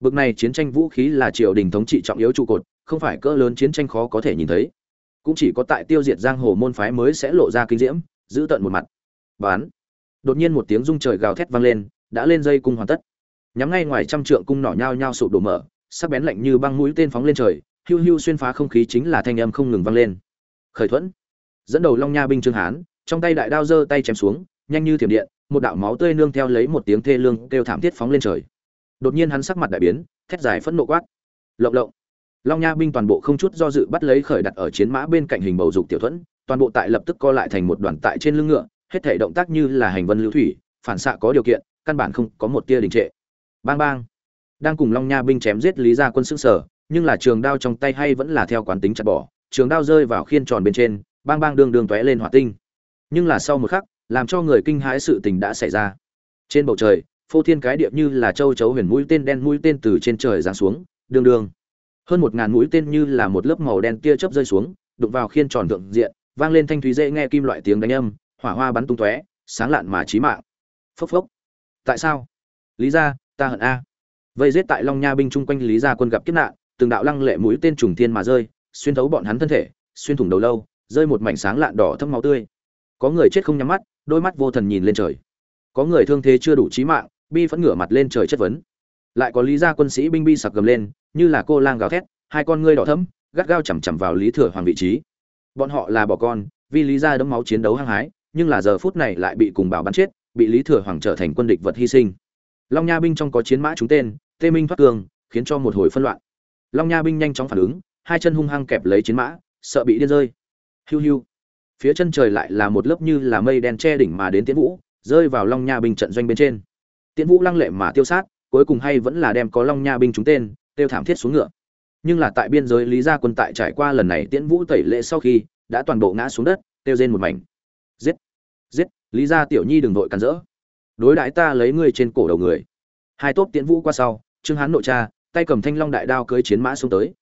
Bực này chiến tranh vũ khí là triều đình thống trị trọng yếu trụ cột, không phải cỡ lớn chiến tranh khó có thể nhìn thấy. Cũng chỉ có tại tiêu diệt giang hồ môn phái mới sẽ lộ ra kinh diễm, giữ tận một mặt. Bán. Đột nhiên một tiếng rung trời gào thét vang lên, đã lên dây cung hoàn tất. Nhắm ngay ngoài trăm trượng cung nỏ nhao nhao sụp đổ mở, sắc bén lạnh như băng mũi tên phóng lên trời, hưu hưu xuyên phá không khí chính là thanh âm không ngừng vang lên. Khởi thuẫn. Dẫn đầu Long Nha binh Trương Hán, trong tay đại đao giơ tay chém xuống, nhanh như thiểm điện, một đạo máu tươi nương theo lấy một tiếng thê lương kêu thảm thiết phóng lên trời. Đột nhiên hắn sắc mặt đại biến, thét dài phẫn nộ quát. Lộng lộng. Long Nha binh toàn bộ không chút do dự bắt lấy khởi đặt ở chiến mã bên cạnh hình bầu dục tiểu thuẫn, toàn bộ tại lập tức co lại thành một đoàn tại trên lưng ngựa, hết thảy động tác như là hành vân lưu thủy, phản xạ có điều kiện, căn bản không có một tia đình trệ. Bang bang. Đang cùng Long Nha binh chém giết Lý Gia quân xương sở, nhưng là trường đao trong tay hay vẫn là theo quán tính chặt bỏ, trường đao rơi vào khiên tròn bên trên, bang bang đường đường tóe lên hỏa tinh. Nhưng là sau một khắc, làm cho người kinh hãi sự tình đã xảy ra. Trên bầu trời, phô thiên cái địa như là châu chấu huyền mũi tên đen mũi tên từ trên trời giáng xuống, đường đường. Hơn một ngàn mũi tên như là một lớp màu đen tia chớp rơi xuống, đụng vào khiên tròn thượng diện, vang lên thanh thúy dễ nghe kim loại tiếng đánh âm, hỏa hoa bắn tung tóe, sáng lạn mà chí mạng. Phốc phốc. Tại sao? Lý gia, ta hận a. Vây giết tại Long Nha binh chung quanh Lý gia quân gặp kiếp nạn, từng đạo lăng lệ mũi tên trùng thiên mà rơi, xuyên thấu bọn hắn thân thể, xuyên thủng đầu lâu, rơi một mảnh sáng lạn đỏ thâm máu tươi. Có người chết không nhắm mắt, đôi mắt vô thần nhìn lên trời. Có người thương thế chưa đủ chí mạng, bi phẫn ngửa mặt lên trời chất vấn. Lại có Lý gia quân sĩ binh bi sặc gầm lên, như là cô lang gào thét, hai con ngươi đỏ thẫm, gắt gao chằm chằm vào Lý Thừa Hoàng vị trí. Bọn họ là bỏ con, vì Lý gia đấm máu chiến đấu hăng hái, nhưng là giờ phút này lại bị cùng bảo bắn chết, bị Lý Thừa Hoàng trở thành quân địch vật hy sinh. Long Nha binh trong có chiến mã chúng tên, Tê Minh thoát cường, khiến cho một hồi phân loạn. Long Nha binh nhanh chóng phản ứng, hai chân hung hăng kẹp lấy chiến mã, sợ bị điên rơi. Hiu hiu. Phía chân trời lại là một lớp như là mây đen che đỉnh mà đến tiến Vũ, rơi vào Long Nha binh trận doanh bên trên. Tiễn Vũ lăng lệ mà tiêu sát, cuối cùng hay vẫn là đem có Long Nha binh chúng tên, tiêu thảm thiết xuống ngựa. Nhưng là tại biên giới Lý Gia quân tại trải qua lần này Tiễn Vũ tẩy lệ sau khi, đã toàn bộ ngã xuống đất, tiêu rên một mảnh. Giết! Giết! Lý Gia tiểu nhi đừng vội cản rỡ. Đối đãi ta lấy ngươi trên cổ đầu người. Hai tốp Tiễn Vũ qua sau, Trương Hán nội cha, tay cầm thanh long đại đao cưỡi chiến mã xuống tới.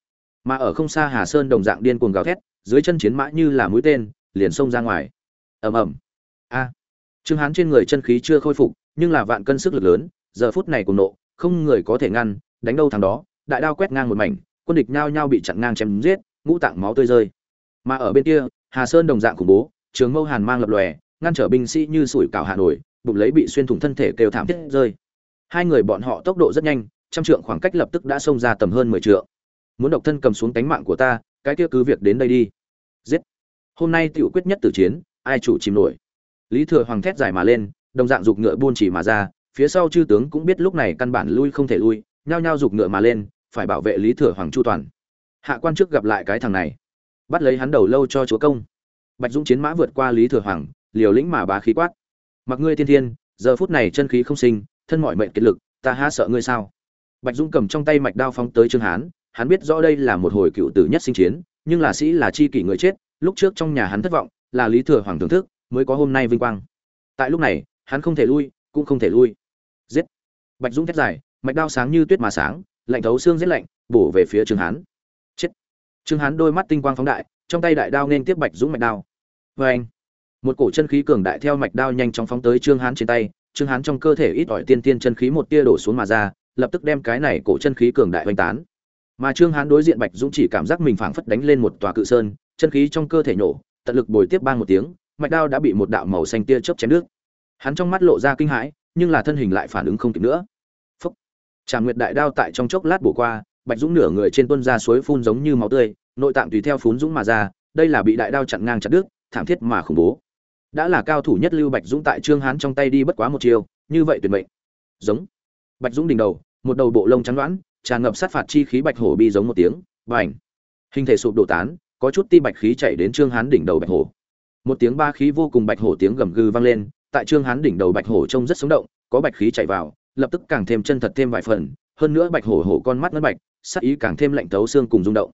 Mà ở không xa Hà Sơn đồng dạng điên cuồng gào thét, dưới chân chiến mã như là mũi tên, liền xông ra ngoài. Ầm ầm. A. Trương Hán trên người chân khí chưa khôi phục, nhưng là vạn cân sức lực lớn, giờ phút này cùng nộ, không người có thể ngăn, đánh đâu thằng đó, đại đao quét ngang một mảnh, quân địch nhao nhao bị chặn ngang chém giết, ngũ tạng máu tươi rơi. Mà ở bên kia, Hà Sơn đồng dạng khủng bố, trường mâu hàn mang lập lòe, ngăn trở binh sĩ như sủi cảo hạ nổi, bụng lấy bị xuyên thủng thân thể kêu thảm thiết rơi. Hai người bọn họ tốc độ rất nhanh, trăm trượng khoảng cách lập tức đã xông ra tầm hơn mười trượng. Muốn độc thân cầm xuống cánh mạng của ta, cái kia cứ việc đến đây đi. Giết. Hôm nay tiểu quyết nhất tử chiến, ai chủ chìm nổi. Lý Thừa Hoàng thét dài mà lên, đồng dạng dục ngựa buôn chỉ mà ra, phía sau chư tướng cũng biết lúc này căn bản lui không thể lui, nhao nhao dục ngựa mà lên, phải bảo vệ Lý Thừa Hoàng chu toàn. Hạ quan trước gặp lại cái thằng này, bắt lấy hắn đầu lâu cho chúa công. Bạch Dũng chiến mã vượt qua Lý Thừa Hoàng, liều lĩnh mà bá khí quát. Mặc ngươi tiên thiên, giờ phút này chân khí không sinh, thân mọi mệnh kết lực, ta há sợ ngươi sao? Bạch Dũng cầm trong tay mạch đao phóng tới Trương Hán, hắn biết rõ đây là một hồi cựu tử nhất sinh chiến, nhưng là sĩ là chi kỷ người chết, lúc trước trong nhà hắn thất vọng, là Lý Thừa Hoàng thưởng thức, mới có hôm nay vinh quang. Tại lúc này, hắn không thể lui, cũng không thể lui. Giết! Bạch Dũng thét dài, mạch đao sáng như tuyết mà sáng, lạnh thấu xương giết lạnh, bổ về phía Trương Hán. Chết! Trương Hán đôi mắt tinh quang phóng đại, trong tay đại đao nên tiếp Bạch Dũng mạch đao. Oeng! Một cổ chân khí cường đại theo mạch đao nhanh chóng phóng tới Trương Hán trên tay, Trương Hán trong cơ thể ít ỏi tiên tiên chân khí một tia đổ xuống mà ra, lập tức đem cái này cổ chân khí cường đại hoành tán. Mà Trương Hán đối diện Bạch Dũng chỉ cảm giác mình phảng phất đánh lên một tòa cự sơn, chân khí trong cơ thể nổ, tận lực bồi tiếp bang một tiếng, mạch đao đã bị một đạo màu xanh tia chớp chém đứt. Hắn trong mắt lộ ra kinh hãi, nhưng là thân hình lại phản ứng không kịp nữa. phúc Trảm Nguyệt đại đao tại trong chốc lát bổ qua, Bạch Dũng nửa người trên tuôn ra suối phun giống như máu tươi, nội tạng tùy theo phún dũng mà ra, đây là bị đại đao chặn ngang chặt đứt, thảm thiết mà khủng bố. Đã là cao thủ nhất Lưu Bạch Dũng tại Trương Hán trong tay đi bất quá một chiêu, như vậy tuyệt mệnh. Giống. Bạch Dũng đỉnh đầu, một đầu bộ lông trắng đoán, tràn ngập sát phạt chi khí bạch hổ bi giống một tiếng, bành. Hình thể sụp đổ tán, có chút ti bạch khí chạy đến Trương Hán đỉnh đầu bạch hổ. Một tiếng ba khí vô cùng bạch hổ tiếng gầm gừ vang lên, tại Trương Hán đỉnh đầu bạch hổ trông rất sống động, có bạch khí chạy vào, lập tức càng thêm chân thật thêm vài phần, hơn nữa bạch hổ hổ con mắt ngân bạch, sắc ý càng thêm lạnh tấu xương cùng rung động.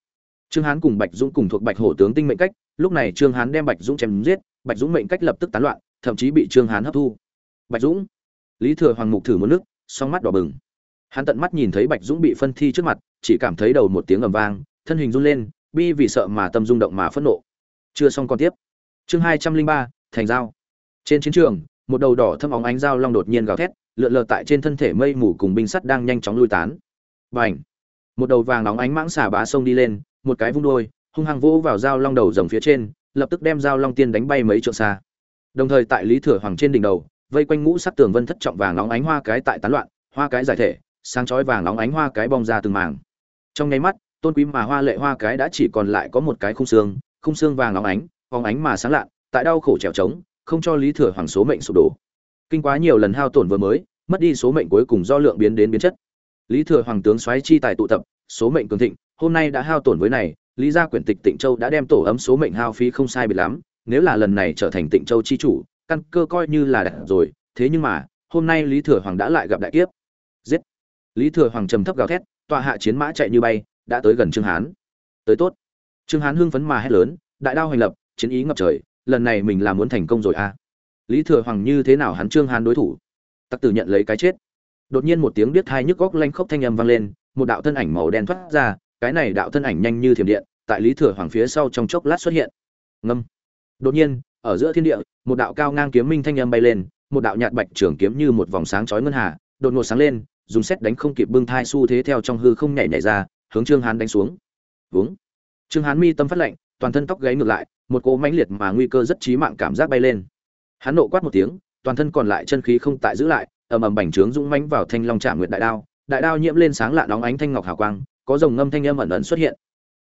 Trương Hán cùng Bạch Dũng cùng thuộc Bạch Hổ tướng tinh mệnh cách, lúc này Trương Hán đem Bạch Dũng chém giết, Bạch Dũng mệnh cách lập tức tán loạn, thậm chí bị Trương Hán hấp thu. Bạch Dũng, Lý Thừa Hoàng mục thử một nước, song mắt đỏ bừng. Hắn tận mắt nhìn thấy Bạch Dũng bị phân thi trước mặt, chỉ cảm thấy đầu một tiếng ầm vang, thân hình run lên, bi vì sợ mà tâm rung động mà phẫn nộ. Chưa xong con tiếp. Chương hai trăm linh ba thành giao. Trên chiến trường, một đầu đỏ thâm óng ánh dao long đột nhiên gào thét, lượn lờ tại trên thân thể mây mù cùng binh sắt đang nhanh chóng lui tán. Bành! Một đầu vàng óng ánh mãng xà bá sông đi lên, một cái vung đuôi, hung hăng vỗ vào dao long đầu rồng phía trên, lập tức đem dao long tiên đánh bay mấy trượng xa. Đồng thời tại Lý Thừa Hoàng trên đỉnh đầu, vây quanh ngũ sắc tường vân thất trọng vàng óng ánh hoa cái tại tán loạn, hoa cái giải thể, sáng chói vàng óng ánh hoa cái bong ra từng mảng. Trong nháy mắt, tôn quý mà hoa lệ hoa cái đã chỉ còn lại có một cái khung xương, khung xương vàng óng ánh, óng ánh mà sáng lạ, tại đau khổ trèo trống, không cho Lý Thừa Hoàng số mệnh sụp đổ. Kinh quá nhiều lần hao tổn vừa mới, mất đi số mệnh cuối cùng do lượng biến đến biến chất. Lý Thừa Hoàng tướng xoáy chi tài tụ tập, số mệnh cường thịnh, hôm nay đã hao tổn với này, Lý gia quyển tịch Tịnh Châu đã đem tổ ấm số mệnh hao phí không sai biệt lắm, nếu là lần này trở thành Tịnh Châu chi chủ, căn cơ coi như là đạt rồi, thế nhưng mà, hôm nay Lý Thừa Hoàng đã lại gặp đại kiếp. Giết! Lý Thừa Hoàng trầm thấp gào thét, tọa hạ chiến mã chạy như bay, đã tới gần Trương Hán. Tới tốt. Trương Hán hưng phấn mà hét lớn, đại đao hành lập, chiến ý ngập trời, lần này mình là muốn thành công rồi à? Lý Thừa Hoàng như thế nào hắn Trương Hán đối thủ? Tặc tử nhận lấy cái chết. Đột nhiên một tiếng biết thai nhức góc lanh khốc thanh âm vang lên, một đạo thân ảnh màu đen thoát ra, cái này đạo thân ảnh nhanh như thiểm điện, tại Lý Thừa Hoàng phía sau trong chốc lát xuất hiện. Ngâm. Đột nhiên, ở giữa thiên địa, một đạo cao ngang kiếm minh thanh âm bay lên, một đạo nhạt bạch trường kiếm như một vòng sáng chói ngân hà, đột ngột sáng lên, dùng xét đánh không kịp bưng thai xu thế theo trong hư không nhảy nhảy ra, hướng Trương Hán đánh xuống. Vúng. Trương Hán mi tâm phát lệnh toàn thân tóc gáy ngược lại, một cỗ mãnh liệt mà nguy cơ rất chí mạng cảm giác bay lên. Hắn nộ quát một tiếng, toàn thân còn lại chân khí không tại giữ lại, ầm ầm bành trướng dũng mãnh vào thanh long trạm nguyệt đại đao, đại đao nhiễm lên sáng lạ nóng ánh thanh ngọc hào quang, có rồng ngâm thanh âm ẩn ẩn xuất hiện.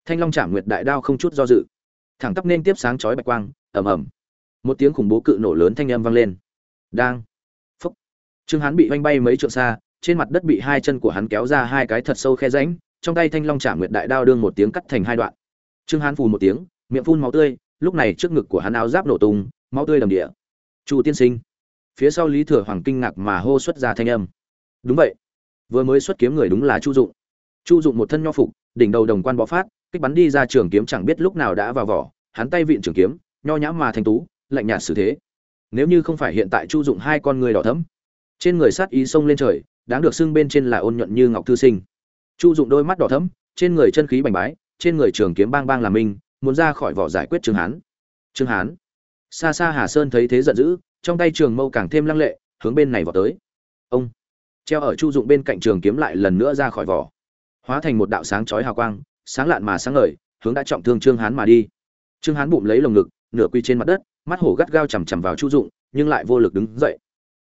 Thanh long trạm nguyệt đại đao không chút do dự, thẳng tắp nên tiếp sáng chói bạch quang, ầm ầm. Một tiếng khủng bố cự nổ lớn thanh âm vang lên. Đang. Phúc. Trương Hán bị vanh bay mấy trượng xa, trên mặt đất bị hai chân của hắn kéo ra hai cái thật sâu khe rãnh, trong tay thanh long trạm nguyệt đại đao đương một tiếng cắt thành hai đoạn. Trương Hán phù một tiếng, miệng phun máu tươi, lúc này trước ngực của hắn áo giáp nổ tung, máu tươi đầm địa. Chu tiên sinh. Phía sau Lý Thừa Hoàng kinh ngạc mà hô xuất ra thanh âm. Đúng vậy, vừa mới xuất kiếm người đúng là Chu Dụng. Chu Dụng một thân nho phục, đỉnh đầu đồng quan bó phát, kích bắn đi ra trường kiếm chẳng biết lúc nào đã vào vỏ, hắn tay vịn trường kiếm, nho nhã mà thành tú, lạnh nhạt xử thế. Nếu như không phải hiện tại Chu Dụng hai con người đỏ thẫm, trên người sát ý sông lên trời, đáng được xưng bên trên là ôn nhuận như ngọc thư sinh. Chu Dụng đôi mắt đỏ thẫm, trên người chân khí bành bái, trên người trường kiếm bang bang là minh, muốn ra khỏi vỏ giải quyết Trương Hán. Trương Hán. Xa xa Hà Sơn thấy thế giận dữ, trong tay trường mâu càng thêm lăng lệ, hướng bên này vọt tới. Ông treo ở Chu Dụng bên cạnh trường kiếm lại lần nữa ra khỏi vỏ, hóa thành một đạo sáng chói hào quang, sáng lạn mà sáng ngời, hướng đã trọng thương Trương Hán mà đi. Trương Hán bụng lấy lồng ngực, nửa quy trên mặt đất, mắt hổ gắt gao chằm chằm vào Chu Dụng, nhưng lại vô lực đứng dậy.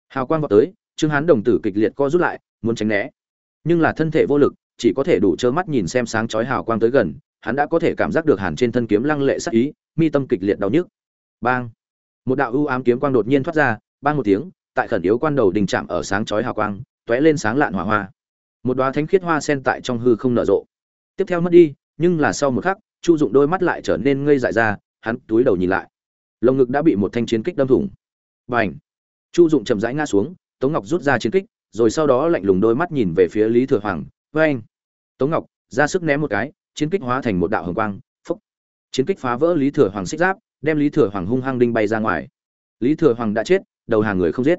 Hào quang vọt tới, Trương Hán đồng tử kịch liệt co rút lại, muốn tránh né, nhưng là thân thể vô lực, chỉ có thể đủ trơ mắt nhìn xem sáng chói hào quang tới gần, hắn đã có thể cảm giác được hàn trên thân kiếm lăng lệ sắc ý, mi tâm kịch liệt đau nhức. Bang! Một đạo ưu ám kiếm quang đột nhiên thoát ra, bang một tiếng, tại khẩn yếu quan đầu đình chạm ở sáng chói hào quang, tóe lên sáng lạn hỏa hoa. Một đóa thánh khiết hoa sen tại trong hư không nở rộ. Tiếp theo mất đi, nhưng là sau một khắc, Chu Dụng đôi mắt lại trở nên ngây dại ra, hắn túi đầu nhìn lại. Lồng ngực đã bị một thanh chiến kích đâm thủng. Bành! Chu Dụng chậm rãi ngã xuống, Tống Ngọc rút ra chiến kích, rồi sau đó lạnh lùng đôi mắt nhìn về phía Lý Thừa Hoàng, vê anh." Tống Ngọc ra sức ném một cái, chiến kích hóa thành một đạo hồng quang, phốc. Chiến kích phá vỡ Lý Thừa Hoàng xích giáp, đem Lý Thừa Hoàng hung hăng đinh bay ra ngoài. Lý Thừa Hoàng đã chết, đầu hàng người không giết.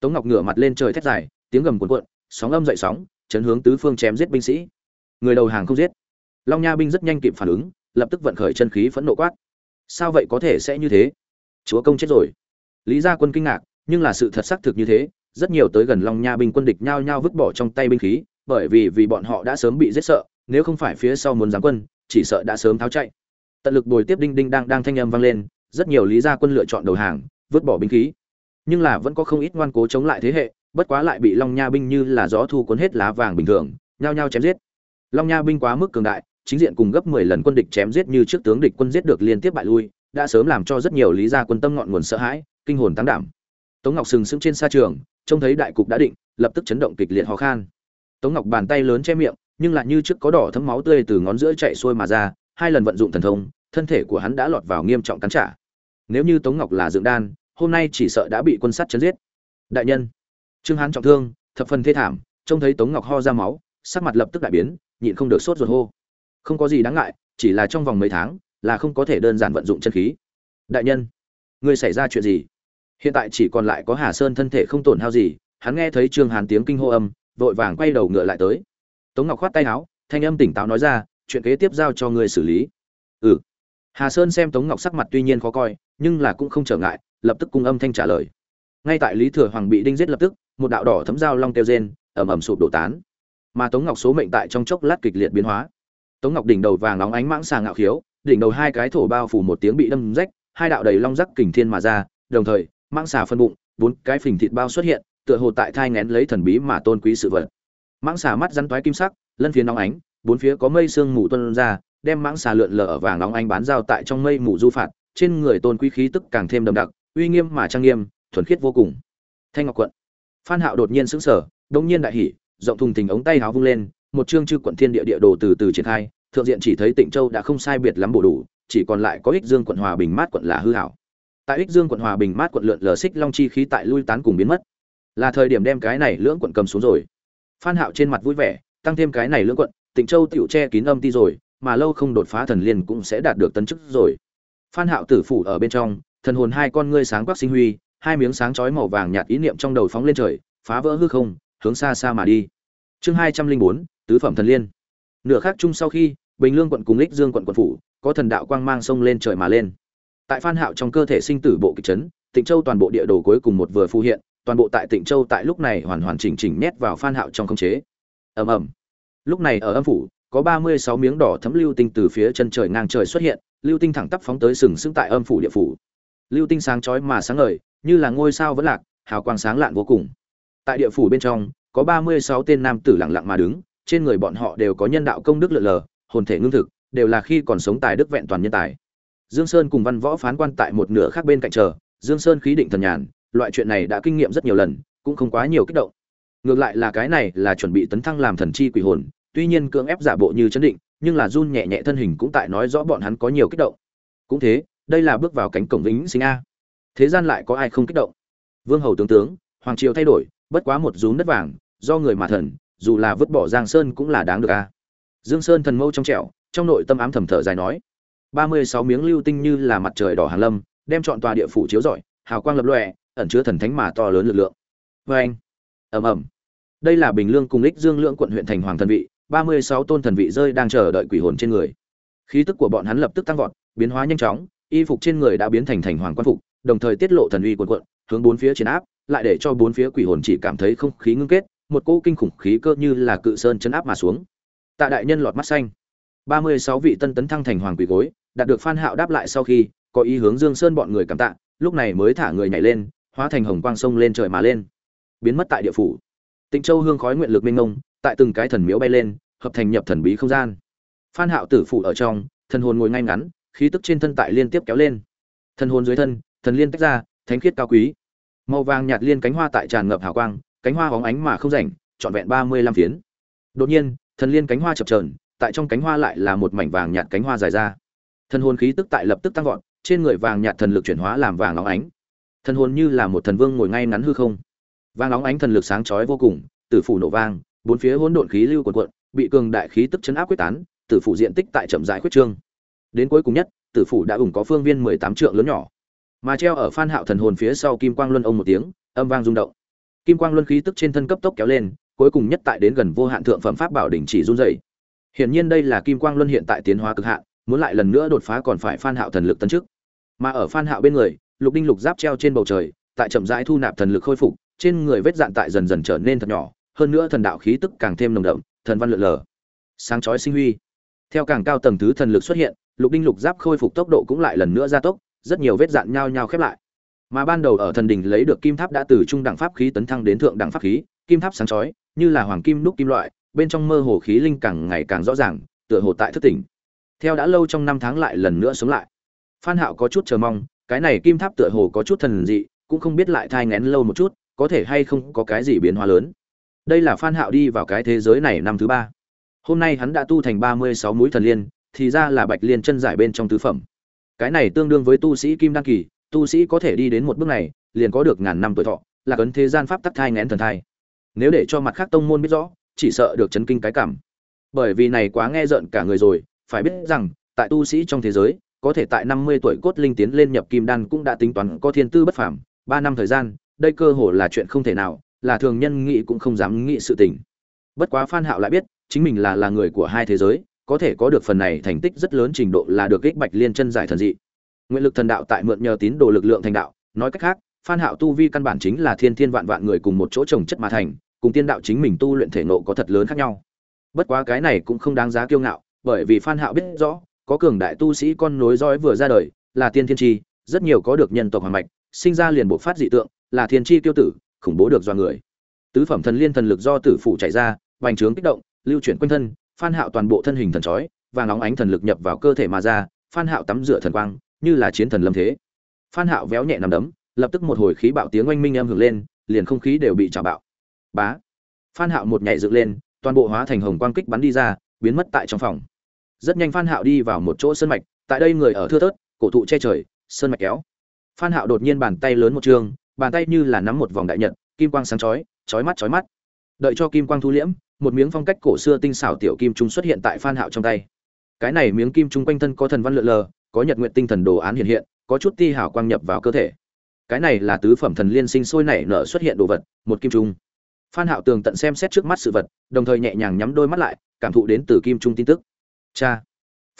Tống Ngọc ngửa mặt lên trời thét dài, tiếng gầm cuồn cuộn, sóng âm dậy sóng, chấn hướng tứ phương chém giết binh sĩ. Người đầu hàng không giết. Long Nha binh rất nhanh kịp phản ứng, lập tức vận khởi chân khí phẫn nộ quát. Sao vậy có thể sẽ như thế? Chúa công chết rồi. Lý Gia Quân kinh ngạc, nhưng là sự thật xác thực như thế, rất nhiều tới gần Long Nha binh quân địch nhao nhao vứt bỏ trong tay binh khí, bởi vì vì bọn họ đã sớm bị giết sợ, nếu không phải phía sau muốn giáng quân, chỉ sợ đã sớm tháo chạy. Tận lực bồi tiếp đinh đinh đang đang thanh âm vang lên, rất nhiều lý gia quân lựa chọn đầu hàng, vứt bỏ binh khí. Nhưng là vẫn có không ít ngoan cố chống lại thế hệ, bất quá lại bị Long Nha binh như là gió thu cuốn hết lá vàng bình thường, nhao nhao chém giết. Long Nha binh quá mức cường đại, chính diện cùng gấp 10 lần quân địch chém giết như trước tướng địch quân giết được liên tiếp bại lui, đã sớm làm cho rất nhiều lý gia quân tâm ngọn nguồn sợ hãi, kinh hồn tăng đảm. Tống Ngọc sừng sững trên sa trường, trông thấy đại cục đã định, lập tức chấn động kịch liệt ho khan. Tống Ngọc bàn tay lớn che miệng, nhưng lại như trước có đỏ thấm máu tươi từ ngón giữa chạy xuôi mà ra, hai lần vận dụng thần thông, thân thể của hắn đã lọt vào nghiêm trọng cắn trả. Nếu như Tống Ngọc là dưỡng đan, hôm nay chỉ sợ đã bị quân sát chấn giết. Đại nhân, Trương Hán trọng thương, thập phần thê thảm, trông thấy Tống Ngọc ho ra máu, sắc mặt lập tức đại biến, nhịn không được sốt ruột hô. Không có gì đáng ngại, chỉ là trong vòng mấy tháng, là không có thể đơn giản vận dụng chân khí. Đại nhân, người xảy ra chuyện gì? Hiện tại chỉ còn lại có Hà Sơn thân thể không tổn hao gì, hắn nghe thấy Trương Hán tiếng kinh hô âm, vội vàng quay đầu ngựa lại tới. Tống Ngọc khoát tay áo, thanh âm tỉnh táo nói ra, chuyện kế tiếp giao cho ngươi xử lý. Ừ. Hà Sơn xem Tống Ngọc sắc mặt tuy nhiên khó coi, nhưng là cũng không trở ngại, lập tức cung âm thanh trả lời. Ngay tại Lý Thừa Hoàng bị đinh giết lập tức, một đạo đỏ thấm dao long kêu rên, ầm ầm sụp đổ tán. mà tống ngọc số mệnh tại trong chốc lát kịch liệt biến hóa tống ngọc đỉnh đầu vàng nóng ánh mãng xà ngạo khiếu đỉnh đầu hai cái thổ bao phủ một tiếng bị đâm rách hai đạo đầy long rắc kình thiên mà ra đồng thời mãng xà phân bụng bốn cái phình thịt bao xuất hiện tựa hồ tại thai ngén lấy thần bí mà tôn quý sự vật mãng xà mắt rắn toái kim sắc, lân phiến nóng ánh, bốn phía có mây sương mù tuân ra, đem mãng xà lượn lờ ở vàng nóng ánh bán giao tại trong mây mù du phạt, trên người tôn quý khí tức càng thêm đậm đặc, uy nghiêm mà trang nghiêm, thuần khiết vô cùng. Thanh ngọc quận. Phan hạo đột nhiên sững sờ đống nhiên đại hỉ, rộng thùng thình ống tay háo vung lên, một chương chư quận thiên địa địa đồ từ từ triển khai, thượng diện chỉ thấy tịnh châu đã không sai biệt lắm bổ đủ, chỉ còn lại có ích dương quận hòa bình mát quận là hư hảo. Tại ích dương quận hòa bình mát quận lượn lờ xích long chi khí tại lui tán cùng biến mất. Là thời điểm đem cái này lưỡng quận cầm xuống rồi phan hạo trên mặt vui vẻ, tăng thêm cái này lưỡng quận, tịnh châu tiểu che kín âm ti rồi, mà lâu không đột phá thần liên cũng sẽ đạt được tấn chức rồi. Phan hạo tử phủ ở bên trong, thần hồn hai con ngươi sáng quắc sinh huy, hai miếng sáng chói màu vàng nhạt ý niệm trong đầu phóng lên trời, phá vỡ hư không, hướng xa xa mà đi. Chương hai trăm linh bốn, tứ phẩm thần liên. Nửa khắc chung sau khi, bình lương quận cùng lích dương quận quận phủ, có thần đạo quang mang sông lên trời mà lên. Tại phan hạo trong cơ thể sinh tử bộ kịch chấn, tịnh châu toàn bộ địa đồ cuối cùng một vừa phù hiện toàn bộ tại tịnh châu tại lúc này hoàn hoàn chỉnh chỉnh nhét vào phan hạo trong không chế. Ầm ầm. Lúc này ở âm phủ, có ba mươi sáu miếng đỏ thấm lưu tinh từ phía chân trời ngang trời xuất hiện, lưu tinh thẳng tắp phóng tới sừng sững tại âm phủ địa phủ. Lưu tinh sáng chói mà sáng ngời, như là ngôi sao vẫn lạc, hào quang sáng lạn vô cùng. Tại địa phủ bên trong, có ba mươi sáu tên nam tử lặng lặng mà đứng, trên người bọn họ đều có nhân đạo công đức lượn lờ, hồn thể ngưng thực, đều là khi còn sống tài đức vẹn toàn nhân tài. Dương sơn cùng văn võ phán quan tại một nửa khác bên cạnh chờ, dương sơn khí định thần nhàn loại chuyện này đã kinh nghiệm rất nhiều lần, cũng không quá nhiều kích động. Ngược lại là cái này là chuẩn bị tấn thăng làm thần chi quỷ hồn, tuy nhiên cưỡng ép giả bộ như chấn định, nhưng là run nhẹ nhẹ thân hình cũng tại nói rõ bọn hắn có nhiều kích động. Cũng thế, đây là bước vào cánh cổng vĩnh sinh a. Thế gian lại có ai không kích động? Vương hầu tướng tướng, hoàng triều thay đổi, bất quá một rúm đất vàng, do người mà thần, dù là vứt bỏ giang sơn cũng là đáng được a. Dương sơn thần mâu trong trẻo, trong nội tâm ám thầm thở dài nói, ba mươi sáu miếng lưu tinh như là mặt trời đỏ hàn lâm, đem chọn tòa địa phủ chiếu rọi, hào quang lập lòe ẩn chứa thần thánh mà to lớn lực lượng. Vê anh, ầm ầm. Đây là bình lương cùng lích dương lượng quận huyện thành hoàng thần vị, ba mươi sáu tôn thần vị rơi đang chờ đợi quỷ hồn trên người. Khí tức của bọn hắn lập tức tăng vọt, biến hóa nhanh chóng, y phục trên người đã biến thành thành hoàng quan phục, đồng thời tiết lộ thần uy quần quận hướng bốn phía chiến áp, lại để cho bốn phía quỷ hồn chỉ cảm thấy không khí ngưng kết, một cỗ kinh khủng khí cơ như là cự sơn chấn áp mà xuống. Tạ đại nhân lọt mắt xanh. ba mươi sáu vị tân tấn thăng thành hoàng quỷ gối, đạt được phan hạo đáp lại sau khi, có ý hướng dương sơn bọn người cảm tạ, lúc này mới thả người nhảy lên hóa thành hồng quang sông lên trời mà lên. Biến mất tại địa phủ. Tịnh châu hương khói nguyện lực minh ngông tại từng cái thần miếu bay lên, hợp thành nhập thần bí không gian. Phan hạo tử phủ ở trong, thần hồn ngồi ngay ngắn, khí tức trên thân tại liên tiếp kéo lên. Thần hồn dưới thân, thần liên tách ra, thánh khiết cao quý. Màu vàng nhạt liên cánh hoa tại tràn ngập hào quang, cánh hoa hóng ánh mà không rảnh, trọn vẹn ba mươi lăm phiến. Đột nhiên, thần liên cánh hoa chập chờn, tại trong cánh hoa lại là một mảnh vàng nhạt cánh hoa dài ra. Thần hồn khí tức tại lập tức tăng vọt, trên người vàng nhạt thần lực chuyển hóa làm vàng óng ánh thần hồn như là một thần vương ngồi ngay ngắn hư không. Vang óng ánh thần lực sáng chói vô cùng, tử phủ nổ vang, bốn phía hỗn độn khí lưu cuộn cuộn, bị cường đại khí tức chấn áp quyết tán, tử phủ diện tích tại chậm rãi quyết trương. Đến cuối cùng nhất, tử phủ đã ủng có phương viên mười tám trượng lớn nhỏ. Mà treo ở phan hạo thần hồn phía sau kim quang luân ông một tiếng, âm vang rung động. Kim quang luân khí tức trên thân cấp tốc kéo lên, cuối cùng nhất tại đến gần vô hạn thượng phẩm pháp bảo đỉnh chỉ run rẩy. Hiển nhiên đây là kim quang luân hiện tại tiến hóa cực hạn, muốn lại lần nữa đột phá còn phải phan hạo thần lực tấn trước mà ở phan hạo bên người lục đinh lục giáp treo trên bầu trời, tại chậm rãi thu nạp thần lực khôi phục, trên người vết dạn tại dần dần trở nên thật nhỏ, hơn nữa thần đạo khí tức càng thêm nồng đậm, thần văn lượn lờ. Sáng chói sinh huy. Theo càng cao tầng thứ thần lực xuất hiện, lục đinh lục giáp khôi phục tốc độ cũng lại lần nữa gia tốc, rất nhiều vết dạn nhao nhao khép lại. Mà ban đầu ở thần đình lấy được kim tháp đã từ trung đẳng pháp khí tấn thăng đến thượng đẳng pháp khí, kim tháp sáng chói, như là hoàng kim đúc kim loại, bên trong mơ hồ khí linh càng ngày càng rõ ràng, tựa hồ tại thất tỉnh. Theo đã lâu trong năm tháng lại lần nữa sống lại. Phan hạo có chút chờ mong cái này kim tháp tựa hồ có chút thần dị, cũng không biết lại thai ngén lâu một chút, có thể hay không có cái gì biến hóa lớn. Đây là phan hạo đi vào cái thế giới này năm thứ ba. Hôm nay hắn đã tu thành ba mươi sáu mũi thần liên, thì ra là bạch liên chân giải bên trong tứ phẩm. Cái này tương đương với tu sĩ kim đăng kỳ, tu sĩ có thể đi đến một bước này, liền có được ngàn năm tuổi thọ, là cấn thế gian pháp tắc thai ngén thần thai. Nếu để cho mặt khác tông môn biết rõ, chỉ sợ được chấn kinh cái cảm. Bởi vì này quá nghe rợn cả người rồi, phải biết rằng, tại tu sĩ trong thế giới có thể tại năm mươi tuổi cốt linh tiến lên nhập kim đan cũng đã tính toán có thiên tư bất phàm, ba năm thời gian, đây cơ hồ là chuyện không thể nào, là thường nhân nghĩ cũng không dám nghĩ sự tình. Bất quá phan hạo lại biết, chính mình là là người của hai thế giới, có thể có được phần này thành tích rất lớn trình độ là được kích bạch liên chân giải thần dị. Nguyện lực thần đạo tại mượn nhờ tín đồ lực lượng thành đạo, nói cách khác, phan hạo tu vi căn bản chính là thiên thiên vạn vạn người cùng một chỗ trồng chất mà thành, cùng tiên đạo chính mình tu luyện thể nộ có thật lớn khác nhau. Bất quá cái này cũng không đáng giá kiêu ngạo, bởi vì phan hạo biết rõ có cường đại tu sĩ con nối dõi vừa ra đời, là tiên thiên chi rất nhiều có được nhân tộc hoàn mạch, sinh ra liền bộ phát dị tượng, là thiên chi tiêu tử, khủng bố được do người. Tứ phẩm thần liên thần lực do tử phụ chạy ra bành trướng kích động, lưu chuyển quanh thân, phan hạo toàn bộ thân hình thần chói, vàng óng ánh thần lực nhập vào cơ thể mà ra, phan hạo tắm rửa thần quang, như là chiến thần lâm thế. Phan hạo véo nhẹ nằm đấm, lập tức một hồi khí bạo tiếng oanh minh âm hưởng lên, liền không khí đều bị trào bạo. Bá! Phan hạo một nhảy dựng lên, toàn bộ hóa thành hồng quang kích bắn đi ra, biến mất tại trong phòng rất nhanh phan hạo đi vào một chỗ sơn mạch, tại đây người ở thưa thớt, cổ thụ che trời, sơn mạch kéo. Phan hạo đột nhiên bàn tay lớn một trường, bàn tay như là nắm một vòng đại nhật, kim quang sáng chói chói mắt chói mắt. Đợi cho kim quang thu liễm, một miếng phong cách cổ xưa tinh xảo tiểu kim trung xuất hiện tại phan hạo trong tay. Cái này miếng kim trung quanh thân có thần văn lượn lờ, có nhật nguyện tinh thần đồ án hiện hiện, có chút ti hảo quang nhập vào cơ thể. Cái này là tứ phẩm thần liên sinh sôi nảy nở xuất hiện đồ vật, một kim trung. Phan hạo tường tận xem xét trước mắt sự vật, đồng thời nhẹ nhàng nhắm đôi mắt lại, cảm thụ đến từ kim trung tin tức cha.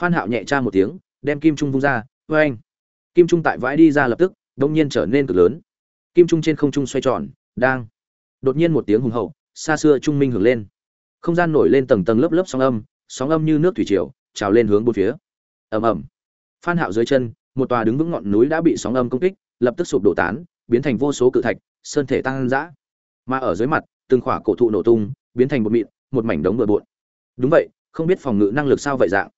Phan hạo nhẹ cha một tiếng, đem kim trung vung ra với anh kim trung tại vãi đi ra lập tức đông nhiên trở nên cực lớn. Kim trung trên không trung xoay tròn, đang. Đột nhiên một tiếng hùng hậu, xa xưa trung minh hưởng lên. Không gian nổi lên tầng tầng lớp lớp sóng âm sóng âm như nước thủy triều, trào lên hướng bốn phía. Ầm ầm. Phan hạo dưới chân, một tòa đứng vững ngọn núi đã bị sóng âm công kích, lập tức sụp đổ tán, biến thành vô số cự thạch, sơn thể tăng dã. Mà ở dưới mặt, từng khỏa cổ thụ nổ tung, biến thành một mịn, một mảnh đống bừa bộn. Đúng vậy không biết phòng ngự năng lực sao vậy dạng.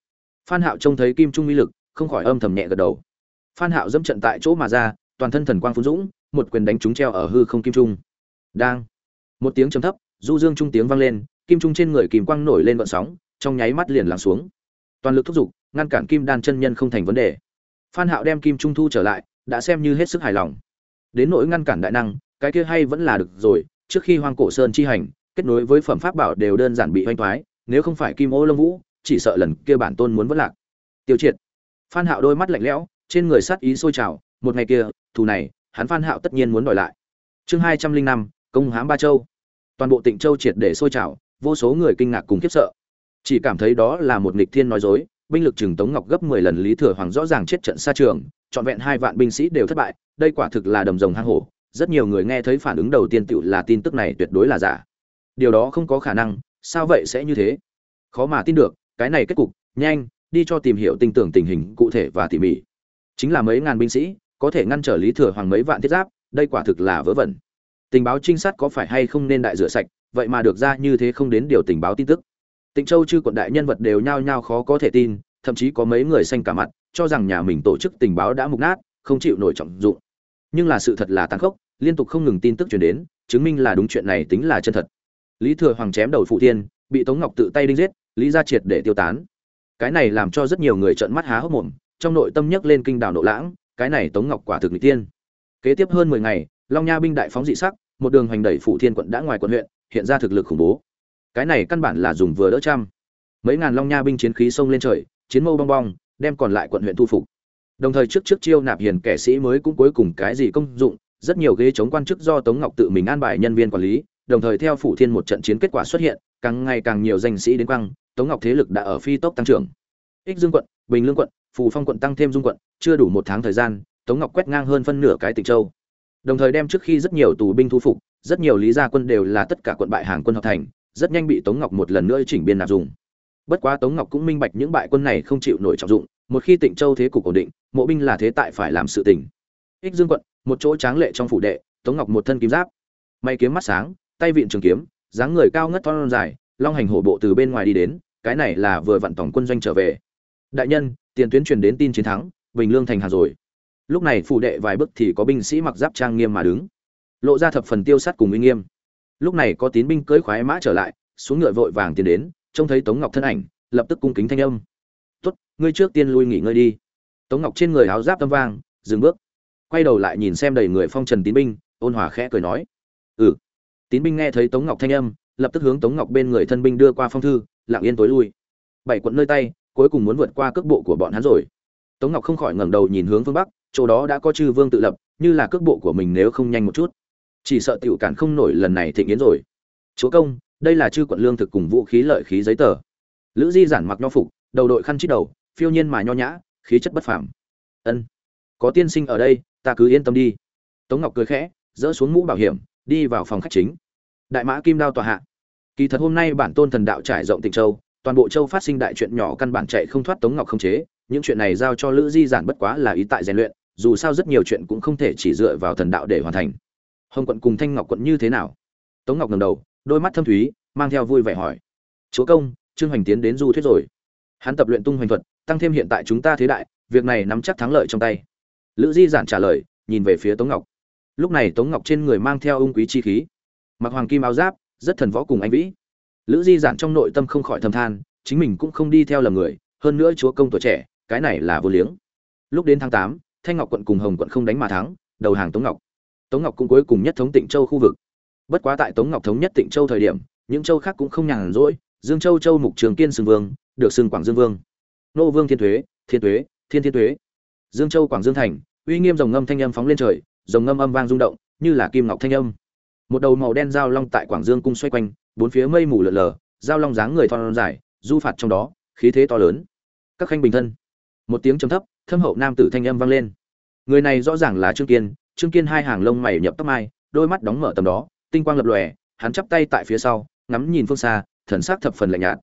Phan hạo trông thấy kim trung uy lực, không khỏi âm thầm nhẹ gật đầu. Phan hạo dẫm trận tại chỗ mà ra, toàn thân thần quang phun dũng, một quyền đánh trúng treo ở hư không kim trung. Đang. Một tiếng trầm thấp, du dương trung tiếng vang lên, kim trung trên người kim quang nổi lên vận sóng, trong nháy mắt liền lắng xuống. Toàn lực thúc giục, ngăn cản kim đan chân nhân không thành vấn đề. Phan hạo đem kim trung thu trở lại, đã xem như hết sức hài lòng. Đến nỗi ngăn cản đại năng, cái kia hay vẫn là được rồi, trước khi hoang cổ sơn chi hành, kết nối với phẩm pháp bảo đều đơn giản bị hoanh thoái nếu không phải kim ô Long vũ, chỉ sợ lần kia bản tôn muốn vất lạc. Tiêu triệt. Phan hạo đôi mắt lạnh lẽo, trên người sát ý sôi trào, một ngày kia, thù này, hắn phan hạo tất nhiên muốn đòi lại. Chương hai trăm linh năm, công hãm ba châu. Toàn bộ tịnh châu triệt để sôi trào, vô số người kinh ngạc cùng khiếp sợ. Chỉ cảm thấy đó là một nghịch thiên nói dối, binh lực trừng tống ngọc gấp mười lần lý thừa hoàng rõ ràng chết trận xa trường, trọn vẹn hai vạn binh sĩ đều thất bại, đây quả thực là đầm rồng hang hổ, rất nhiều người nghe thấy phản ứng đầu tiên tựu là tin tức này tuyệt đối là giả. Điều đó không có khả năng, sao vậy sẽ như thế? Khó mà tin được, cái này kết cục, nhanh, đi cho tìm hiểu tinh tưởng tình hình cụ thể và tỉ mỉ. Chính là mấy ngàn binh sĩ, có thể ngăn trở lý thừa hoàng mấy vạn thiết giáp, đây quả thực là vớ vẩn. Tình báo trinh sát có phải hay không nên đại rửa sạch, vậy mà được ra như thế không đến điều tình báo tin tức. Tịnh châu chư quận đại nhân vật đều nhao nhao khó có thể tin, thậm chí có mấy người xanh cả mặt, cho rằng nhà mình tổ chức tình báo đã mục nát, không chịu nổi trọng dụng. Nhưng là sự thật là tàn khốc, liên tục không ngừng tin tức truyền đến, chứng minh là đúng chuyện này tính là chân thật. Lý thừa hoàng chém đầu phụ thiên, bị tống ngọc tự tay đinh giết lý gia triệt để tiêu tán. Cái này làm cho rất nhiều người trợn mắt há hốc mồm, trong nội tâm nhấc lên kinh đảo nộ lãng, cái này tống ngọc quả thực người tiên. Kế tiếp hơn mười ngày, long nha binh đại phóng dị sắc, một đường hành đẩy phụ thiên quận đã ngoài quận huyện, hiện ra thực lực khủng bố. Cái này căn bản là dùng vừa đỡ trăm. Mấy ngàn long nha binh chiến khí xông lên trời, chiến mâu bong bong, đem còn lại quận huyện thu phục. Đồng thời trước trước chiêu nạp hiền kẻ sĩ mới cũng cuối cùng cái gì công dụng, rất nhiều ghế chống quan chức do tống ngọc tự mình an bài nhân viên quản lý, đồng thời theo phủ thiên một trận chiến kết quả xuất hiện, càng ngày càng nhiều danh sĩ đến quăng tống ngọc thế lực đã ở phi tốc tăng trưởng. Ích dương quận, bình lương quận, phù phong quận tăng thêm dung quận, chưa đủ một tháng thời gian, tống ngọc quét ngang hơn phân nửa cái tịnh châu. Đồng thời đem trước khi rất nhiều tù binh thu phục, rất nhiều lý gia quân đều là tất cả quận bại hàng quân hợp thành, rất nhanh bị tống ngọc một lần nữa chỉnh biên nạp dùng. Bất quá tống ngọc cũng minh bạch những bại quân này không chịu nổi trọng dụng, một khi tịnh châu thế cục ổn định, mộ binh là thế tại phải làm sự tình. Ích dương quận, một chỗ tráng lệ trong phủ đệ, tống ngọc một thân kim giáp. May kiếm mắt sáng, tay vịn trường kiếm, dáng người cao ngất thon dài long hành hổ bộ từ bên ngoài đi đến, cái này là vừa vặn tổng quân doanh trở về. Đại nhân, tiền tuyến truyền đến tin chiến thắng, bình lương thành hà rồi. Lúc này phụ đệ vài bước thì có binh sĩ mặc giáp trang nghiêm mà đứng. Lộ ra thập phần tiêu sát cùng uy nghiêm. Lúc này có tín binh cưỡi khoái mã trở lại, xuống ngựa vội vàng tiến đến, trông thấy tống ngọc thân ảnh, lập tức cung kính thanh âm. Tốt, ngươi trước tiên lui nghỉ ngơi đi. Tống ngọc trên người áo giáp tâm vang dừng bước. Quay đầu lại nhìn xem đầy người phong trần tín binh, ôn hòa khẽ cười nói. Ừ. Tín binh nghe thấy tống ngọc thanh âm lập tức hướng tống ngọc bên người thân binh đưa qua phong thư, lặng yên tối lui. Bảy quận nơi tay, cuối cùng muốn vượt qua cước bộ của bọn hắn rồi. Tống ngọc không khỏi ngẩng đầu nhìn hướng phương bắc, chỗ đó đã có chư vương tự lập, như là cước bộ của mình nếu không nhanh một chút. Chỉ sợ tiểu cản không nổi lần này thịnh yến rồi. Chúa công, đây là chư quận lương thực cùng vũ khí lợi khí giấy tờ. Lữ di giản mặc nho phục, đầu đội khăn chít đầu, phiêu nhiên mà nho nhã, khí chất bất phàm. Ân, có tiên sinh ở đây, ta cứ yên tâm đi. Tống ngọc cười khẽ, dỡ xuống mũ bảo hiểm, đi vào phòng khách chính. Đại mã kim đao tòa hạ kỳ thật hôm nay bản tôn thần đạo trải rộng tịnh châu, toàn bộ châu phát sinh đại chuyện nhỏ căn bản chạy không thoát tống ngọc không chế, những chuyện này giao cho lữ di giản bất quá là ý tại rèn luyện, dù sao rất nhiều chuyện cũng không thể chỉ dựa vào thần đạo để hoàn thành. Hồng quận cùng thanh ngọc quận như thế nào? Tống ngọc ngầm đầu, đôi mắt thâm thúy, mang theo vui vẻ hỏi. Chúa công, trương hoành tiến đến du thuyết rồi. Hắn tập luyện tung hoành thuật, tăng thêm hiện tại chúng ta thế đại, việc này nắm chắc thắng lợi trong tay. Lữ di giản trả lời, nhìn về phía tống ngọc. Lúc này tống ngọc trên người mang theo ung quý chi khí. Mặc hoàng kim áo giáp rất thần võ cùng anh vĩ. Lữ di giản trong nội tâm không khỏi thầm than, chính mình cũng không đi theo lầm người, hơn nữa chúa công tuổi trẻ, cái này là vô liếng. Lúc đến tháng tám, thanh ngọc quận cùng hồng quận không đánh mà thắng, đầu hàng tống ngọc. Tống ngọc cũng cuối cùng nhất thống tịnh châu khu vực. Bất quá tại tống ngọc thống nhất tịnh châu thời điểm, những châu khác cũng không nhàn rỗi, dương châu châu mục, trường kiên, sừng vương, được sừng quảng dương vương. Nô vương thiên thuế thiên thuế, thiên thiên thuế. Dương châu, quảng dương thành, uy nghiêm dòng ngâm thanh âm phóng lên trời dòng ngâm âm vang rung động, như là kim ngọc thanh âm một đầu màu đen giao long tại quảng dương cung xoay quanh, bốn phía mây mù lờ lờ giao long dáng người thon dài, du phạt trong đó, khí thế to lớn. Các khanh bình thân. Một tiếng trầm thấp, thâm hậu nam tử thanh âm vang lên. Người này rõ ràng là trương kiên trương kiên hai hàng lông mày nhập tóc mai, đôi mắt đóng mở tầm đó, tinh quang lập lòe, hắn chắp tay tại phía sau, ngắm nhìn phương xa, thần sắc thập phần lạnh nhạt.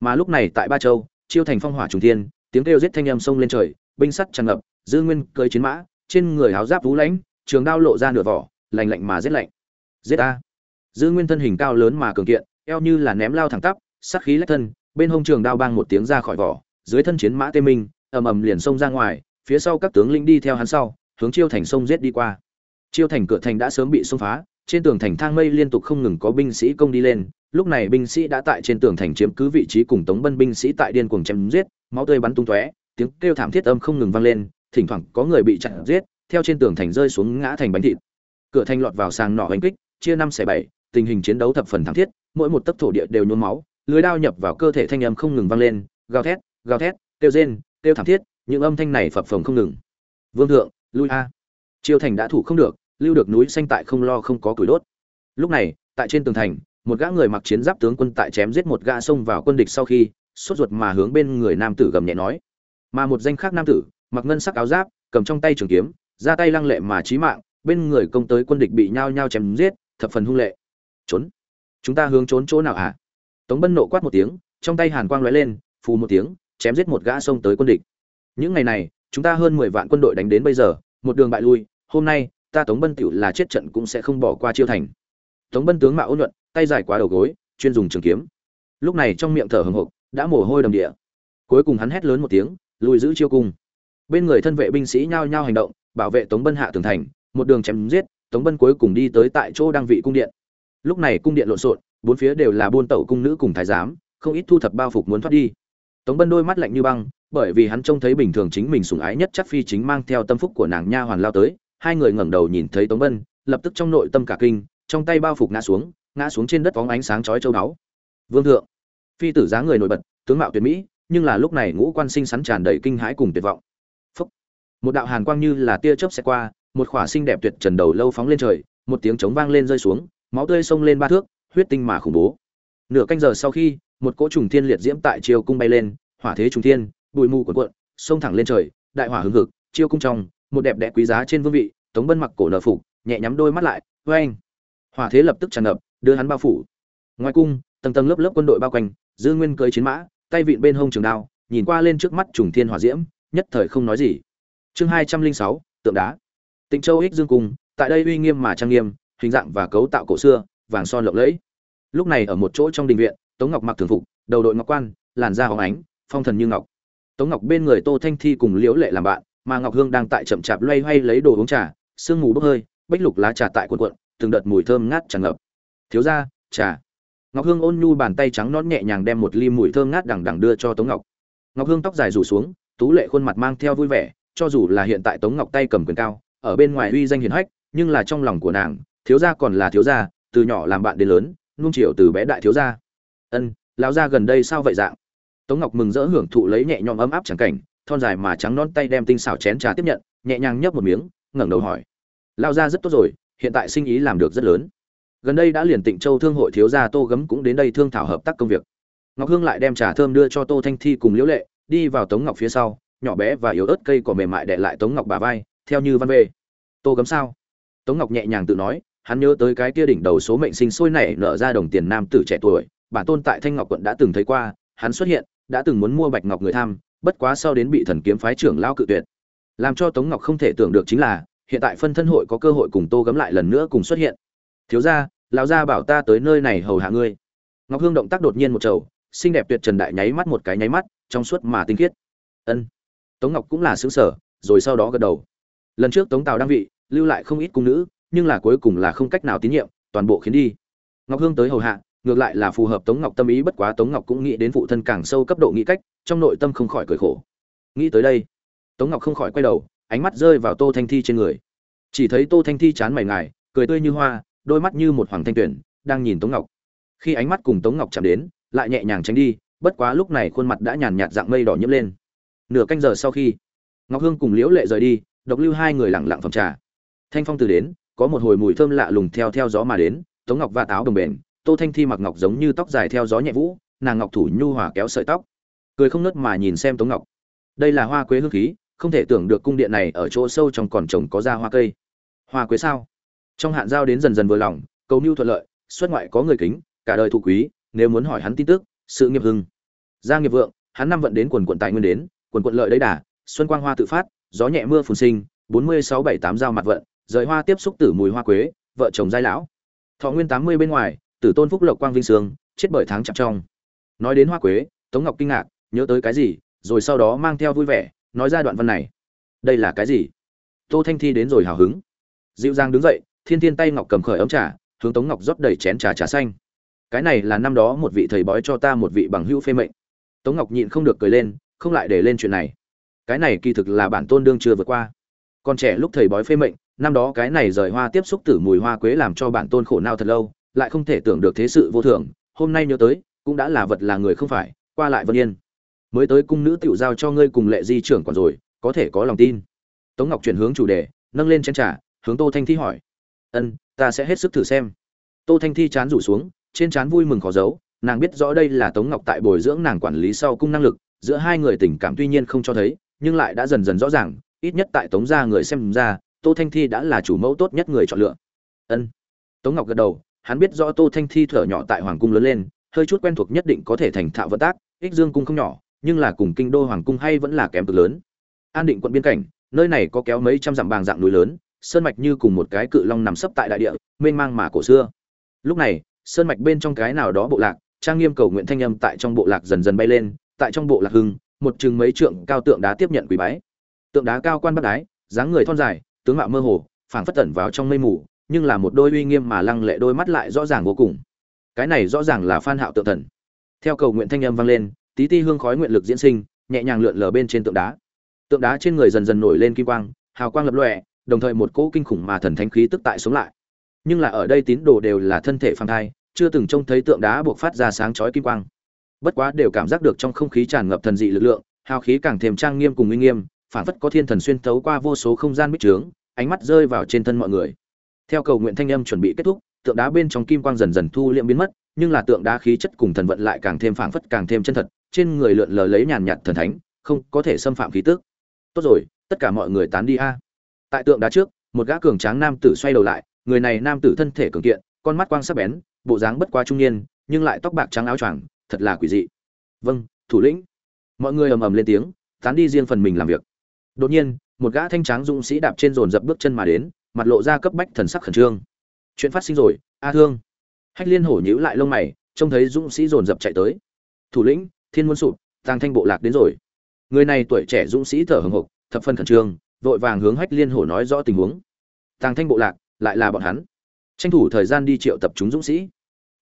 Mà lúc này tại ba châu, chiêu thành phong hỏa trùng thiên, tiếng kêu giết thanh âm sông lên trời, binh sắt tràn ngập dư nguyên cưỡi chiến mã, trên người áo giáp vũ lãnh, trường đao lộ ra nửa vỏ, lạnh lạnh mà giết lạnh giết a dư nguyên thân hình cao lớn mà cường kiện, eo như là ném lao thẳng tắp, sát khí lách thân, bên hông trường đao bang một tiếng ra khỏi vỏ, dưới thân chiến mã tê minh, ầm ầm liền xông ra ngoài, phía sau các tướng lĩnh đi theo hắn sau, hướng chiêu thành sông giết đi qua. Chiêu thành cửa thành đã sớm bị xông phá, trên tường thành thang mây liên tục không ngừng có binh sĩ công đi lên, lúc này binh sĩ đã tại trên tường thành chiếm cứ vị trí cùng tống bân binh sĩ tại điên cuồng chém giết, máu tươi bắn tung tóe, tiếng kêu thảm thiết âm không ngừng vang lên, thỉnh thoảng có người bị chặn giết, theo trên tường thành rơi xuống ngã thành bánh thịt. Cửa thành lọt vào sàng nọ đánh kích chia năm xẻ bảy, tình hình chiến đấu thập phần thảm thiết, mỗi một tấc thổ địa đều nhuốm máu, lưới đao nhập vào cơ thể thanh âm không ngừng vang lên, gào thét gào thét, kêu rên, kêu thảm thiết, những âm thanh này phập phồng không ngừng. Vương thượng, lui a. Chiêu thành đã thủ không được, lưu được núi xanh tại không lo không có củi đốt. Lúc này, tại trên tường thành, một gã người mặc chiến giáp tướng quân tại chém giết một gã xông vào quân địch sau khi, sốt ruột mà hướng bên người nam tử gầm nhẹ nói. Mà một danh khác nam tử, mặc ngân sắc áo giáp, cầm trong tay trường kiếm, ra tay lăng lệ mà chí mạng, bên người công tới quân địch bị nhao nhao chém giết thập phần hung lệ. Trốn. Chúng ta hướng trốn chỗ nào hả? Tống bân nộ quát một tiếng, trong tay hàn quang lóe lên, phù một tiếng, chém giết một gã xông tới quân địch. Những ngày này, chúng ta hơn mười vạn quân đội đánh đến bây giờ, một đường bại lui, hôm nay, ta tống bân tựu là chết trận cũng sẽ không bỏ qua chiêu thành. Tống bân tướng mạo ôn nhuận, tay dài quá đầu gối, chuyên dùng trường kiếm. Lúc này trong miệng thở hừng hực, đã mồ hôi đầm địa. Cuối cùng hắn hét lớn một tiếng, lùi giữ chiêu cung. Bên người thân vệ binh sĩ nhao nhao hành động, bảo vệ tống bân hạ tường thành, một đường chém giết tống bân cuối cùng đi tới tại chỗ đăng vị cung điện. Lúc này cung điện lộn xộn, bốn phía đều là buôn tẩu cung nữ cùng thái giám, không ít thu thập bao phục muốn thoát đi. Tống bân đôi mắt lạnh như băng, bởi vì hắn trông thấy bình thường chính mình sủng ái nhất chắc phi chính mang theo tâm phúc của nàng nha hoàn lao tới, hai người ngẩng đầu nhìn thấy tống bân, lập tức trong nội tâm cả kinh, trong tay bao phục ngã xuống ngã xuống trên đất phóng ánh sáng chói châu đáo vương thượng, phi tử dáng người nổi bật, tướng mạo tuyệt mỹ, nhưng là lúc này ngũ quan sinh sắn tràn đầy kinh hãi cùng tuyệt vọng. Phúc. một đạo hàn quang như là tia chớp sẽ qua một khỏa xinh đẹp tuyệt trần đầu lâu phóng lên trời, một tiếng trống vang lên rơi xuống, máu tươi xông lên ba thước, huyết tinh mà khủng bố. Nửa canh giờ sau khi, một cỗ trùng thiên liệt diễm tại chiều cung bay lên, hỏa thế trùng thiên, bụi mù cuộn cuộn xông thẳng lên trời, đại hỏa hừng hực, chiêu cung trong, một đẹp đẽ quý giá trên vương vị, tống bân mặc cổ nở phục, nhẹ nhắm đôi mắt lại vê anh hỏa thế lập tức tràn ngập, đưa hắn bao phủ. Ngoài cung, tầng tầng lớp lớp quân đội bao quanh dư nguyên cưới chiến mã, tay vịn bên hông trường đao, nhìn qua lên trước mắt trùng thiên hỏa diễm, nhất thời không nói gì. Chương hai trăm linh sáu, tượng đá tịnh châu ích dương cung, tại đây uy nghiêm mà trang nghiêm, hình dạng và cấu tạo cổ xưa, vàng son lộng lẫy. Lúc này ở một chỗ trong đình viện, tống ngọc mặc thường phục, đầu đội ngọc quan, làn da hóng ánh, phong thần như ngọc. Tống ngọc bên người tô thanh thi cùng liễu lệ làm bạn, mà ngọc hương đang tại chậm chạp loay hoay lấy đồ uống trà, sương mù bốc hơi, bách lục lá trà tại cuộn cuộn, từng đợt mùi thơm ngát tràn ngập. Thiếu gia, trà. Ngọc hương ôn nhu bàn tay trắng nõn nhẹ nhàng đem một ly mùi thơm ngát đằng đằng đưa cho tống ngọc. Ngọc hương tóc dài rủ xuống, tú lệ khuôn mặt mang theo vui vẻ, cho dù là hiện tại tống ngọc tay cầm quyền cao ở bên ngoài uy danh hiển hách, nhưng là trong lòng của nàng, thiếu gia còn là thiếu gia, từ nhỏ làm bạn đến lớn nung chiều từ bé đại thiếu gia. Ân, lão gia gần đây sao vậy dạng? Tống ngọc mừng rỡ hưởng thụ lấy nhẹ nhõm ấm áp chẳng cảnh, thon dài mà trắng non tay đem tinh xảo chén trà tiếp nhận, nhẹ nhàng nhấp một miếng, ngẩng đầu hỏi. Lão gia rất tốt rồi, hiện tại sinh ý làm được rất lớn. Gần đây đã liền tịnh châu thương hội thiếu gia tô gấm cũng đến đây thương thảo hợp tác công việc. Ngọc hương lại đem trà thơm đưa cho tô thanh thi cùng liễu lệ, đi vào tống ngọc phía sau, nhỏ bé và yếu ớt cây cỏ mềm mại đệ lại tống ngọc bà vai theo như văn bê tô gấm sao? Tống ngọc nhẹ nhàng tự nói, hắn nhớ tới cái kia đỉnh đầu số mệnh sinh sôi nảy nở ra đồng tiền nam tử trẻ tuổi, bản tôn tại thanh ngọc quận đã từng thấy qua, hắn xuất hiện, đã từng muốn mua bạch ngọc người tham bất quá sau đến bị thần kiếm phái trưởng lao cự tuyệt. Làm cho tống ngọc không thể tưởng được chính là, hiện tại phân thân hội có cơ hội cùng tô gấm lại lần nữa cùng xuất hiện. Thiếu gia, lão gia bảo ta tới nơi này hầu hạ ngươi. Ngọc hương động tác đột nhiên một trầu, xinh đẹp tuyệt trần đại nháy mắt một cái nháy mắt, trong suốt mà tinh khiết. Ân. Tống ngọc cũng là xứng sở rồi sau đó gật đầu lần trước tống tào đang vị, lưu lại không ít cung nữ, nhưng là cuối cùng là không cách nào tín nhiệm, toàn bộ khiến đi. Ngọc hương tới hầu hạ, ngược lại là phù hợp tống ngọc tâm ý, bất quá tống ngọc cũng nghĩ đến phụ thân càng sâu cấp độ nghĩ cách, trong nội tâm không khỏi cười khổ. Nghĩ tới đây, tống ngọc không khỏi quay đầu, ánh mắt rơi vào tô thanh thi trên người. Chỉ thấy tô thanh thi chán mày ngài, cười tươi như hoa, đôi mắt như một hoàng thanh tuyển, đang nhìn tống ngọc. Khi ánh mắt cùng tống ngọc chạm đến, lại nhẹ nhàng tránh đi, bất quá lúc này khuôn mặt đã nhàn nhạt dạng mây đỏ nhiễm lên. Nửa canh giờ sau khi, ngọc hương cùng liễu lệ rời đi độc lưu hai người lặng lặng phòng trà. Thanh phong từ đến, có một hồi mùi thơm lạ lùng theo theo gió mà đến, tống ngọc va táo đồng bền, tô thanh thi mặc ngọc giống như tóc dài theo gió nhẹ vũ, nàng ngọc thủ nhu hòa kéo sợi tóc. Cười không nớt mà nhìn xem tống ngọc. Đây là hoa quế hương khí, không thể tưởng được cung điện này ở chỗ sâu trong còn trồng có ra hoa cây. Hoa quế sao? Trong hạn giao đến dần dần vừa lòng, cầu mưu thuận lợi, xuất ngoại có người kính, cả đời thụ quý, nếu muốn hỏi hắn tin tức, sự nghiệp hưng. Gia nghiệp vượng, hắn năm vận đến quần quận tài nguyên đến, quần quận lợi đấy đà, xuân quang hoa tự phát gió nhẹ mưa phùn sinh, bốn mươi sáu bảy tám giao mặt vận, rời hoa tiếp xúc tử mùi hoa quế, vợ chồng giai lão. Thọ nguyên tám mươi bên ngoài, tử tôn phúc lộc quang vinh sương, chết bởi tháng chạp trong. Nói đến hoa quế, tống ngọc kinh ngạc, nhớ tới cái gì, rồi sau đó mang theo vui vẻ, nói ra đoạn văn này. Đây là cái gì? Tô thanh thi đến rồi hào hứng. Dịu dàng đứng dậy, thiên thiên tay ngọc cầm khởi ấm trà, hướng tống ngọc rót đầy chén trà trà xanh. Cái này là năm đó một vị thầy bói cho ta một vị bằng hữu phê mệnh. Tống ngọc nhịn không được cười lên, không lại để lên chuyện này cái này kỳ thực là bản tôn đương chưa vượt qua. Còn trẻ lúc thầy bói phê mệnh, năm đó cái này rời hoa tiếp xúc tử mùi hoa quế làm cho bản tôn khổ nao thật lâu, lại không thể tưởng được thế sự vô thường, hôm nay nhớ tới, cũng đã là vật là người không phải, qua lại vân yên. Mới tới cung nữ tiểu giao cho ngươi cùng lệ di trưởng còn rồi, có thể có lòng tin. Tống ngọc chuyển hướng chủ đề, nâng lên chén trà, hướng tô thanh thi hỏi. Ân, ta sẽ hết sức thử xem. Tô thanh thi chán rủ xuống, trên chán vui mừng khó giấu, nàng biết rõ đây là tống ngọc tại bồi dưỡng nàng quản lý sau cung năng lực, giữa hai người tình cảm tuy nhiên không cho thấy nhưng lại đã dần dần rõ ràng, ít nhất tại tống gia người xem ra, tô thanh thi đã là chủ mẫu tốt nhất người chọn lựa. Ân. Tống ngọc gật đầu, hắn biết rõ tô thanh thi thở nhỏ tại hoàng cung lớn lên, hơi chút quen thuộc nhất định có thể thành thạo vận tác, ích dương cung không nhỏ, nhưng là cùng kinh đô hoàng cung hay vẫn là kém cực lớn. An định quận biên cảnh, nơi này có kéo mấy trăm dặm bàng dạng núi lớn, sơn mạch như cùng một cái cự long nằm sấp tại đại địa, mênh mang mà cổ xưa. Lúc này, sơn mạch bên trong cái nào đó bộ lạc, trang nghiêm cầu nguyện thanh âm tại trong bộ lạc dần dần bay lên, tại trong bộ lạc hưng một chừng mấy trượng cao tượng đá tiếp nhận quỷ bái. Tượng đá cao quan bắt đái, dáng người thon dài, tướng mạo mơ hồ, phảng phất tẩn vào trong mây mù, nhưng là một đôi uy nghiêm mà lăng lệ đôi mắt lại rõ ràng vô cùng. Cái này rõ ràng là phan hạo tượng thần. Theo cầu nguyện thanh âm vang lên, tí ti hương khói nguyện lực diễn sinh, nhẹ nhàng lượn lờ bên trên tượng đá. Tượng đá trên người dần dần nổi lên kim quang, hào quang lập lòe, đồng thời một cỗ kinh khủng mà thần thánh khí tức tại sống lại. Nhưng là ở đây tín đồ đều là thân thể phàm thai, chưa từng trông thấy tượng đá buộc phát ra sáng chói kim quang bất quá đều cảm giác được trong không khí tràn ngập thần dị lực lượng, hào khí càng thêm trang nghiêm cùng uy nghiêm, phản phất có thiên thần xuyên thấu qua vô số không gian bích trướng, ánh mắt rơi vào trên thân mọi người. Theo cầu nguyện thanh âm chuẩn bị kết thúc, tượng đá bên trong kim quang dần dần thu liệm biến mất, nhưng là tượng đá khí chất cùng thần vận lại càng thêm phảng phất càng thêm chân thật, trên người lượn lờ lấy nhàn nhạt thần thánh, không có thể xâm phạm khí tức. Tốt rồi, tất cả mọi người tán đi a. Tại tượng đá trước, một gã cường tráng nam tử xoay đầu lại, người này nam tử thân thể cường kiện, con mắt quang sắc bén, bộ dáng bất quá trung niên, nhưng lại tóc bạc trắng áo choàng thật là quỷ dị. Vâng thủ lĩnh. Mọi người ầm ầm lên tiếng, tán đi riêng phần mình làm việc. Đột nhiên, một gã thanh tráng dũng sĩ đạp trên dồn dập bước chân mà đến, mặt lộ ra cấp bách thần sắc khẩn trương. Chuyện phát sinh rồi, a thương. Hách liên hổ nhíu lại lông mày, trông thấy dũng sĩ dồn dập chạy tới. Thủ lĩnh, thiên muốn sụp, tàng thanh bộ lạc đến rồi. Người này tuổi trẻ dũng sĩ thở hừng hực, thập phân khẩn trương, vội vàng hướng hách liên hổ nói rõ tình huống. Tàng thanh bộ lạc, lại là bọn hắn. Tranh thủ thời gian đi triệu tập chúng dũng sĩ.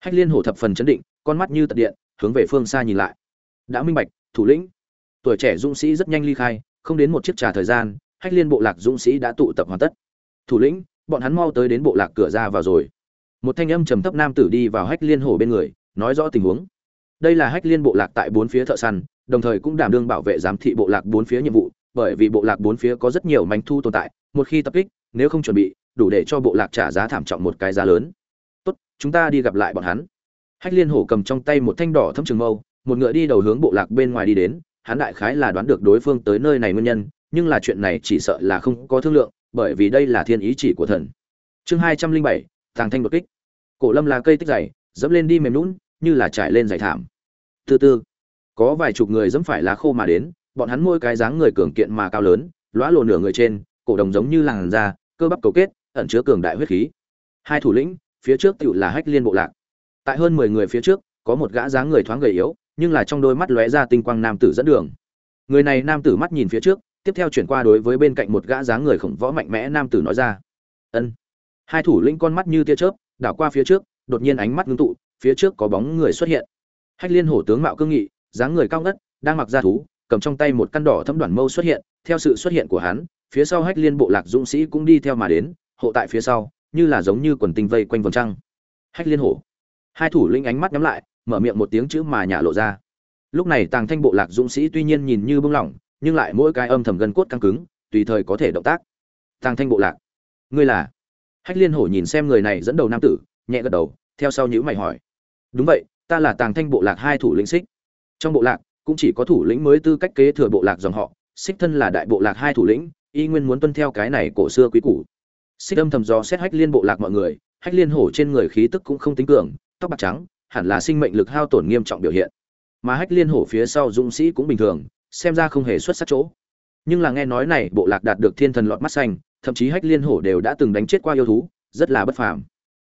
Hách liên hổ thập phần chấn định, con mắt như tật điện hướng về phương xa nhìn lại. Đã minh bạch, thủ lĩnh. Tuổi trẻ dũng sĩ rất nhanh ly khai, không đến một chiếc trà thời gian, hách liên bộ lạc dũng sĩ đã tụ tập hoàn tất. Thủ lĩnh, bọn hắn mau tới đến bộ lạc cửa ra vào rồi. Một thanh âm trầm thấp nam tử đi vào hách liên hổ bên người, nói rõ tình huống. Đây là hách liên bộ lạc tại bốn phía thợ săn, đồng thời cũng đảm đương bảo vệ giám thị bộ lạc bốn phía nhiệm vụ, bởi vì bộ lạc bốn phía có rất nhiều manh thu tồn tại, một khi tập kích, nếu không chuẩn bị, đủ để cho bộ lạc trả giá thảm trọng một cái giá lớn. Tốt, chúng ta đi gặp lại bọn hắn hách liên hổ cầm trong tay một thanh đỏ thâm trường mâu, một ngựa đi đầu hướng bộ lạc bên ngoài đi đến, hắn đại khái là đoán được đối phương tới nơi này nguyên nhân, nhưng là chuyện này chỉ sợ là không có thương lượng, bởi vì đây là thiên ý chỉ của thần. Chương hai trăm linh bảy, tàng thanh đột kích. Cổ lâm là cây tích dày, dẫm lên đi mềm lún như là trải lên dày thảm. Từ từ, có vài chục người dẫm phải lá khô mà đến, bọn hắn môi cái dáng người cường kiện mà cao lớn lõa lộ nửa người trên, cổ đồng giống như làn da, cơ bắp cầu kết, ẩn chứa cường đại huyết khí. Hai thủ lĩnh, phía trước tựu là hách liên bộ lạc tại hơn mười người phía trước, có một gã dáng người thoáng gầy yếu, nhưng là trong đôi mắt lóe ra tinh quang nam tử dẫn đường. Người này nam tử mắt nhìn phía trước, tiếp theo chuyển qua đối với bên cạnh một gã dáng người khổng võ mạnh mẽ nam tử nói ra. Ân. Hai thủ lĩnh con mắt như tia chớp, đảo qua phía trước, đột nhiên ánh mắt ngưng tụ, phía trước có bóng người xuất hiện. Hách liên hổ tướng mạo cương nghị, dáng người cao ngất, đang mặc da thú, cầm trong tay một căn đỏ thấm đoàn mâu xuất hiện, theo sự xuất hiện của hắn, phía sau hách liên bộ lạc dũng sĩ cũng đi theo mà đến, hộ tại phía sau, như là giống như quần tinh vây quanh vòng trăng. Hách liên hổ hai thủ lĩnh ánh mắt nhắm lại, mở miệng một tiếng chữ mà nhả lộ ra. Lúc này tàng thanh bộ lạc dũng sĩ tuy nhiên nhìn như bưng lỏng, nhưng lại mỗi cái âm thầm gân cốt căng cứng, tùy thời có thể động tác. Tàng thanh bộ lạc, ngươi là? Hách liên hổ nhìn xem người này dẫn đầu nam tử, nhẹ gật đầu, theo sau nhữ mày hỏi. Đúng vậy, ta là tàng thanh bộ lạc hai thủ lĩnh xích. Trong bộ lạc, cũng chỉ có thủ lĩnh mới tư cách kế thừa bộ lạc dòng họ, xích thân là đại bộ lạc hai thủ lĩnh, y nguyên muốn tuân theo cái này cổ xưa quý củ. Xích âm thầm do xét hách liên bộ lạc mọi người, hách liên hổ trên người khí tức cũng không tính cường tóc bạc trắng, hẳn là sinh mệnh lực hao tổn nghiêm trọng biểu hiện. Mà hách liên hổ phía sau dũng sĩ cũng bình thường, xem ra không hề xuất sắc chỗ. Nhưng là nghe nói này, bộ lạc đạt được thiên thần lọt mắt xanh, thậm chí hách liên hổ đều đã từng đánh chết qua yêu thú, rất là bất phàm.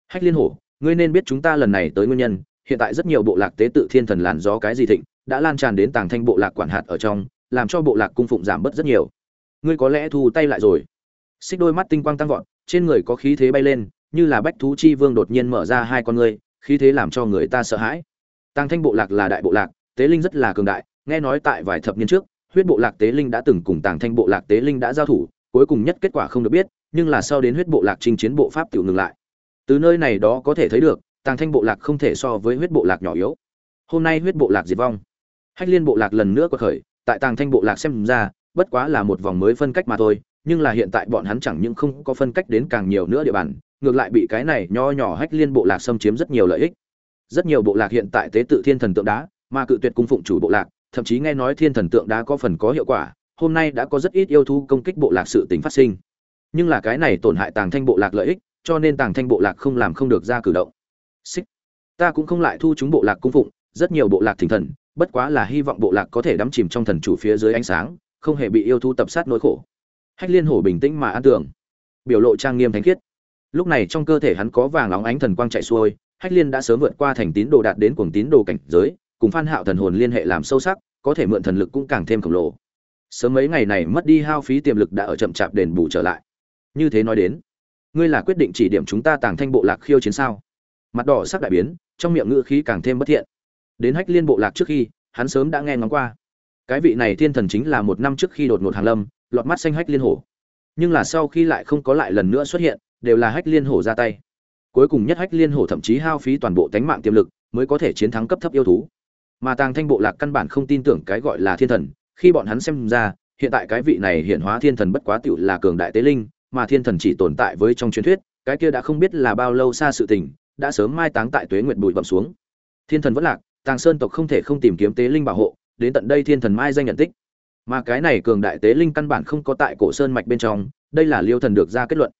Hách liên hổ, ngươi nên biết chúng ta lần này tới nguyên nhân, hiện tại rất nhiều bộ lạc tế tự thiên thần làn gió cái gì thịnh, đã lan tràn đến tàng thanh bộ lạc quản hạt ở trong, làm cho bộ lạc cung phụng giảm bớt rất nhiều. Ngươi có lẽ thu tay lại rồi. Xích đôi mắt tinh quang tăng vọt, trên người có khí thế bay lên, như là bách thú chi vương đột nhiên mở ra hai con ngươi khí thế làm cho người ta sợ hãi. Tàng thanh bộ lạc là đại bộ lạc, tế linh rất là cường đại, nghe nói tại vài thập niên trước, huyết bộ lạc tế linh đã từng cùng tàng thanh bộ lạc tế linh đã giao thủ, cuối cùng nhất kết quả không được biết, nhưng là sau đến huyết bộ lạc chinh chiến bộ pháp tiểu ngừng lại. Từ nơi này đó có thể thấy được, tàng thanh bộ lạc không thể so với huyết bộ lạc nhỏ yếu. Hôm nay huyết bộ lạc diệt vong. Hách liên bộ lạc lần nữa quật khởi, tại tàng thanh bộ lạc xem ra, bất quá là một vòng mới phân cách mà thôi, nhưng là hiện tại bọn hắn chẳng những không có phân cách đến càng nhiều nữa địa bàn ngược lại bị cái này nho nhỏ hách liên bộ lạc xâm chiếm rất nhiều lợi ích. Rất nhiều bộ lạc hiện tại tế tự thiên thần tượng đá, mà cự tuyệt cung phụng chủ bộ lạc, thậm chí nghe nói thiên thần tượng đá có phần có hiệu quả, hôm nay đã có rất ít yêu thú công kích bộ lạc sự tình phát sinh. Nhưng là cái này tổn hại tàng thanh bộ lạc lợi ích, cho nên tàng thanh bộ lạc không làm không được ra cử động. Xích. Ta cũng không lại thu chúng bộ lạc cung phụng, rất nhiều bộ lạc thỉnh thần, bất quá là hy vọng bộ lạc có thể đắm chìm trong thần chủ phía dưới ánh sáng, không hề bị yêu thú tập sát nỗi khổ. Hách liên hổ bình tĩnh mà an tưởng. Biểu lộ trang nghiêm thánh khiết lúc này trong cơ thể hắn có vàng óng ánh thần quang chạy xuôi, hách liên đã sớm vượt qua thành tín đồ đạt đến cuồng tín đồ cảnh giới, cùng phan hạo thần hồn liên hệ làm sâu sắc, có thể mượn thần lực cũng càng thêm khổng lồ. Sớm mấy ngày này mất đi hao phí tiềm lực đã ở chậm chạp đền bù trở lại. Như thế nói đến, ngươi là quyết định chỉ điểm chúng ta tàng thanh bộ lạc khiêu chiến sao? Mặt đỏ sắc đại biến, trong miệng ngữ khí càng thêm bất thiện. Đến hách liên bộ lạc trước khi, hắn sớm đã nghe ngóng qua. Cái vị này thiên thần chính là một năm trước khi đột ngột hàng lâm, lọt mắt xanh hách liên hổ. Nhưng là sau khi lại không có lại lần nữa xuất hiện đều là hách liên hổ ra tay. Cuối cùng nhất hách liên hổ thậm chí hao phí toàn bộ tánh mạng tiềm lực mới có thể chiến thắng cấp thấp yêu thú. Mà tàng thanh bộ lạc căn bản không tin tưởng cái gọi là thiên thần, khi bọn hắn xem ra, hiện tại cái vị này hiện hóa thiên thần bất quá tựu là cường đại tế linh, mà thiên thần chỉ tồn tại với trong truyền thuyết, cái kia đã không biết là bao lâu xa sự tình, đã sớm mai táng tại tuế nguyệt bụi bậm xuống. Thiên thần vẫn lạc, tàng sơn tộc không thể không tìm kiếm tế linh bảo hộ, đến tận đây thiên thần mai danh nhận tích. Mà cái này cường đại tế linh căn bản không có tại cổ sơn mạch bên trong, đây là liêu thần được ra kết luận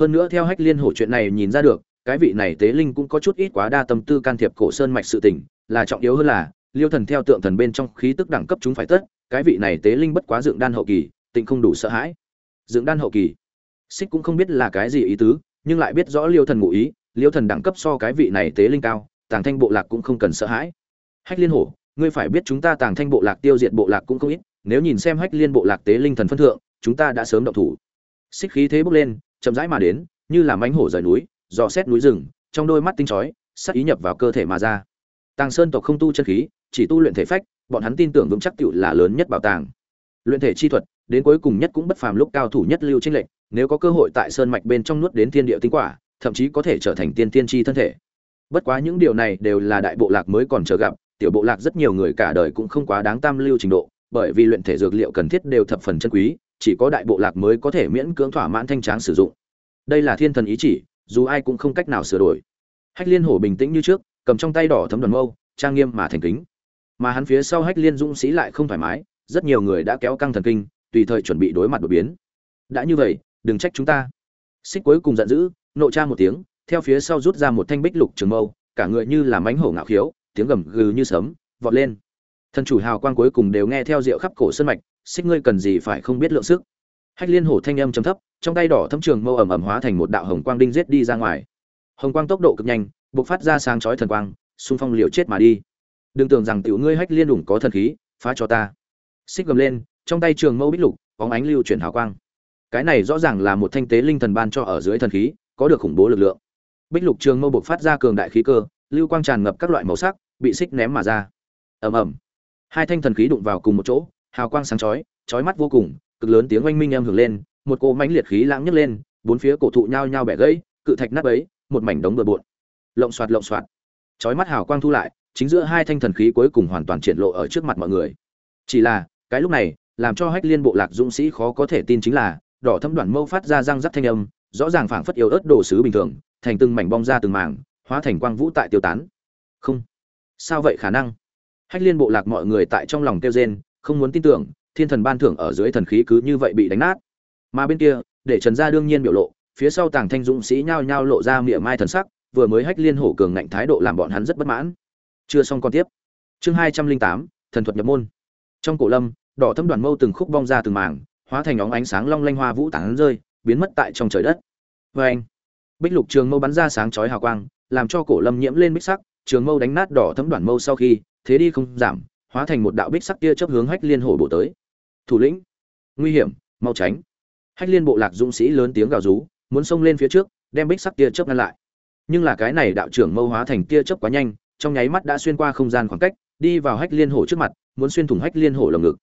hơn nữa theo hách liên hổ chuyện này nhìn ra được, cái vị này tế linh cũng có chút ít quá đa tâm tư can thiệp cổ sơn mạch sự tình, là trọng yếu hơn là, liêu thần theo tượng thần bên trong khí tức đẳng cấp chúng phải tất, cái vị này tế linh bất quá dựng đan hậu kỳ, tịnh không đủ sợ hãi. Dựng đan hậu kỳ. Xích cũng không biết là cái gì ý tứ, nhưng lại biết rõ liêu thần ngụ ý, liêu thần đẳng cấp so cái vị này tế linh cao, tàng thanh bộ lạc cũng không cần sợ hãi. Hách liên hổ, ngươi phải biết chúng ta tàng thanh bộ lạc tiêu diệt bộ lạc cũng không ít, nếu nhìn xem hách liên bộ lạc tế linh thần phân thượng, chúng ta đã sớm động thủ. Xích khí thế bốc lên chậm rãi mà đến, như là mánh hổ rời núi, dò xét núi rừng, trong đôi mắt tinh chói, sắc ý nhập vào cơ thể mà ra. Tàng sơn tộc không tu chân khí, chỉ tu luyện thể phách, bọn hắn tin tưởng vững chắc tựu là lớn nhất bảo tàng. Luyện thể chi thuật, đến cuối cùng nhất cũng bất phàm lúc cao thủ nhất lưu tranh lệnh nếu có cơ hội tại sơn mạch bên trong nuốt đến thiên địa tinh quả, thậm chí có thể trở thành tiên tiên tri thân thể. Bất quá những điều này đều là đại bộ lạc mới còn chờ gặp, tiểu bộ lạc rất nhiều người cả đời cũng không quá đáng tam lưu trình độ, bởi vì luyện thể dược liệu cần thiết đều thập phần chân quý chỉ có đại bộ lạc mới có thể miễn cưỡng thỏa mãn thanh tráng sử dụng. Đây là thiên thần ý chỉ, dù ai cũng không cách nào sửa đổi. Hách liên hổ bình tĩnh như trước, cầm trong tay đỏ thấm đoàn mâu, trang nghiêm mà thành kính. Mà hắn phía sau hách liên dũng sĩ lại không thoải mái, rất nhiều người đã kéo căng thần kinh, tùy thời chuẩn bị đối mặt đột biến. Đã như vậy, đừng trách chúng ta. Xích cuối cùng giận dữ, nộ cha một tiếng, theo phía sau rút ra một thanh bích lục trường mâu, cả người như là mánh hổ ngạo khiếu, tiếng gầm gừ như sấm, vọt lên. Thần chủ hào quang cuối cùng đều nghe theo rượu khắp cổ sân mạch xích ngươi cần gì phải không biết lượng sức. Hách liên hổ thanh âm trầm thấp, trong tay đỏ thâm trường mâu ẩm ẩm hóa thành một đạo hồng quang đinh giết đi ra ngoài. Hồng quang tốc độ cực nhanh, bộc phát ra sáng chói thần quang, xung phong liều chết mà đi. Đừng tưởng rằng tiểu ngươi hách liên đủng có thần khí, phá cho ta. Xích gầm lên, trong tay trường mâu bích lục, bóng ánh lưu chuyển hào quang. Cái này rõ ràng là một thanh tế linh thần ban cho ở dưới thần khí, có được khủng bố lực lượng. Bích lục trường mâu bộc phát ra cường đại khí cơ, lưu quang tràn ngập các loại màu sắc, bị xích ném mà ra. Ầm ầm. Hai thanh thần khí đụng vào cùng một chỗ hào quang sáng chói chói mắt vô cùng, cực lớn tiếng oanh minh em hưởng lên, một cỗ mãnh liệt khí lãng nhấc lên, bốn phía cổ thụ nhao nhao bẻ gãy, cự thạch nát ấy một mảnh đống bừa bộn. Lộng xoạt lộng xoạt. Chói mắt hào quang thu lại, chính giữa hai thanh thần khí cuối cùng hoàn toàn triển lộ ở trước mặt mọi người. Chỉ là, cái lúc này, làm cho hách liên bộ lạc dũng sĩ khó có thể tin chính là, đỏ thâm đoạn mâu phát ra răng rắc thanh âm, rõ ràng phảng phất yếu ớt đồ sứ bình thường, thành từng mảnh bong ra từng mảng, hóa thành quang vũ tại tiêu tán. Không. Sao vậy khả năng? Hách liên bộ lạc mọi người tại trong lòng kêu rên không muốn tin tưởng, thiên thần ban thưởng ở dưới thần khí cứ như vậy bị đánh nát. Mà bên kia, để trần gia đương nhiên biểu lộ, phía sau tàng thanh dũng sĩ nhao nhao lộ ra miệng mai thần sắc, vừa mới hách liên hổ cường ngạnh thái độ làm bọn hắn rất bất mãn. Chưa xong còn tiếp. Chương hai trăm linh tám, thần thuật nhập môn. Trong cổ lâm, đỏ thâm đoàn mâu từng khúc bong ra từng mảng, hóa thành óng ánh sáng long lanh hoa vũ tản rơi, biến mất tại trong trời đất. Vê anh, bích lục trường mâu bắn ra sáng chói hào quang, làm cho cổ lâm nhiễm lên bích sắc, trường mâu đánh nát đỏ thấm đoàn mâu sau khi, thế đi không giảm hóa thành một đạo bích sắc kia chớp hướng hách liên hổ bổ tới. Thủ lĩnh, nguy hiểm, mau tránh. Hách liên bộ lạc dũng sĩ lớn tiếng gào rú, muốn xông lên phía trước, đem bích sắc kia chớp ngăn lại. Nhưng là cái này đạo trưởng mâu hóa thành tia chớp quá nhanh, trong nháy mắt đã xuyên qua không gian khoảng cách, đi vào hách liên hổ trước mặt, muốn xuyên thủng hách liên hổ lồng ngực.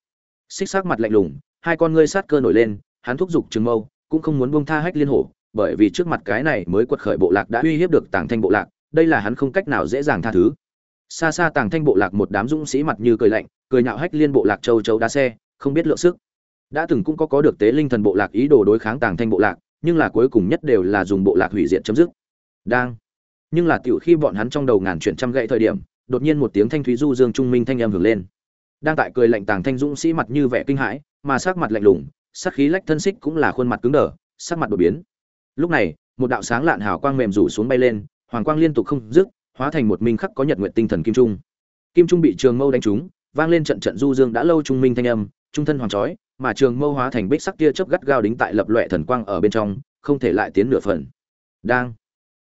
Xích sắc mặt lạnh lùng, hai con ngươi sát cơ nổi lên, hắn thúc giục trường mâu, cũng không muốn buông tha hách liên hổ, bởi vì trước mặt cái này mới quật khởi bộ lạc đã uy hiếp được tàng thanh bộ lạc, đây là hắn không cách nào dễ dàng tha thứ xa xa tàng thanh bộ lạc một đám dũng sĩ mặt như cười lạnh, cười nhạo hách liên bộ lạc châu châu đa xe, không biết lượng sức. Đã từng cũng có có được tế linh thần bộ lạc ý đồ đối kháng tàng thanh bộ lạc, nhưng là cuối cùng nhất đều là dùng bộ lạc hủy diệt chấm dứt. Đang. Nhưng là tiểu khi bọn hắn trong đầu ngàn chuyển trăm gậy thời điểm, đột nhiên một tiếng thanh thúy du dương trung minh thanh âm hưởng lên. Đang tại cười lạnh tàng thanh dũng sĩ mặt như vẻ kinh hãi, mà sắc mặt lạnh lùng, sắc khí lách thân xích cũng là khuôn mặt cứng đờ, sắc mặt đột biến. Lúc này, một đạo sáng lạn hào quang mềm rủ xuống bay lên, hoàng quang liên tục không dứt hóa thành một minh khắc có nhật nguyện tinh thần kim trung. Kim trung bị trường mâu đánh trúng, vang lên trận trận du dương đã lâu trung minh thanh âm, trung thân hoàng chói mà trường mâu hóa thành bích sắc tia chớp gắt gao đính tại lập loè thần quang ở bên trong, không thể lại tiến nửa phần. Đang,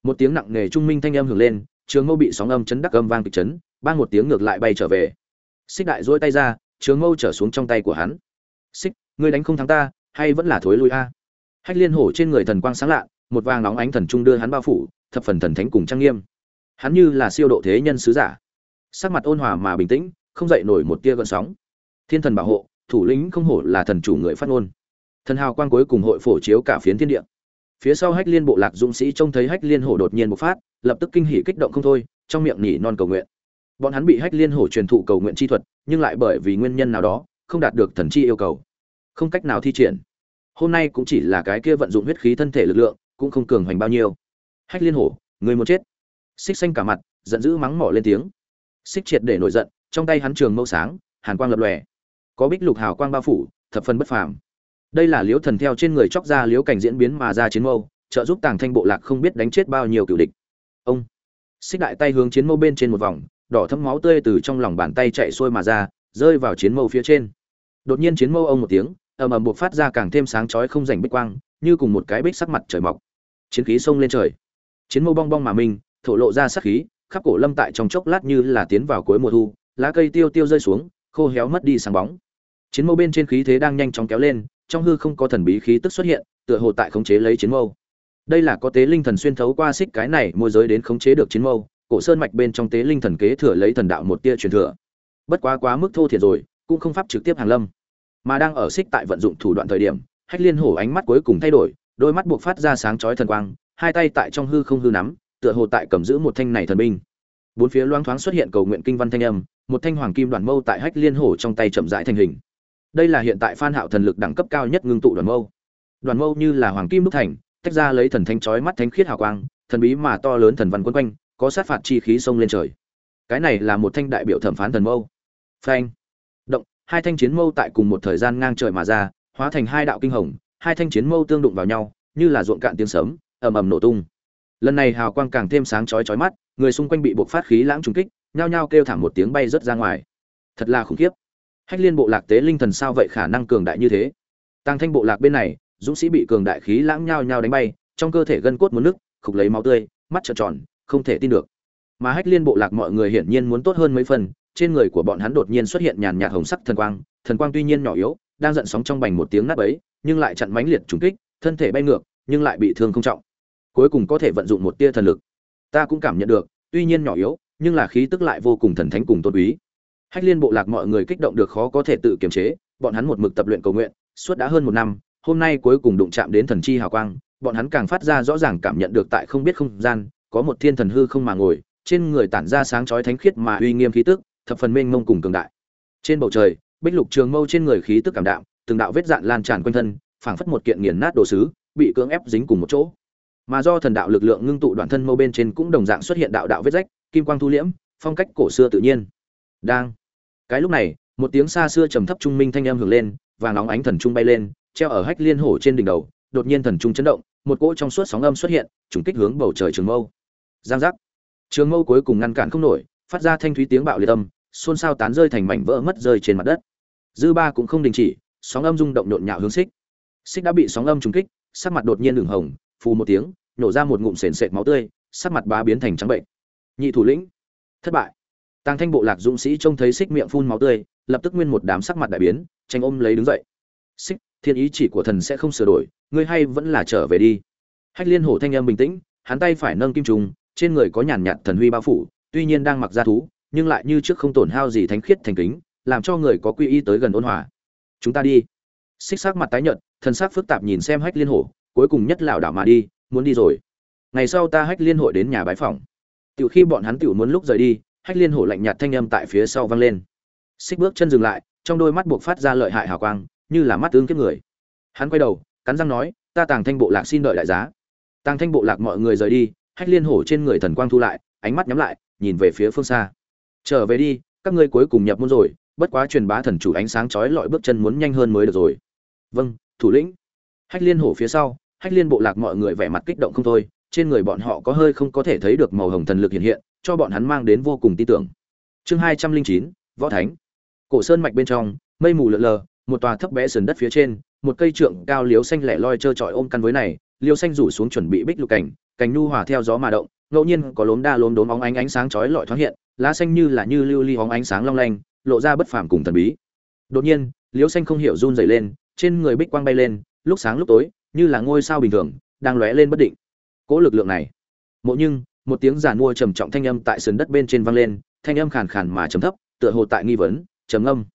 một tiếng nặng nề trung minh thanh âm hưởng lên, trường mâu bị sóng âm chấn đắc âm vang kịch chấn ban một tiếng ngược lại bay trở về. Xích đại dỗi tay ra, trường mâu trở xuống trong tay của hắn. Xích, ngươi đánh không thắng ta, hay vẫn là thối lui a? Hách liên hổ trên người thần quang sáng lạ, một vàng nóng ánh thần trung đưa hắn bao phủ, thập phần thần thánh cùng trang nghiêm hắn như là siêu độ thế nhân sứ giả. Sắc mặt ôn hòa mà bình tĩnh, không dậy nổi một tia gợn sóng. Thiên thần bảo hộ, thủ lĩnh không hổ là thần chủ người phát ngôn. Thần hào quang cuối cùng hội phổ chiếu cả phiến thiên địa. Phía sau hách liên bộ lạc dũng sĩ trông thấy hách liên hổ đột nhiên bộc phát, lập tức kinh hỉ kích động không thôi, trong miệng nỉ non cầu nguyện. Bọn hắn bị hách liên hổ truyền thụ cầu nguyện chi thuật, nhưng lại bởi vì nguyên nhân nào đó, không đạt được thần chi yêu cầu. Không cách nào thi triển. Hôm nay cũng chỉ là cái kia vận dụng huyết khí thân thể lực lượng, cũng không cường hoành bao nhiêu. Hách liên hổ, người muốn chết xích xanh cả mặt, giận dữ mắng mỏ lên tiếng. Xích triệt để nổi giận, trong tay hắn trường mâu sáng, hàn quang lập lòe. Có bích lục hào quang bao phủ, thập phần bất phàm. Đây là liếu thần theo trên người chóc ra liếu cảnh diễn biến mà ra chiến mâu, trợ giúp tàng thanh bộ lạc không biết đánh chết bao nhiêu cựu địch. Ông. Xích đại tay hướng chiến mâu bên trên một vòng, đỏ thấm máu tươi từ trong lòng bàn tay chạy xuôi mà ra, rơi vào chiến mâu phía trên. Đột nhiên chiến mâu ông một tiếng, ầm ầm buộc phát ra càng thêm sáng chói không rảnh bích quang, như cùng một cái bích sắc mặt trời mọc. Chiến khí sông lên trời. Chiến mâu bong bong mà minh thổ lộ ra sát khí, khắp cổ lâm tại trong chốc lát như là tiến vào cuối mùa thu, lá cây tiêu tiêu rơi xuống, khô héo mất đi sáng bóng. Chiến mâu bên trên khí thế đang nhanh chóng kéo lên, trong hư không có thần bí khí tức xuất hiện, tựa hồ tại khống chế lấy chiến mâu. Đây là có tế linh thần xuyên thấu qua xích cái này môi giới đến khống chế được chiến mâu, cổ sơn mạch bên trong tế linh thần kế thừa lấy thần đạo một tia truyền thừa. Bất quá quá mức thô thiệt rồi, cũng không pháp trực tiếp hàng lâm. Mà đang ở xích tại vận dụng thủ đoạn thời điểm, hách liên hổ ánh mắt cuối cùng thay đổi, đôi mắt buộc phát ra sáng chói thần quang, hai tay tại trong hư không hư nắm tựa hồ tại cầm giữ một thanh này thần binh. Bốn phía loang thoáng xuất hiện cầu nguyện kinh văn thanh âm, một thanh hoàng kim đoàn mâu tại hách liên hổ trong tay chậm rãi thành hình. Đây là hiện tại phan hạo thần lực đẳng cấp cao nhất ngưng tụ đoàn mâu. Đoàn mâu như là hoàng kim đúc thành, tách ra lấy thần thanh chói mắt thánh khiết hào quang, thần bí mà to lớn thần văn quấn quanh, có sát phạt chi khí xông lên trời. Cái này là một thanh đại biểu thẩm phán thần mâu. Phanh. Động, hai thanh chiến mâu tại cùng một thời gian ngang trời mà ra, hóa thành hai đạo kinh hồng, hai thanh chiến mâu tương đụng vào nhau, như là ruộng cạn tiếng sấm, ầm ầm nổ tung lần này hào quang càng thêm sáng chói chói mắt, người xung quanh bị buộc phát khí lãng trùng kích, nhao nhao kêu thảm một tiếng bay rớt ra ngoài. Thật là khủng khiếp. Hách liên bộ lạc tế linh thần sao vậy khả năng cường đại như thế? Tăng thanh bộ lạc bên này, dũng sĩ bị cường đại khí lãng nhao nhao đánh bay, trong cơ thể gân cốt muốn nước khục lấy máu tươi, mắt trợn tròn, không thể tin được. Mà hách liên bộ lạc mọi người hiển nhiên muốn tốt hơn mấy phần, trên người của bọn hắn đột nhiên xuất hiện nhàn nhạt hồng sắc thần quang thần quang tuy nhiên nhỏ yếu, đang giận sóng trong bành một tiếng nát ấy nhưng lại chặn mãnh liệt trùng kích, thân thể bay ngược, nhưng lại bị thương không trọng cuối cùng có thể vận dụng một tia thần lực. Ta cũng cảm nhận được, tuy nhiên nhỏ yếu, nhưng là khí tức lại vô cùng thần thánh cùng tôn quý. Hách liên bộ lạc mọi người kích động được khó có thể tự kiềm chế, bọn hắn một mực tập luyện cầu nguyện, suốt đã hơn một năm, hôm nay cuối cùng đụng chạm đến thần chi hào quang, bọn hắn càng phát ra rõ ràng cảm nhận được tại không biết không gian, có một thiên thần hư không mà ngồi, trên người tản ra sáng chói thánh khiết mà uy nghiêm khí tức, thập phần mênh mông cùng cường đại. Trên bầu trời, bích lục trường mâu trên người khí tức cảm đạm, từng đạo vết dạn lan tràn quanh thân, phảng phất một kiện nghiền nát đồ sứ, bị cưỡng ép dính cùng một chỗ mà do thần đạo lực lượng ngưng tụ đoạn thân mâu bên trên cũng đồng dạng xuất hiện đạo đạo vết rách, kim quang thu liễm, phong cách cổ xưa tự nhiên. Đang. Cái lúc này, một tiếng xa xưa trầm thấp trung minh thanh âm hưởng lên và nóng ánh thần trung bay lên, treo ở hách liên hổ trên đỉnh đầu, đột nhiên thần trung chấn động, một cỗ trong suốt sóng âm xuất hiện, trùng kích hướng bầu trời trường mâu. Giang giác. Trường mâu cuối cùng ngăn cản không nổi, phát ra thanh thúy tiếng bạo liệt âm, xôn xao tán rơi thành mảnh vỡ mất rơi trên mặt đất. Dư ba cũng không đình chỉ, sóng âm rung động nhộn nhạo hướng xích. Xích đã bị sóng âm trùng kích, sắc mặt đột nhiên đường hồng phù một tiếng nhổ ra một ngụm sền sệt máu tươi, sắc mặt bá biến thành trắng bệnh. Nhị thủ lĩnh, thất bại. Tàng thanh bộ lạc dũng sĩ trông thấy xích miệng phun máu tươi, lập tức nguyên một đám sắc mặt đại biến, tranh ôm lấy đứng dậy. Xích, thiên ý chỉ của thần sẽ không sửa đổi, ngươi hay vẫn là trở về đi. Hách liên hổ thanh âm bình tĩnh, hắn tay phải nâng kim trùng, trên người có nhàn nhạt thần huy bao phủ, tuy nhiên đang mặc ra thú, nhưng lại như trước không tổn hao gì thánh khiết thành kính, làm cho người có quy y tới gần ôn hòa. Chúng ta đi. Xích sắc mặt tái nhợt, thần sắc phức tạp nhìn xem hách liên hổ cuối cùng nhất lảo đảo mà đi, muốn đi rồi. Ngày sau ta hách liên hội đến nhà bái phòng tiểu khi bọn hắn tiểu muốn lúc rời đi, hách liên hổ lạnh nhạt thanh âm tại phía sau vang lên. Xích bước chân dừng lại, trong đôi mắt buộc phát ra lợi hại hào quang, như là mắt tương kiếp người. Hắn quay đầu, cắn răng nói, ta tàng thanh bộ lạc xin đợi đại giá. Tàng thanh bộ lạc mọi người rời đi, hách liên hổ trên người thần quang thu lại, ánh mắt nhắm lại, nhìn về phía phương xa. Trở về đi, các ngươi cuối cùng nhập môn rồi, bất quá truyền bá thần chủ ánh sáng chói lọi bước chân muốn nhanh hơn mới được rồi. Vâng thủ lĩnh. Hách liên hổ phía sau hách liên bộ lạc mọi người vẻ mặt kích động không thôi, trên người bọn họ có hơi không có thể thấy được màu hồng thần lực hiện hiện, cho bọn hắn mang đến vô cùng tin tưởng. Chương hai trăm linh chín, võ thánh. Cổ sơn mạch bên trong, mây mù lợn lờ, một tòa thấp bé sườn đất phía trên, một cây trượng cao liếu xanh lẻ loi trơ trọi ôm căn với này, liêu xanh rủ xuống chuẩn bị bích lục cảnh cành nu hòa theo gió mà động, ngẫu nhiên có lốm đa lốm đốm óng ánh ánh sáng chói lọi thoáng hiện, lá xanh như là như lưu ly óng ánh sáng long lanh, lộ ra bất phàm cùng thần bí. Đột nhiên, liêu xanh không hiểu run dày lên, trên người bích quang bay lên, lúc sáng lúc tối như là ngôi sao bình thường, đang lóe lên bất định. Cỗ lực lượng này. Mộ nhưng, một tiếng giàn mua trầm trọng thanh âm tại sườn đất bên trên vang lên, thanh âm khàn khàn mà trầm thấp, tựa hồ tại nghi vấn, trầm âm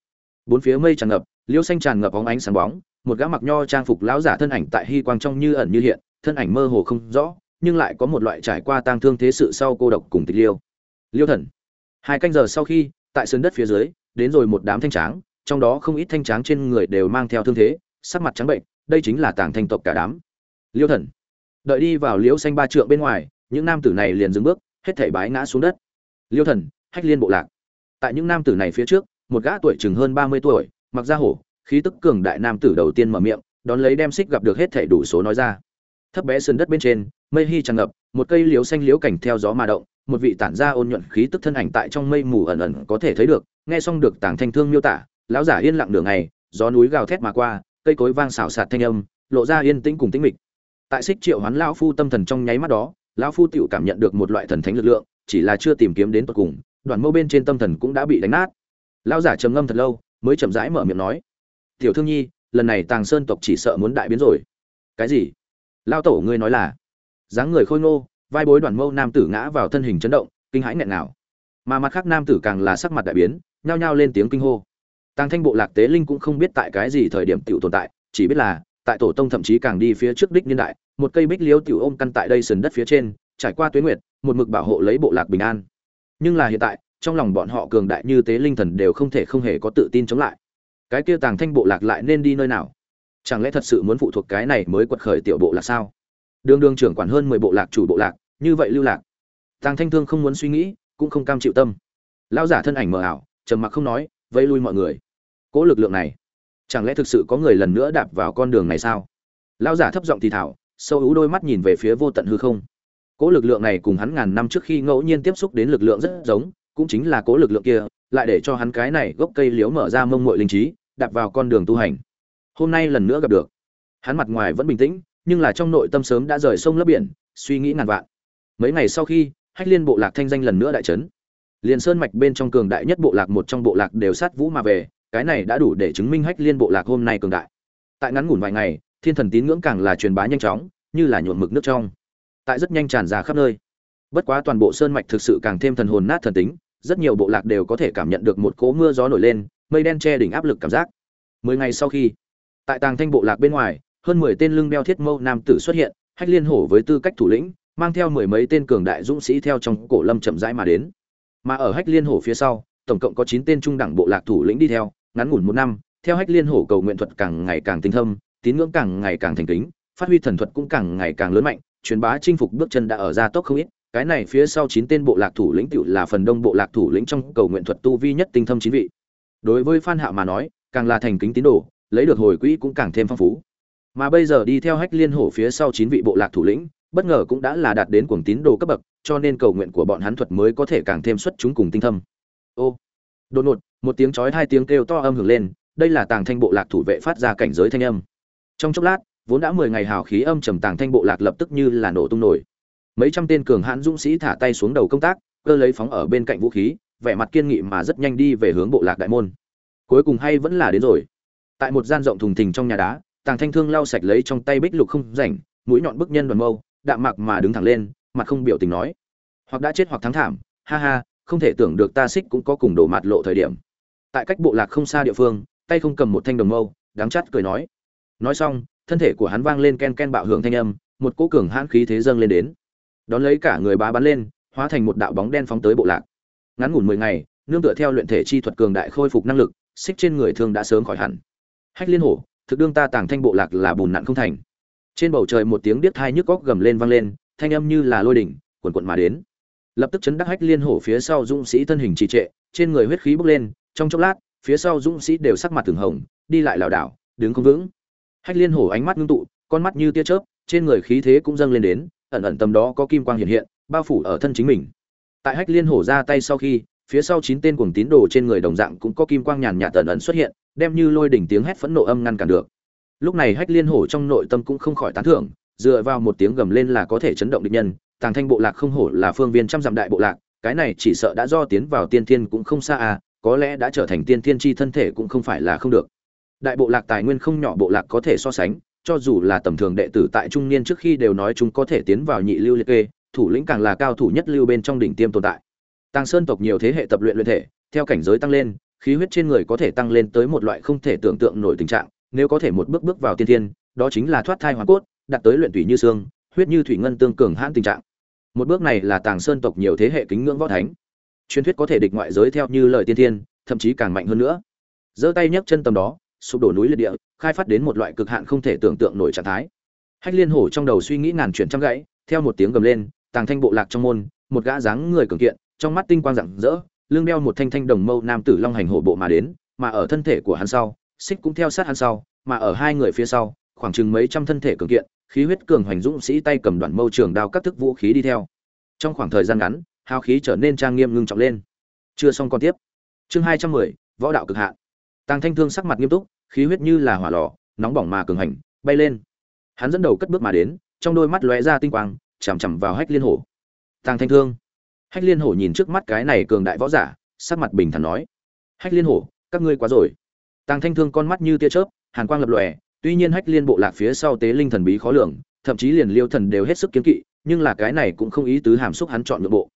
bốn phía mây tràn ngập, liêu xanh tràn ngập óng ánh sáng bóng, một gã mặc nho trang phục lão giả thân ảnh tại hy quang trong như ẩn như hiện, thân ảnh mơ hồ không rõ, nhưng lại có một loại trải qua tang thương thế sự sau cô độc cùng tịch liêu. Liêu thần. Hai canh giờ sau khi, tại sườn đất phía dưới, đến rồi một đám thanh tráng, trong đó không ít thanh tráng trên người đều mang theo thương thế, sắc mặt trắng bệnh đây chính là tàng thanh tộc cả đám. Liêu thần, đợi đi vào liễu xanh ba trượng bên ngoài, những nam tử này liền dừng bước, hết thảy bái ngã xuống đất. Liêu thần, hách liên bộ lạc. Tại những nam tử này phía trước, một gã tuổi chừng hơn ba mươi tuổi, mặc da hổ, khí tức cường đại nam tử đầu tiên mở miệng, đón lấy đem xích gặp được hết thảy đủ số nói ra. Thấp bé sườn đất bên trên, mây hy tràn ngập, một cây liễu xanh liễu cảnh theo gió mà động, một vị tản ra ôn nhuận khí tức thân ảnh tại trong mây mù ẩn ẩn có thể thấy được, nghe xong được tàng thanh thương miêu tả, lão giả yên lặng đường ngày, gió núi gào thét mà qua cây cối vang xào xạc thanh âm, lộ ra yên tĩnh cùng tĩnh mịch. Tại xích triệu hoán lão phu tâm thần trong nháy mắt đó, lão phu tiểu cảm nhận được một loại thần thánh lực lượng, chỉ là chưa tìm kiếm đến tận cùng đoàn mâu bên trên tâm thần cũng đã bị đánh nát. Lão giả trầm ngâm thật lâu, mới chậm rãi mở miệng nói, tiểu thương nhi, lần này tàng sơn tộc chỉ sợ muốn đại biến rồi. Cái gì? Lão tổ ngươi nói là. Dáng người khôi ngô, vai bối đoàn mâu nam tử ngã vào thân hình chấn động, kinh hãi nghẹn nào mà mặt khác nam tử càng là sắc mặt đại biến, nhao nhao lên tiếng kinh hô tàng thanh bộ lạc tế linh cũng không biết tại cái gì thời điểm tiểu tồn tại, chỉ biết là, tại tổ tông thậm chí càng đi phía trước đích niên đại, một cây bích liễu tiểu ôm căn tại đây sườn đất phía trên, trải qua tuyết nguyệt, một mực bảo hộ lấy bộ lạc bình an. Nhưng là hiện tại, trong lòng bọn họ cường đại như tế linh thần đều không thể không hề có tự tin chống lại. Cái kia tàng thanh bộ lạc lại nên đi nơi nào? Chẳng lẽ thật sự muốn phụ thuộc cái này mới quật khởi tiểu bộ lạc sao? Đường đường trưởng quản hơn mười bộ lạc chủ bộ lạc, như vậy lưu lạc. Tàng thanh thương không muốn suy nghĩ, cũng không cam chịu tâm. Lão giả thân ảnh mờ ảo, trầm mặc không nói vây lui mọi người. Cỗ lực lượng này, chẳng lẽ thực sự có người lần nữa đạp vào con đường này sao? Lão giả thấp giọng thì thảo sâu hữu đôi mắt nhìn về phía vô tận hư không. Cỗ lực lượng này cùng hắn ngàn năm trước khi ngẫu nhiên tiếp xúc đến lực lượng rất giống, cũng chính là cỗ lực lượng kia, lại để cho hắn cái này gốc cây liếu mở ra mông mội linh trí, đạp vào con đường tu hành. Hôm nay lần nữa gặp được. Hắn mặt ngoài vẫn bình tĩnh, nhưng là trong nội tâm sớm đã rời sông lấp biển, suy nghĩ ngàn vạn. Mấy ngày sau khi, hách liên bộ lạc thanh danh lần nữa đại trấn liền sơn mạch bên trong cường đại nhất bộ lạc một trong bộ lạc đều sát vũ mà về, cái này đã đủ để chứng minh hách liên bộ lạc hôm nay cường đại. Tại ngắn ngủn vài ngày, thiên thần tín ngưỡng càng là truyền bá nhanh chóng, như là nhuộm mực nước trong. Tại rất nhanh tràn ra khắp nơi. Bất quá toàn bộ sơn mạch thực sự càng thêm thần hồn nát thần tính, rất nhiều bộ lạc đều có thể cảm nhận được một cỗ mưa gió nổi lên, mây đen che đỉnh áp lực cảm giác. Mười ngày sau khi, tại tàng thanh bộ lạc bên ngoài, hơn mười tên lưng đeo thiết mâu nam tử xuất hiện, hách liên hổ với tư cách thủ lĩnh, mang theo mười mấy tên cường đại dũng sĩ theo trong cổ lâm chậm rãi mà đến mà ở hách liên hổ phía sau, tổng cộng có chín tên trung đẳng bộ lạc thủ lĩnh đi theo, ngắn ngủn một năm, theo hách liên hổ cầu nguyện thuật càng ngày càng tinh thâm, tín ngưỡng càng ngày càng thành kính, phát huy thần thuật cũng càng ngày càng lớn mạnh, truyền bá chinh phục bước chân đã ở ra tốc không ít. Cái này phía sau chín tên bộ lạc thủ lĩnh tựu là phần đông bộ lạc thủ lĩnh trong cầu nguyện thuật tu vi nhất tinh thâm chín vị. Đối với phan hạo mà nói, càng là thành kính tín đồ, lấy được hồi quỹ cũng càng thêm phong phú. Mà bây giờ đi theo hách liên hổ phía sau chín vị bộ lạc thủ lĩnh bất ngờ cũng đã là đạt đến cuồng tín đồ cấp bậc, cho nên cầu nguyện của bọn hắn thuật mới có thể càng thêm xuất chúng cùng tinh thâm. Ô, đột ngột, một tiếng chói hai tiếng kêu to âm hưởng lên, đây là tàng thanh bộ lạc thủ vệ phát ra cảnh giới thanh âm. Trong chốc lát, vốn đã mười ngày hào khí âm trầm tàng thanh bộ lạc lập tức như là nổ tung nổi. Mấy trăm tên cường hãn dũng sĩ thả tay xuống đầu công tác, cơ lấy phóng ở bên cạnh vũ khí, vẻ mặt kiên nghị mà rất nhanh đi về hướng bộ lạc đại môn. Cuối cùng hay vẫn là đến rồi. Tại một gian rộng thùng thình trong nhà đá, tàng thanh thương lau sạch lấy trong tay bích lục không rảnh, mũi nhọn bức nhân đoàn mâu đạm mạc mà đứng thẳng lên, mặt không biểu tình nói. Hoặc đã chết hoặc thắng thảm, ha ha, không thể tưởng được ta xích cũng có cùng đổ mặt lộ thời điểm. Tại cách bộ lạc không xa địa phương, tay không cầm một thanh đồng mâu đáng chắt cười nói. Nói xong, thân thể của hắn vang lên ken ken bạo hưởng thanh âm, một cỗ cường hãn khí thế dâng lên đến. Đón lấy cả người bá bắn lên, hóa thành một đạo bóng đen phóng tới bộ lạc. Ngắn ngủn mười ngày, nương tựa theo luyện thể chi thuật cường đại khôi phục năng lực, xích trên người thương đã sớm khỏi hẳn. Hách liên hổ, thực đương ta tàng thanh bộ lạc là bùn nặn không thành trên bầu trời một tiếng điếc thai nhức góc gầm lên vang lên, thanh âm như là lôi đỉnh quần quận mà đến. Lập tức chấn đắc hách liên hổ phía sau dũng sĩ thân hình trì trệ, trên người huyết khí bốc lên, trong chốc lát, phía sau dũng sĩ đều sắc mặt từng hồng, đi lại lảo đảo, đứng không vững. Hách liên hổ ánh mắt ngưng tụ, con mắt như tia chớp, trên người khí thế cũng dâng lên đến, ẩn ẩn tầm đó có kim quang hiện hiện, bao phủ ở thân chính mình. Tại hách liên hổ ra tay sau khi, phía sau chín tên cuồng tín đồ trên người đồng dạng cũng có kim quang nhàn nhạt ẩn ẩn xuất hiện, đem như lôi đỉnh tiếng hét phẫn nộ âm ngăn cản được lúc này hách liên hổ trong nội tâm cũng không khỏi tán thưởng, dựa vào một tiếng gầm lên là có thể chấn động địch nhân, tàng thanh bộ lạc không hổ là phương viên trăm dặm đại bộ lạc, cái này chỉ sợ đã do tiến vào tiên thiên cũng không xa à có lẽ đã trở thành tiên thiên chi thân thể cũng không phải là không được. Đại bộ lạc tài nguyên không nhỏ bộ lạc có thể so sánh, cho dù là tầm thường đệ tử tại trung niên trước khi đều nói chúng có thể tiến vào nhị lưu liệt kê, thủ lĩnh càng là cao thủ nhất lưu bên trong đỉnh tiêm tồn tại. Tàng sơn tộc nhiều thế hệ tập luyện luyện thể, theo cảnh giới tăng lên, khí huyết trên người có thể tăng lên tới một loại không thể tưởng tượng nổi tình trạng nếu có thể một bước bước vào tiên thiên, đó chính là thoát thai hoàn cốt, đạt tới luyện thủy như xương, huyết như thủy ngân tương cường hãn tình trạng. Một bước này là tàng sơn tộc nhiều thế hệ kính ngưỡng võ thánh. Truyền thuyết có thể địch ngoại giới theo như lời tiên thiên, thậm chí càng mạnh hơn nữa. Giơ tay nhấc chân tầm đó, sụp đổ núi liệt địa, khai phát đến một loại cực hạn không thể tưởng tượng nổi trạng thái. Hách liên hổ trong đầu suy nghĩ ngàn chuyển trăm gãy, theo một tiếng gầm lên, tàng thanh bộ lạc trong môn, một gã dáng người cường kiện, trong mắt tinh quang rạng rỡ, lưng đeo một thanh thanh đồng mâu nam tử long hành hổ bộ mà đến, mà ở thân thể của hắn sau xích cũng theo sát hắn sau, mà ở hai người phía sau, khoảng chừng mấy trăm thân thể cường kiện, khí huyết cường hoành dũng sĩ tay cầm đoạn mâu trường đao các thức vũ khí đi theo. Trong khoảng thời gian ngắn, hao khí trở nên trang nghiêm ngưng trọng lên. Chưa xong còn tiếp. Chương hai trăm mười, võ đạo cực hạn. Tàng thanh thương sắc mặt nghiêm túc, khí huyết như là hỏa lò, nóng bỏng mà cường hành, bay lên. Hắn dẫn đầu cất bước mà đến, trong đôi mắt lóe ra tinh quang, chằm chằm vào hách liên hổ. Tàng thanh thương. Hách liên hổ nhìn trước mắt cái này cường đại võ giả, sắc mặt bình thản nói. Hách liên hổ, các ngươi quá rồi tàng thanh thương con mắt như tia chớp, hàn quang lập lòe, tuy nhiên hách liên bộ lạc phía sau tế linh thần bí khó lường, thậm chí liền liêu thần đều hết sức kiêng kỵ, nhưng là cái này cũng không ý tứ hàm xúc hắn chọn nhượng bộ.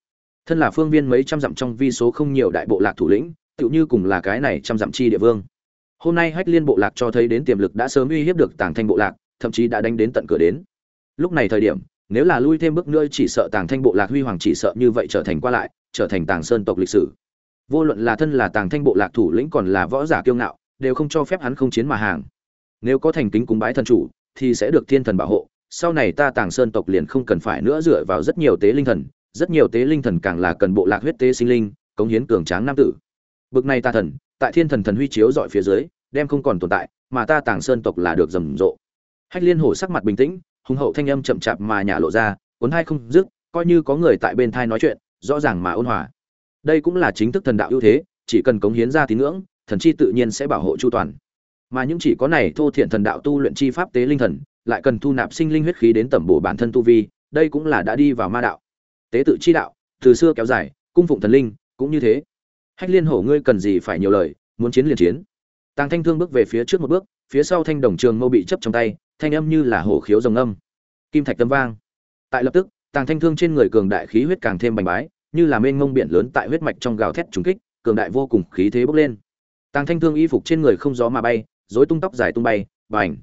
Thân là phương viên mấy trăm dặm trong vi số không nhiều đại bộ lạc thủ lĩnh, tựu như cùng là cái này trăm dặm chi địa vương. Hôm nay hách liên bộ lạc cho thấy đến tiềm lực đã sớm uy hiếp được tàng thanh bộ lạc, thậm chí đã đánh đến tận cửa đến. Lúc này thời điểm, nếu là lui thêm bước nữa chỉ sợ tàng thanh bộ lạc huy hoàng chỉ sợ như vậy trở thành qua lại, trở thành tàng sơn tộc lịch sử. Vô luận là thân là tàng thanh bộ lạc thủ lĩnh còn là võ giả kiêu ngạo đều không cho phép hắn không chiến mà hàng. Nếu có thành kính cúng bái thần chủ, thì sẽ được thiên thần bảo hộ. Sau này ta tàng sơn tộc liền không cần phải nữa dựa vào rất nhiều tế linh thần, rất nhiều tế linh thần càng là cần bộ lạc huyết tế sinh linh, cống hiến cường tráng nam tử. Bực này ta thần, tại thiên thần thần huy chiếu dọi phía dưới, đem không còn tồn tại, mà ta tàng sơn tộc là được rầm rộ. Hách liên hổ sắc mặt bình tĩnh hùng hậu thanh âm chậm chạp mà nhả lộ ra, cuốn hai không dứt, coi như có người tại bên thai nói chuyện, rõ ràng mà ôn hòa. Đây cũng là chính thức thần đạo ưu thế, chỉ cần cống hiến ra tín ngưỡng thần chi tự nhiên sẽ bảo hộ chu toàn. Mà những chỉ có này thô thiện thần đạo tu luyện chi pháp tế linh thần, lại cần thu nạp sinh linh huyết khí đến tẩm bổ bản thân tu vi, đây cũng là đã đi vào ma đạo. Tế tự chi đạo, từ xưa kéo dài, cung phụng thần linh, cũng như thế. Hách liên hổ, ngươi cần gì phải nhiều lời, muốn chiến liền chiến. Tàng thanh thương bước về phía trước một bước, phía sau thanh đồng trường mâu bị chấp trong tay, thanh âm như là hổ khiếu rồng âm. Kim thạch tâm vang. Tại lập tức, tàng thanh thương trên người cường đại khí huyết càng thêm bành bái, như là mênh mông biển lớn tại huyết mạch trong gào thét trúng kích, cường đại vô cùng khí thế bốc lên tàng thanh thương y phục trên người không gió mà bay, rối tung tóc dài tung bay, bành.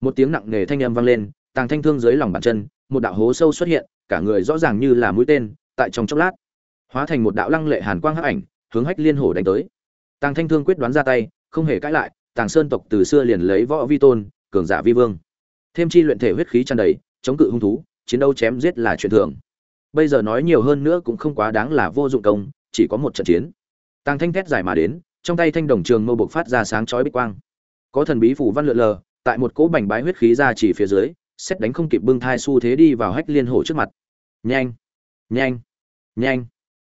Một tiếng nặng nề thanh âm vang lên, tàng thanh thương dưới lòng bàn chân, một đạo hố sâu xuất hiện, cả người rõ ràng như là mũi tên, tại trong chốc lát, hóa thành một đạo lăng lệ hàn quang hắc ảnh, hướng hách liên hổ đánh tới. Tàng thanh thương quyết đoán ra tay, không hề cãi lại, tàng sơn tộc từ xưa liền lấy võ vi tôn, cường giả vi vương. Thêm chi luyện thể huyết khí tràn đầy, chống cự hung thú, chiến đấu chém giết là chuyện thường. Bây giờ nói nhiều hơn nữa cũng không quá đáng là vô dụng công, chỉ có một trận chiến. Tàng thanh thét dài mà đến trong tay thanh đồng trường mâu bộc phát ra sáng chói bích quang. Có thần bí phủ văn lượn lờ, tại một cỗ bành bái huyết khí ra chỉ phía dưới, xét đánh không kịp bưng thai xu thế đi vào hách liên hổ trước mặt. Nhanh! Nhanh! Nhanh!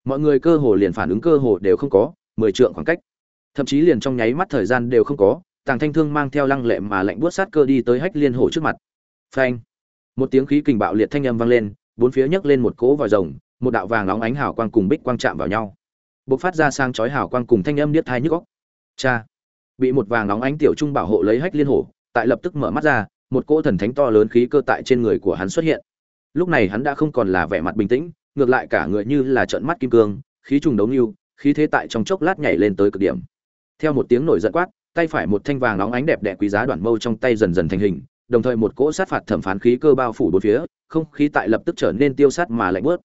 Mọi người cơ hồ liền phản ứng cơ hồ đều không có, mười trượng khoảng cách. Thậm chí liền trong nháy mắt thời gian đều không có, tàng thanh thương mang theo lăng lệ mà lạnh buốt sát cơ đi tới hách liên hổ trước mặt. Phanh! Một tiếng khí kình bạo liệt thanh âm vang lên, bốn phía nhấc lên một cỗ vòi rồng, một đạo vàng óng ánh hào quang cùng bích quang chạm vào nhau bộc phát ra sang chói hào quang cùng thanh âm điếc thai nhức óc. Cha, bị một vàng nóng ánh tiểu trung bảo hộ lấy hách liên hổ, tại lập tức mở mắt ra, một cỗ thần thánh to lớn khí cơ tại trên người của hắn xuất hiện. Lúc này hắn đã không còn là vẻ mặt bình tĩnh, ngược lại cả người như là trợn mắt kim cương, khí trùng đấu lưu khí thế tại trong chốc lát nhảy lên tới cực điểm. Theo một tiếng nổi giận quát, tay phải một thanh vàng nóng ánh đẹp đẽ quý giá đoạn mâu trong tay dần dần thành hình, đồng thời một cỗ sát phạt thẩm phán khí cơ bao phủ bốn phía, không khí tại lập tức trở nên tiêu sát mà lạnh buốt.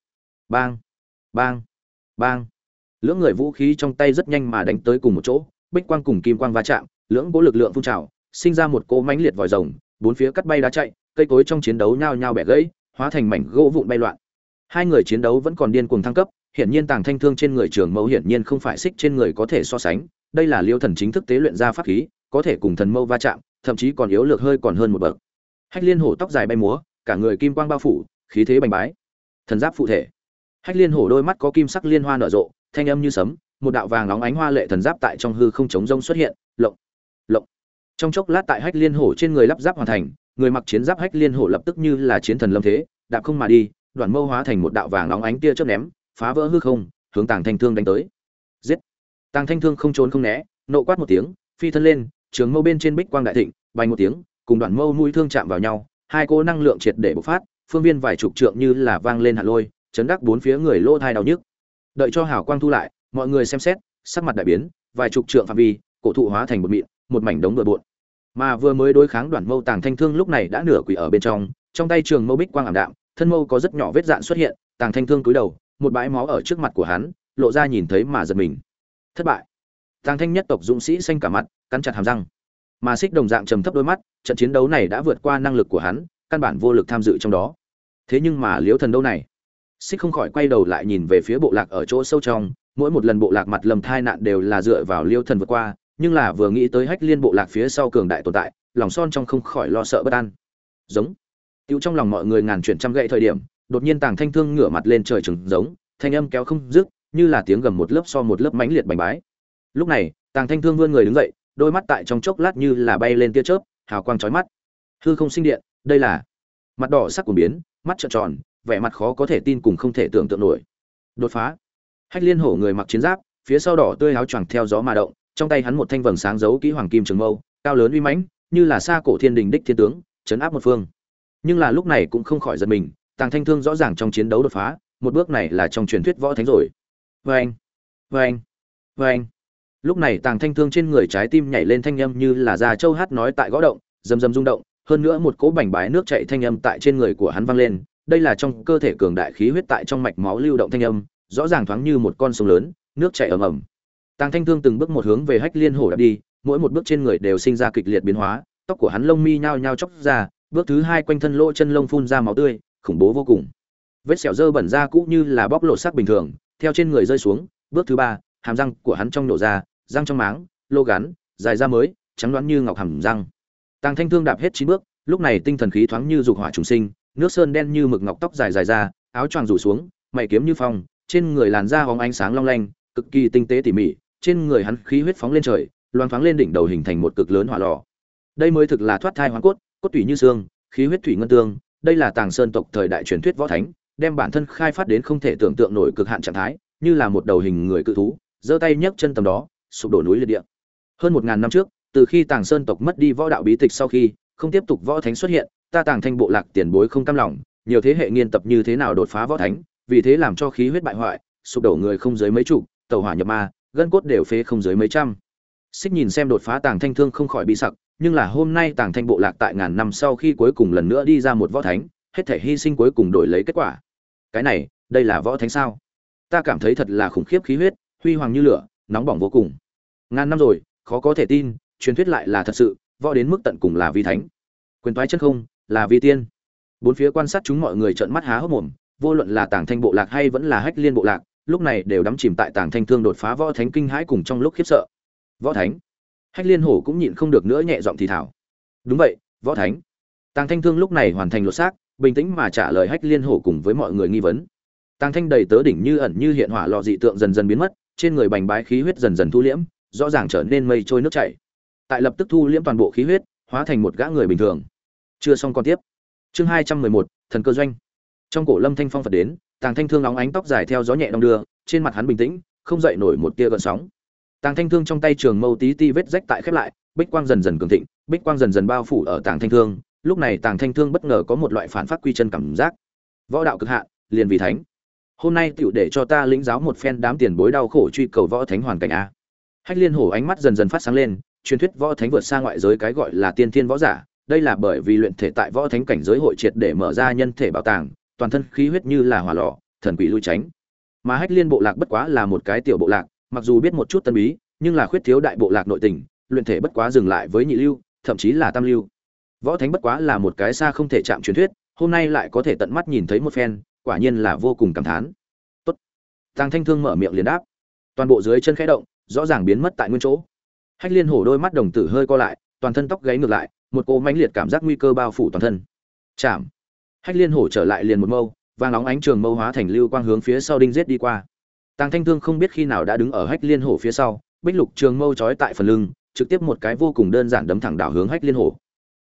Bang bang bang lưỡng người vũ khí trong tay rất nhanh mà đánh tới cùng một chỗ, bích quang cùng kim quang va chạm, lưỡng cố lực lượng phun trào, sinh ra một cỗ mãnh liệt vòi rồng, bốn phía cắt bay đá chạy, cây cối trong chiến đấu nhao nhao bẻ gãy, hóa thành mảnh gỗ vụn bay loạn. Hai người chiến đấu vẫn còn điên cuồng thăng cấp, hiển nhiên tàng thanh thương trên người trường mẫu hiển nhiên không phải xích trên người có thể so sánh, đây là liêu thần chính thức tế luyện ra pháp khí, có thể cùng thần mâu va chạm, thậm chí còn yếu lược hơi còn hơn một bậc. Hách liên hổ tóc dài bay múa, cả người kim quang bao phủ, khí thế bành bái. Thần giáp phụ thể. Hách liên hổ đôi mắt có kim sắc liên hoa nở rộ thanh âm như sấm, một đạo vàng nóng ánh hoa lệ thần giáp tại trong hư không chống rông xuất hiện, lộng lộng. Trong chốc lát tại hách liên hổ trên người lắp giáp hoàn thành, người mặc chiến giáp hách liên hổ lập tức như là chiến thần lâm thế, đạp không mà đi, đoạn mâu hóa thành một đạo vàng nóng ánh tia chớp ném, phá vỡ hư không, hướng tàng thanh thương đánh tới. Giết! Tàng thanh thương không trốn không né, nộ quát một tiếng, phi thân lên, trường mâu bên trên bích quang đại thịnh, bay một tiếng, cùng đoạn mâu mũi thương chạm vào nhau, hai cô năng lượng triệt để bộc phát, phương viên vài chục trượng như là vang lên hạ lôi, chấn đắc bốn phía người lô thai đau nhức đợi cho hào quang thu lại, mọi người xem xét, sắc mặt đại biến, vài chục trượng phạm vi, cổ thụ hóa thành một mịn, một mảnh đống bừa bộn. Mà vừa mới đối kháng đoàn mâu tàng thanh thương lúc này đã nửa quỷ ở bên trong trong tay trường mâu bích quang ảm đạm, thân mâu có rất nhỏ vết dạn xuất hiện, tàng thanh thương cúi đầu, một bãi máu ở trước mặt của hắn, lộ ra nhìn thấy mà giật mình. Thất bại. Tàng thanh nhất tộc dũng sĩ xanh cả mặt, cắn chặt hàm răng. Mà xích đồng dạng trầm thấp đôi mắt, trận chiến đấu này đã vượt qua năng lực của hắn, căn bản vô lực tham dự trong đó. Thế nhưng mà liếu thần đâu này? Xích không khỏi quay đầu lại nhìn về phía bộ lạc ở chỗ sâu trong, mỗi một lần bộ lạc mặt lầm thai nạn đều là dựa vào liêu thần vượt qua, nhưng là vừa nghĩ tới hách liên bộ lạc phía sau cường đại tồn tại, lòng son trong không khỏi lo sợ bất an. Giống. Tiêu trong lòng mọi người ngàn chuyển trăm gậy thời điểm, đột nhiên tàng thanh thương ngửa mặt lên trời trừng giống, thanh âm kéo không dứt, như là tiếng gầm một lớp so một lớp mãnh liệt bành bái. Lúc này, tàng thanh thương vươn người đứng dậy, đôi mắt tại trong chốc lát như là bay lên tia chớp, hào quang chói mắt. Hư không sinh điện, đây là. Mặt đỏ sắc của biến, mắt trợn tròn vẻ mặt khó có thể tin cùng không thể tưởng tượng nổi. Đột phá. Hách liên hổ người mặc chiến giáp, phía sau đỏ tươi áo choàng theo gió mà động, trong tay hắn một thanh vầng sáng giấu kỹ hoàng kim trường mâu, cao lớn uy mãnh, như là xa cổ thiên đình đích thiên tướng, chấn áp một phương. Nhưng là lúc này cũng không khỏi giật mình, tàng thanh thương rõ ràng trong chiến đấu đột phá, một bước này là trong truyền thuyết võ thánh rồi. Vê anh vê anh vê anh lúc này tàng thanh thương trên người trái tim nhảy lên thanh âm như là già châu hát nói tại gõ động, rầm rầm rung động, hơn nữa một cỗ bành bái nước chạy thanh âm tại trên người của hắn vang lên đây là trong cơ thể cường đại khí huyết tại trong mạch máu lưu động thanh âm, rõ ràng thoáng như một con sông lớn, nước chảy ầm ầm. Tàng thanh thương từng bước một hướng về hách liên hổ đạp đi, mỗi một bước trên người đều sinh ra kịch liệt biến hóa, tóc của hắn lông mi nhao nhao chóc ra, bước thứ hai quanh thân lỗ chân lông phun ra máu tươi, khủng bố vô cùng. Vết sẹo dơ bẩn ra cũ như là bóc lột sắc bình thường, theo trên người rơi xuống, bước thứ ba, hàm răng của hắn trong nổ ra, răng trong máng, lô gắn, dài ra mới, trắng đoán như ngọc hàm răng. Tàng thanh thương đạp hết chín bước, lúc này tinh thần khí thoáng như dục hỏa trùng sinh nước sơn đen như mực ngọc tóc dài dài ra, áo choàng rủ xuống, mày kiếm như phong, trên người làn da hóng ánh sáng long lanh, cực kỳ tinh tế tỉ mỉ, trên người hắn khí huyết phóng lên trời, loang thoáng lên đỉnh đầu hình thành một cực lớn hỏa lò. Đây mới thực là thoát thai hoàn cốt cốt tủy như xương, khí huyết thủy ngân tương, đây là tàng sơn tộc thời đại truyền thuyết võ thánh, đem bản thân khai phát đến không thể tưởng tượng nổi cực hạn trạng thái, như là một đầu hình người cự thú, giơ tay nhấc chân tầm đó, sụp đổ núi liệt địa. Hơn một ngàn năm trước, từ khi tàng sơn tộc mất đi võ đạo bí tịch sau khi, không tiếp tục võ thánh xuất hiện ta tàng thanh bộ lạc tiền bối không cam lòng, nhiều thế hệ nghiên tập như thế nào đột phá võ thánh, vì thế làm cho khí huyết bại hoại, sụp đổ người không dưới mấy chục, tàu hỏa nhập ma, gân cốt đều phế không dưới mấy trăm. Xích nhìn xem đột phá tàng thanh thương không khỏi bị sặc, nhưng là hôm nay tàng thanh bộ lạc tại ngàn năm sau khi cuối cùng lần nữa đi ra một võ thánh, hết thể hy sinh cuối cùng đổi lấy kết quả. Cái này, đây là võ thánh sao? Ta cảm thấy thật là khủng khiếp khí huyết, huy hoàng như lửa, nóng bỏng vô cùng. Ngàn năm rồi, khó có thể tin, truyền thuyết lại là thật sự, võ đến mức tận cùng là vi thánh. Quyền toái chân không là vi tiên. Bốn phía quan sát chúng mọi người trợn mắt há hốc mồm, vô luận là tàng thanh bộ lạc hay vẫn là hách liên bộ lạc, lúc này đều đắm chìm tại tàng thanh thương đột phá võ thánh kinh hãi cùng trong lúc khiếp sợ. Võ thánh? Hách liên hổ cũng nhịn không được nữa nhẹ giọng thì thảo đúng vậy, võ thánh. Tàng thanh thương lúc này hoàn thành lột xác, bình tĩnh mà trả lời hách liên hổ cùng với mọi người nghi vấn. Tàng thanh đầy tớ đỉnh như ẩn như hiện hỏa lò dị tượng dần dần biến mất, trên người bành bái khí huyết dần dần thu liễm, rõ ràng trở nên mây trôi nước chảy. Tại lập tức thu liễm toàn bộ khí huyết, hóa thành một gã người bình thường chưa xong còn tiếp. Chương hai trăm mười một, thần cơ doanh. Trong cổ lâm thanh phong phật đến, tàng thanh thương óng ánh tóc dài theo gió nhẹ đong đưa, trên mặt hắn bình tĩnh, không dậy nổi một tia gợn sóng. Tàng thanh thương trong tay trường mâu tí ti vết rách tại khép lại, bích quang dần dần cường thịnh, bích quang dần dần bao phủ ở tàng thanh thương. Lúc này tàng thanh thương bất ngờ có một loại phản phát quy chân cảm giác. Võ đạo cực hạn, liền vì thánh. Hôm nay tựu để cho ta lĩnh giáo một phen đám tiền bối đau khổ truy cầu võ thánh hoàn cảnh a. Hách liên hổ ánh mắt dần dần phát sáng lên, truyền thuyết võ thánh vượt xa ngoại giới cái gọi là tiên thiên võ giả đây là bởi vì luyện thể tại võ thánh cảnh giới hội triệt để mở ra nhân thể bảo tàng, toàn thân khí huyết như là hỏa lò, thần quỷ lui tránh. Mà hách liên bộ lạc bất quá là một cái tiểu bộ lạc, mặc dù biết một chút tân bí, nhưng là khuyết thiếu đại bộ lạc nội tình, luyện thể bất quá dừng lại với nhị lưu, thậm chí là tam lưu. Võ thánh bất quá là một cái xa không thể chạm truyền thuyết, hôm nay lại có thể tận mắt nhìn thấy một phen, quả nhiên là vô cùng cảm thán. Tốt. Tàng thanh thương mở miệng liền đáp. Toàn bộ dưới chân khẽ động, rõ ràng biến mất tại nguyên chỗ. Hách liên hổ đôi mắt đồng tử hơi co lại, toàn thân tóc gáy ngược lại một cỗ mãnh liệt cảm giác nguy cơ bao phủ toàn thân. Chạm. Hách liên hổ trở lại liền một mâu, vàng óng ánh trường mâu hóa thành lưu quang hướng phía sau đinh giết đi qua. Tàng thanh thương không biết khi nào đã đứng ở hách liên hổ phía sau, bích lục trường mâu trói tại phần lưng, trực tiếp một cái vô cùng đơn giản đấm thẳng đảo hướng hách liên hổ.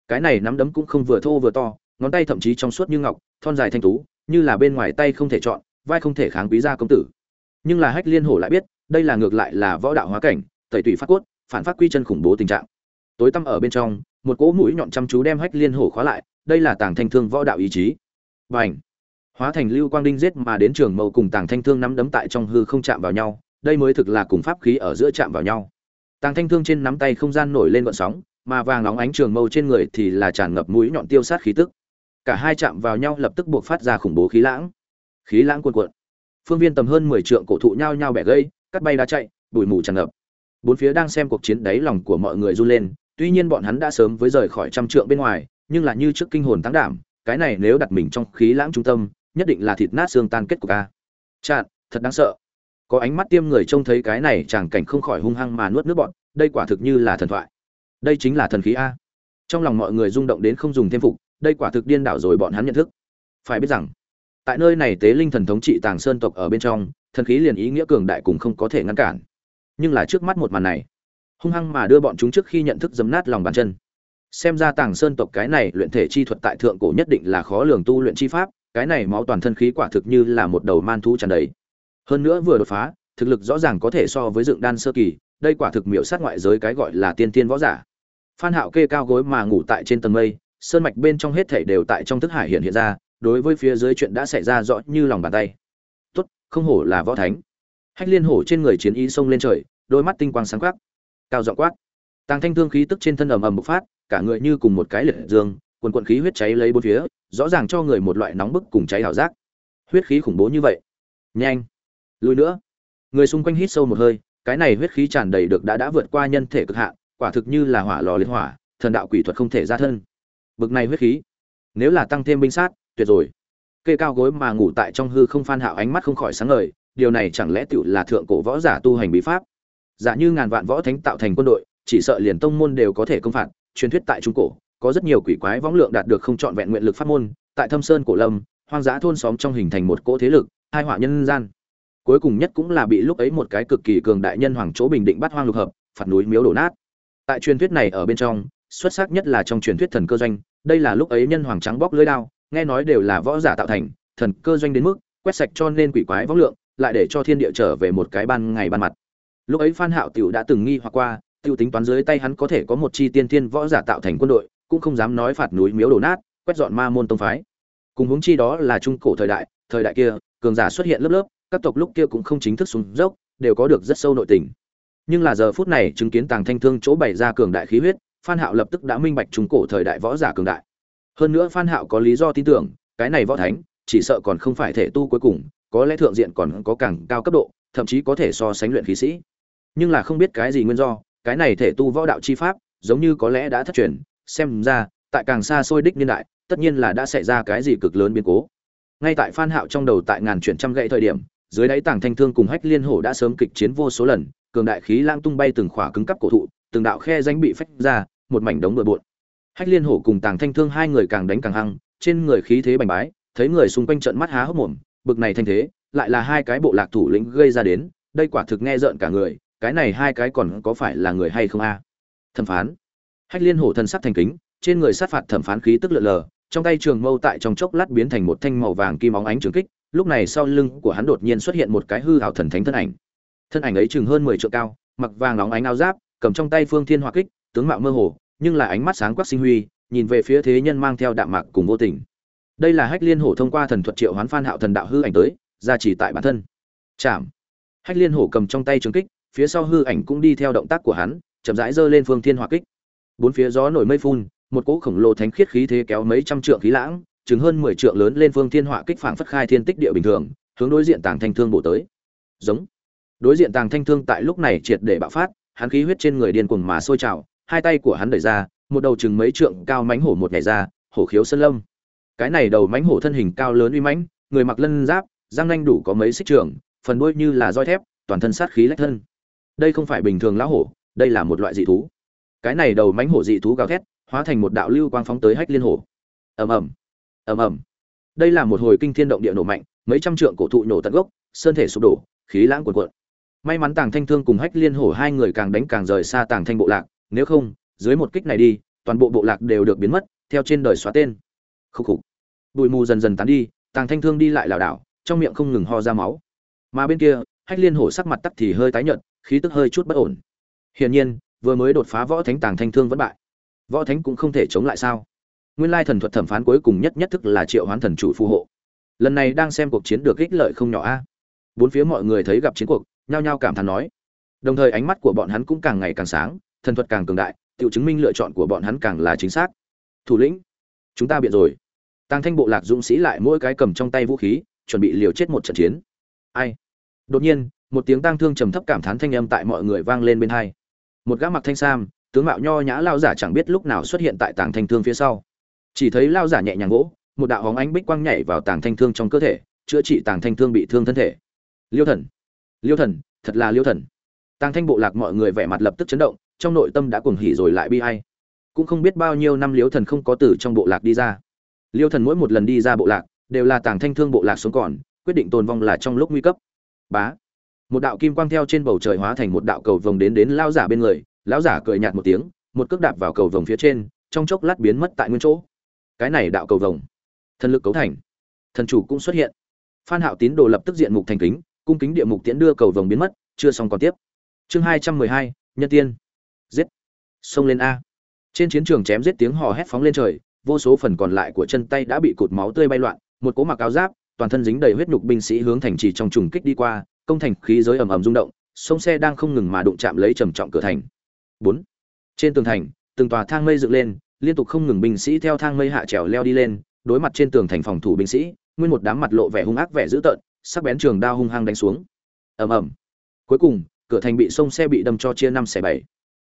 Cái này nắm đấm cũng không vừa thô vừa to, ngón tay thậm chí trong suốt như ngọc, thon dài thanh tú, như là bên ngoài tay không thể chọn, vai không thể kháng quý gia công tử. Nhưng là hách liên hổ lại biết, đây là ngược lại là võ đạo hóa cảnh, tẩy tủy phát cốt, phản phát quy chân khủng bố tình trạng. Tối tăm ở bên trong một cỗ mũi nhọn chăm chú đem hách liên hổ khóa lại, đây là tàng thanh thương võ đạo ý chí. Và ảnh hóa thành lưu quang đinh giết mà đến trường mâu cùng tàng thanh thương nắm đấm tại trong hư không chạm vào nhau, đây mới thực là cùng pháp khí ở giữa chạm vào nhau. Tàng thanh thương trên nắm tay không gian nổi lên vận sóng, mà vàng nóng ánh trường mâu trên người thì là tràn ngập mũi nhọn tiêu sát khí tức. Cả hai chạm vào nhau lập tức buộc phát ra khủng bố khí lãng. Khí lãng cuồn cuộn. Phương viên tầm hơn mười trượng cổ thụ nhau nhau bẻ gây cắt bay đá chạy, bụi mù tràn ngập. Bốn phía đang xem cuộc chiến đáy lòng của mọi người run lên tuy nhiên bọn hắn đã sớm với rời khỏi trăm trượng bên ngoài, nhưng là như trước kinh hồn tăng đảm, cái này nếu đặt mình trong khí lãng trung tâm, nhất định là thịt nát xương tan kết của ca chạn thật đáng sợ. Có ánh mắt tiêm người trông thấy cái này chàng cảnh không khỏi hung hăng mà nuốt nước bọn, đây quả thực như là thần thoại. Đây chính là thần khí a. Trong lòng mọi người rung động đến không dùng thêm phục, đây quả thực điên đảo rồi bọn hắn nhận thức. Phải biết rằng, tại nơi này tế linh thần thống trị tàng sơn tộc ở bên trong, thần khí liền ý nghĩa cường đại cùng không có thể ngăn cản. Nhưng là trước mắt một màn này hung hăng mà đưa bọn chúng trước khi nhận thức dấm nát lòng bàn chân. Xem ra tàng sơn tộc cái này luyện thể chi thuật tại thượng cổ nhất định là khó lường tu luyện chi pháp, cái này máu toàn thân khí quả thực như là một đầu man thú tràn đầy. Hơn nữa vừa đột phá, thực lực rõ ràng có thể so với dựng đan sơ kỳ, đây quả thực miểu sát ngoại giới cái gọi là tiên tiên võ giả. Phan hạo kê cao gối mà ngủ tại trên tầng mây, sơn mạch bên trong hết thảy đều tại trong thức hải hiện hiện ra, đối với phía dưới chuyện đã xảy ra rõ như lòng bàn tay. Tốt, không hổ là võ thánh. Hách liên hổ trên người chiến ý xông lên trời, đôi mắt tinh quang sáng khắc cao giọng quát. Tàng thanh thương khí tức trên thân ầm ầm bộc phát, cả người như cùng một cái liệt dương, quần quần khí huyết cháy lấy bốn phía, rõ ràng cho người một loại nóng bức cùng cháy hảo giác. Huyết khí khủng bố như vậy. Nhanh. Lùi nữa. Người xung quanh hít sâu một hơi, cái này huyết khí tràn đầy được đã đã vượt qua nhân thể cực hạn, quả thực như là hỏa lò liên hỏa, thần đạo quỷ thuật không thể ra thân. Bực này huyết khí. Nếu là tăng thêm binh sát, tuyệt rồi. Kê cao gối mà ngủ tại trong hư không phan hạo ánh mắt không khỏi sáng ngời, điều này chẳng lẽ tựu là thượng cổ võ giả tu hành bí pháp? Giả như ngàn vạn võ thánh tạo thành quân đội, chỉ sợ liền tông môn đều có thể công phạt. Truyền thuyết tại trung cổ, có rất nhiều quỷ quái võng lượng đạt được không chọn vẹn nguyện lực pháp môn. Tại thâm sơn cổ lâm, hoang dã thôn xóm trong hình thành một cỗ thế lực, hai họa nhân gian. Cuối cùng nhất cũng là bị lúc ấy một cái cực kỳ cường đại nhân hoàng chỗ bình định bắt hoang lục hợp, phạt núi miếu đổ nát. Tại truyền thuyết này ở bên trong, xuất sắc nhất là trong truyền thuyết thần cơ doanh, đây là lúc ấy nhân hoàng trắng bóc lưỡi đao, nghe nói đều là võ giả tạo thành, thần cơ doanh đến mức quét sạch cho nên quỷ quái võng lượng, lại để cho thiên địa trở về một cái ban ngày ban mặt lúc ấy phan hạo tiểu đã từng nghi hoặc qua tiêu tính toán dưới tay hắn có thể có một chi tiên thiên võ giả tạo thành quân đội, cũng không dám nói phạt núi miếu đổ nát, quét dọn ma môn tông phái. Cùng hướng chi đó là trung cổ thời đại thời đại kia, cường giả xuất hiện lớp lớp, các tộc lúc kia cũng không chính thức xuống dốc, đều có được rất sâu nội tình. Nhưng là giờ phút này chứng kiến tàng thanh thương chỗ bày ra cường đại khí huyết, phan hạo lập tức đã minh bạch trung cổ thời đại võ giả cường đại. Hơn nữa phan hạo có lý do tin tưởng, cái này võ thánh, chỉ sợ còn không phải thể tu cuối cùng, có lẽ thượng diện còn có càng cao cấp độ, thậm chí có thể so sánh luyện khí sĩ nhưng là không biết cái gì nguyên do, cái này thể tu võ đạo chi pháp, giống như có lẽ đã thất truyền, xem ra, tại càng xa xôi đích niên đại, tất nhiên là đã xảy ra cái gì cực lớn biến cố. Ngay tại phan hạo trong đầu tại ngàn chuyển trăm gậy thời điểm, dưới đáy tảng thanh thương cùng hách liên hổ đã sớm kịch chiến vô số lần, cường đại khí lang tung bay từng khỏa cứng cắp cổ thụ, từng đạo khe danh bị phách ra, một mảnh đống bừa bộn. Hách liên hổ cùng tàng thanh thương hai người càng đánh càng hăng, trên người khí thế bành bái, thấy người xung quanh trợn mắt há hốc mồm, bực này thanh thế, lại là hai cái bộ lạc thủ lĩnh gây ra đến, đây quả thực nghe rợn cả người cái này hai cái còn có phải là người hay không a? Thẩm phán. Hách liên hổ thân sắc thành kính, trên người sát phạt thẩm phán khí tức lượn lờ, trong tay trường mâu tại trong chốc lát biến thành một thanh màu vàng kim óng ánh trường kích, lúc này sau lưng của hắn đột nhiên xuất hiện một cái hư hào thần thánh thân ảnh. Thân ảnh ấy chừng hơn mười trượng cao, mặc vàng óng ánh áo giáp, cầm trong tay phương thiên hỏa kích, tướng mạo mơ hồ, nhưng là ánh mắt sáng quắc sinh huy, nhìn về phía thế nhân mang theo đạm mạc cùng vô tình. Đây là hách liên hổ thông qua thần thuật triệu hoán phan hạo thần đạo hư ảnh tới, gia trì tại bản thân. Chạm. Hách liên hổ cầm trong tay trường kích phía sau hư ảnh cũng đi theo động tác của hắn, chậm rãi giơ lên phương thiên hỏa kích. Bốn phía gió nổi mây phun, một cỗ khổng lồ thánh khiết khí thế kéo mấy trăm trượng khí lãng, chừng hơn mười trượng lớn lên phương thiên hỏa kích phảng phất khai thiên tích địa bình thường, hướng đối diện tàng thanh thương bổ tới. Giống. Đối diện tàng thanh thương tại lúc này triệt để bạo phát, hắn khí huyết trên người điên cuồng mà sôi trào, hai tay của hắn đẩy ra, một đầu chừng mấy trượng cao mãnh hổ một nhảy ra, hổ khiếu sơn lâm. Cái này đầu mãnh hổ thân hình cao lớn uy mãnh, người mặc lân giáp, răng nanh đủ có mấy xích trường, phần đuôi như là roi thép, toàn thân sát khí lách thân đây không phải bình thường lão hổ, đây là một loại dị thú. Cái này đầu mánh hổ dị thú gào thét, hóa thành một đạo lưu quang phóng tới hách liên hổ. Ầm ầm ầm ầm. Đây là một hồi kinh thiên động địa nổ mạnh, mấy trăm trượng cổ thụ nổ tận gốc, sơn thể sụp đổ, khí lãng cuồn cuộn. May mắn tàng thanh thương cùng hách liên hổ hai người càng đánh càng rời xa tàng thanh bộ lạc, nếu không, dưới một kích này đi, toàn bộ bộ lạc đều được biến mất, theo trên đời xóa tên. Khúc khục. Bụi mù dần dần tán đi, tàng thanh thương đi lại lảo đảo, trong miệng không ngừng ho ra máu. Mà bên kia, hách liên hổ sắc mặt tắc thì hơi tái nhợt khí tức hơi chút bất ổn. Hiển nhiên, vừa mới đột phá võ thánh tàng thanh thương vẫn bại. Võ thánh cũng không thể chống lại sao? Nguyên lai thần thuật thẩm phán cuối cùng nhất nhất thức là triệu hoán thần chủ phù hộ. Lần này đang xem cuộc chiến được ích lợi không nhỏ a. Bốn phía mọi người thấy gặp chiến cuộc, nhao nhao cảm thán nói. Đồng thời ánh mắt của bọn hắn cũng càng ngày càng sáng, thần thuật càng cường đại tự chứng minh lựa chọn của bọn hắn càng là chính xác. Thủ lĩnh, chúng ta biện rồi. Tàng thanh bộ lạc dũng sĩ lại mỗi cái cầm trong tay vũ khí, chuẩn bị liều chết một trận chiến. Ai? Đột nhiên một tiếng tang thương trầm thấp cảm thán thanh âm tại mọi người vang lên bên hai. Một gã mặc thanh sam, tướng mạo nho nhã lao giả chẳng biết lúc nào xuất hiện tại tàng thanh thương phía sau. Chỉ thấy lao giả nhẹ nhàng gỗ một đạo hóng ánh bích quang nhảy vào tàng thanh thương trong cơ thể, chữa trị tàng thanh thương bị thương thân thể. Liêu thần! Liêu thần! Thật là liêu thần! Tàng thanh bộ lạc mọi người vẻ mặt lập tức chấn động, trong nội tâm đã cuồng hỉ rồi lại bi ai. Cũng không biết bao nhiêu năm liêu thần không có từ trong bộ lạc đi ra. Liêu thần mỗi một lần đi ra bộ lạc, đều là tàng thanh thương bộ lạc xuống còn, quyết định tồn vong là trong lúc nguy cấp. Bá! Một đạo kim quang theo trên bầu trời hóa thành một đạo cầu vồng đến đến lao giả bên người, lão giả cười nhạt một tiếng, một cước đạp vào cầu vồng phía trên, trong chốc lát biến mất tại nguyên chỗ. Cái này đạo cầu vồng, thần lực cấu thành, thần chủ cũng xuất hiện. Phan hạo tín đồ lập tức diện mục thành kính, cung kính địa mục tiễn đưa cầu vồng biến mất, chưa xong còn tiếp. Chương hai trăm mười hai, nhân tiên. Giết. Xông lên a. Trên chiến trường chém giết tiếng hò hét phóng lên trời, vô số phần còn lại của chân tay đã bị cụt máu tươi bay loạn, một cố mặc áo giáp, toàn thân dính đầy huyết nhục binh sĩ hướng thành trì trong trùng kích đi qua công thành khí giới ầm ầm rung động, sông xe đang không ngừng mà đụng chạm lấy trầm trọng cửa thành. Bốn, trên tường thành, từng tòa thang mây dựng lên, liên tục không ngừng binh sĩ theo thang mây hạ trèo leo đi lên, đối mặt trên tường thành phòng thủ binh sĩ, nguyên một đám mặt lộ vẻ hung ác vẻ dữ tợn, sắc bén trường đao hung hăng đánh xuống. Ầm ầm. Cuối cùng, cửa thành bị sông xe bị đâm cho chia năm xẻ bảy.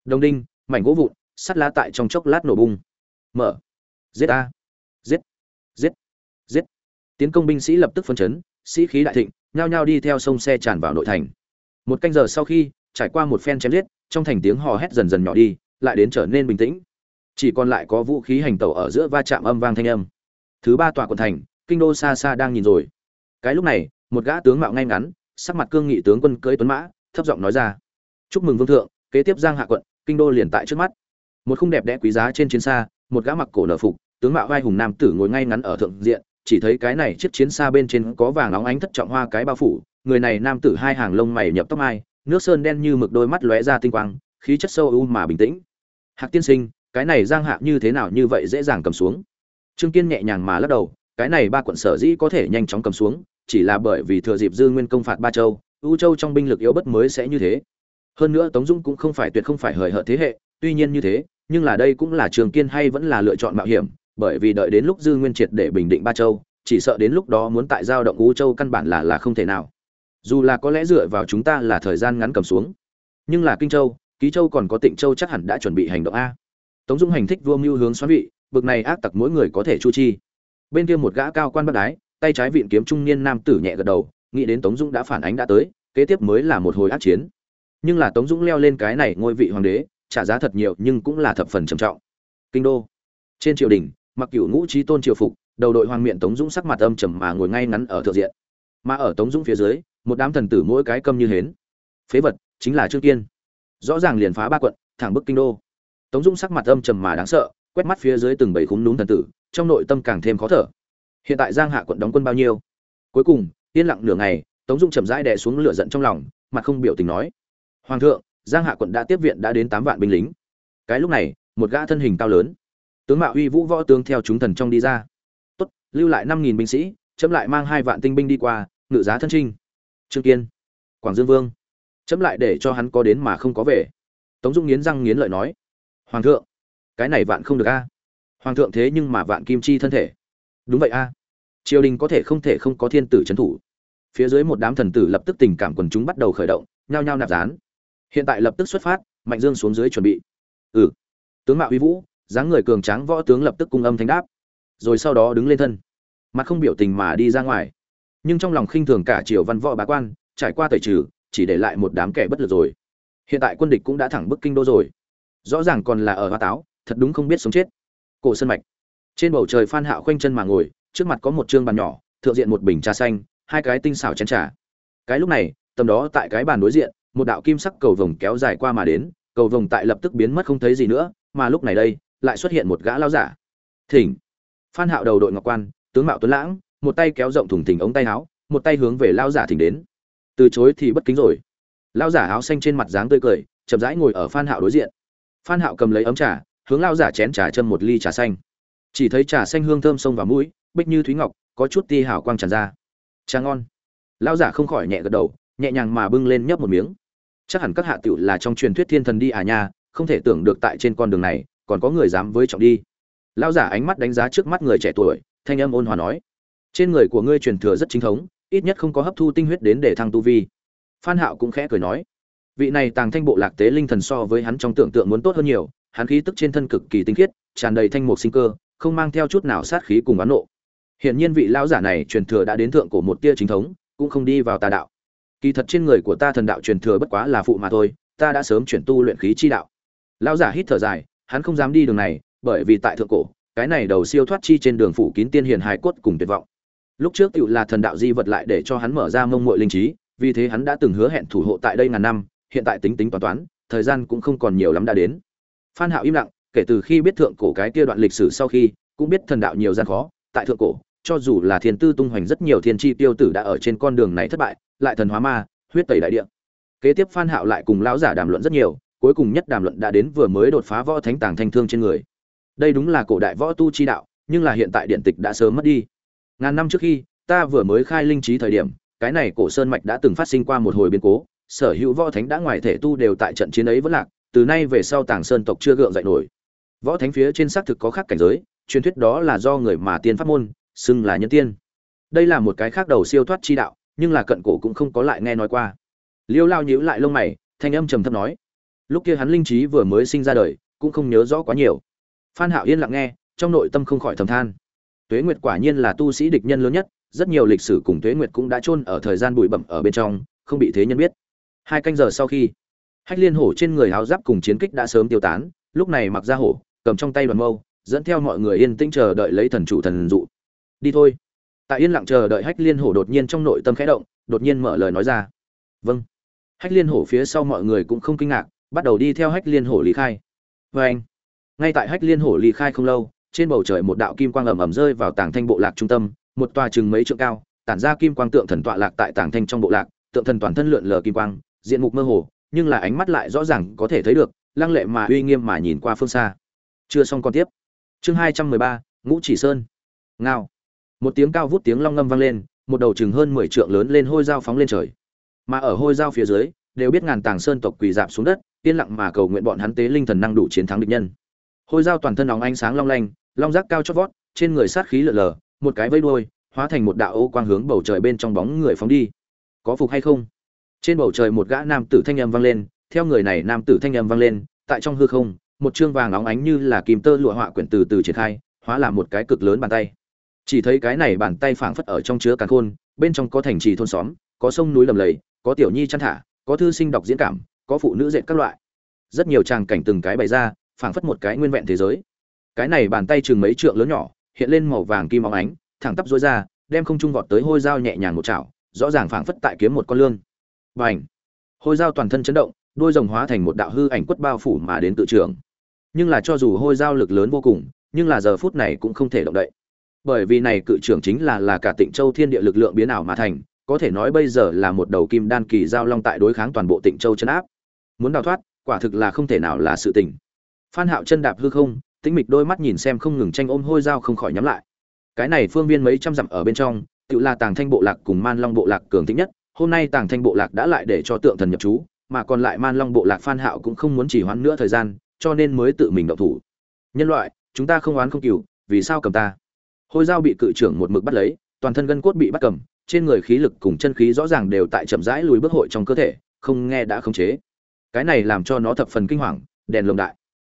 Đồng đinh, mảnh gỗ vụn, sắt lá tại trong chốc lát nổ bung. Mở. Giết a. Giết. Giết. Giết. Tiến công binh sĩ lập tức phân chấn, sĩ khí đại thịnh nhao nhao đi theo sông xe tràn vào nội thành. Một canh giờ sau khi, trải qua một phen chém giết, trong thành tiếng hò hét dần dần nhỏ đi, lại đến trở nên bình tĩnh. Chỉ còn lại có vũ khí hành tẩu ở giữa va chạm âm vang thanh âm. Thứ ba tòa quận thành, kinh đô xa xa đang nhìn rồi. Cái lúc này, một gã tướng mạo ngay ngắn, sắc mặt cương nghị tướng quân cưỡi tuấn mã, thấp giọng nói ra. Chúc mừng vương thượng, kế tiếp giang hạ quận, kinh đô liền tại trước mắt. Một khung đẹp đẽ quý giá trên chiến xa, một gã mặc cổ nở phục, tướng mạo vai hùng nam tử ngồi ngay ngắn ở thượng diện chỉ thấy cái này chiếc chiến xa bên trên có vàng óng ánh thất trọng hoa cái bao phủ, người này nam tử hai hàng lông mày nhập tóc mai, nước sơn đen như mực đôi mắt lóe ra tinh quang, khí chất sâu u mà bình tĩnh. Hạc tiên sinh, cái này giang hạ như thế nào như vậy dễ dàng cầm xuống? Trương kiên nhẹ nhàng mà lắc đầu, cái này ba quận sở dĩ có thể nhanh chóng cầm xuống, chỉ là bởi vì thừa dịp dư nguyên công phạt ba châu, u châu trong binh lực yếu bất mới sẽ như thế. Hơn nữa tống dung cũng không phải tuyệt không phải hời hợt thế hệ, tuy nhiên như thế, nhưng là đây cũng là trường kiên hay vẫn là lựa chọn mạo hiểm bởi vì đợi đến lúc dư nguyên triệt để bình định ba châu, chỉ sợ đến lúc đó muốn tại giao động u châu căn bản là là không thể nào. Dù là có lẽ dựa vào chúng ta là thời gian ngắn cầm xuống. Nhưng là kinh châu, ký châu còn có tịnh châu chắc hẳn đã chuẩn bị hành động a. Tống dung hành thích vua mưu hướng xoắn vị, bực này ác tặc mỗi người có thể chu chi. Bên kia một gã cao quan bất đái, tay trái vịn kiếm trung niên nam tử nhẹ gật đầu, nghĩ đến tống dung đã phản ánh đã tới, kế tiếp mới là một hồi ác chiến. Nhưng là tống dung leo lên cái này ngôi vị hoàng đế, trả giá thật nhiều nhưng cũng là thập phần trầm trọng. Kinh đô. Trên triều đình mặc cửu ngũ trí tôn triều phục, đầu đội hoàng miệng tống dũng sắc mặt âm trầm mà ngồi ngay ngắn ở thượng diện. Mà ở tống dũng phía dưới, một đám thần tử mỗi cái câm như hến. Phế vật chính là trương kiên. Rõ ràng liền phá ba quận, thẳng bức kinh đô. Tống dũng sắc mặt âm trầm mà đáng sợ, quét mắt phía dưới từng bảy khúng núm thần tử, trong nội tâm càng thêm khó thở. Hiện tại giang hạ quận đóng quân bao nhiêu? Cuối cùng, yên lặng nửa ngày, tống dũng chậm rãi đè xuống lửa giận trong lòng, mặt không biểu tình nói. Hoàng thượng, giang hạ quận đã tiếp viện đã đến tám vạn binh lính. Cái lúc này, một gã thân hình cao lớn tướng mạo uy vũ võ tướng theo chúng thần trong đi ra. Tốt, lưu lại năm nghìn binh sĩ, chấm lại mang hai vạn tinh binh đi qua, ngự giá thân trinh. Trương kiên, quảng dương vương, chấm lại để cho hắn có đến mà không có về. Tống dung nghiến răng nghiến lợi nói, hoàng thượng, cái này vạn không được a. Hoàng thượng thế nhưng mà vạn kim chi thân thể. Đúng vậy a. Triều đình có thể không thể không có thiên tử trấn thủ. Phía dưới một đám thần tử lập tức tình cảm quần chúng bắt đầu khởi động, nhao nhao nạp dán. Hiện tại lập tức xuất phát, mạnh dương xuống dưới chuẩn bị. Ừ. Tướng mạo uy vũ dáng người cường tráng võ tướng lập tức cung âm thanh đáp, rồi sau đó đứng lên thân. Mặt không biểu tình mà đi ra ngoài. Nhưng trong lòng khinh thường cả triều văn võ bá quan, trải qua tẩy trừ, chỉ để lại một đám kẻ bất lực rồi. Hiện tại quân địch cũng đã thẳng bức kinh đô rồi. Rõ ràng còn là ở hoa táo, thật đúng không biết sống chết. Cổ sân mạch. Trên bầu trời phan hạo khoanh chân mà ngồi, trước mặt có một trương bàn nhỏ, thượng diện một bình trà xanh, hai cái tinh xảo chén trà. Cái lúc này, tầm đó tại cái bàn đối diện, một đạo kim sắc cầu vồng kéo dài qua mà đến, cầu vồng tại lập tức biến mất không thấy gì nữa, mà lúc này đây lại xuất hiện một gã lao giả. Thỉnh. Phan hạo đầu đội ngọc quan, tướng mạo tuấn lãng, một tay kéo rộng thùng thình ống tay áo, một tay hướng về lao giả thỉnh đến. Từ chối thì bất kính rồi. Lao giả áo xanh trên mặt dáng tươi cười, chậm rãi ngồi ở phan hạo đối diện. Phan hạo cầm lấy ấm trà, hướng lao giả chén trà châm một ly trà xanh. Chỉ thấy trà xanh hương thơm sông vào mũi, bích như thúy ngọc, có chút ti hảo quang tràn ra. Trà ngon. Lao giả không khỏi nhẹ gật đầu, nhẹ nhàng mà bưng lên nhấp một miếng. Chắc hẳn các hạ tiểu là trong truyền thuyết thiên thần đi à nha, không thể tưởng được tại trên con đường này còn có người dám với trọng đi. Lão giả ánh mắt đánh giá trước mắt người trẻ tuổi, thanh âm ôn hòa nói, trên người của ngươi truyền thừa rất chính thống, ít nhất không có hấp thu tinh huyết đến để thăng tu vi. Phan hạo cũng khẽ cười nói, vị này tàng thanh bộ lạc tế linh thần so với hắn trong tưởng tượng muốn tốt hơn nhiều, hắn khí tức trên thân cực kỳ tinh khiết, tràn đầy thanh mục sinh cơ, không mang theo chút nào sát khí cùng oán nộ. Hiện nhiên vị lão giả này truyền thừa đã đến thượng cổ một tia chính thống, cũng không đi vào tà đạo. Kỳ thật trên người của ta thần đạo truyền thừa bất quá là phụ mà thôi, ta đã sớm chuyển tu luyện khí chi đạo. Lão giả hít thở dài hắn không dám đi đường này, bởi vì tại thượng cổ, cái này đầu siêu thoát chi trên đường phủ kín tiên hiền hài cốt cùng tuyệt vọng. Lúc trước tựu là thần đạo di vật lại để cho hắn mở ra mông muội linh trí, vì thế hắn đã từng hứa hẹn thủ hộ tại đây ngàn năm, hiện tại tính tính toán toán, thời gian cũng không còn nhiều lắm đã đến. Phan hạo im lặng, kể từ khi biết thượng cổ cái kia đoạn lịch sử sau khi, cũng biết thần đạo nhiều gian khó, tại thượng cổ, cho dù là thiên tư tung hoành rất nhiều thiên chi tiêu tử đã ở trên con đường này thất bại, lại thần hóa ma, huyết tẩy đại địa. Kế tiếp phan hạo lại cùng lão giả đàm luận rất nhiều cuối cùng nhất đàm luận đã đến vừa mới đột phá võ thánh tàng thanh thương trên người. Đây đúng là cổ đại võ tu chi đạo, nhưng là hiện tại điện tịch đã sớm mất đi. Ngàn năm trước khi, ta vừa mới khai linh trí thời điểm, cái này cổ sơn mạch đã từng phát sinh qua một hồi biến cố, sở hữu võ thánh đã ngoài thể tu đều tại trận chiến ấy vẫn lạc, từ nay về sau tàng sơn tộc chưa gượng dậy nổi. Võ thánh phía trên xác thực có khác cảnh giới, truyền thuyết đó là do người mà tiên pháp môn, xưng là nhân tiên. Đây là một cái khác đầu siêu thoát chi đạo, nhưng là cận cổ cũng không có lại nghe nói qua. Liêu lao nhíu lại lông mày, thanh âm trầm thấp nói lúc kia hắn linh trí vừa mới sinh ra đời, cũng không nhớ rõ quá nhiều. Phan hạo yên lặng nghe, trong nội tâm không khỏi thầm than. Tuế nguyệt quả nhiên là tu sĩ địch nhân lớn nhất, rất nhiều lịch sử cùng tuế nguyệt cũng đã chôn ở thời gian bụi bẩm ở bên trong, không bị thế nhân biết. Hai canh giờ sau khi, hách liên hổ trên người áo giáp cùng chiến kích đã sớm tiêu tán, lúc này mặc ra hổ, cầm trong tay đoàn mâu, dẫn theo mọi người yên tĩnh chờ đợi lấy thần chủ thần dụ. Đi thôi. Tại yên lặng chờ đợi hách liên hổ đột nhiên trong nội tâm khẽ động, đột nhiên mở lời nói ra. Vâng. Hách liên hổ phía sau mọi người cũng không kinh ngạc bắt đầu đi theo hách liên hổ lý khai. Vê anh, ngay tại hách liên hổ lý khai không lâu, trên bầu trời một đạo kim quang ầm ầm rơi vào tàng thanh bộ lạc trung tâm, một tòa chừng mấy trượng cao, tản ra kim quang tượng thần tọa lạc tại tàng thanh trong bộ lạc, tượng thần toàn thân lượn lờ kim quang, diện mục mơ hồ, nhưng là ánh mắt lại rõ ràng có thể thấy được, lăng lệ mà uy nghiêm mà nhìn qua phương xa. Chưa xong còn tiếp. Chương hai trăm mười ba, ngũ chỉ sơn. Ngao. Một tiếng cao vút tiếng long ngâm vang lên, một đầu chừng hơn mười trượng lớn lên hôi dao phóng lên trời. Mà ở hôi dao phía dưới đều biết ngàn tàng sơn tộc quỳ dạp xuống đất, yên lặng mà cầu nguyện bọn hắn tế linh thần năng đủ chiến thắng địch nhân. Hôi dao toàn thân óng ánh sáng long lanh, long giác cao chót vót, trên người sát khí lượn lờ, một cái vây đuôi, hóa thành một đạo ô quang hướng bầu trời bên trong bóng người phóng đi. Có phục hay không? Trên bầu trời một gã nam tử thanh âm vang lên, theo người này nam tử thanh âm vang lên, tại trong hư không, một chương vàng óng ánh như là kim tơ lụa họa quyển từ từ triển khai, hóa làm một cái cực lớn bàn tay. Chỉ thấy cái này bàn tay phảng phất ở trong chứa càn khôn, bên trong có thành trì thôn xóm, có sông núi lầm lầy, có tiểu nhi chăn thả có thư sinh đọc diễn cảm, có phụ nữ dệt các loại. Rất nhiều tràng cảnh từng cái bày ra, phảng phất một cái nguyên vẹn thế giới. Cái này bàn tay chừng mấy trượng lớn nhỏ, hiện lên màu vàng kim óng ánh, thẳng tắp dối ra, đem không trung vọt tới hôi dao nhẹ nhàng một chảo, rõ ràng phảng phất tại kiếm một con lương và ảnh hôi dao toàn thân chấn động, đôi rồng hóa thành một đạo hư ảnh quất bao phủ mà đến tự trường. Nhưng là cho dù hôi dao lực lớn vô cùng, nhưng là giờ phút này cũng không thể động đậy. Bởi vì này cự trưởng chính là là cả tịnh châu thiên địa lực lượng biến ảo mà thành có thể nói bây giờ là một đầu kim đan kỳ giao long tại đối kháng toàn bộ tịnh châu chân áp. Muốn đào thoát, quả thực là không thể nào là sự tình. Phan hạo chân đạp hư không, tĩnh mịch đôi mắt nhìn xem không ngừng tranh ôm hôi dao không khỏi nhắm lại. Cái này phương viên mấy trăm dặm ở bên trong, tự là tàng thanh bộ lạc cùng man long bộ lạc cường thịnh nhất, hôm nay tàng thanh bộ lạc đã lại để cho tượng thần nhập chú mà còn lại man long bộ lạc phan hạo cũng không muốn chỉ hoãn nữa thời gian, cho nên mới tự mình động thủ. Nhân loại, chúng ta không oán không cừu, vì sao cầm ta? Hôi dao bị cự trưởng một mực bắt lấy, toàn thân gân cốt bị bắt cầm trên người khí lực cùng chân khí rõ ràng đều tại chậm rãi lùi bước hội trong cơ thể, không nghe đã khống chế. Cái này làm cho nó thập phần kinh hoàng, đèn lồng đại.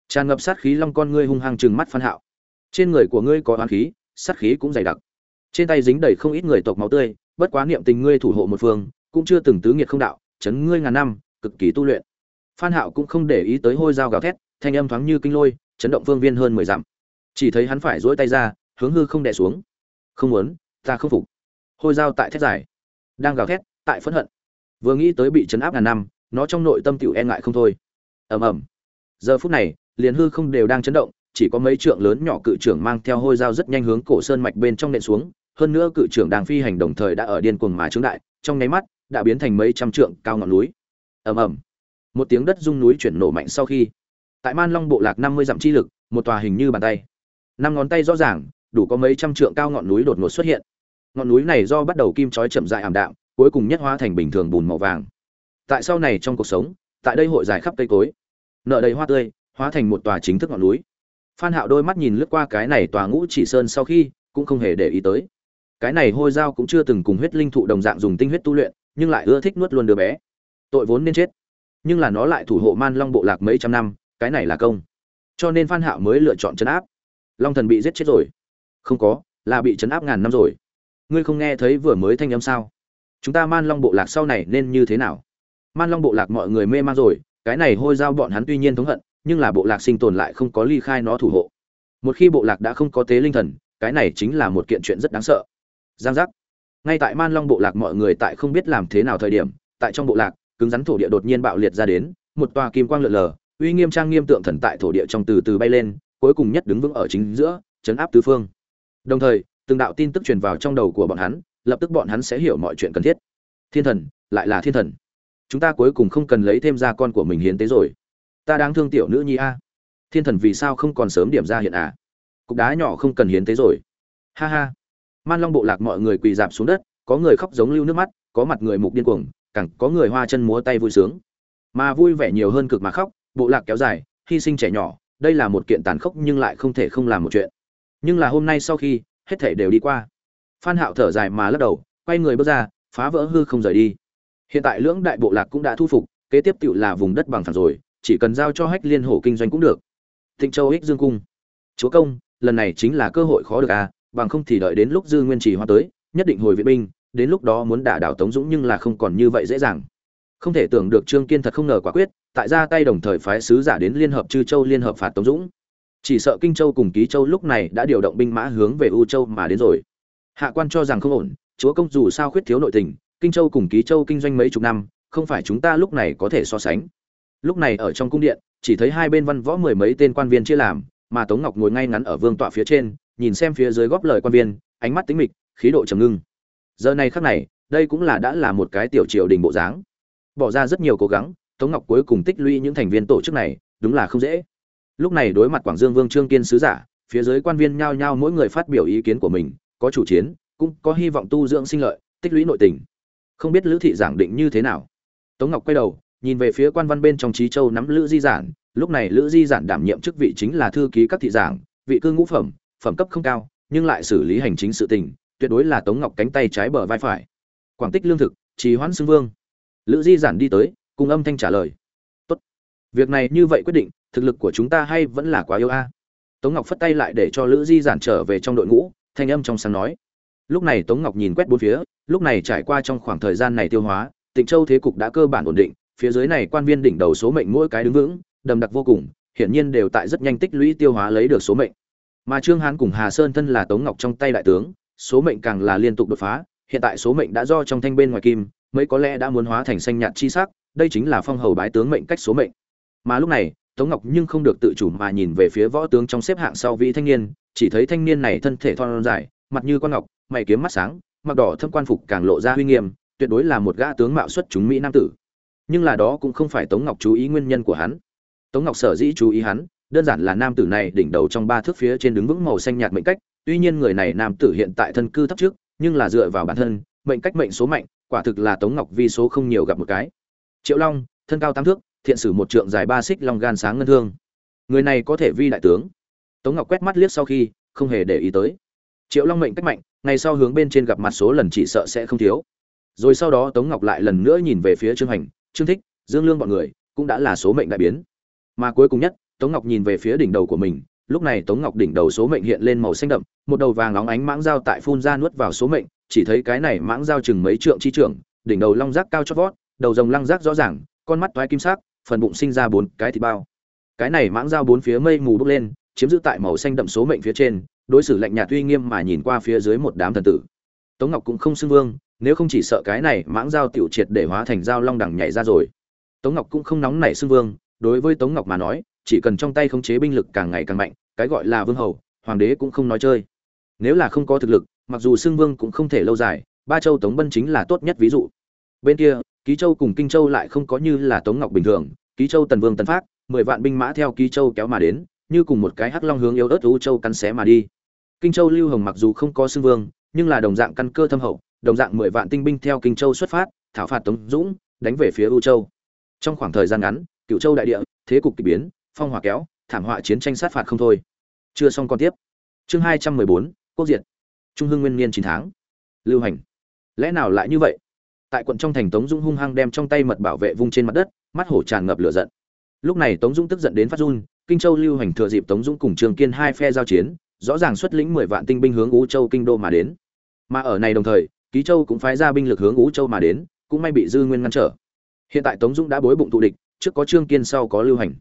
Tràn ngập sát khí long con ngươi hung hăng trừng mắt phan hạo. Trên người của ngươi có oán khí, sát khí cũng dày đặc. Trên tay dính đầy không ít người tộc máu tươi, bất quá niệm tình ngươi thủ hộ một phương, cũng chưa từng tứ nghiệt không đạo, chấn ngươi ngàn năm, cực kỳ tu luyện. Phan hạo cũng không để ý tới hôi dao gào thét, thanh âm thoáng như kinh lôi, chấn động phương viên hơn mười dặm. Chỉ thấy hắn phải duỗi tay ra, hướng hư không đè xuống. Không muốn, ta không phục hôi dao tại thét dài, đang gào thét, tại phẫn hận. Vừa nghĩ tới bị chấn áp ngàn năm, nó trong nội tâm tiểu e ngại không thôi. Ầm ầm. Giờ phút này, liền hư không đều đang chấn động, chỉ có mấy trượng lớn nhỏ cự trưởng mang theo hôi dao rất nhanh hướng cổ sơn mạch bên trong nện xuống, hơn nữa cự trưởng đang phi hành đồng thời đã ở điên cuồng mà trướng đại, trong nháy mắt, đã biến thành mấy trăm trượng cao ngọn núi. Ầm ầm. Một tiếng đất rung núi chuyển nổ mạnh sau khi, tại man long bộ lạc năm mươi dặm chi lực, một tòa hình như bàn tay. Năm ngón tay rõ ràng, đủ có mấy trăm trượng cao ngọn núi đột ngột xuất hiện ngọn núi này do bắt đầu kim chói chậm dại ảm đạm, cuối cùng nhất hóa thành bình thường bùn màu vàng. Tại sau này trong cuộc sống, tại đây hội dài khắp cây cối nợ đầy hoa tươi, hóa thành một tòa chính thức ngọn núi. Phan hạo đôi mắt nhìn lướt qua cái này tòa ngũ chỉ sơn sau khi, cũng không hề để ý tới. Cái này hôi dao cũng chưa từng cùng huyết linh thụ đồng dạng dùng tinh huyết tu luyện, nhưng lại ưa thích nuốt luôn đứa bé. Tội vốn nên chết, nhưng là nó lại thủ hộ man long bộ lạc mấy trăm năm, cái này là công. Cho nên phan hạo mới lựa chọn chấn áp. Long thần bị giết chết rồi. Không có, là bị chấn áp ngàn năm rồi ngươi không nghe thấy vừa mới thanh âm sao? Chúng ta man long bộ lạc sau này nên như thế nào? Man long bộ lạc mọi người mê man rồi, cái này hôi giao bọn hắn tuy nhiên thống hận, nhưng là bộ lạc sinh tồn lại không có ly khai nó thủ hộ. Một khi bộ lạc đã không có tế linh thần, cái này chính là một kiện chuyện rất đáng sợ. Giang giác. Ngay tại man long bộ lạc mọi người tại không biết làm thế nào thời điểm, tại trong bộ lạc, cứng rắn thổ địa đột nhiên bạo liệt ra đến, một tòa kim quang lượn lờ, uy nghiêm trang nghiêm tượng thần tại thổ địa trong từ từ bay lên, cuối cùng nhất đứng vững ở chính giữa, chấn áp tứ phương. Đồng thời từng đạo tin tức truyền vào trong đầu của bọn hắn, lập tức bọn hắn sẽ hiểu mọi chuyện cần thiết. Thiên thần, lại là thiên thần. Chúng ta cuối cùng không cần lấy thêm ra con của mình hiến tế rồi. Ta đáng thương tiểu nữ nhi a. Thiên thần vì sao không còn sớm điểm ra hiện à? Cục đá nhỏ không cần hiến tế rồi. Ha ha. Man long bộ lạc mọi người quỳ dạp xuống đất, có người khóc giống lưu nước mắt, có mặt người mục điên cuồng, càng có người hoa chân múa tay vui sướng. Mà vui vẻ nhiều hơn cực mà khóc, bộ lạc kéo dài, hy sinh trẻ nhỏ, đây là một kiện tàn khốc nhưng lại không thể không làm một chuyện. Nhưng là hôm nay sau khi hết thể đều đi qua. Phan hạo thở dài mà lắc đầu, quay người bước ra, phá vỡ hư không rời đi. Hiện tại lưỡng đại bộ lạc cũng đã thu phục, kế tiếp tựu là vùng đất bằng phẳng rồi, chỉ cần giao cho hách liên hổ kinh doanh cũng được. Thịnh châu ích dương cung. Chúa công, lần này chính là cơ hội khó được à bằng không thì đợi đến lúc dư nguyên trì hoa tới, nhất định hồi viện binh, đến lúc đó muốn đả đảo tống dũng nhưng là không còn như vậy dễ dàng. Không thể tưởng được trương kiên thật không ngờ quả quyết, tại ra tay đồng thời phái sứ giả đến liên hợp chư châu liên hợp phạt tống dũng chỉ sợ kinh châu cùng ký châu lúc này đã điều động binh mã hướng về u châu mà đến rồi. Hạ quan cho rằng không ổn, chúa công dù sao khuyết thiếu nội tình, kinh châu cùng ký châu kinh doanh mấy chục năm, không phải chúng ta lúc này có thể so sánh. Lúc này ở trong cung điện, chỉ thấy hai bên văn võ mười mấy tên quan viên chia làm, mà tống ngọc ngồi ngay ngắn ở vương tọa phía trên, nhìn xem phía dưới góp lời quan viên, ánh mắt tính mịch, khí độ trầm ngưng. Giờ này khắc này, đây cũng là đã là một cái tiểu triều đình bộ dáng. Bỏ ra rất nhiều cố gắng, tống ngọc cuối cùng tích lũy những thành viên tổ chức này, đúng là không dễ lúc này đối mặt quảng dương vương trương kiên sứ giả, phía dưới quan viên nhao nhao mỗi người phát biểu ý kiến của mình, có chủ chiến, cũng có hy vọng tu dưỡng sinh lợi, tích lũy nội tình. Không biết lữ thị giảng định như thế nào? Tống ngọc quay đầu, nhìn về phía quan văn bên trong trí châu nắm lữ di giản, lúc này lữ di giản đảm nhiệm chức vị chính là thư ký các thị giảng, vị cư ngũ phẩm phẩm cấp không cao, nhưng lại xử lý hành chính sự tình, tuyệt đối là tống ngọc cánh tay trái bờ vai phải. Quảng tích lương thực, trì hoãn xưng vương. Lữ di giản đi tới, cùng âm thanh trả lời. Tốt. Việc này như vậy quyết định thực lực của chúng ta hay vẫn là quá yếu a? Tống ngọc phất tay lại để cho lữ di giản trở về trong đội ngũ, thanh âm trong sáng nói. Lúc này tống ngọc nhìn quét bốn phía, lúc này trải qua trong khoảng thời gian này tiêu hóa, tịnh châu thế cục đã cơ bản ổn định, phía dưới này quan viên đỉnh đầu số mệnh mỗi cái đứng vững, đầm đặc vô cùng, hiển nhiên đều tại rất nhanh tích lũy tiêu hóa lấy được số mệnh. Mà trương hán cùng hà sơn thân là tống ngọc trong tay đại tướng, số mệnh càng là liên tục đột phá, hiện tại số mệnh đã do trong thanh bên ngoài kim, mấy có lẽ đã muốn hóa thành xanh nhạt chi sắc, đây chính là phong hầu bái tướng mệnh cách số mệnh. Mà lúc này tống ngọc nhưng không được tự chủ mà nhìn về phía võ tướng trong xếp hạng sau vị thanh niên, chỉ thấy thanh niên này thân thể thon dài, mặt như con ngọc, mày kiếm mắt sáng, mặc đỏ thâm quan phục càng lộ ra uy nghiêm, tuyệt đối là một gã tướng mạo xuất chúng mỹ nam tử. Nhưng là đó cũng không phải tống ngọc chú ý nguyên nhân của hắn. Tống ngọc sở dĩ chú ý hắn, đơn giản là nam tử này đỉnh đầu trong ba thước phía trên đứng vững màu xanh nhạt mệnh cách, tuy nhiên người này nam tử hiện tại thân cư thấp trước, nhưng là dựa vào bản thân, mệnh cách mệnh số mạnh, quả thực là tống ngọc vi số không nhiều gặp một cái. Triệu long, thân cao tám thước thiện sử một trượng dài ba xích long gan sáng ngân thương. Người này có thể vi đại tướng. Tống ngọc quét mắt liếc sau khi, không hề để ý tới. Triệu long mệnh cách mạnh, ngày sau hướng bên trên gặp mặt số lần chỉ sợ sẽ không thiếu. Rồi sau đó tống ngọc lại lần nữa nhìn về phía trương hành, trương thích, dương lương bọn người cũng đã là số mệnh đại biến. Mà cuối cùng nhất, tống ngọc nhìn về phía đỉnh đầu của mình, lúc này tống ngọc đỉnh đầu số mệnh hiện lên màu xanh đậm, một đầu vàng óng ánh mãng dao tại phun ra nuốt vào số mệnh, chỉ thấy cái này mãng dao chừng mấy trượng chi trưởng, đỉnh đầu long rác cao chót vót, đầu rồng lăng rác rõ ràng, con mắt toái kim sắc phần bụng sinh ra bốn cái thịt bao. Cái này mãng dao bốn phía mây mù bốc lên, chiếm giữ tại màu xanh đậm số mệnh phía trên, đối xử lạnh nhạt uy nghiêm mà nhìn qua phía dưới một đám thần tử. Tống ngọc cũng không xưng vương, nếu không chỉ sợ cái này mãng dao tiểu triệt để hóa thành dao long đẳng nhảy ra rồi. Tống ngọc cũng không nóng nảy xưng vương, đối với tống ngọc mà nói, chỉ cần trong tay khống chế binh lực càng ngày càng mạnh, cái gọi là vương hầu, hoàng đế cũng không nói chơi. Nếu là không có thực lực, mặc dù xưng vương cũng không thể lâu dài, ba châu tống bân chính là tốt nhất ví dụ. Bên kia ký châu cùng kinh châu lại không có như là tống ngọc bình thường, ký châu tần vương tần phát mười vạn binh mã theo ký châu kéo mà đến, như cùng một cái hắc long hướng yếu ớt u châu cắn xé mà đi. Kinh châu lưu hồng mặc dù không có xưng vương, nhưng là đồng dạng căn cơ thâm hậu, đồng dạng mười vạn tinh binh theo kinh châu xuất phát, thảo phạt tống dũng, đánh về phía u châu. Trong khoảng thời gian ngắn cựu châu đại địa, thế cục kỳ biến, phong hỏa kéo, thảm họa chiến tranh sát phạt không thôi. Chưa xong còn tiếp. Chương hai trăm mười bốn, quốc diệt. Trung hưng nguyên niên chín tháng. Lưu hành. Lẽ nào lại như vậy? Tại quận trong thành tống dũng hung hăng đem trong tay mật bảo vệ vung trên mặt đất, mắt hổ tràn ngập lửa giận. Lúc này tống dũng tức giận đến phát run, kinh châu lưu hành thừa dịp tống dũng cùng trường kiên hai phe giao chiến, rõ ràng xuất lĩnh mười vạn tinh binh hướng ú châu kinh đô mà đến. Mà ở này đồng thời, ký châu cũng phái ra binh lực hướng ú châu mà đến, cũng may bị dư nguyên ngăn trở. Hiện tại tống dũng đã bối bụng thụ địch, trước có trương kiên sau có lưu hành.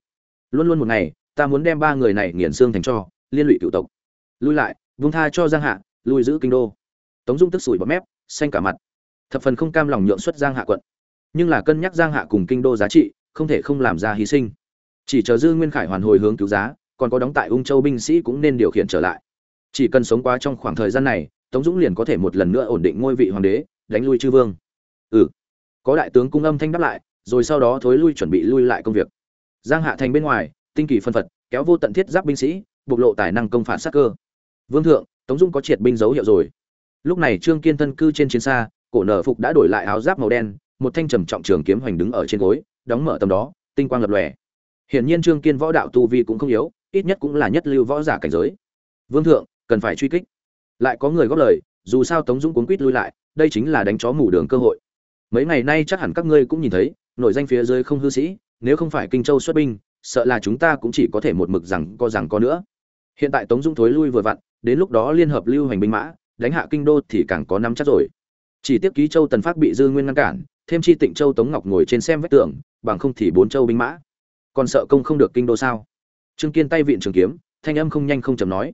Luôn luôn một ngày, ta muốn đem ba người này nghiền xương thành cho, liên lụy cựu tộc. Lui lại, vung tha cho giang hạ, lui giữ kinh đô. Tống dung tức sủi bọt mép, xanh cả mặt thập phần không cam lòng nhượng xuất giang hạ quận. Nhưng là cân nhắc giang hạ cùng kinh đô giá trị, không thể không làm ra hy sinh. Chỉ chờ dư nguyên khải hoàn hồi hướng cứu giá, còn có đóng tại ung châu binh sĩ cũng nên điều khiển trở lại. Chỉ cần sống qua trong khoảng thời gian này, tống dũng liền có thể một lần nữa ổn định ngôi vị hoàng đế, đánh lui chư vương. Ừ. Có đại tướng cung âm thanh đáp lại, rồi sau đó thối lui chuẩn bị lui lại công việc. Giang hạ thành bên ngoài, tinh kỳ phân phật, kéo vô tận thiết giáp binh sĩ, bộc lộ tài năng công phản sát cơ. Vương thượng, tống dung có triệt binh dấu hiệu rồi. Lúc này trương kiên thân cư trên chiến xa cổ nở phục đã đổi lại áo giáp màu đen, một thanh trầm trọng trường kiếm hoành đứng ở trên gối, đóng mở tầm đó, tinh quang lập lòe. Hiển nhiên trương kiên võ đạo tu vi cũng không yếu, ít nhất cũng là nhất lưu võ giả cảnh giới. Vương thượng, cần phải truy kích. Lại có người góp lời, dù sao tống dũng cuốn quýt lui lại, đây chính là đánh chó mù đường cơ hội. Mấy ngày nay chắc hẳn các ngươi cũng nhìn thấy nội danh phía dưới không hư sĩ, nếu không phải kinh châu xuất binh, sợ là chúng ta cũng chỉ có thể một mực rằng co rằng có nữa. Hiện tại tống dung thối lui vừa vặn, đến lúc đó liên hợp lưu hành binh mã, đánh hạ kinh đô thì càng có năm chắc rồi chỉ tiếp ký châu tần phát bị dư nguyên ngăn cản, thêm chi tịnh châu tống ngọc ngồi trên xem vách tường, bằng không thì bốn châu binh mã. Còn sợ công không được kinh đô sao? Trương kiên tay viện trường kiếm, thanh âm không nhanh không chầm nói.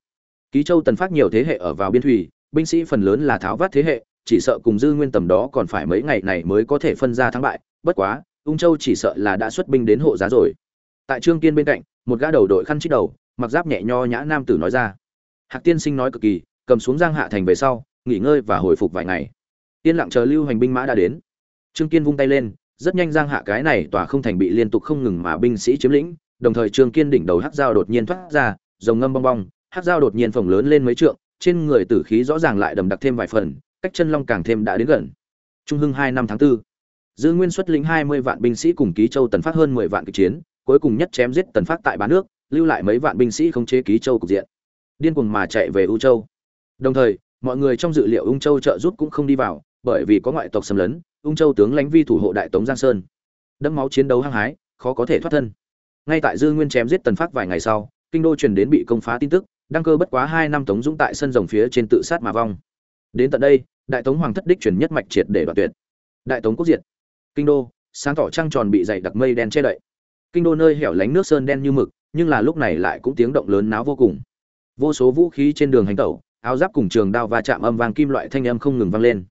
Ký châu tần phát nhiều thế hệ ở vào biên thủy, binh sĩ phần lớn là tháo vát thế hệ, chỉ sợ cùng dư nguyên tầm đó còn phải mấy ngày này mới có thể phân ra thắng bại, bất quá, ung châu chỉ sợ là đã xuất binh đến hộ giá rồi. Tại trương kiên bên cạnh, một gã đầu đội khăn chít đầu, mặc giáp nhẹ nho nhã nam tử nói ra. Hạc tiên sinh nói cực kỳ, cầm xuống giang hạ thành về sau, nghỉ ngơi và hồi phục vài ngày yên lặng chờ lưu hành binh mã đã đến. Trương kiên vung tay lên, rất nhanh giang hạ cái này tòa không thành bị liên tục không ngừng mà binh sĩ chiếm lĩnh, đồng thời trương kiên đỉnh đầu hắc dao đột nhiên thoát ra dòng ngâm bong bong, hắc dao đột nhiên phồng lớn lên mấy trượng, trên người tử khí rõ ràng lại đầm đặc thêm vài phần, cách chân long càng thêm đã đến gần. Trung hưng hai năm tháng 4. dư nguyên xuất lĩnh hai mươi vạn binh sĩ cùng ký châu tần phát hơn mười vạn kịch chiến, cuối cùng nhất chém giết tần phát tại bán nước, lưu lại mấy vạn binh sĩ không chế ký châu cục diện. Điên cuồng mà chạy về u châu. Đồng thời, mọi người trong dự liệu ung châu trợ giúp cũng không đi vào bởi vì có ngoại tộc xâm lấn, ung châu tướng lãnh vi thủ hộ đại tống giang sơn. Đẫm máu chiến đấu hăng hái, khó có thể thoát thân. Ngay tại dư nguyên chém giết tần phát vài ngày sau, kinh đô truyền đến bị công phá tin tức, đăng cơ bất quá hai năm tống dũng tại sân rồng phía trên tự sát mà vong. Đến tận đây, đại tống hoàng thất đích truyền nhất mạch triệt để đoạt tuyệt. Đại tống quốc diệt. Kinh đô, sáng tỏ trăng tròn bị dày đặc mây đen che đậy. Kinh đô nơi hẻo lánh nước sơn đen như mực, nhưng là lúc này lại cũng tiếng động lớn náo vô cùng. Vô số vũ khí trên đường hành tẩu, áo giáp cùng trường đao va chạm âm vang kim loại thanh âm không ngừng vang lên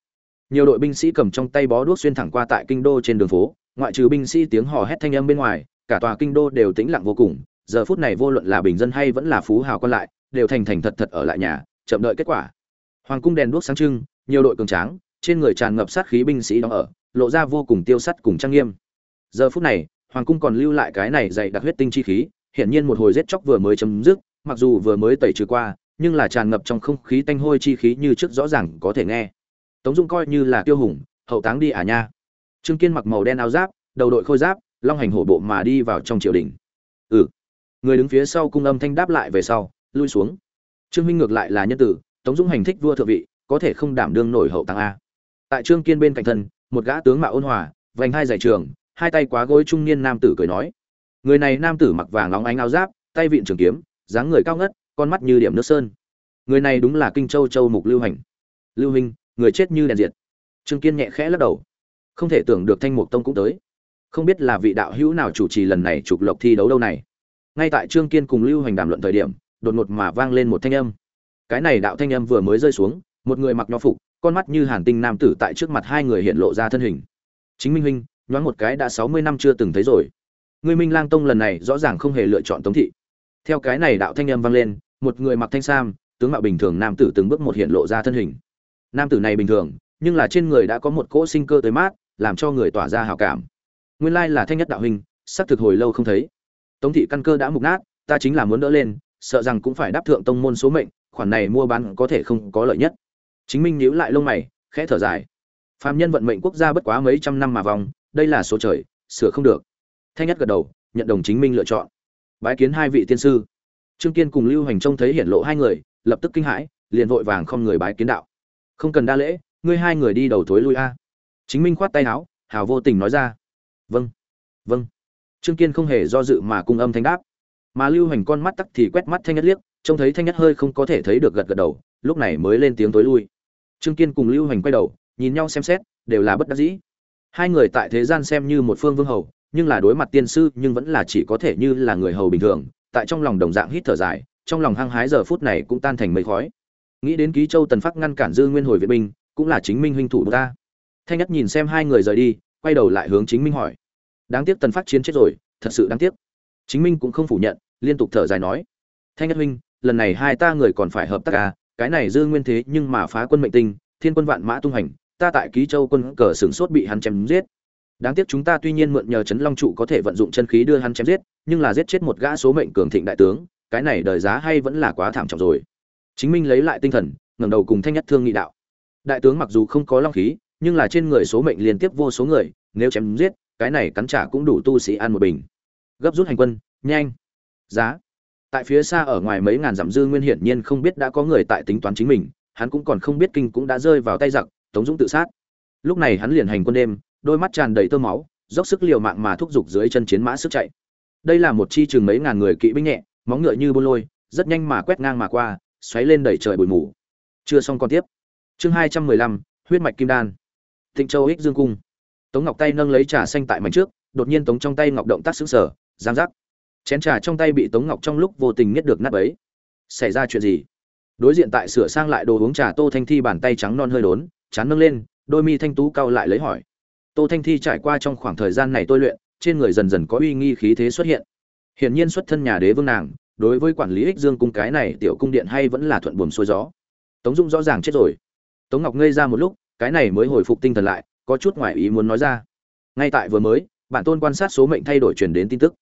nhiều đội binh sĩ cầm trong tay bó đuốc xuyên thẳng qua tại kinh đô trên đường phố, ngoại trừ binh sĩ tiếng hò hét thanh âm bên ngoài, cả tòa kinh đô đều tĩnh lặng vô cùng. Giờ phút này vô luận là bình dân hay vẫn là phú hào còn lại, đều thành thành thật thật ở lại nhà, chậm đợi kết quả. Hoàng cung đèn đuốc sáng trưng, nhiều đội cường tráng, trên người tràn ngập sát khí binh sĩ đóng ở, lộ ra vô cùng tiêu sắt cùng trang nghiêm. Giờ phút này, hoàng cung còn lưu lại cái này dày đặc huyết tinh chi khí, hiển nhiên một hồi giết chóc vừa mới chấm dứt, mặc dù vừa mới tẩy trừ qua, nhưng là tràn ngập trong không khí tanh hôi chi khí như trước rõ ràng có thể nghe tống dung coi như là tiêu hùng, hậu táng đi à nha. Trương kiên mặc màu đen áo giáp, đầu đội khôi giáp, long hành hổ bộ mà đi vào trong triều đình. Ừ. Người đứng phía sau cung âm thanh đáp lại về sau, lui xuống. Trương minh ngược lại là nhân tử, tống dung hành thích vua thượng vị, có thể không đảm đương nổi hậu tăng a. Tại trương kiên bên cạnh thân, một gã tướng mạo ôn hòa, vành hai giải trường, hai tay quá gối trung niên nam tử cười nói. Người này nam tử mặc vàng óng ánh áo giáp, tay vịn trường kiếm, dáng người cao ngất, con mắt như điểm nước sơn. Người này đúng là kinh châu châu mục lưu hành. Lưu hình người chết như đèn diệt. Trương kiên nhẹ khẽ lắc đầu. Không thể tưởng được thanh mục tông cũng tới. Không biết là vị đạo hữu nào chủ trì lần này trục lộc thi đấu đâu này. Ngay tại trương kiên cùng lưu hành đàm luận thời điểm, đột ngột mà vang lên một thanh âm. Cái này đạo thanh âm vừa mới rơi xuống, một người mặc nho phục, con mắt như hàn tinh nam tử tại trước mặt hai người hiện lộ ra thân hình. Chính minh huynh, nhoáng một cái đã sáu mươi năm chưa từng thấy rồi. Người minh lang tông lần này rõ ràng không hề lựa chọn tống thị. Theo cái này đạo thanh âm vang lên, một người mặc thanh sam, tướng mạo bình thường nam tử từng bước một hiện lộ ra thân hình nam tử này bình thường, nhưng là trên người đã có một cỗ sinh cơ tới mát, làm cho người tỏa ra hào cảm. Nguyên lai là thanh nhất đạo huynh sắp thực hồi lâu không thấy. Tống thị căn cơ đã mục nát, ta chính là muốn đỡ lên, sợ rằng cũng phải đáp thượng tông môn số mệnh, khoản này mua bán có thể không có lợi nhất. Chính minh nhíu lại lông mày, khẽ thở dài. Phàm nhân vận mệnh quốc gia bất quá mấy trăm năm mà vòng, đây là số trời, sửa không được. Thanh nhất gật đầu, nhận đồng chính minh lựa chọn. Bái kiến hai vị tiên sư. Trương kiên cùng lưu hành trông thấy hiển lộ hai người, lập tức kinh hãi, liền vội vàng không người bái kiến đạo không cần đa lễ, ngươi hai người đi đầu thối lui a. Chính minh khoát tay áo, hào vô tình nói ra. Vâng vâng. Trương kiên không hề do dự mà cung âm thanh đáp. Mà lưu hành con mắt tắc thì quét mắt thanh nhất liếc, trông thấy thanh nhất hơi không có thể thấy được gật gật đầu, lúc này mới lên tiếng tối lui. Trương kiên cùng lưu hành quay đầu, nhìn nhau xem xét, đều là bất đắc dĩ. Hai người tại thế gian xem như một phương vương hầu, nhưng là đối mặt tiên sư, nhưng vẫn là chỉ có thể như là người hầu bình thường, tại trong lòng đồng dạng hít thở dài, trong lòng hăng hái giờ phút này cũng tan thành mây khói nghĩ đến ký châu tần phát ngăn cản dư nguyên hồi viện binh, cũng là chính minh huynh thủ ta. Thanh nhất nhìn xem hai người rời đi, quay đầu lại hướng chính minh hỏi. Đáng tiếc tần phát chiến chết rồi, thật sự đáng tiếc. Chính minh cũng không phủ nhận, liên tục thở dài nói. Thanh nhất huynh, lần này hai ta người còn phải hợp tác à cái này dư nguyên thế nhưng mà phá quân mệnh tinh, thiên quân vạn mã tung hành, ta tại ký châu quân cờ sửng sốt bị hắn chém giết. Đáng tiếc chúng ta tuy nhiên mượn nhờ chấn long trụ có thể vận dụng chân khí đưa hắn chém giết, nhưng là giết chết một gã số mệnh cường thịnh đại tướng, cái này đời giá hay vẫn là quá thảm trọng rồi chính minh lấy lại tinh thần, ngẩng đầu cùng thanh nhất thương nghị đạo. Đại tướng mặc dù không có long khí, nhưng là trên người số mệnh liên tiếp vô số người, nếu chém giết, cái này cắn trả cũng đủ tu sĩ ăn một bình. Gấp rút hành quân, nhanh. Giá. Tại phía xa ở ngoài mấy ngàn dặm dư nguyên hiển nhiên không biết đã có người tại tính toán chính mình, hắn cũng còn không biết kinh cũng đã rơi vào tay giặc, tống dũng tự sát. Lúc này hắn liền hành quân đêm, đôi mắt tràn đầy tơ máu, dốc sức liều mạng mà thúc giục dưới chân chiến mã sức chạy. Đây là một chi chừng mấy ngàn người kỵ binh nhẹ, móng ngựa như bô lôi, rất nhanh mà quét ngang mà qua xoáy lên đẩy trời bụi mù. Chưa xong còn tiếp. Chương hai trăm mười lăm, huyết mạch kim đan. Thịnh châu ích dương cung. Tống ngọc tay nâng lấy trà xanh tại mảnh trước, đột nhiên tống trong tay ngọc động tác xứng sở giang giác. Chén trà trong tay bị tống ngọc trong lúc vô tình nhất được nắp ấy xảy ra chuyện gì? Đối diện tại sửa sang lại đồ uống trà tô thanh thi bàn tay trắng non hơi đốn, chán nâng lên, đôi mi thanh tú cao lại lấy hỏi. Tô thanh thi trải qua trong khoảng thời gian này tôi luyện, trên người dần dần có uy nghi khí thế xuất hiện. Hiển nhiên xuất thân nhà đế vương nàng đối với quản lý ích dương cung cái này tiểu cung điện hay vẫn là thuận buồm xuôi gió. Tống dung rõ ràng chết rồi. Tống ngọc ngây ra một lúc, cái này mới hồi phục tinh thần lại, có chút ngoại ý muốn nói ra. Ngay tại vừa mới, bản tôn quan sát số mệnh thay đổi truyền đến tin tức.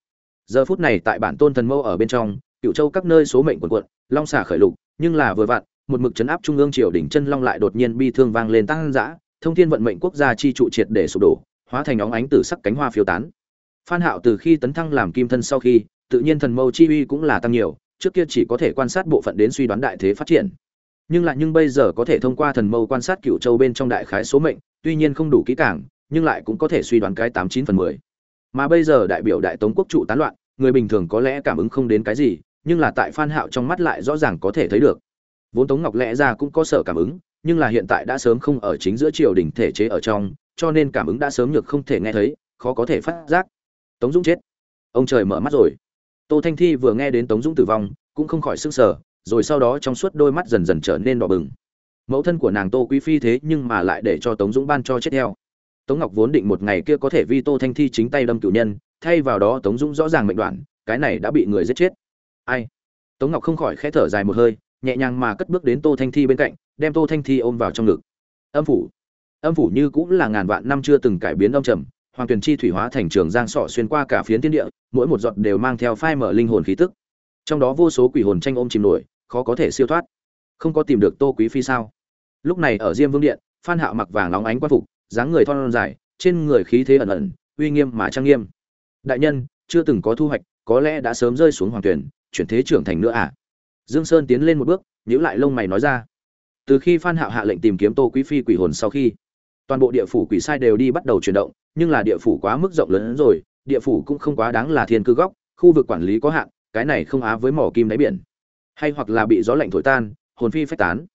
Giờ phút này tại bản tôn thần mâu ở bên trong, cựu châu các nơi số mệnh quần quận, long xả khởi lục, nhưng là vừa vặn, một mực chấn áp trung ương triều đỉnh chân long lại đột nhiên bi thương vang lên tăng dã, thông thiên vận mệnh quốc gia chi trụ triệt để sụp đổ, hóa thành óng ánh tử sắc cánh hoa phiêu tán. Phan hạo từ khi tấn thăng làm kim thân sau khi tự nhiên thần mâu chi uy cũng là tăng nhiều, trước kia chỉ có thể quan sát bộ phận đến suy đoán đại thế phát triển. Nhưng lại nhưng bây giờ có thể thông qua thần mâu quan sát cựu châu bên trong đại khái số mệnh, tuy nhiên không đủ kỹ càng, nhưng lại cũng có thể suy đoán cái tám chín phần mười. Mà bây giờ đại biểu đại tống quốc trụ tán loạn, người bình thường có lẽ cảm ứng không đến cái gì, nhưng là tại phan hạo trong mắt lại rõ ràng có thể thấy được. Vốn tống ngọc lẽ ra cũng có sở cảm ứng, nhưng là hiện tại đã sớm không ở chính giữa triều đình thể chế ở trong, cho nên cảm ứng đã sớm nhược không thể nghe thấy, khó có thể phát giác. Tống dũng chết. Ông trời mở mắt rồi tô thanh thi vừa nghe đến tống dũng tử vong, cũng không khỏi sức sở rồi sau đó trong suốt đôi mắt dần dần trở nên đỏ bừng. Mẫu thân của nàng tô quý phi thế nhưng mà lại để cho tống dũng ban cho chết theo. Tống ngọc vốn định một ngày kia có thể vi tô thanh thi chính tay đâm cửu nhân, thay vào đó tống dũng rõ ràng mệnh đoạn, cái này đã bị người giết chết. Ai? Tống ngọc không khỏi khẽ thở dài một hơi, nhẹ nhàng mà cất bước đến tô thanh thi bên cạnh, đem tô thanh thi ôm vào trong ngực. Âm phủ. Âm phủ như cũng là ngàn vạn năm chưa từng cải biến âm trầm hoàng tuyền chi thủy hóa thành trường giang sọ xuyên qua cả phiến thiên địa, mỗi một giọt đều mang theo phai mở linh hồn khí tức. Trong đó vô số quỷ hồn tranh ôm chìm nổi, khó có thể siêu thoát. Không có tìm được tô quý phi sao? Lúc này ở diêm vương điện, phan hạo mặc vàng óng ánh quan phục, dáng người thon dài, trên người khí thế ẩn ẩn, uy nghiêm mà trang nghiêm. Đại nhân, chưa từng có thu hoạch, có lẽ đã sớm rơi xuống hoàng tuyển chuyển thế trưởng thành nữa à? Dương sơn tiến lên một bước, nhíu lại lông mày nói ra. Từ khi phan hạo hạ lệnh tìm kiếm tô quý phi quỷ hồn sau khi toàn bộ địa phủ quỷ sai đều đi bắt đầu chuyển động, nhưng là địa phủ quá mức rộng lớn rồi, địa phủ cũng không quá đáng là thiên cư góc, khu vực quản lý có hạn, cái này không á với mỏ kim đáy biển. Hay hoặc là bị gió lạnh thổi tan, hồn phi phách tán.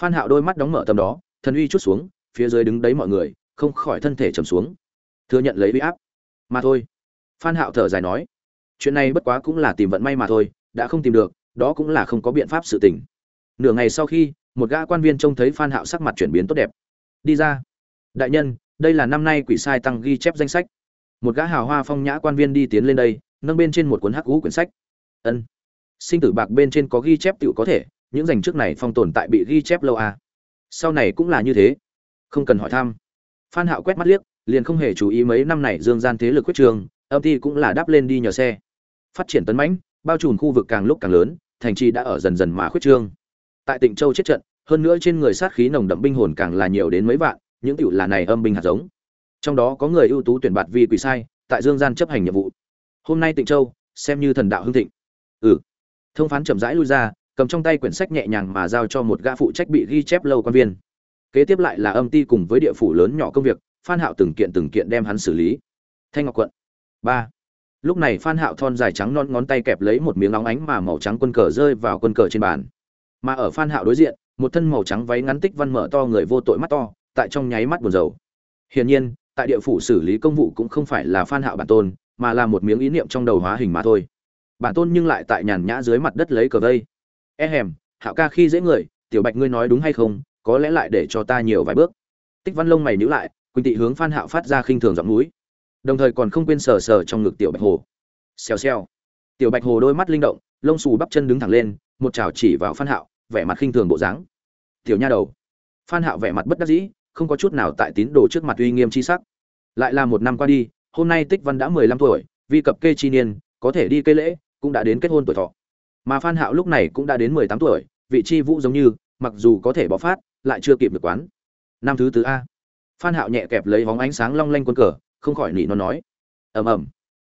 Phan hạo đôi mắt đóng mở tầm đó, thần uy chút xuống, phía dưới đứng đấy mọi người, không khỏi thân thể trầm xuống. Thừa nhận lấy uy áp. Mà thôi. Phan hạo thở dài nói, chuyện này bất quá cũng là tìm vận may mà thôi, đã không tìm được, đó cũng là không có biện pháp sự tình. Nửa ngày sau khi, một gã quan viên trông thấy phan hạo sắc mặt chuyển biến tốt đẹp. Đi ra đại nhân, đây là năm nay quỷ sai tăng ghi chép danh sách. Một gã hào hoa phong nhã quan viên đi tiến lên đây, nâng bên trên một cuốn hắc ngũ quyển sách. Ân. Sinh tử bạc bên trên có ghi chép tựu có thể, những dành trước này phong tồn tại bị ghi chép lâu à. sau này cũng là như thế. Không cần hỏi thăm. Phan hạo quét mắt liếc, liền không hề chú ý mấy năm này dương gian thế lực quyết trường, âm ty cũng là đáp lên đi nhờ xe. Phát triển tấn mãnh, bao trùm khu vực càng lúc càng lớn, thành trì đã ở dần dần mà khuyết trương. Tại tỉnh châu chết trận, hơn nữa trên người sát khí nồng đậm binh hồn càng là nhiều đến mấy vạn những tiểu là này âm binh hạt giống. Trong đó có người ưu tú tuyển bạt vi quỷ sai, tại dương gian chấp hành nhiệm vụ. Hôm nay tịnh châu, xem như thần đạo hưng thịnh. Ừ. Thông phán chậm rãi lui ra, cầm trong tay quyển sách nhẹ nhàng mà giao cho một gã phụ trách bị ghi chép lâu quan viên. Kế tiếp lại là âm ty cùng với địa phủ lớn nhỏ công việc, phan hạo từng kiện từng kiện đem hắn xử lý. Thanh ngọc quận. Ba. Lúc này phan hạo thon dài trắng non ngón tay kẹp lấy một miếng óng ánh mà màu trắng quân cờ rơi vào quân cờ trên bàn. Mà ở phan hạo đối diện, một thân màu trắng váy ngắn tích văn mở to người vô tội mắt to tại trong nháy mắt buồn rầu. Hiển nhiên, tại địa phủ xử lý công vụ cũng không phải là phan hạo bản tôn, mà là một miếng ý niệm trong đầu hóa hình mà thôi. Bản tôn nhưng lại tại nhàn nhã dưới mặt đất lấy cờ vây. E hèm, hạo ca khi dễ người, tiểu bạch ngươi nói đúng hay không, có lẽ lại để cho ta nhiều vài bước. Tích văn lông mày nhíu lại, quỳnh tị hướng phan hạo phát ra khinh thường giọng mũi đồng thời còn không quên sờ sờ trong ngực tiểu bạch hồ. Xèo xèo. Tiểu bạch hồ đôi mắt linh động, lông xù bắp chân đứng thẳng lên, một chảo chỉ vào phan hạo, vẻ mặt khinh thường bộ dáng. Tiểu nha đầu. Phan hạo vẻ mặt bất đắc dĩ không có chút nào tại tín đồ trước mặt uy nghiêm chi sắc. Lại là một năm qua đi, hôm nay tích văn đã mười lăm tuổi, vi cập kê chi niên, có thể đi cây lễ, cũng đã đến kết hôn tuổi thọ. Mà phan hạo lúc này cũng đã đến mười tám tuổi, vị chi vũ giống như, mặc dù có thể bỏ phát, lại chưa kịp được quán. Năm thứ tư a. Phan hạo nhẹ kẹp lấy bóng ánh sáng long lanh quân cờ, không khỏi nỉ nó nói. Ầm ầm.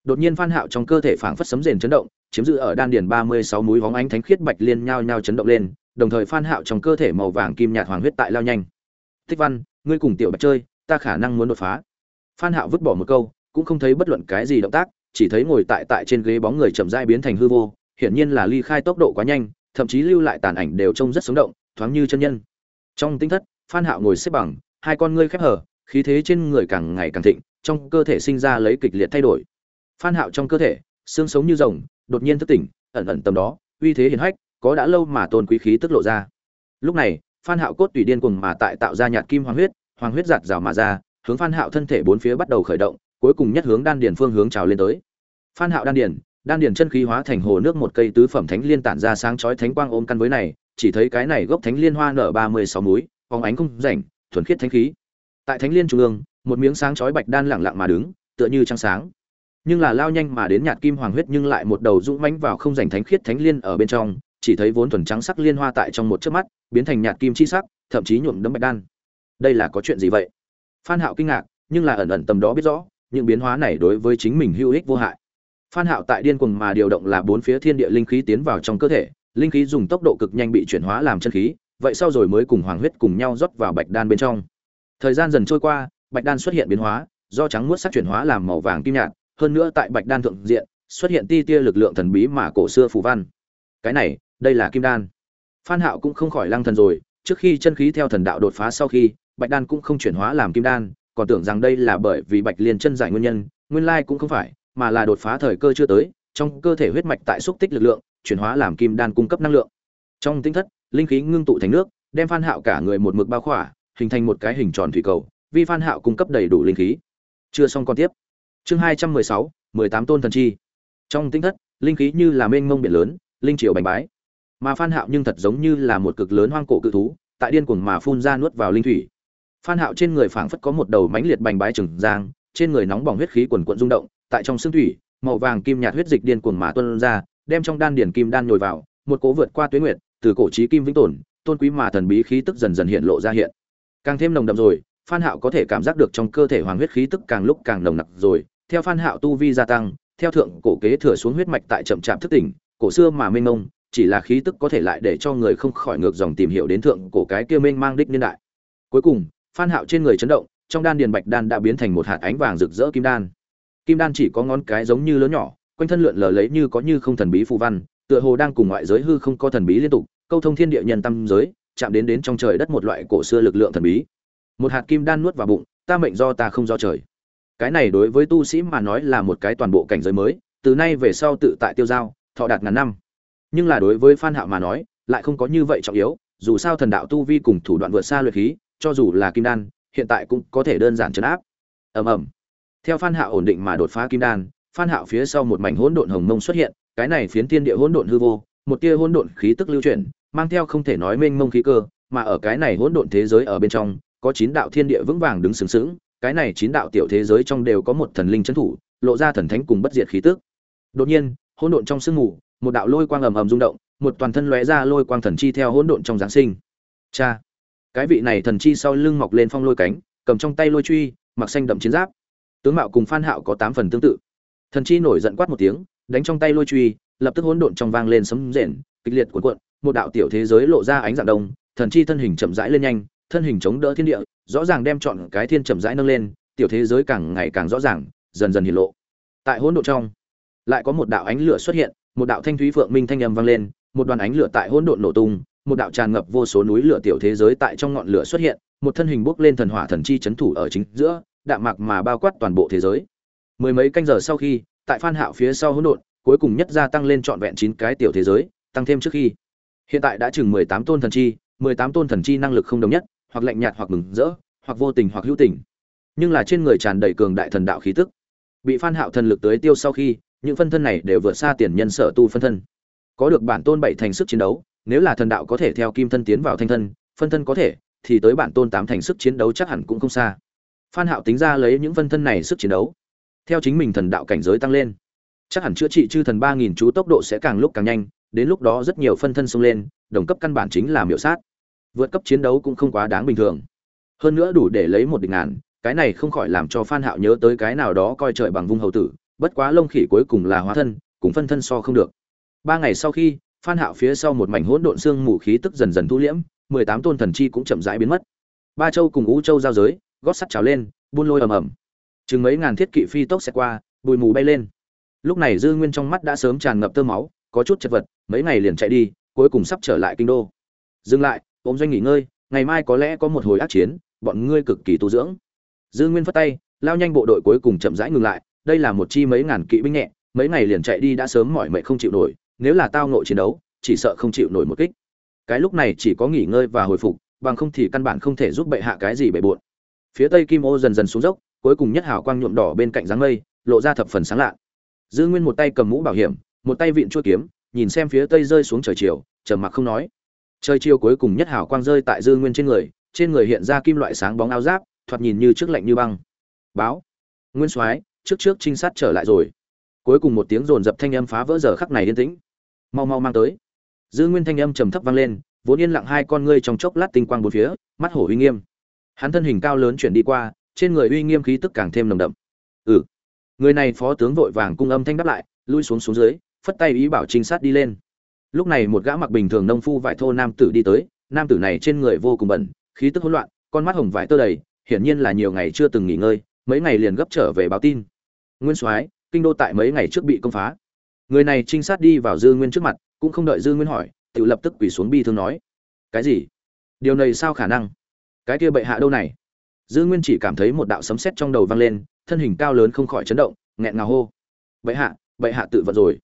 Đột nhiên phan hạo trong cơ thể phảng phất sấm rền chấn động, chiếm giữ ở đan điền 36 múi bóng ánh thánh khiết bạch liên nhao nhao chấn động lên, đồng thời phan hạo trong cơ thể màu vàng kim nhạt hoàng huyết tại lao nhanh. Thích văn, ngươi cùng tiểu bạch chơi, ta khả năng muốn đột phá. Phan hạo vứt bỏ một câu, cũng không thấy bất luận cái gì động tác, chỉ thấy ngồi tại tại trên ghế bóng người chậm rãi biến thành hư vô, hiển nhiên là ly khai tốc độ quá nhanh, thậm chí lưu lại tàn ảnh đều trông rất sống động, thoáng như chân nhân. Trong tinh thất, phan hạo ngồi xếp bằng, hai con ngươi khép hờ, khí thế trên người càng ngày càng thịnh, trong cơ thể sinh ra lấy kịch liệt thay đổi. Phan hạo trong cơ thể, xương sống như rồng, đột nhiên thức tỉnh, ẩn ẩn tầm đó, uy thế hiển hách, có đã lâu mà tôn quý khí tức lộ ra. Lúc này phan hạo cốt tùy điên cuồng mà tại tạo ra nhạt kim hoàng huyết hoàng huyết giạt rào mà ra, hướng phan hạo thân thể bốn phía bắt đầu khởi động, cuối cùng nhất hướng đan điền phương hướng trào lên tới. Phan hạo đan điền đan điền chân khí hóa thành hồ nước một cây tứ phẩm thánh liên tản ra sáng chói thánh quang ôm căn với này, chỉ thấy cái này gốc thánh liên hoa nở ba mươi sáu múi, phóng ánh không rảnh, thuần khiết thánh khí. Tại thánh liên trung ương, một miếng sáng chói bạch đan lặng lặng mà đứng, tựa như trăng sáng. Nhưng là lao nhanh mà đến nhạt kim hoàng huyết nhưng lại một đầu dũng mãnh vào không rảnh thánh khiết thánh liên ở bên trong chỉ thấy vốn thuần trắng sắc liên hoa tại trong một chớp mắt, biến thành nhạt kim chi sắc, thậm chí nhuộm đấm bạch đan. Đây là có chuyện gì vậy? Phan hạo kinh ngạc, nhưng là ẩn ẩn tầm đó biết rõ, những biến hóa này đối với chính mình hữu ích vô hại. Phan hạo tại điên cuồng mà điều động là bốn phía thiên địa linh khí tiến vào trong cơ thể, linh khí dùng tốc độ cực nhanh bị chuyển hóa làm chân khí, vậy sau rồi mới cùng hoàng huyết cùng nhau rót vào bạch đan bên trong. Thời gian dần trôi qua, bạch đan xuất hiện biến hóa, do trắng muốt sắc chuyển hóa làm màu vàng kim nhạt, hơn nữa tại bạch đan thượng diện, xuất hiện ti tia lực lượng thần bí mà cổ xưa phù văn. Cái này đây là kim đan. Phan hạo cũng không khỏi lăng thần rồi, trước khi chân khí theo thần đạo đột phá sau khi, bạch đan cũng không chuyển hóa làm kim đan, còn tưởng rằng đây là bởi vì bạch liên chân giải nguyên nhân, nguyên lai cũng không phải, mà là đột phá thời cơ chưa tới, trong cơ thể huyết mạch tại xúc tích lực lượng, chuyển hóa làm kim đan cung cấp năng lượng. Trong tinh thất, linh khí ngưng tụ thành nước, đem phan hạo cả người một mực bao khỏa, hình thành một cái hình tròn thủy cầu vi phan hạo cung cấp đầy đủ linh khí. Chưa xong con tiếp. Chương hai trăm mười sáu, mười tám tôn thần chi. Trong tinh thất, linh khí như là mênh mông biển lớn, linh triều bành bái mà phan hạo nhưng thật giống như là một cực lớn hoang cổ cự thú, tại điên cuồng mà phun ra nuốt vào linh thủy. Phan hạo trên người phảng phất có một đầu mãnh liệt bành bái trừng giang, trên người nóng bỏng huyết khí quần cuộn rung động, tại trong xương thủy, màu vàng kim nhạt huyết dịch điên cuồng mà tuôn ra, đem trong đan điển kim đan nhồi vào, một cố vượt qua tuyết nguyệt, từ cổ chí kim vĩnh tồn, tôn quý mà thần bí khí tức dần dần hiện lộ ra hiện. Càng thêm nồng đậm rồi, phan hạo có thể cảm giác được trong cơ thể hoàng huyết khí tức càng lúc càng nồng nặc rồi, theo phan hạo tu vi gia tăng, theo thượng cổ kế thừa xuống huyết mạch tại chậm chạp thức tỉnh, cổ xưa mà mênh mông chỉ là khí tức có thể lại để cho người không khỏi ngược dòng tìm hiểu đến thượng cổ cái kia mênh mang đích niên đại. Cuối cùng, phan hạo trên người chấn động, trong đan điền bạch đan đã biến thành một hạt ánh vàng rực rỡ kim đan. Kim đan chỉ có ngón cái giống như lớn nhỏ, quanh thân lượn lờ lấy như có như không thần bí phù văn, tựa hồ đang cùng ngoại giới hư không có thần bí liên tục, câu thông thiên địa nhân tâm giới, chạm đến đến trong trời đất một loại cổ xưa lực lượng thần bí. Một hạt kim đan nuốt vào bụng, ta mệnh do ta không do trời. Cái này đối với tu sĩ mà nói là một cái toàn bộ cảnh giới mới, từ nay về sau tự tại tiêu giao, thọ đạt ngàn năm nhưng là đối với phan hạo mà nói, lại không có như vậy trọng yếu, dù sao thần đạo tu vi cùng thủ đoạn vượt xa luyện khí, cho dù là kim đan, hiện tại cũng có thể đơn giản chấn áp. Ầm ầm. Theo phan hạo ổn định mà đột phá kim đan, phan hạo phía sau một mảnh hỗn độn hồng mông xuất hiện, cái này phiến thiên địa hỗn độn hư vô, một tia hỗn độn khí tức lưu chuyển, mang theo không thể nói mênh mông khí cơ, mà ở cái này hỗn độn thế giới ở bên trong, có chín đạo thiên địa vững vàng đứng sừng sững, cái này chín đạo tiểu thế giới trong đều có một thần linh chấn thủ, lộ ra thần thánh cùng bất diệt khí tức. Đột nhiên, hỗn độn trong sương mù một đạo lôi quang ầm ầm rung động, một toàn thân lóe ra lôi quang thần chi theo hỗn độn trong giáng sinh. Cha! Cái vị này thần chi sau lưng mọc lên phong lôi cánh, cầm trong tay lôi truy, mặc xanh đậm chiến giáp. Tướng mạo cùng phan hạo có tám phần tương tự. Thần chi nổi giận quát một tiếng, đánh trong tay lôi truy, lập tức hỗn độn trong vang lên sấm rền, kịch liệt cuộn cuộn, một đạo tiểu thế giới lộ ra ánh dạng đông, thần chi thân hình chậm rãi lên nhanh, thân hình chống đỡ thiên địa, rõ ràng đem chọn cái thiên chậm rãi nâng lên, tiểu thế giới càng ngày càng rõ ràng, dần dần hiện lộ. Tại hỗn độn trong, lại có một đạo ánh lửa xuất hiện một đạo thanh thúy phượng minh thanh âm vang lên, một đoàn ánh lửa tại hỗn độn nổ tung, một đạo tràn ngập vô số núi lửa tiểu thế giới tại trong ngọn lửa xuất hiện, một thân hình bước lên thần hỏa thần chi chấn thủ ở chính giữa, đạm mạc mà bao quát toàn bộ thế giới. Mười mấy canh giờ sau khi, tại phan hạo phía sau hỗn độn, cuối cùng nhất gia tăng lên trọn vẹn chín cái tiểu thế giới, tăng thêm trước khi. Hiện tại đã chừng mười tám tôn thần chi, mười tám tôn thần chi năng lực không đồng nhất, hoặc lạnh nhạt hoặc mừng rỡ, hoặc vô tình hoặc hữu tình. Nhưng là trên người tràn đầy cường đại thần đạo khí tức. Bị phan hạo thần lực tới tiêu sau khi những phân thân này đều vượt xa tiền nhân sở tu phân thân. Có được bản tôn bảy thành sức chiến đấu, nếu là thần đạo có thể theo kim thân tiến vào thanh thân, phân thân có thể, thì tới bản tôn tám thành sức chiến đấu chắc hẳn cũng không xa. Phan hạo tính ra lấy những phân thân này sức chiến đấu. Theo chính mình thần đạo cảnh giới tăng lên, chắc hẳn chữa trị chư thần ba nghìn chú tốc độ sẽ càng lúc càng nhanh, đến lúc đó rất nhiều phân thân xông lên, đồng cấp căn bản chính là miểu sát. Vượt cấp chiến đấu cũng không quá đáng bình thường. Hơn nữa đủ để lấy một địch ngàn, cái này không khỏi làm cho phan hạo nhớ tới cái nào đó coi trời bằng vung hầu tử bất quá lông khỉ cuối cùng là hóa thân, cùng phân thân so không được. Ba ngày sau khi, phan hạo phía sau một mảnh hỗn độn xương mù khí tức dần dần thu liễm, mười tám tôn thần chi cũng chậm rãi biến mất. Ba châu cùng ngũ châu giao giới, gót sắt trào lên, buôn lôi ầm ầm. Chừng mấy ngàn thiết kỵ phi tốc sẽ qua, bụi mù bay lên. Lúc này dư nguyên trong mắt đã sớm tràn ngập tơ máu, có chút chật vật, mấy ngày liền chạy đi, cuối cùng sắp trở lại kinh đô. Dừng lại, ôm doanh nghỉ ngơi, ngày mai có lẽ có một hồi ác chiến, bọn ngươi cực kỳ tu dưỡng. Dư nguyên phất tay, lao nhanh bộ đội cuối cùng chậm rãi ngừng lại đây là một chi mấy ngàn kỵ binh nhẹ, mấy ngày liền chạy đi đã sớm mỏi mệt không chịu nổi, nếu là tao nội chiến đấu, chỉ sợ không chịu nổi một kích. Cái lúc này chỉ có nghỉ ngơi và hồi phục, bằng không thì căn bản không thể giúp bệ hạ cái gì bệ bội. Phía tây kim ô dần dần xuống dốc, cuối cùng nhất hào quang nhuộm đỏ bên cạnh dáng mây, lộ ra thập phần sáng lạ. Dư nguyên một tay cầm mũ bảo hiểm, một tay vịn chuôi kiếm, nhìn xem phía tây rơi xuống trời chiều, trầm mặc không nói. Trời chiều cuối cùng nhất hào quang rơi tại dư nguyên trên người trên người hiện ra kim loại sáng bóng áo giáp, thoạt nhìn như trước lạnh như băng. Báo. Nguyên soái trước trước trinh sát trở lại rồi. Cuối cùng một tiếng rồn rập thanh âm phá vỡ giờ khắc này yên tĩnh. Mau mau mang tới. Dư nguyên thanh âm trầm thấp vang lên, vốn yên lặng hai con ngươi trong chốc lát tinh quang bốn phía, mắt hổ uy nghiêm. Hắn thân hình cao lớn chuyển đi qua, trên người uy nghiêm khí tức càng thêm nồng đậm. Ừ. Người này phó tướng vội vàng cung âm thanh đáp lại, lui xuống xuống dưới, phất tay ý bảo trinh sát đi lên. Lúc này một gã mặc bình thường nông phu vải thô nam tử đi tới, nam tử này trên người vô cùng bẩn, khí tức hỗn loạn, con mắt hồng vải tơ đầy, hiển nhiên là nhiều ngày chưa từng nghỉ ngơi, mấy ngày liền gấp trở về báo tin nguyên soái, kinh đô tại mấy ngày trước bị công phá. Người này trinh sát đi vào dư nguyên trước mặt, cũng không đợi dư nguyên hỏi, tự lập tức quỳ xuống bi thương nói, cái gì? Điều này sao khả năng? Cái kia bệ hạ đâu này? Dư nguyên chỉ cảm thấy một đạo sấm sét trong đầu vang lên, thân hình cao lớn không khỏi chấn động, nghẹn ngào hô, bệ hạ bệ hạ tự vận rồi.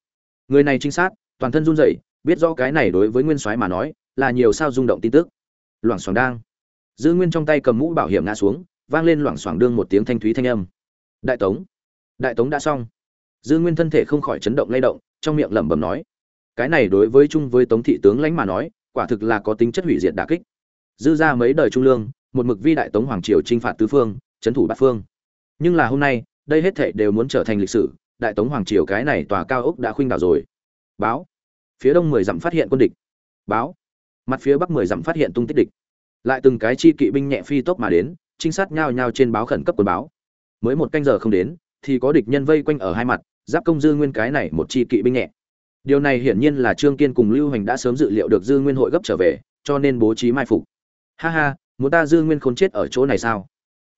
Người này trinh sát, toàn thân run rẩy, biết rõ cái này đối với nguyên soái mà nói, là nhiều sao rung động tin tức. Loảng xoảng đang. Dư nguyên trong tay cầm mũ bảo hiểm ngã xuống, vang lên loảng xoảng đương một tiếng thanh thúy thanh âm. Đại tống đại tống đã xong. Dư nguyên thân thể không khỏi chấn động lay động, trong miệng lẩm bẩm nói, cái này đối với chung với tống thị tướng lãnh mà nói, quả thực là có tính chất hủy diệt đả kích. Dư ra mấy đời trung lương, một mực vi đại tống hoàng triều chinh phạt tứ phương, chấn thủ bát phương. Nhưng là hôm nay, đây hết thảy đều muốn trở thành lịch sử, đại tống hoàng triều cái này tòa cao ốc đã khuynh đảo rồi. Báo. Phía đông mười dặm phát hiện quân địch. Báo. Mặt phía bắc mười dặm phát hiện tung tích địch. Lại từng cái chi kỵ binh nhẹ phi tốc mà đến, trinh sát nhao nhao trên báo khẩn cấp quân báo. Mới một canh giờ không đến thì có địch nhân vây quanh ở hai mặt, giáp công dư nguyên cái này một chi kỵ binh nhẹ. Điều này hiển nhiên là trương kiên cùng lưu hành đã sớm dự liệu được dư nguyên hội gấp trở về, cho nên bố trí mai phục. Ha ha, muốn ta dư nguyên khốn chết ở chỗ này sao?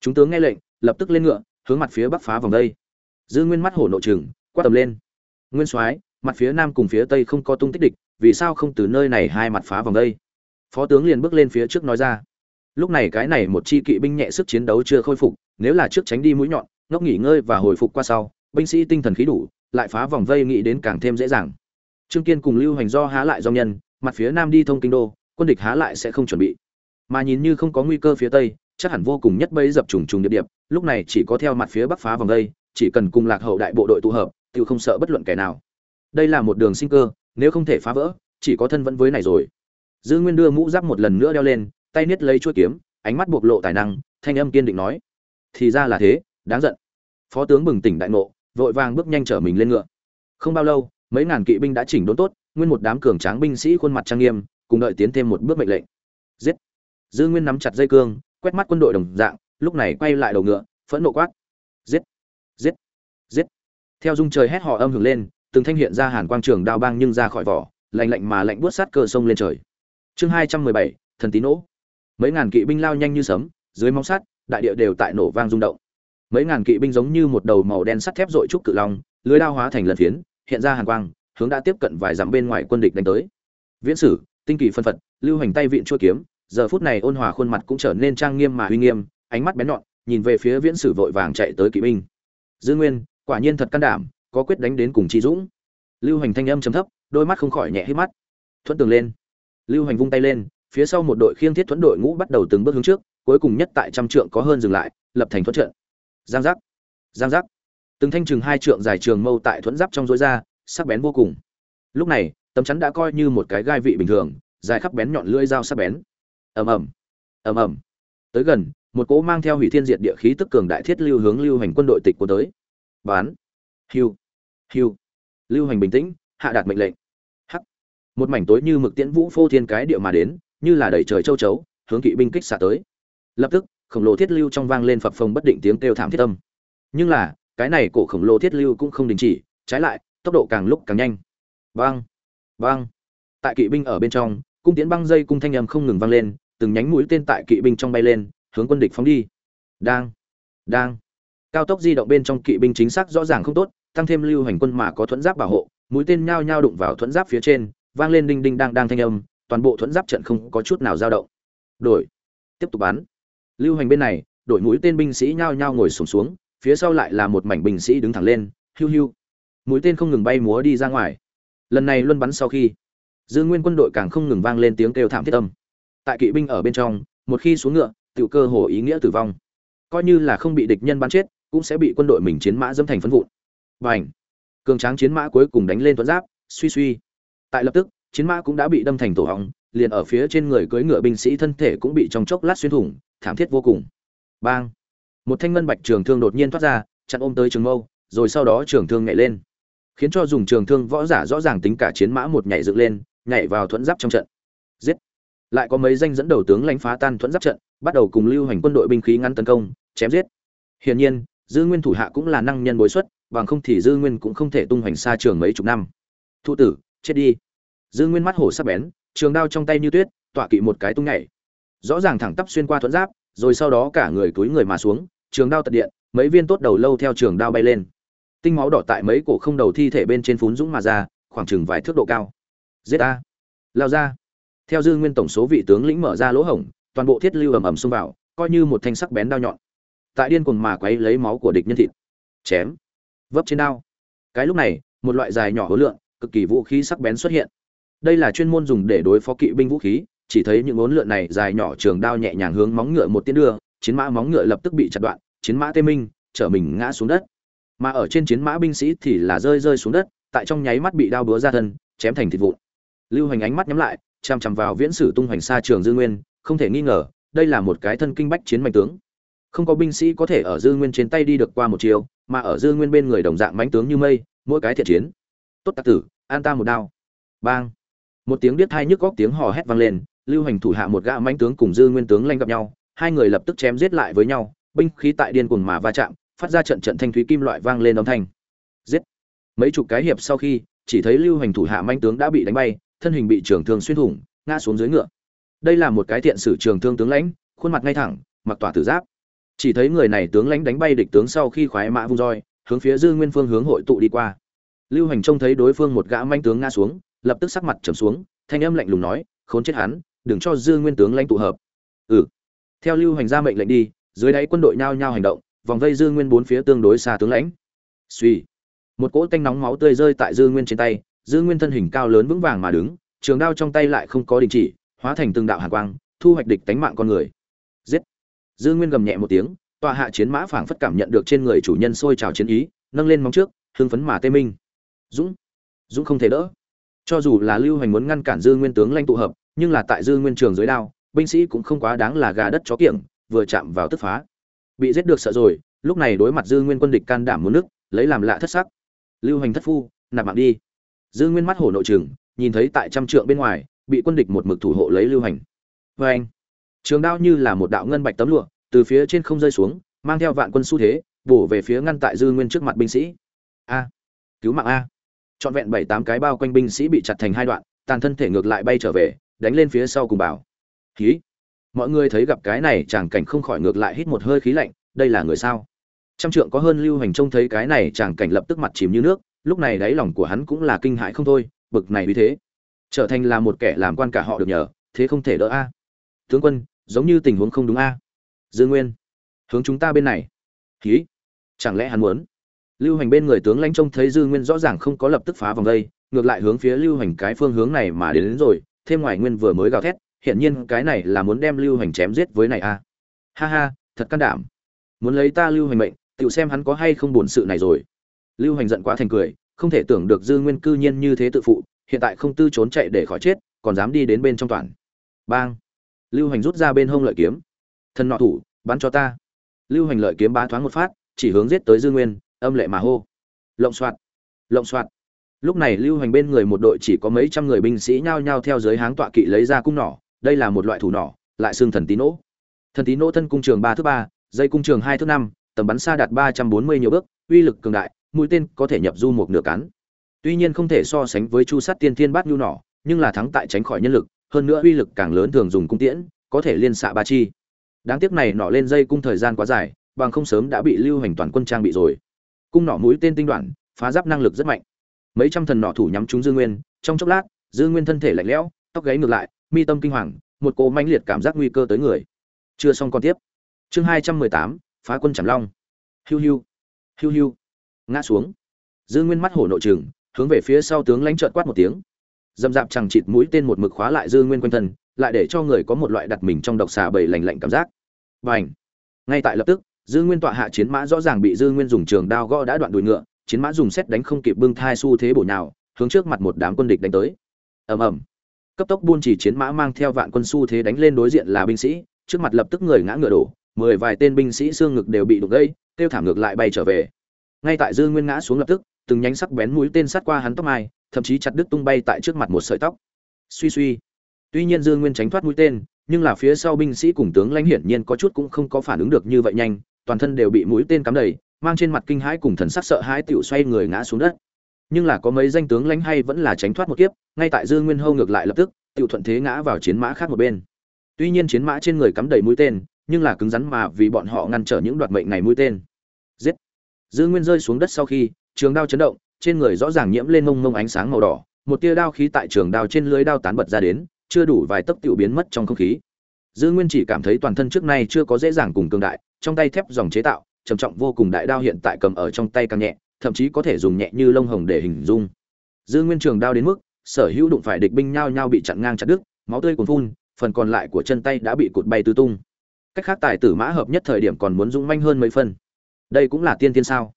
Chúng tướng nghe lệnh, lập tức lên ngựa, hướng mặt phía bắc phá vòng đây. Dư nguyên mắt hổ nội trừng, quát tầm lên. Nguyên soái, mặt phía nam cùng phía tây không có tung tích địch, vì sao không từ nơi này hai mặt phá vòng đây? Phó tướng liền bước lên phía trước nói ra. Lúc này cái này một chi kỵ binh nhẹ sức chiến đấu chưa khôi phục, nếu là trước tránh đi mũi nhọn ngốc nghỉ ngơi và hồi phục qua sau, binh sĩ tinh thần khí đủ, lại phá vòng vây nghĩ đến càng thêm dễ dàng. Trương kiên cùng lưu hành do há lại do nhân, mặt phía nam đi thông kinh đô, quân địch há lại sẽ không chuẩn bị. Mà nhìn như không có nguy cơ phía tây, chắc hẳn vô cùng nhất bấy dập trùng trùng điệp điệp, lúc này chỉ có theo mặt phía bắc phá vòng vây, chỉ cần cùng lạc hậu đại bộ đội tụ hợp tự không sợ bất luận kẻ nào. Đây là một đường sinh cơ, nếu không thể phá vỡ, chỉ có thân vẫn với này rồi. Dư nguyên đưa mũ giáp một lần nữa đeo lên, tay niết lấy chuôi kiếm, ánh mắt bộc lộ tài năng, thanh âm kiên định nói, thì ra là thế đáng giận. Phó tướng bừng tỉnh đại ngộ, vội vàng bước nhanh trở mình lên ngựa. Không bao lâu, mấy ngàn kỵ binh đã chỉnh đốn tốt, nguyên một đám cường tráng binh sĩ khuôn mặt trang nghiêm, cùng đợi tiến thêm một bước mệnh lệnh. Giết. Dư nguyên nắm chặt dây cương, quét mắt quân đội đồng dạng, lúc này quay lại đầu ngựa, phẫn nộ quát. Giết. Giết. Giết. Theo dung trời hét họ âm hưởng lên, từng thanh hiện ra hàn quang trường đao băng nhưng ra khỏi vỏ, lạnh lạnh mà lạnh buốt sát cơ sông lên trời. Chương hai trăm mười bảy, thần tín nổ. Mấy ngàn kỵ binh lao nhanh như sấm, dưới móng sắt, đại địa đều tại nổ vang rung động mấy ngàn kỵ binh giống như một đầu màu đen sắt thép dội trúc cự long, lưới đao hóa thành lần phiến, hiện ra hàn quang, hướng đã tiếp cận vài dặm bên ngoài quân địch đánh tới. Viễn sử, tinh kỳ phân phật, lưu hành tay vịn chua kiếm, giờ phút này ôn hòa khuôn mặt cũng trở nên trang nghiêm mà uy nghiêm, ánh mắt bén nhọn, nhìn về phía viễn sử vội vàng chạy tới kỵ binh. Dư nguyên, quả nhiên thật can đảm, có quyết đánh đến cùng chi dũng. Lưu hành thanh âm chấm thấp, đôi mắt không khỏi nhẹ hít mắt. Thuẫn tường lên. Lưu hành vung tay lên, phía sau một đội khiêng thiết thuẫn đội ngũ bắt đầu từng bước hướng trước, cuối cùng nhất tại trăm trượng có hơn dừng lại, lập thành thuẫn trận giang giác. Giang giác. Từng thanh chừng hai trượng dài trường mâu tại thuẫn giáp trong rối ra, sắc bén vô cùng. Lúc này, tấm chắn đã coi như một cái gai vị bình thường, dài khắp bén nhọn lưỡi dao sắc bén. Ầm ầm. Ầm ầm. Tới gần, một cỗ mang theo hủy thiên diệt địa khí tức cường đại thiết lưu hướng lưu hành quân đội tịch của tới. Bán. Hiu. Hiu. Lưu hành bình tĩnh, hạ đạt mệnh lệnh. Hắc. Một mảnh tối như mực tiễn vũ phô thiên cái địa mà đến, như là đẩy trời châu chấu, hướng kỵ binh kích xả tới. Lập tức khổng lồ thiết lưu trong vang lên phập phồng bất định tiếng kêu thảm thiết âm. Nhưng là, cái này cổ khổng lồ thiết lưu cũng không đình chỉ, trái lại, tốc độ càng lúc càng nhanh. Băng băng tại kỵ binh ở bên trong, cung tiễn băng dây cung thanh âm không ngừng vang lên, từng nhánh mũi tên tại kỵ binh trong bay lên, hướng quân địch phóng đi. Đang đang. Cao tốc di động bên trong kỵ binh chính xác rõ ràng không tốt, tăng thêm lưu hành quân mà có thuẫn giáp bảo hộ, mũi tên nhao nhao đụng vào thuẫn giáp phía trên, vang lên đinh đinh đang đang thanh âm, toàn bộ thuẫn giáp trận không có chút nào dao động. Đổi, tiếp tục bắn lưu hành bên này đội mũi tên binh sĩ nhao nhao ngồi sùng xuống, xuống phía sau lại là một mảnh binh sĩ đứng thẳng lên hiu hiu. Mũi tên không ngừng bay múa đi ra ngoài. Lần này luân bắn sau khi dương nguyên quân đội càng không ngừng vang lên tiếng kêu thảm thiết âm. Tại kỵ binh ở bên trong một khi xuống ngựa tự cơ hồ ý nghĩa tử vong. Coi như là không bị địch nhân bắn chết cũng sẽ bị quân đội mình chiến mã dâm thành phân vụn. Và ảnh cường tráng chiến mã cuối cùng đánh lên thuận giáp suy suy. Tại lập tức chiến mã cũng đã bị đâm thành tổ hỏng liền ở phía trên người cưỡi ngựa binh sĩ thân thể cũng bị trong chốc lát xuyên thủng thảm thiết vô cùng. Bang! Một thanh ngân bạch trường thương đột nhiên thoát ra, chặn ôm tới trường mâu, rồi sau đó trường thương nhảy lên. Khiến cho dùng trường thương võ giả rõ ràng tính cả chiến mã một nhảy dựng lên, nhảy vào thuẫn giáp trong trận. Giết! Lại có mấy danh dẫn đầu tướng lãnh phá tan thuẫn giáp trận, bắt đầu cùng lưu hành quân đội binh khí ngăn tấn công, chém giết. Hiển nhiên, dư nguyên thủ hạ cũng là năng nhân bối xuất, bằng không thì dư nguyên cũng không thể tung hoành xa trường mấy chục năm. Thụ tử, chết đi. Dư nguyên mắt hổ sắc bén, trường đao trong tay như tuyết, tọa kỵ một cái tung nhảy rõ ràng thẳng tắp xuyên qua thuẫn giáp, rồi sau đó cả người túi người mà xuống, trường đao tật điện, mấy viên tốt đầu lâu theo trường đao bay lên. Tinh máu đỏ tại mấy cổ không đầu thi thể bên trên phún dũng mà ra, khoảng chừng vài thước độ cao. Giết a. Lao ra. Theo dư nguyên tổng số vị tướng lĩnh mở ra lỗ hổng, toàn bộ thiết lưu ầm ầm xông vào, coi như một thanh sắc bén đao nhọn. Tại điên cuồng mà quấy lấy máu của địch nhân thịt. Chém. Vấp trên đao. Cái lúc này, một loại dài nhỏ hối lượng cực kỳ vũ khí sắc bén xuất hiện. Đây là chuyên môn dùng để đối phó kỵ binh vũ khí chỉ thấy những ngón lượn này dài nhỏ trường đao nhẹ nhàng hướng móng ngựa một tiến đưa, chiến mã móng ngựa lập tức bị chặt đoạn, chiến mã tê minh trở mình ngã xuống đất. Mà ở trên chiến mã binh sĩ thì là rơi rơi xuống đất, tại trong nháy mắt bị đao búa ra thân, chém thành thịt vụn. Lưu hành ánh mắt nhắm lại chằm chằm vào viễn sử tung hoành xa trường dư nguyên, không thể nghi ngờ, đây là một cái thân kinh bách chiến mạnh tướng. Không có binh sĩ có thể ở dư nguyên trên tay đi được qua một chiều, mà ở dư nguyên bên người đồng dạng mãnh tướng như mây, mỗi cái thiệt chiến. Tốt tặc tử, an ta một đao. Bang. Một tiếng điếc hai nhức góc tiếng hò hét vang lên lưu hành thủ hạ một gã mãnh tướng cùng dư nguyên tướng lanh gặp nhau, hai người lập tức chém giết lại với nhau, binh khí tại điên cuồng mà va chạm, phát ra trận trận thanh thúy kim loại vang lên âm thanh. Giết! Mấy chục cái hiệp sau khi, chỉ thấy lưu hành thủ hạ mãnh tướng đã bị đánh bay, thân hình bị trường thương xuyên thủng, ngã xuống dưới ngựa. Đây là một cái thiện sử trường thương tướng lãnh, khuôn mặt ngay thẳng, mặc tỏa tử giáp. Chỉ thấy người này tướng lãnh đánh bay địch tướng sau khi khoái mã vung roi, hướng phía dư nguyên phương hướng hội tụ đi qua. Lưu hành trông thấy đối phương một gã manh tướng ngã xuống, lập tức sắc mặt trầm xuống, thanh âm lạnh lùng nói, khốn chết hắn đừng cho dư nguyên tướng lãnh tụ hợp. Ừ. Theo lưu hành ra mệnh lệnh đi, dưới đáy quân đội nhao nhao hành động, vòng vây dư nguyên bốn phía tương đối xa tướng lãnh. Suy một cỗ tanh nóng máu tươi rơi tại dư nguyên trên tay, dư nguyên thân hình cao lớn vững vàng mà đứng, trường đao trong tay lại không có đình chỉ, hóa thành từng đạo hàn quang, thu hoạch địch tánh mạng con người. Giết. Dư nguyên gầm nhẹ một tiếng, tọa hạ chiến mã phảng phất cảm nhận được trên người chủ nhân sôi trào chiến ý, nâng lên móng trước, hưng phấn mà tê minh. Dũng. Dũng không thể đỡ. Cho dù là lưu hành muốn ngăn cản dư nguyên tướng lanh tụ hợp nhưng là tại dư nguyên trường dưới đao, binh sĩ cũng không quá đáng là gà đất chó kiểng, vừa chạm vào tức phá. Bị giết được sợ rồi, lúc này đối mặt dư nguyên quân địch can đảm muốn nước, lấy làm lạ thất sắc. Lưu hành thất phu, nạp mạng đi. Dư nguyên mắt hổ nội trường nhìn thấy tại trăm trượng bên ngoài, bị quân địch một mực thủ hộ lấy lưu hành. Vê anh, trường đao như là một đạo ngân bạch tấm lụa, từ phía trên không rơi xuống, mang theo vạn quân xu thế, bổ về phía ngăn tại dư nguyên trước mặt binh sĩ. A, cứu mạng a. Trọn vẹn bảy tám cái bao quanh binh sĩ bị chặt thành hai đoạn, tàn thân thể ngược lại bay trở về đánh lên phía sau cùng bảo. Khí mọi người thấy gặp cái này chàng cảnh không khỏi ngược lại hít một hơi khí lạnh đây là người sao? Trăm trượng có hơn lưu hành trông thấy cái này chàng cảnh lập tức mặt chìm như nước lúc này đáy lòng của hắn cũng là kinh hãi không thôi bực này vì thế. Trở thành là một kẻ làm quan cả họ được nhờ thế không thể đỡ a. Tướng quân giống như tình huống không đúng a. À. dương nguyên hướng chúng ta bên này. Khí chẳng lẽ hắn muốn? Lưu hành bên người tướng lãnh trông thấy dư nguyên rõ ràng không có lập tức phá vòng đây ngược lại hướng phía lưu hành cái phương hướng này mà đến, đến rồi thêm ngoài nguyên vừa mới gào thét hiện nhiên cái này là muốn đem lưu hành chém giết với này a ha ha, thật can đảm. Muốn lấy ta lưu hành mệnh tự xem hắn có hay không buồn sự này rồi. Lưu hành giận quá thành cười, không thể tưởng được dư nguyên cư nhiên như thế tự phụ, hiện tại không tư trốn chạy để khỏi chết, còn dám đi đến bên trong toàn. Bang. Lưu hành rút ra bên hông lợi kiếm. Thần nọ thủ, bắn cho ta. Lưu hành lợi kiếm bá thoáng một phát, chỉ hướng giết tới dư nguyên, âm lệ mà hô. Lộng soạt. Lộng soạt lúc này lưu hành bên người một đội chỉ có mấy trăm người binh sĩ nhao nhao theo giới háng tọa kỵ lấy ra cung nỏ. Đây là một loại thủ nỏ, lại xương thần tí nỗ. Thần tí nỗ thân cung trường ba thứ ba, dây cung trường hai thứ năm, tầm bắn xa đạt ba trăm bốn mươi nhiều bước, uy lực cường đại, mũi tên có thể nhập du một nửa cắn tuy nhiên không thể so sánh với chu sát tiên thiên bát nhu nỏ, nhưng là thắng tại tránh khỏi nhân lực, hơn nữa uy lực càng lớn thường dùng cung tiễn, có thể liên xạ ba chi. Đáng tiếc này nỏ lên dây cung thời gian quá dài, bằng không sớm đã bị lưu hành toàn quân trang bị rồi. Cung nỏ mũi tên tinh đoạn, phá giáp năng lực rất mạnh mấy trăm thần nỏ thủ nhắm trúng dương nguyên, trong chốc lát dương nguyên thân thể lạnh lẽo, tóc gáy ngược lại, mi tâm kinh hoàng, một cỗ mãnh liệt cảm giác nguy cơ tới người. Chưa xong còn tiếp. Chương hai trăm mười tám, phá quân trảm long. Hiu hiu hiu hiu, ngã xuống. Dương nguyên mắt hổ nội trừng, hướng về phía sau tướng lãnh trợn quát một tiếng. Dầm dạp chẳng chịt mũi tên một mực khóa lại dư nguyên quanh thân, lại để cho người có một loại đặt mình trong độc xà bầy lạnh lạnh cảm giác. Bành. ngay tại lập tức, dư nguyên tọa hạ chiến mã rõ ràng bị dư nguyên dùng trường đao gõ đã đoạn đuổi ngựa chiến mã dùng xét đánh không kịp bưng thai xu thế bổ nhào, hướng trước mặt một đám quân địch đánh tới. Ầm ầm. Cấp tốc buôn chỉ chiến mã mang theo vạn quân xu thế đánh lên đối diện là binh sĩ, trước mặt lập tức người ngã ngựa đổ, mười vài tên binh sĩ xương ngực đều bị đục gây tiêu thảm ngược lại bay trở về. Ngay tại dư nguyên ngã xuống lập tức, từng nhánh sắc bén mũi tên sát qua hắn tóc mai, thậm chí chặt đứt tung bay tại trước mặt một sợi tóc. Suy suy. Tuy nhiên dư nguyên tránh thoát mũi tên, nhưng là phía sau binh sĩ cùng tướng lãnh hiển nhiên có chút cũng không có phản ứng được như vậy nhanh, toàn thân đều bị mũi tên cắm đầy mang trên mặt kinh hãi cùng thần sắc sợ hãi tiểu xoay người ngã xuống đất. Nhưng là có mấy danh tướng lãnh hay vẫn là tránh thoát một kiếp, ngay tại dư nguyên hâu ngược lại lập tức, tiểu thuận thế ngã vào chiến mã khác một bên. Tuy nhiên chiến mã trên người cắm đầy mũi tên, nhưng là cứng rắn mà vì bọn họ ngăn trở những đoạt mệnh này mũi tên. Giết! Dư nguyên rơi xuống đất sau khi, trường đao chấn động, trên người rõ ràng nhiễm lên mông mông ánh sáng màu đỏ, một tia đao khí tại trường đao trên lưới đao tán bật ra đến, chưa đủ vài tấc tiểu biến mất trong không khí. Dư nguyên chỉ cảm thấy toàn thân trước nay chưa có dễ dàng cùng cường đại, trong tay thép dòng chế tạo trầm trọng vô cùng đại đao hiện tại cầm ở trong tay càng nhẹ, thậm chí có thể dùng nhẹ như lông hồng để hình dung. Dư nguyên trường đao đến mức, sở hữu đụng phải địch binh nhao nhao bị chặn ngang chặt đứt, máu tươi cuồn phun, phần còn lại của chân tay đã bị cụt bay tứ tung. Cách khác tài tử mã hợp nhất thời điểm còn muốn dũng manh hơn mấy phân. Đây cũng là tiên tiên sao?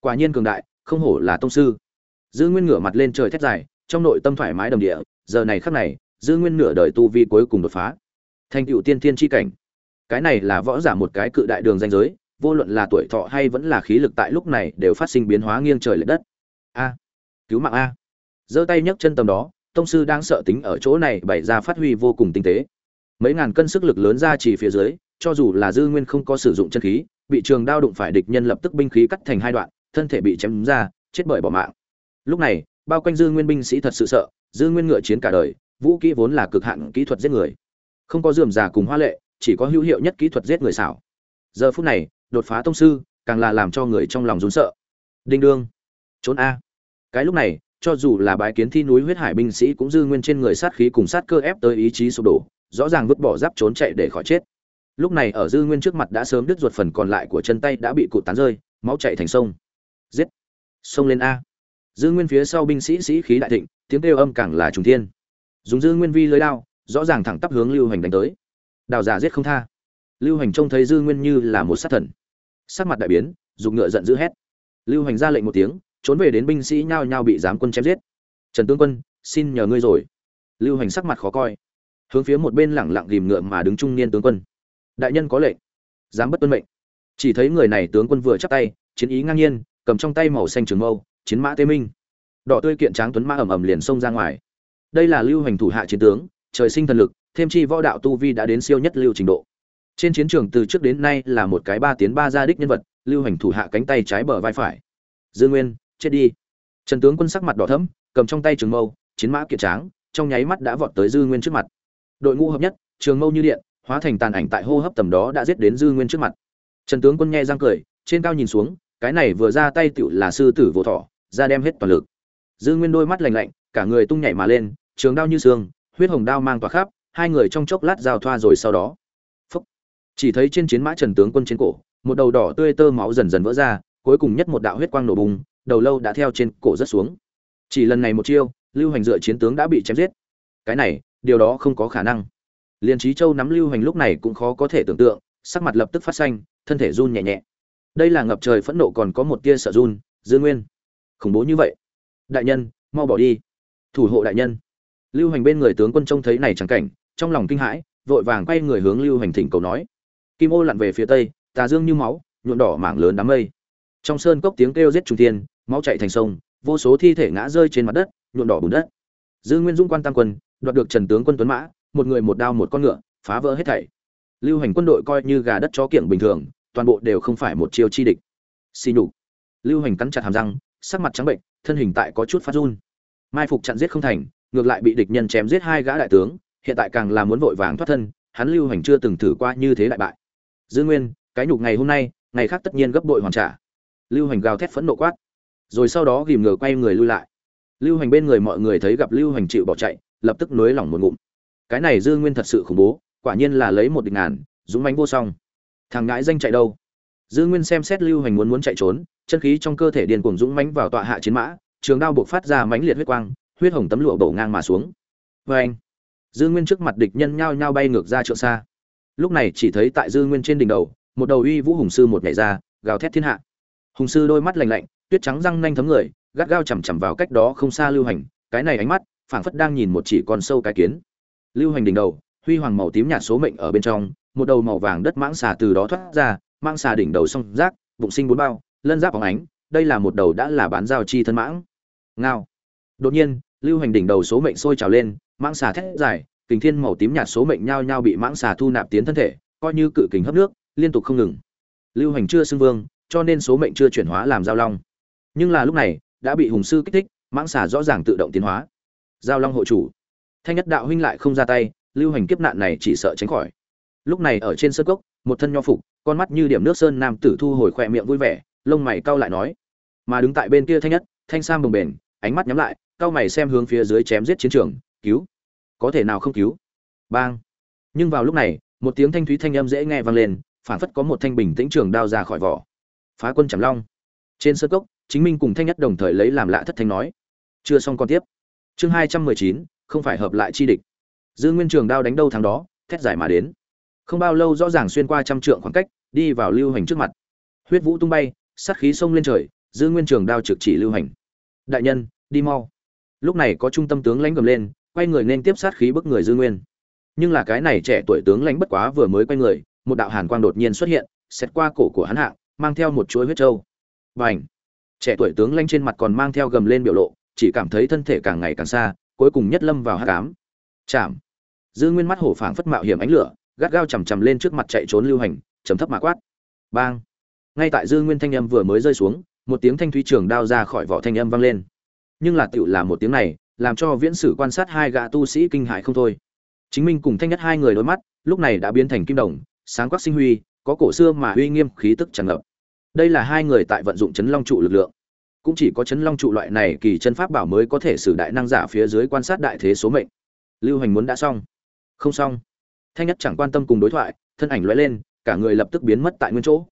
Quả nhiên cường đại, không hổ là tông sư. Dư nguyên ngửa mặt lên trời thét dài, trong nội tâm thoải mái đồng địa, giờ này khắc này, dư nguyên nửa đời tu vi cuối cùng đột phá. Thành cựu tiên thiên chi cảnh. Cái này là võ giả một cái cự đại đường danh giới vô luận là tuổi thọ hay vẫn là khí lực tại lúc này đều phát sinh biến hóa nghiêng trời lệch đất. A, cứu mạng a. Giơ tay nhấc chân tầm đó, tông sư đang sợ tính ở chỗ này bày ra phát huy vô cùng tinh tế. Mấy ngàn cân sức lực lớn ra chỉ phía dưới, cho dù là dư nguyên không có sử dụng chân khí, bị trường đao đụng phải địch nhân lập tức binh khí cắt thành hai đoạn, thân thể bị chém ra, chết bởi bỏ mạng. Lúc này, bao quanh dư nguyên binh sĩ thật sự sợ, dư nguyên ngựa chiến cả đời, vũ kỹ vốn là cực hạn kỹ thuật giết người. Không có dườm già cùng hoa lệ, chỉ có hữu hiệu nhất kỹ thuật giết người xảo. Giờ phút này đột phá tông sư, càng là làm cho người trong lòng rốn sợ. Đinh đương. Trốn a. Cái lúc này, cho dù là bái kiến thi núi huyết hải binh sĩ cũng dư nguyên trên người sát khí cùng sát cơ ép tới ý chí sụp đổ, rõ ràng vứt bỏ giáp trốn chạy để khỏi chết. Lúc này ở dư nguyên trước mặt đã sớm đứt ruột phần còn lại của chân tay đã bị cụt tán rơi, máu chạy thành sông. Giết. Sông lên a. Dư nguyên phía sau binh sĩ sĩ khí đại thịnh, tiếng kêu âm càng là trùng thiên. Dùng dư nguyên vi lưới đao, rõ ràng thẳng tắp hướng lưu hành đánh tới. Đào giả giết không tha. Lưu hành trông thấy dư nguyên như là một sát thần sắc mặt đại biến, dùng ngựa giận dữ hét. Lưu hành ra lệnh một tiếng, trốn về đến binh sĩ nhao nhao bị giám quân chém giết. Trần tướng quân, xin nhờ ngươi rồi. Lưu hành sắc mặt khó coi. Hướng phía một bên lẳng lặng ghìm ngựa mà đứng trung niên tướng quân. Đại nhân có lệnh. Dám bất tuân mệnh. Chỉ thấy người này tướng quân vừa chắp tay, chiến ý ngang nhiên, cầm trong tay màu xanh trường mâu, chiến mã tê minh. Đỏ tươi kiện tráng tuấn mã ầm ầm liền xông ra ngoài. Đây là lưu hành thủ hạ chiến tướng, trời sinh thần lực, thêm chi võ đạo tu vi đã đến siêu nhất lưu trình độ trên chiến trường từ trước đến nay là một cái ba tiến ba gia đích nhân vật, lưu hành thủ hạ cánh tay trái bờ vai phải. Dương nguyên, chết đi. Trần tướng quân sắc mặt đỏ thẫm, cầm trong tay trường mâu, chiến mã kiệt tráng, trong nháy mắt đã vọt tới dư nguyên trước mặt. Đội ngũ hợp nhất, trường mâu như điện, hóa thành tàn ảnh tại hô hấp tầm đó đã giết đến dư nguyên trước mặt. Trần tướng quân nghe răng cười, trên cao nhìn xuống, cái này vừa ra tay tựu là sư tử vô thọ, ra đem hết toàn lực. Dư nguyên đôi mắt lạnh lạnh, cả người tung nhảy mà lên, trường đao như xương, huyết hồng đao mang tỏa khắp, hai người trong chốc lát giao thoa rồi sau đó chỉ thấy trên chiến mã trần tướng quân trên cổ, một đầu đỏ tươi tơ máu dần dần vỡ ra, cuối cùng nhất một đạo huyết quang nổ bùng, đầu lâu đã theo trên cổ rất xuống. Chỉ lần này một chiêu, lưu hành dựa chiến tướng đã bị chém giết. Cái này, điều đó không có khả năng. Liền trí châu nắm lưu hành lúc này cũng khó có thể tưởng tượng, sắc mặt lập tức phát xanh, thân thể run nhẹ nhẹ. Đây là ngập trời phẫn nộ còn có một tia sợ run, dư nguyên. Khủng bố như vậy. Đại nhân, mau bỏ đi. Thủ hộ đại nhân. Lưu hành bên người tướng quân trông thấy này chẳng cảnh, trong lòng kinh hãi, vội vàng quay người hướng lưu hành thỉnh cầu nói kim ô lặn về phía tây, tà dương như máu, nhuộm đỏ mảng lớn đám mây. Trong sơn cốc tiếng kêu giết trung thiên, máu chạy thành sông, vô số thi thể ngã rơi trên mặt đất, nhuộm đỏ bùn đất. Dư nguyên dung quan tăng quân, đoạt được trần tướng quân tuấn mã, một người một đao một con ngựa, phá vỡ hết thảy. Lưu hành quân đội coi như gà đất chó kiểng bình thường, toàn bộ đều không phải một chiêu chi địch. Xì nhục. Lưu hành cắn chặt hàm răng, sắc mặt trắng bệnh, thân hình tại có chút phát run. Mai phục chặn giết không thành, ngược lại bị địch nhân chém giết hai gã đại tướng, hiện tại càng là muốn vội vàng thoát thân, hắn lưu hành chưa từng thử qua như thế đại bại dư nguyên, cái nhục ngày hôm nay, ngày khác tất nhiên gấp bội hoàn trả. Lưu hành gào thét phẫn nộ quát. Rồi sau đó ghìm ngửa quay người lui lại. Lưu hành bên người mọi người thấy gặp lưu hành chịu bỏ chạy, lập tức nới lỏng một ngụm. Cái này dư nguyên thật sự khủng bố, quả nhiên là lấy một địch ngàn, dũng mánh vô song. Thằng ngãi danh chạy đâu? Dư nguyên xem xét lưu hành muốn muốn chạy trốn, chân khí trong cơ thể điền cuồng dũng mánh vào tọa hạ chiến mã, trường đao buộc phát ra mãnh liệt huyết quang, huyết hồng tấm lụa bổ ngang mà xuống. Vê anh dư nguyên trước mặt địch nhân nhao nhao bay ngược ra trượng xa lúc này chỉ thấy tại dư nguyên trên đỉnh đầu, một đầu uy vũ hùng sư một nhảy ra, gào thét thiên hạ. Hùng sư đôi mắt lạnh lạnh, tuyết trắng răng nanh thấm người, gắt gao chằm chằm vào cách đó không xa lưu hành, cái này ánh mắt, phảng phất đang nhìn một chỉ con sâu cái kiến. Lưu hành đỉnh đầu, huy hoàng màu tím nhạt số mệnh ở bên trong, một đầu màu vàng đất mãng xà từ đó thoát ra mang xà đỉnh đầu song rác, bụng sinh bốn bao, lân giáp bóng ánh, đây là một đầu đã là bán giao chi thân mãng. Ngao. Đột nhiên, lưu hành đỉnh đầu số mệnh sôi trào lên, mãng xà thét dài kình thiên màu tím nhạt số mệnh nhao nhao bị mãng xà thu nạp tiến thân thể, coi như cự kình hấp nước, liên tục không ngừng. Lưu hành chưa xưng vương, cho nên số mệnh chưa chuyển hóa làm giao long. Nhưng là lúc này, đã bị hùng sư kích thích, mãng xà rõ ràng tự động tiến hóa. Giao long hộ chủ. Thanh nhất đạo huynh lại không ra tay, lưu hành kiếp nạn này chỉ sợ tránh khỏi. Lúc này ở trên sân cốc, một thân nho phục, con mắt như điểm nước sơn nam tử thu hồi khỏe miệng vui vẻ, lông mày cau lại nói. Mà đứng tại bên kia thanh nhất, thanh sam bồng bềnh, ánh mắt nhắm lại, cau mày xem hướng phía dưới chém giết chiến trường, cứu có thể nào không cứu? Bang. Nhưng vào lúc này, một tiếng thanh thúy thanh âm dễ nghe vang lên phản phất có một thanh bình tĩnh trường đao ra khỏi vỏ. Phá quân trầm long. Trên sơ cốc, chính minh cùng thanh nhất đồng thời lấy làm lạ thất thanh nói. Chưa xong còn tiếp. Chương hai trăm mười chín, không phải hợp lại chi địch. Dư nguyên trường đao đánh đâu thằng đó, thét giải mà đến. Không bao lâu rõ ràng xuyên qua trăm trượng khoảng cách, đi vào lưu hành trước mặt. Huyết vũ tung bay, sát khí sông lên trời, dư nguyên trường đao trực chỉ lưu hành. Đại nhân, đi mau. Lúc này có trung tâm tướng lãnh gầm lên quay người nên tiếp sát khí bức người dư nguyên. Nhưng là cái này trẻ tuổi tướng lãnh bất quá vừa mới quay người, một đạo hàn quang đột nhiên xuất hiện xét qua cổ của hắn hạng, mang theo một chuỗi huyết trâu và ảnh trẻ tuổi tướng lãnh trên mặt còn mang theo gầm lên biểu lộ, chỉ cảm thấy thân thể càng ngày càng xa, cuối cùng nhất lâm vào hát cám chạm! Dư nguyên mắt hổ phảng phất mạo hiểm ánh lửa, gắt gao chằm chằm lên trước mặt chạy trốn lưu hành chấm thấp mã quát. Bang! Ngay tại dư nguyên thanh âm vừa mới rơi xuống, một tiếng thanh thúy trường đao ra khỏi vỏ thanh âm vang lên. Nhưng là tựu là một tiếng này làm cho viễn sử quan sát hai gã tu sĩ kinh hại không thôi. Chính minh cùng thanh nhất hai người đôi mắt, lúc này đã biến thành kim đồng, sáng quắc sinh huy, có cổ xưa mà uy nghiêm khí tức tràn ngập. Đây là hai người tại vận dụng chấn long trụ lực lượng. Cũng chỉ có chấn long trụ loại này kỳ chân pháp bảo mới có thể sử đại năng giả phía dưới quan sát đại thế số mệnh. Lưu hành muốn đã xong. Không xong. Thanh nhất chẳng quan tâm cùng đối thoại, thân ảnh lóe lên, cả người lập tức biến mất tại nguyên chỗ.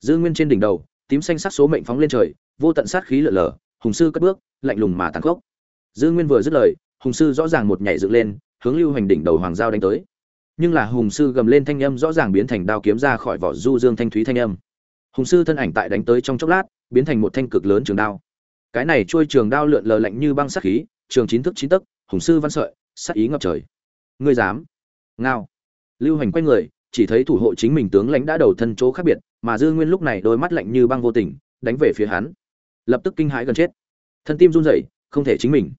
Dư nguyên trên đỉnh đầu, tím xanh sắc số mệnh phóng lên trời, vô tận sát khí lở lở, hùng sư cất bước, lạnh lùng mà tàn khốc dư nguyên vừa dứt lời, hùng sư rõ ràng một nhảy dựng lên, hướng lưu hành đỉnh đầu hoàng giao đánh tới. Nhưng là hùng sư gầm lên thanh âm rõ ràng biến thành đao kiếm ra khỏi vỏ du dương thanh thúy thanh âm. Hùng sư thân ảnh tại đánh tới trong chốc lát, biến thành một thanh cực lớn trường đao. Cái này trôi trường đao lượn lờ lạnh như băng sắc khí, trường chín thức chín tấc, hùng sư văn sợi sát ý ngập trời. Ngươi dám? Ngao. Lưu hành quay người, chỉ thấy thủ hộ chính mình tướng lãnh đã đầu thân chỗ khác biệt, mà dư nguyên lúc này đôi mắt lạnh như băng vô tình, đánh về phía hắn. Lập tức kinh hãi gần chết. Thân tim run rẩy, không thể chính mình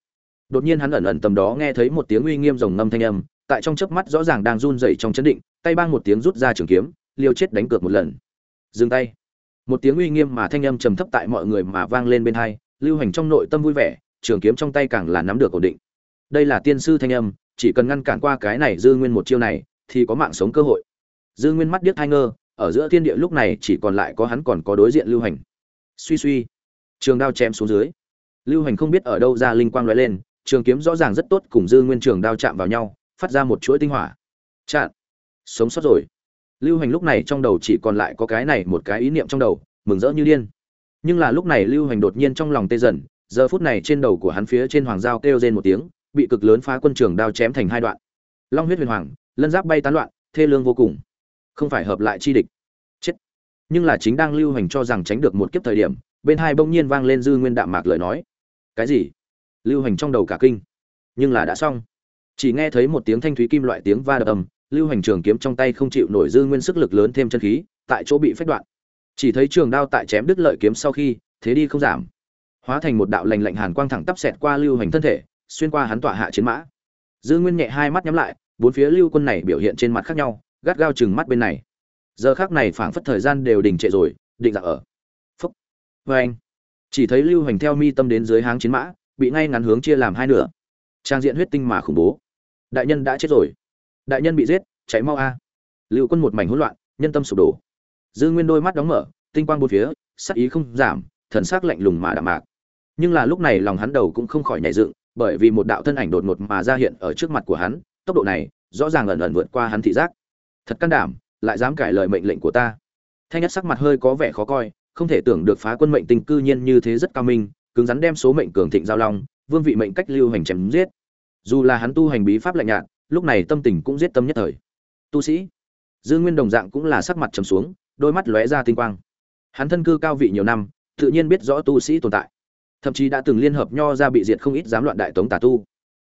đột nhiên hắn ẩn ẩn tầm đó nghe thấy một tiếng uy nghiêm rồng ngâm thanh âm, tại trong chớp mắt rõ ràng đang run rẩy trong chấn định, tay bang một tiếng rút ra trường kiếm, liều chết đánh cược một lần. Dừng tay. Một tiếng uy nghiêm mà thanh âm trầm thấp tại mọi người mà vang lên bên hai, lưu hành trong nội tâm vui vẻ, trường kiếm trong tay càng là nắm được ổn định. Đây là tiên sư thanh âm, chỉ cần ngăn cản qua cái này dư nguyên một chiêu này, thì có mạng sống cơ hội. Dư nguyên mắt điếc thai ngơ, ở giữa thiên địa lúc này chỉ còn lại có hắn còn có đối diện lưu hành. Suy suy. Trường đao chém xuống dưới. Lưu hành không biết ở đâu ra linh quang lóe lên trường kiếm rõ ràng rất tốt cùng dư nguyên trường đao chạm vào nhau, phát ra một chuỗi tinh hỏa. Chặn sống sót rồi. Lưu hành lúc này trong đầu chỉ còn lại có cái này một cái ý niệm trong đầu, mừng rỡ như điên. Nhưng là lúc này lưu hành đột nhiên trong lòng tê dần, giờ phút này trên đầu của hắn phía trên hoàng dao kêu rên một tiếng, bị cực lớn phá quân trường đao chém thành hai đoạn. Long huyết huyền hoàng, lân giáp bay tán loạn, thê lương vô cùng. Không phải hợp lại chi địch. Chết. Nhưng là chính đang lưu hành cho rằng tránh được một kiếp thời điểm, bên hai bỗng nhiên vang lên dư nguyên đạm mạc lời nói. Cái gì? Lưu hành trong đầu cả kinh. Nhưng là đã xong. Chỉ nghe thấy một tiếng thanh thúy kim loại tiếng va đập ầm lưu hành trường kiếm trong tay không chịu nổi dư nguyên sức lực lớn thêm chân khí, tại chỗ bị phách đoạn. Chỉ thấy trường đao tại chém đứt lợi kiếm sau khi, thế đi không giảm. Hóa thành một đạo lành lạnh hàn quang thẳng tắp xẹt qua lưu hành thân thể, xuyên qua hắn tọa hạ chiến mã. Dư nguyên nhẹ hai mắt nhắm lại, bốn phía lưu quân này biểu hiện trên mặt khác nhau, gắt gao chừng mắt bên này. Giờ khác này phảng phất thời gian đều đình trệ rồi, định dạng ở. Phúc. Vê anh chỉ thấy lưu hành theo mi tâm đến dưới háng chiến mã bị ngay ngắn hướng chia làm hai nửa. Trang diện huyết tinh mà khủng bố. Đại nhân đã chết rồi. Đại nhân bị giết cháy mau a. Lưu quân một mảnh hỗn loạn, nhân tâm sụp đổ. Dư nguyên đôi mắt đóng mở, tinh quang bốn phía, sắc ý không giảm, thần sắc lạnh lùng mà đạm mạc. Nhưng là lúc này lòng hắn đầu cũng không khỏi nhảy dựng, bởi vì một đạo thân ảnh đột ngột mà ra hiện ở trước mặt của hắn, tốc độ này, rõ ràng ẩn ẩn vượt qua hắn thị giác. Thật can đảm, lại dám cải lời mệnh lệnh của ta. Thanh nhất sắc mặt hơi có vẻ khó coi, không thể tưởng được phá quân mệnh tình cư nhiên như thế rất cao minh cứng rắn đem số mệnh cường thịnh giao long, vương vị mệnh cách lưu hành chém giết. Dù là hắn tu hành bí pháp lạnh nhạt, lúc này tâm tình cũng giết tâm nhất thời. Tu sĩ, dư nguyên đồng dạng cũng là sắc mặt trầm xuống, đôi mắt lóe ra tinh quang. Hắn thân cư cao vị nhiều năm, tự nhiên biết rõ tu sĩ tồn tại. Thậm chí đã từng liên hợp nho ra bị diệt không ít dám loạn đại tống tà tu.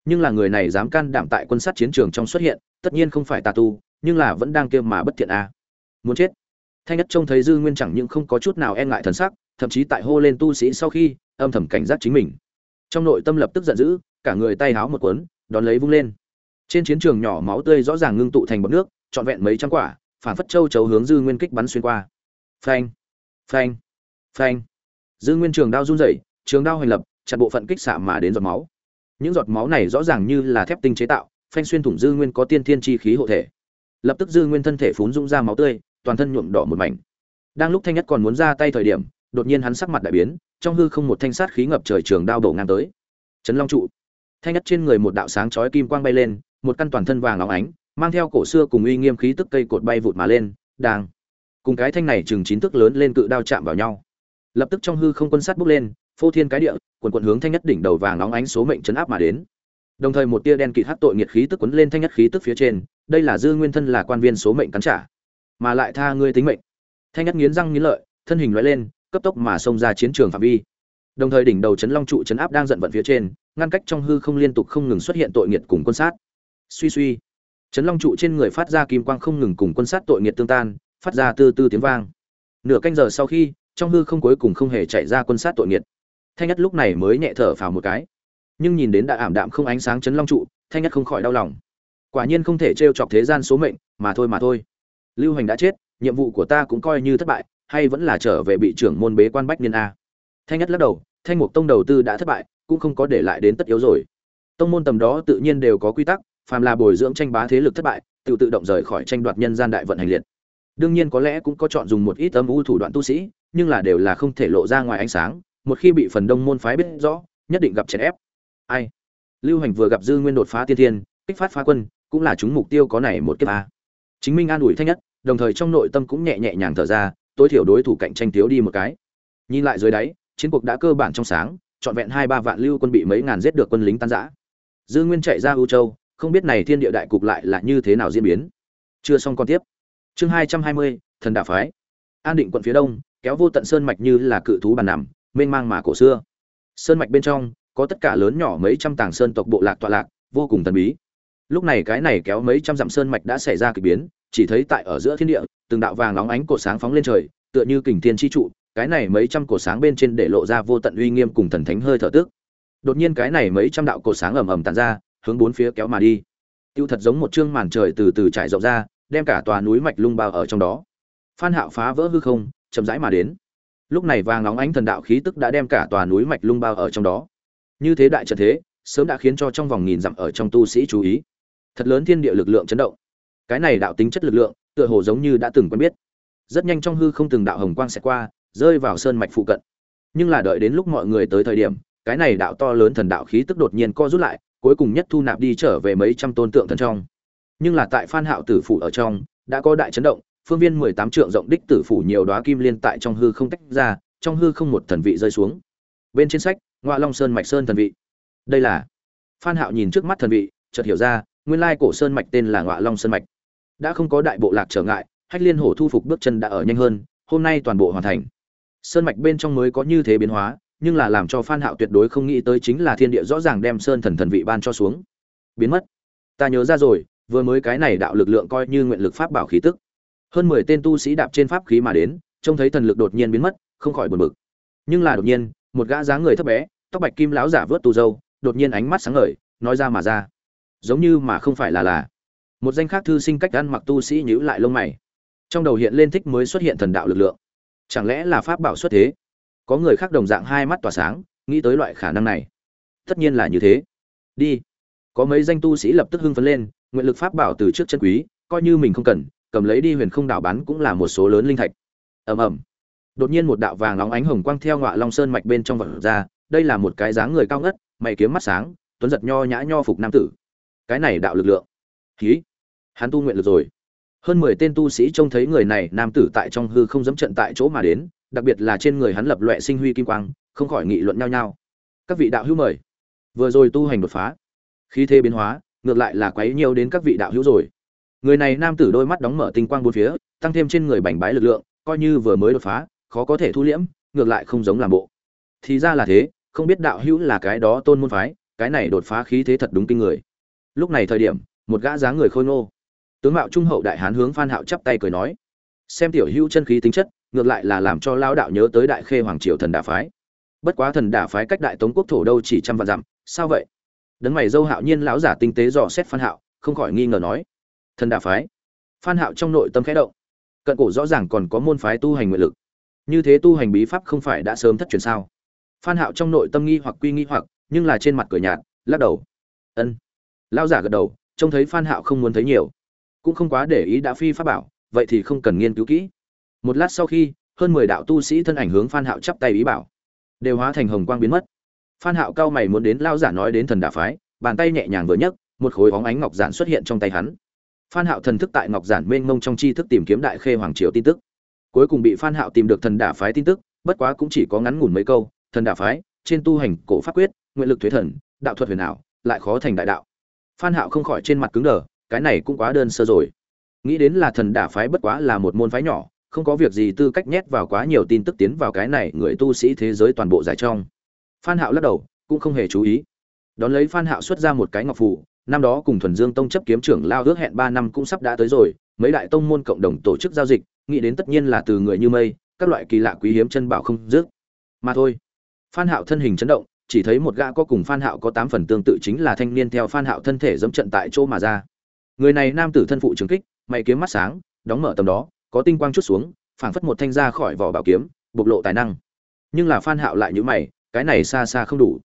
Nhưng là người này dám can đảm tại quân sát chiến trường trong xuất hiện, tất nhiên không phải tà tu, nhưng là vẫn đang kêu mà bất thiện a. Muốn chết. Thanh nhất trông thấy dư nguyên chẳng những không có chút nào e ngại thần sắc, thậm chí tại hô lên tu sĩ sau khi âm thầm cảnh giác chính mình. Trong nội tâm lập tức giận dữ, cả người tay háo một cuốn, đón lấy vung lên. Trên chiến trường nhỏ máu tươi rõ ràng ngưng tụ thành bọt nước, trọn vẹn mấy trăm quả, phản phất châu chấu hướng dư nguyên kích bắn xuyên qua. Phanh phanh phanh. Dư nguyên trường đao run rẩy, trường đao hành lập, chặt bộ phận kích xạ mà đến giọt máu. Những giọt máu này rõ ràng như là thép tinh chế tạo, phanh xuyên thủng dư nguyên có tiên thiên chi khí hộ thể. Lập tức dư nguyên thân thể phún rung ra máu tươi, toàn thân nhuộm đỏ một mảnh. Đang lúc thanh nhất còn muốn ra tay thời điểm đột nhiên hắn sắc mặt đại biến, trong hư không một thanh sát khí ngập trời trường đao đổ ngang tới. Chấn long trụ. Thanh nhất trên người một đạo sáng chói kim quang bay lên, một căn toàn thân vàng óng ánh, mang theo cổ xưa cùng uy nghiêm khí tức cây cột bay vụt mà lên, đang. Cùng cái thanh này chừng chín thước lớn lên cự đao chạm vào nhau. Lập tức trong hư không quân sát bốc lên, phô thiên cái địa, quần quần hướng thanh nhất đỉnh đầu vàng óng ánh số mệnh chấn áp mà đến. Đồng thời một tia đen kịt hắc tội nghiệt khí tức quấn lên thanh nhất khí tức phía trên, đây là dư nguyên thân là quan viên số mệnh cắn trả, mà lại tha ngươi tính mệnh. Thanh nhất nghiến răng nghiến lợi, thân hình lóe lên cấp tốc mà xông ra chiến trường phạm vi. Đồng thời đỉnh đầu chấn long trụ chấn áp đang giận vận phía trên, ngăn cách trong hư không liên tục không ngừng xuất hiện tội nghiệt cùng quân sát. Suy suy, chấn long trụ trên người phát ra kim quang không ngừng cùng quân sát tội nghiệt tương tan, phát ra tư tư tiếng vang. Nửa canh giờ sau khi, trong hư không cuối cùng không hề chạy ra quân sát tội nghiệt. Thanh nhất lúc này mới nhẹ thở phào một cái. Nhưng nhìn đến đã ảm đạm không ánh sáng chấn long trụ, thanh nhất không khỏi đau lòng. Quả nhiên không thể trêu chọc thế gian số mệnh, mà thôi mà thôi. Lưu hành đã chết, nhiệm vụ của ta cũng coi như thất bại hay vẫn là trở về bị trưởng môn bế quan bách niên a. Thanh nhất lắc đầu, thanh mục tông đầu tư đã thất bại, cũng không có để lại đến tất yếu rồi. Tông môn tầm đó tự nhiên đều có quy tắc, phàm là bồi dưỡng tranh bá thế lực thất bại, tự tự động rời khỏi tranh đoạt nhân gian đại vận hành liệt. Đương nhiên có lẽ cũng có chọn dùng một ít âm u thủ đoạn tu sĩ, nhưng là đều là không thể lộ ra ngoài ánh sáng, một khi bị phần đông môn phái biết rõ, nhất định gặp chèn ép. Ai? Lưu hành vừa gặp dư nguyên đột phá tiên thiên, kích phát phá quân, cũng là chúng mục tiêu có này một kiếp a. Chính minh an ủi thanh nhất, đồng thời trong nội tâm cũng nhẹ nhẹ nhàng thở ra tối thiểu đối thủ cạnh tranh thiếu đi một cái. Nhìn lại dưới đáy, chiến cuộc đã cơ bản trong sáng, trọn vẹn hai ba vạn lưu quân bị mấy ngàn giết được quân lính tan rã. Dư nguyên chạy ra ưu châu, không biết này thiên địa đại cục lại là như thế nào diễn biến. Chưa xong còn tiếp. Chương hai trăm hai mươi, thần đạo phái. An định quận phía đông, kéo vô tận sơn mạch như là cự thú bàn nằm, mênh mang mà cổ xưa. Sơn mạch bên trong, có tất cả lớn nhỏ mấy trăm tàng sơn tộc bộ lạc tọa lạc, vô cùng thần bí. Lúc này cái này kéo mấy trăm dặm sơn mạch đã xảy ra kỳ biến, chỉ thấy tại ở giữa thiên địa từng đạo vàng nóng ánh cổ sáng phóng lên trời, tựa như kình thiên chi trụ, cái này mấy trăm cổ sáng bên trên để lộ ra vô tận uy nghiêm cùng thần thánh hơi thở tức. Đột nhiên cái này mấy trăm đạo cổ sáng ầm ầm tản ra, hướng bốn phía kéo mà đi. Tiêu thật giống một chương màn trời từ từ trải rộng ra, đem cả tòa núi mạch lung bao ở trong đó. Phan hạo phá vỡ hư không, chậm rãi mà đến. Lúc này vàng nóng ánh thần đạo khí tức đã đem cả tòa núi mạch lung bao ở trong đó. Như thế đại trận thế, sớm đã khiến cho trong vòng nghìn dặm ở trong tu sĩ chú ý. Thật lớn thiên địa lực lượng chấn động. Cái này đạo tính chất lực lượng tựa hồ giống như đã từng quen biết. Rất nhanh trong hư không từng đạo hồng quang sẽ qua, rơi vào sơn mạch phụ cận. Nhưng là đợi đến lúc mọi người tới thời điểm, cái này đạo to lớn thần đạo khí tức đột nhiên co rút lại, cuối cùng nhất thu nạp đi trở về mấy trăm tôn tượng thần trong. Nhưng là tại phan hạo tử phủ ở trong, đã có đại chấn động, phương viên mười tám trượng rộng đích tử phủ nhiều đóa kim liên tại trong hư không tách ra, trong hư không một thần vị rơi xuống. Bên trên sách, ngọa long sơn mạch sơn thần vị. Đây là phan hạo nhìn trước mắt thần vị, chợt hiểu ra, nguyên lai cổ sơn mạch tên là ngọa long sơn mạch đã không có đại bộ lạc trở ngại, hách liên hổ thu phục bước chân đã ở nhanh hơn, hôm nay toàn bộ hoàn thành. Sơn mạch bên trong mới có như thế biến hóa, nhưng là làm cho phan hạo tuyệt đối không nghĩ tới chính là thiên địa rõ ràng đem sơn thần thần vị ban cho xuống. Biến mất. Ta nhớ ra rồi, vừa mới cái này đạo lực lượng coi như nguyện lực pháp bảo khí tức. Hơn mười tên tu sĩ đạp trên pháp khí mà đến, trông thấy thần lực đột nhiên biến mất, không khỏi buồn bực. Nhưng là đột nhiên, một gã dáng người thấp bé, tóc bạch kim lão giả vớt tu dâu đột nhiên ánh mắt sáng ngời, nói ra mà ra. Giống như mà không phải là là một danh khác thư sinh cách ăn mặc tu sĩ nhíu lại lông mày. Trong đầu hiện lên thích mới xuất hiện thần đạo lực lượng. Chẳng lẽ là pháp bảo xuất thế? Có người khác đồng dạng hai mắt tỏa sáng, nghĩ tới loại khả năng này. Tất nhiên là như thế. Đi. Có mấy danh tu sĩ lập tức hưng phấn lên, nguyện lực pháp bảo từ trước chân quý, coi như mình không cần, cầm lấy đi huyền không đảo bán cũng là một số lớn linh thạch. Ầm ầm. Đột nhiên một đạo vàng nóng ánh hồng quang theo ngọa long sơn mạch bên trong vật ra, đây là một cái dáng người cao ngất, mày kiếm mắt sáng, tuấn giật nho nhã nho phục nam tử. Cái này đạo lực lượng. Khí hắn tu nguyện lực rồi. Hơn mười tên tu sĩ trông thấy người này, nam tử tại trong hư không dẫm trận tại chỗ mà đến, đặc biệt là trên người hắn lập loẹ sinh huy kim quang, không khỏi nghị luận nhau nhau. Các vị đạo hữu mời. Vừa rồi tu hành đột phá, khí thế biến hóa, ngược lại là quấy nhiều đến các vị đạo hữu rồi. Người này, nam tử đôi mắt đóng mở tinh quang bốn phía, tăng thêm trên người bành bái lực lượng, coi như vừa mới đột phá, khó có thể thu liễm, ngược lại không giống làm bộ. Thì ra là thế, không biết đạo hữu là cái đó tôn môn phái, cái này đột phá khí thế thật đúng kinh người. Lúc này thời điểm, một gã dáng người khôi ngô tướng mạo trung hậu đại hán hướng phan hạo chắp tay cười nói, xem tiểu hữu chân khí tính chất, ngược lại là làm cho lão đạo nhớ tới đại khê hoàng triều thần đả phái. Bất quá thần đả phái cách đại tống quốc thổ đâu chỉ trăm vạn dặm, sao vậy? Đấng mày dâu hạo nhiên lão giả tinh tế dò xét phan hạo, không khỏi nghi ngờ nói, thần đả phái? Phan hạo trong nội tâm khẽ động, cận cổ rõ ràng còn có môn phái tu hành nguyện lực. Như thế tu hành bí pháp không phải đã sớm thất truyền sao? Phan hạo trong nội tâm nghi hoặc quy nghi hoặc, nhưng là trên mặt cười nhạt, lắc đầu. Ân. Lão giả gật đầu, trông thấy phan hạo không muốn thấy nhiều cũng không quá để ý đã phi pháp bảo, vậy thì không cần nghiên cứu kỹ. Một lát sau khi, hơn mười đạo tu sĩ thân ảnh hướng phan hạo chắp tay ý bảo. Đều hóa thành hồng quang biến mất. Phan hạo cao mày muốn đến lao giả nói đến thần đả phái, bàn tay nhẹ nhàng vừa nhấc, một khối óng ánh ngọc giản xuất hiện trong tay hắn. Phan hạo thần thức tại ngọc giản mênh mông trong chi thức tìm kiếm đại khê hoàng triều tin tức. Cuối cùng bị phan hạo tìm được thần đả phái tin tức, bất quá cũng chỉ có ngắn ngủn mấy câu, thần đả phái, trên tu hành cổ pháp quyết, nguyện lực thuế thần, đạo thuật huyền ảo, lại khó thành đại đạo. Phan hạo không khỏi trên mặt cứng đờ cái này cũng quá đơn sơ rồi. Nghĩ đến là thần đả phái bất quá là một môn phái nhỏ, không có việc gì tư cách nhét vào quá nhiều tin tức tiến vào cái này người tu sĩ thế giới toàn bộ giải trong. Phan hạo lắc đầu, cũng không hề chú ý. Đón lấy phan hạo xuất ra một cái ngọc phù, năm đó cùng thuần dương tông chấp kiếm trưởng lao ước hẹn 3 năm cũng sắp đã tới rồi, mấy đại tông môn cộng đồng tổ chức giao dịch, nghĩ đến tất nhiên là từ người như mây, các loại kỳ lạ quý hiếm chân bảo không dứt. Mà thôi. Phan hạo thân hình chấn động, chỉ thấy một gã có cùng phan hạo có 8 phần tương tự chính là thanh niên theo phan hạo thân thể dẫm trận tại chỗ mà ra người này nam tử thân phụ trường kích, mày kiếm mắt sáng, đóng mở tầm đó, có tinh quang chút xuống, phảng phất một thanh ra khỏi vỏ bảo kiếm, bộc lộ tài năng. Nhưng là phan hạo lại như mày, cái này xa xa không đủ.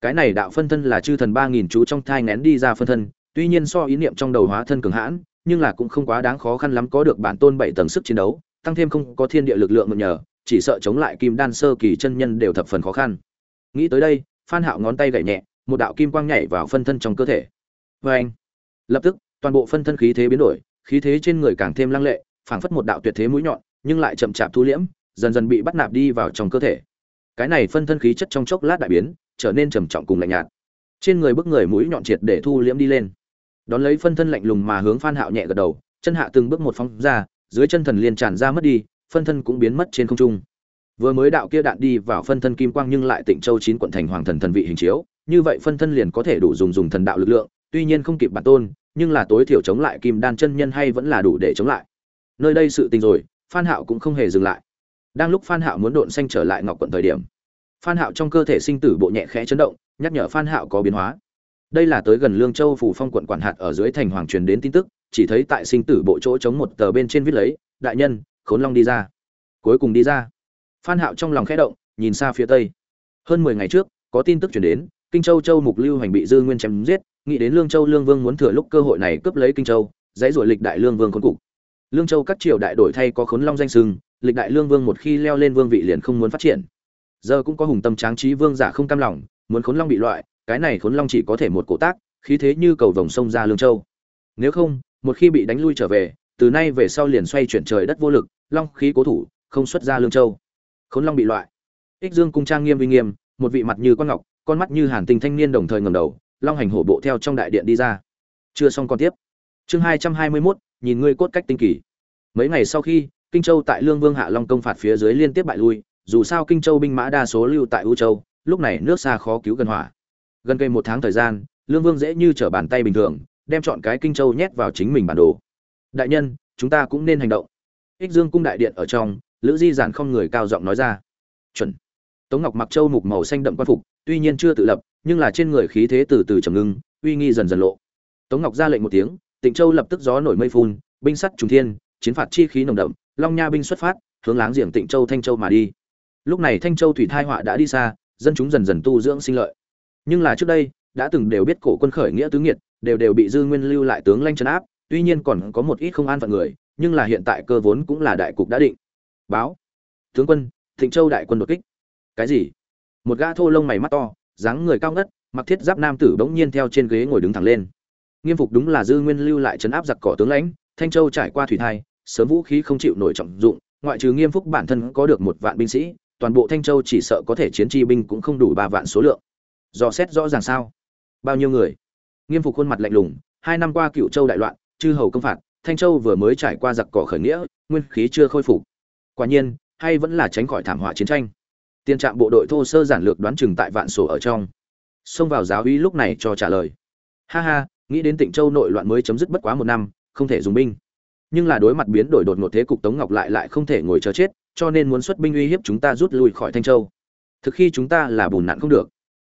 Cái này đạo phân thân là chư thần ba nghìn chú trong thai nén đi ra phân thân, tuy nhiên so ý niệm trong đầu hóa thân cường hãn, nhưng là cũng không quá đáng khó khăn lắm có được bản tôn bảy tầng sức chiến đấu, tăng thêm không có thiên địa lực lượng mượn nhờ, chỉ sợ chống lại kim đan sơ kỳ chân nhân đều thập phần khó khăn. Nghĩ tới đây, phan hạo ngón tay gảy nhẹ, một đạo kim quang nhảy vào phân thân trong cơ thể. Với anh lập tức toàn bộ phân thân khí thế biến đổi, khí thế trên người càng thêm lăng lệ, phảng phất một đạo tuyệt thế mũi nhọn, nhưng lại chậm chạp thu liễm, dần dần bị bắt nạp đi vào trong cơ thể. Cái này phân thân khí chất trong chốc lát đại biến, trở nên trầm trọng cùng lạnh nhạt. Trên người bức người mũi nhọn triệt để thu liễm đi lên. Đón lấy phân thân lạnh lùng mà hướng phan hạo nhẹ gật đầu, chân hạ từng bước một phóng ra, dưới chân thần liền tràn ra mất đi, phân thân cũng biến mất trên không trung. Vừa mới đạo kia đạn đi vào phân thân kim quang nhưng lại tịnh châu chín quận thành hoàng thần thần vị hình chiếu, như vậy phân thân liền có thể đủ dùng dùng thần đạo lực lượng, tuy nhiên không kịp bản tôn nhưng là tối thiểu chống lại kim đan chân nhân hay vẫn là đủ để chống lại. Nơi đây sự tình rồi, phan hạo cũng không hề dừng lại. Đang lúc phan hạo muốn độn xanh trở lại ngọc quận thời điểm, phan hạo trong cơ thể sinh tử bộ nhẹ khẽ chấn động, nhắc nhở phan hạo có biến hóa. Đây là tới gần lương châu phủ phong quận quản hạt ở dưới thành hoàng truyền đến tin tức, chỉ thấy tại sinh tử bộ chỗ chống một tờ bên trên viết lấy, đại nhân, khốn long đi ra. Cuối cùng đi ra. Phan hạo trong lòng khẽ động, nhìn xa phía tây. Hơn 10 ngày trước, có tin tức truyền đến kinh châu châu mục lưu hành bị dư nguyên chém giết, nghĩ đến lương châu lương vương muốn thừa lúc cơ hội này cướp lấy kinh châu, dãy ruổi lịch đại lương vương khốn cục. Lương châu các triều đại đổi thay có khốn long danh sưng lịch đại lương vương một khi leo lên vương vị liền không muốn phát triển. Giờ cũng có hùng tâm tráng trí vương giả không cam lòng, muốn khốn long bị loại, cái này khốn long chỉ có thể một cổ tác, khí thế như cầu vòng sông ra lương châu. Nếu không, một khi bị đánh lui trở về, từ nay về sau liền xoay chuyển trời đất vô lực, long khí cố thủ, không xuất ra lương châu. Khốn long bị loại. Ích dương cung trang nghiêm uy nghiêm, một vị mặt như con ngọc con mắt như hàn tinh thanh niên đồng thời ngầm đầu, long hành hổ bộ theo trong đại điện đi ra. Chưa xong còn tiếp. Chương hai trăm hai mươi mốt, nhìn ngươi cốt cách tinh kỳ. Mấy ngày sau khi, kinh châu tại lương vương hạ long công phạt phía dưới liên tiếp bại lui, dù sao kinh châu binh mã đa số lưu tại u châu, lúc này nước xa khó cứu gần hỏa. Gần cây một tháng thời gian, lương vương dễ như trở bàn tay bình thường, đem chọn cái kinh châu nhét vào chính mình bản đồ. Đại nhân, chúng ta cũng nên hành động. Ích dương cung đại điện ở trong, lữ di giản không người cao giọng nói ra. Chuẩn. Tống ngọc mặc châu mục màu xanh đậm quan phục tuy nhiên chưa tự lập, nhưng là trên người khí thế từ từ trầm ngưng, uy nghi dần dần lộ. Tống ngọc ra lệnh một tiếng, tịnh châu lập tức gió nổi mây phun, binh sắt trùng thiên, chiến phạt chi khí nồng đậm, long nha binh xuất phát, hướng láng giềng tịnh châu thanh châu mà đi. Lúc này thanh châu thủy thai họa đã đi xa, dân chúng dần dần tu dưỡng sinh lợi. Nhưng là trước đây, đã từng đều biết cổ quân khởi nghĩa tứ nghiệt, đều đều bị dư nguyên lưu lại tướng lanh trấn áp, tuy nhiên còn có một ít không an phận người, nhưng là hiện tại cơ vốn cũng là đại cục đã định. Báo, tướng quân thịnh châu đại quân đột kích. Cái gì? Một gã thô lông mày mắt to, dáng người cao ngất, mặc thiết giáp nam tử bỗng nhiên theo trên ghế ngồi đứng thẳng lên. Nghiêm phục đúng là dư nguyên lưu lại trấn áp giặc cỏ tướng lãnh, thanh châu trải qua thủy thai, sớm vũ khí không chịu nổi trọng dụng, ngoại trừ nghiêm phúc bản thân có được một vạn binh sĩ, toàn bộ thanh châu chỉ sợ có thể chiến chi binh cũng không đủ ba vạn số lượng. Dò xét rõ ràng sao? Bao nhiêu người? Nghiêm phục khuôn mặt lạnh lùng, hai năm qua cựu châu đại loạn, chư hầu công phạt, thanh châu vừa mới trải qua giặc cỏ khởi nghĩa, nguyên khí chưa khôi phục. Quả nhiên, hay vẫn là tránh khỏi thảm họa chiến tranh tiền trạm bộ đội thô sơ giản lược đoán chừng tại vạn sổ ở trong. Xông vào giáo uy lúc này cho trả lời. Ha ha, nghĩ đến tịnh châu nội loạn mới chấm dứt bất quá một năm, không thể dùng binh. Nhưng là đối mặt biến đổi đột ngột thế cục tống ngọc lại lại không thể ngồi chờ chết, cho nên muốn xuất binh uy hiếp chúng ta rút lui khỏi thanh châu. Thực khi chúng ta là bùn nặn không được.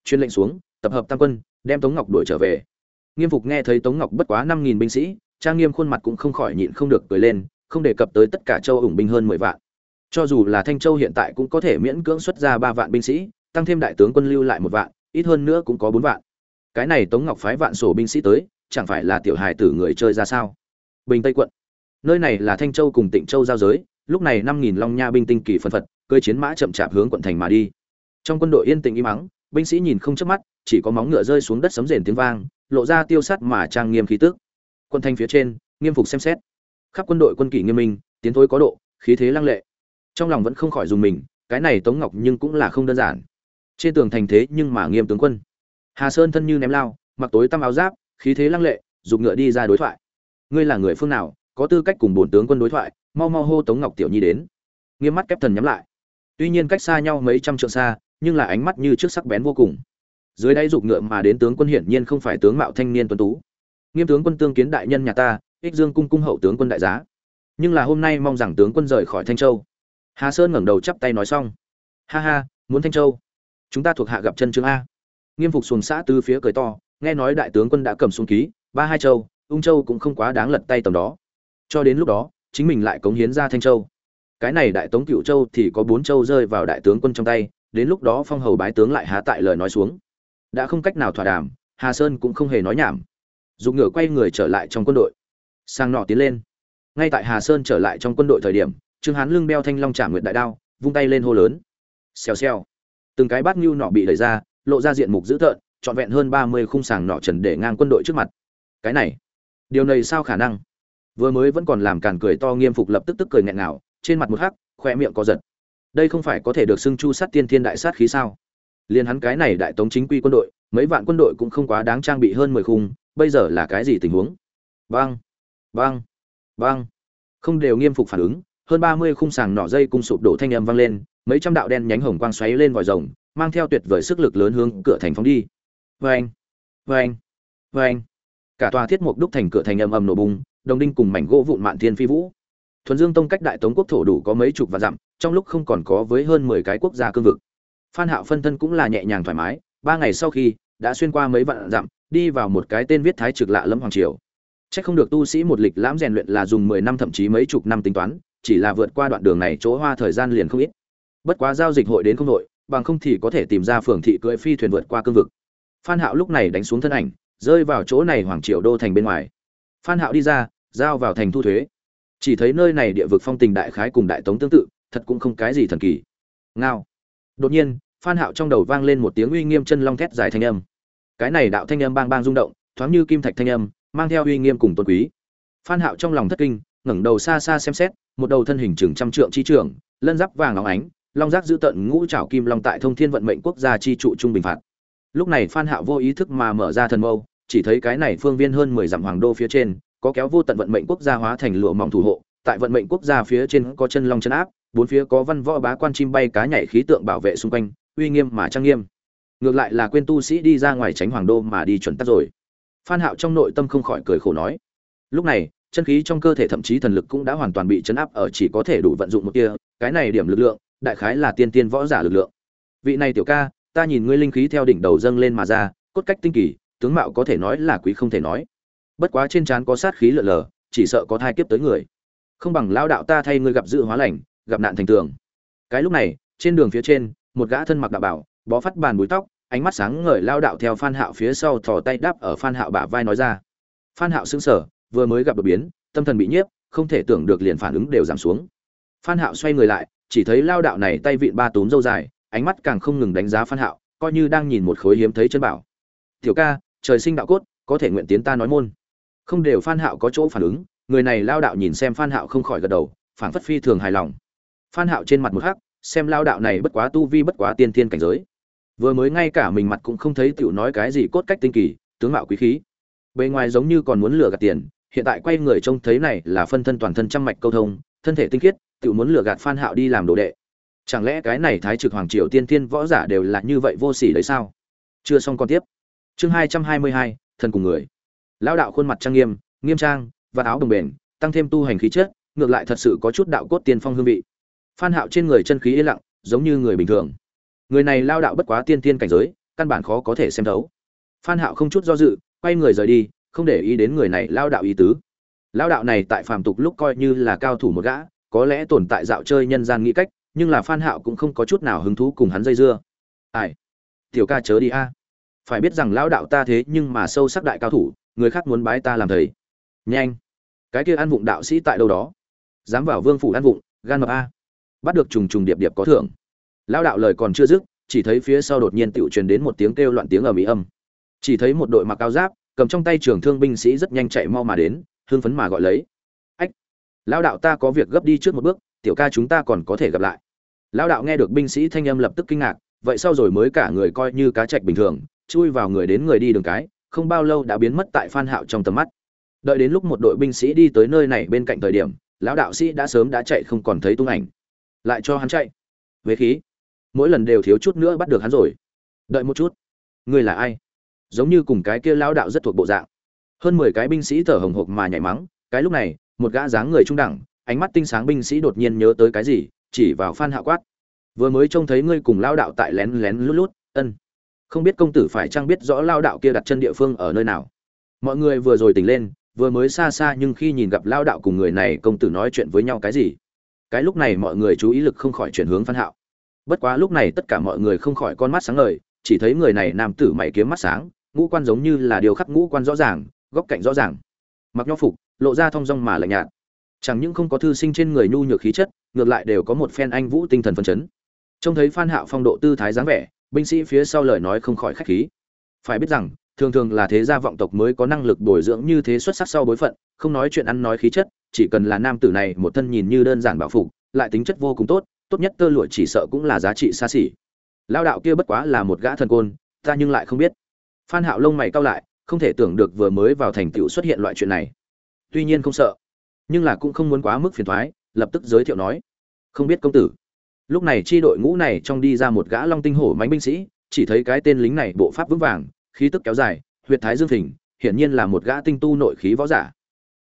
Chuyên lệnh xuống, tập hợp tam quân, đem tống ngọc đuổi trở về. Nghiêm phục nghe thấy tống ngọc bất quá năm nghìn binh sĩ, trang nghiêm khuôn mặt cũng không khỏi nhịn không được cười lên, không đề cập tới tất cả châu ủng binh hơn mười vạn cho dù là thanh châu hiện tại cũng có thể miễn cưỡng xuất ra ba vạn binh sĩ, tăng thêm đại tướng quân lưu lại một vạn, ít hơn nữa cũng có bốn vạn. Cái này tống ngọc phái vạn sổ binh sĩ tới, chẳng phải là tiểu hài tử người chơi ra sao? Bình tây quận. Nơi này là thanh châu cùng tịnh châu giao giới, lúc này năm nghìn long nha binh tinh kỳ phân phật cơi chiến mã chậm chạp hướng quận thành mà đi. Trong quân đội yên tĩnh im mắng binh sĩ nhìn không chớp mắt, chỉ có móng ngựa rơi xuống đất sấm rền tiếng vang, lộ ra tiêu sắt mà trang nghiêm khí tức. Quân Thanh phía trên, nghiêm phục xem xét. Khắp quân đội quân kỷ nghiêm minh, tiến thối có độ, khí thế lăng lệ trong lòng vẫn không khỏi dùng mình, cái này tống ngọc nhưng cũng là không đơn giản. Trên tường thành thế nhưng mà nghiêm tướng quân. Hà sơn thân như ném lao, mặc tối tăm áo giáp, khí thế lăng lệ, dùng ngựa đi ra đối thoại. Ngươi là người phương nào, có tư cách cùng bổn tướng quân đối thoại, mau mau hô tống ngọc tiểu nhi đến. Nghiêm mắt kép thần nhắm lại. Tuy nhiên cách xa nhau mấy trăm trượng xa, nhưng là ánh mắt như trước sắc bén vô cùng. Dưới đáy dục ngựa mà đến tướng quân hiển nhiên không phải tướng mạo thanh niên tuấn tú. Nghiêm tướng quân tương kiến đại nhân nhà ta, ích dương cung cung hậu tướng quân đại giá. Nhưng là hôm nay mong rằng tướng quân rời khỏi thanh châu hà sơn ngẩng đầu chắp tay nói xong. Ha ha, muốn thanh châu. Chúng ta thuộc hạ gặp chân trương a. Nghiêm phục xuồng xã từ phía cười to, nghe nói đại tướng quân đã cầm xuống ký, ba hai châu, ung châu cũng không quá đáng lật tay tầm đó. Cho đến lúc đó, chính mình lại cống hiến ra thanh châu. Cái này đại tống cựu châu thì có bốn châu rơi vào đại tướng quân trong tay, đến lúc đó phong hầu bái tướng lại há tại lời nói xuống. Đã không cách nào thỏa đàm, hà sơn cũng không hề nói nhảm. Dùng ngựa quay người trở lại trong quân đội. Sang nọ tiến lên. Ngay tại hà sơn trở lại trong quân đội thời điểm trương hán lưng beo thanh long trả nguyệt đại đao, vung tay lên hô lớn. Xèo xèo. Từng cái bát nhu nọ bị đẩy ra, lộ ra diện mục dữ tợn, trọn vẹn hơn ba mươi khung sàng nọ trần để ngang quân đội trước mặt. Cái này, điều này sao khả năng? Vừa mới vẫn còn làm càn cười to nghiêm phục lập tức tức cười nghẹn ngào, trên mặt một hắc khoe miệng có giật. Đây không phải có thể được xưng chu sát tiên thiên đại sát khí sao? Liền hắn cái này đại tống chính quy quân đội, mấy vạn quân đội cũng không quá đáng trang bị hơn mười khung, bây giờ là cái gì tình huống? Băng băng băng không đều nghiêm phục phản ứng hơn ba mươi khung sàng nỏ dây cung sụp đổ thanh âm vang lên, mấy trăm đạo đen nhánh hồng quang xoáy lên vòi rồng, mang theo tuyệt vời sức lực lớn hướng cửa thành phóng đi. Vê anh vê cả tòa thiết mục đúc thành cửa thành âm ầm nổ bùng, đồng đinh cùng mảnh gỗ vụn mạn thiên phi vũ. Thuần dương tông cách đại tống quốc thổ đủ có mấy chục và dặm, trong lúc không còn có với hơn mười cái quốc gia cương vực. Phan hạo phân thân cũng là nhẹ nhàng thoải mái, ba ngày sau khi đã xuyên qua mấy vạn dặm, đi vào một cái tên viết thái trực lạ lẫm hoàng triều. Chắc không được tu sĩ một lịch lãm rèn luyện là dùng mười năm thậm chí mấy chục năm tính toán chỉ là vượt qua đoạn đường này chỗ hoa thời gian liền không ít. Bất quá giao dịch hội đến không đội, bằng không thì có thể tìm ra phường thị cưỡi phi thuyền vượt qua cương vực. Phan hạo lúc này đánh xuống thân ảnh, rơi vào chỗ này hoàng triều đô thành bên ngoài. Phan hạo đi ra, giao vào thành thu thuế. Chỉ thấy nơi này địa vực phong tình đại khái cùng đại tống tương tự, thật cũng không cái gì thần kỳ. Ngao. Đột nhiên, phan hạo trong đầu vang lên một tiếng uy nghiêm chân long thét dài thanh âm. Cái này đạo thanh âm bang bang rung động, thoáng như kim thạch thanh âm, mang theo uy nghiêm cùng tôn quý. Phan hạo trong lòng thất kinh, ngẩng đầu xa xa xem xét một đầu thân hình chừng trăm trượng chi trưởng lân giáp vàng óng ánh, long giác giữ tận ngũ trảo kim long tại thông thiên vận mệnh quốc gia chi trụ trung bình phạt. Lúc này phan hạo vô ý thức mà mở ra thần mâu, chỉ thấy cái này phương viên hơn mười dặm hoàng đô phía trên, có kéo vô tận vận mệnh quốc gia hóa thành lụa mỏng thủ hộ, tại vận mệnh quốc gia phía trên có chân long chân áp, bốn phía có văn võ bá quan chim bay cá nhảy khí tượng bảo vệ xung quanh, uy nghiêm mà trang nghiêm. Ngược lại là quên tu sĩ đi ra ngoài tránh hoàng đô mà đi chuẩn tắc rồi. Phan hạo trong nội tâm không khỏi cười khổ nói, lúc này chân khí trong cơ thể thậm chí thần lực cũng đã hoàn toàn bị chấn áp ở chỉ có thể đủ vận dụng một kia cái này điểm lực lượng, đại khái là tiên tiên võ giả lực lượng. Vị này tiểu ca, ta nhìn ngươi linh khí theo đỉnh đầu dâng lên mà ra, cốt cách tinh kỳ, tướng mạo có thể nói là quý không thể nói. Bất quá trên trán có sát khí lở lờ, chỉ sợ có thai kiếp tới người. Không bằng lao đạo ta thay ngươi gặp dự hóa lành, gặp nạn thành tường. Cái lúc này, trên đường phía trên, một gã thân mặc đạo bảo, bó phát bàn búi tóc, ánh mắt sáng ngời lao đạo theo phan hạo phía sau thò tay đáp ở phan hạo bả vai nói ra. Phan hạo sững sờ vừa mới gặp đột biến, tâm thần bị nhiếp, không thể tưởng được liền phản ứng đều giảm xuống. Phan hạo xoay người lại, chỉ thấy lao đạo này tay vịn ba túm râu dài, ánh mắt càng không ngừng đánh giá phan hạo, coi như đang nhìn một khối hiếm thấy chân bảo. Tiểu ca, trời sinh đạo cốt, có thể nguyện tiến ta nói môn. Không đều phan hạo có chỗ phản ứng, người này lao đạo nhìn xem phan hạo không khỏi gật đầu, phảng phất phi thường hài lòng. Phan hạo trên mặt một hắc, xem lao đạo này bất quá tu vi bất quá tiên thiên cảnh giới. Vừa mới ngay cả mình mặt cũng không thấy tiểu nói cái gì cốt cách tinh kỳ, tướng mạo quý khí. Bề ngoài giống như còn muốn lừa gạt tiền hiện tại quay người trông thấy này là phân thân toàn thân trăm mạch câu thông, thân thể tinh khiết, tự muốn lừa gạt phan hạo đi làm đồ đệ. Chẳng lẽ cái này thái trực hoàng triều tiên tiên võ giả đều là như vậy vô sỉ đấy sao? Chưa xong còn tiếp. Chương hai trăm hai mươi hai, thần cùng người. Lão đạo khuôn mặt trang nghiêm nghiêm trang, và áo đồng bền, tăng thêm tu hành khí chất, ngược lại thật sự có chút đạo cốt tiên phong hương vị. Phan hạo trên người chân khí yên lặng, giống như người bình thường. Người này lao đạo bất quá tiên tiên cảnh giới, căn bản khó có thể xem thấu. Phan hạo không chút do dự, quay người rời đi không để ý đến người này lao đạo ý tứ. Lao đạo này tại phàm tục lúc coi như là cao thủ một gã, có lẽ tồn tại dạo chơi nhân gian nghĩ cách, nhưng là phan hạo cũng không có chút nào hứng thú cùng hắn dây dưa. Ai? Tiểu ca chớ đi a. Phải biết rằng lao đạo ta thế nhưng mà sâu sắc đại cao thủ, người khác muốn bái ta làm thầy. Nhanh. Cái kia ăn vụng đạo sĩ tại đâu đó? Dám vào vương phủ ăn vụng, gan mập a. Bắt được trùng trùng điệp điệp có thưởng. Lao đạo lời còn chưa dứt, chỉ thấy phía sau đột nhiên tựu truyền đến một tiếng kêu loạn tiếng ở mỹ âm. Chỉ thấy một đội mặc áo giáp cầm trong tay trường thương binh sĩ rất nhanh chạy mau mà đến, hưng phấn mà gọi lấy. Ách lao đạo ta có việc gấp đi trước một bước, tiểu ca chúng ta còn có thể gặp lại. Lao đạo nghe được binh sĩ thanh âm lập tức kinh ngạc, vậy sau rồi mới cả người coi như cá chạch bình thường, chui vào người đến người đi đường cái, không bao lâu đã biến mất tại phan hạo trong tầm mắt. Đợi đến lúc một đội binh sĩ đi tới nơi này bên cạnh thời điểm, lão đạo sĩ đã sớm đã chạy không còn thấy tung ảnh. Lại cho hắn chạy. Về khí. Mỗi lần đều thiếu chút nữa bắt được hắn rồi. Đợi một chút. Ngươi là ai? Giống như cùng cái kia lão đạo rất thuộc bộ dạng. Hơn mười cái binh sĩ thở hồng hộc mà nhảy mắng, cái lúc này, một gã dáng người trung đẳng, ánh mắt tinh sáng binh sĩ đột nhiên nhớ tới cái gì, chỉ vào phan hạ quát. Vừa mới trông thấy ngươi cùng lao đạo tại lén lén lút lút, ân. Không biết công tử phải chăng biết rõ lao đạo kia đặt chân địa phương ở nơi nào. Mọi người vừa rồi tỉnh lên, vừa mới xa xa nhưng khi nhìn gặp lao đạo cùng người này, công tử nói chuyện với nhau cái gì? Cái lúc này mọi người chú ý lực không khỏi chuyển hướng phan hạo. Bất quá lúc này tất cả mọi người không khỏi con mắt sáng ngời, chỉ thấy người này nam tử mày kiếm mắt sáng ngũ quan giống như là điều khắc ngũ quan rõ ràng, góc cạnh rõ ràng. Mặc nho phục, lộ ra thong dong mà lạnh nhạt. Chẳng những không có thư sinh trên người nhu nhược khí chất, ngược lại đều có một phen anh vũ tinh thần phấn chấn. Trông thấy phan hạo phong độ tư thái dáng vẻ, binh sĩ phía sau lời nói không khỏi khách khí. Phải biết rằng, thường thường là thế gia vọng tộc mới có năng lực bồi dưỡng như thế xuất sắc sau bối phận, không nói chuyện ăn nói khí chất, chỉ cần là nam tử này một thân nhìn như đơn giản bảo phục, lại tính chất vô cùng tốt tốt nhất tơ lụa chỉ sợ cũng là giá trị xa xỉ. Lao đạo kia bất quá là một gã thần côn, ta nhưng lại không biết phan hạo lông mày cau lại, không thể tưởng được vừa mới vào thành tựu xuất hiện loại chuyện này. Tuy nhiên không sợ, nhưng là cũng không muốn quá mức phiền toái lập tức giới thiệu nói, không biết công tử. Lúc này chi đội ngũ này trong đi ra một gã long tinh hổ mánh binh sĩ, chỉ thấy cái tên lính này bộ pháp vững vàng, khí tức kéo dài, huyệt thái dương phình, hiển nhiên là một gã tinh tu nội khí võ giả.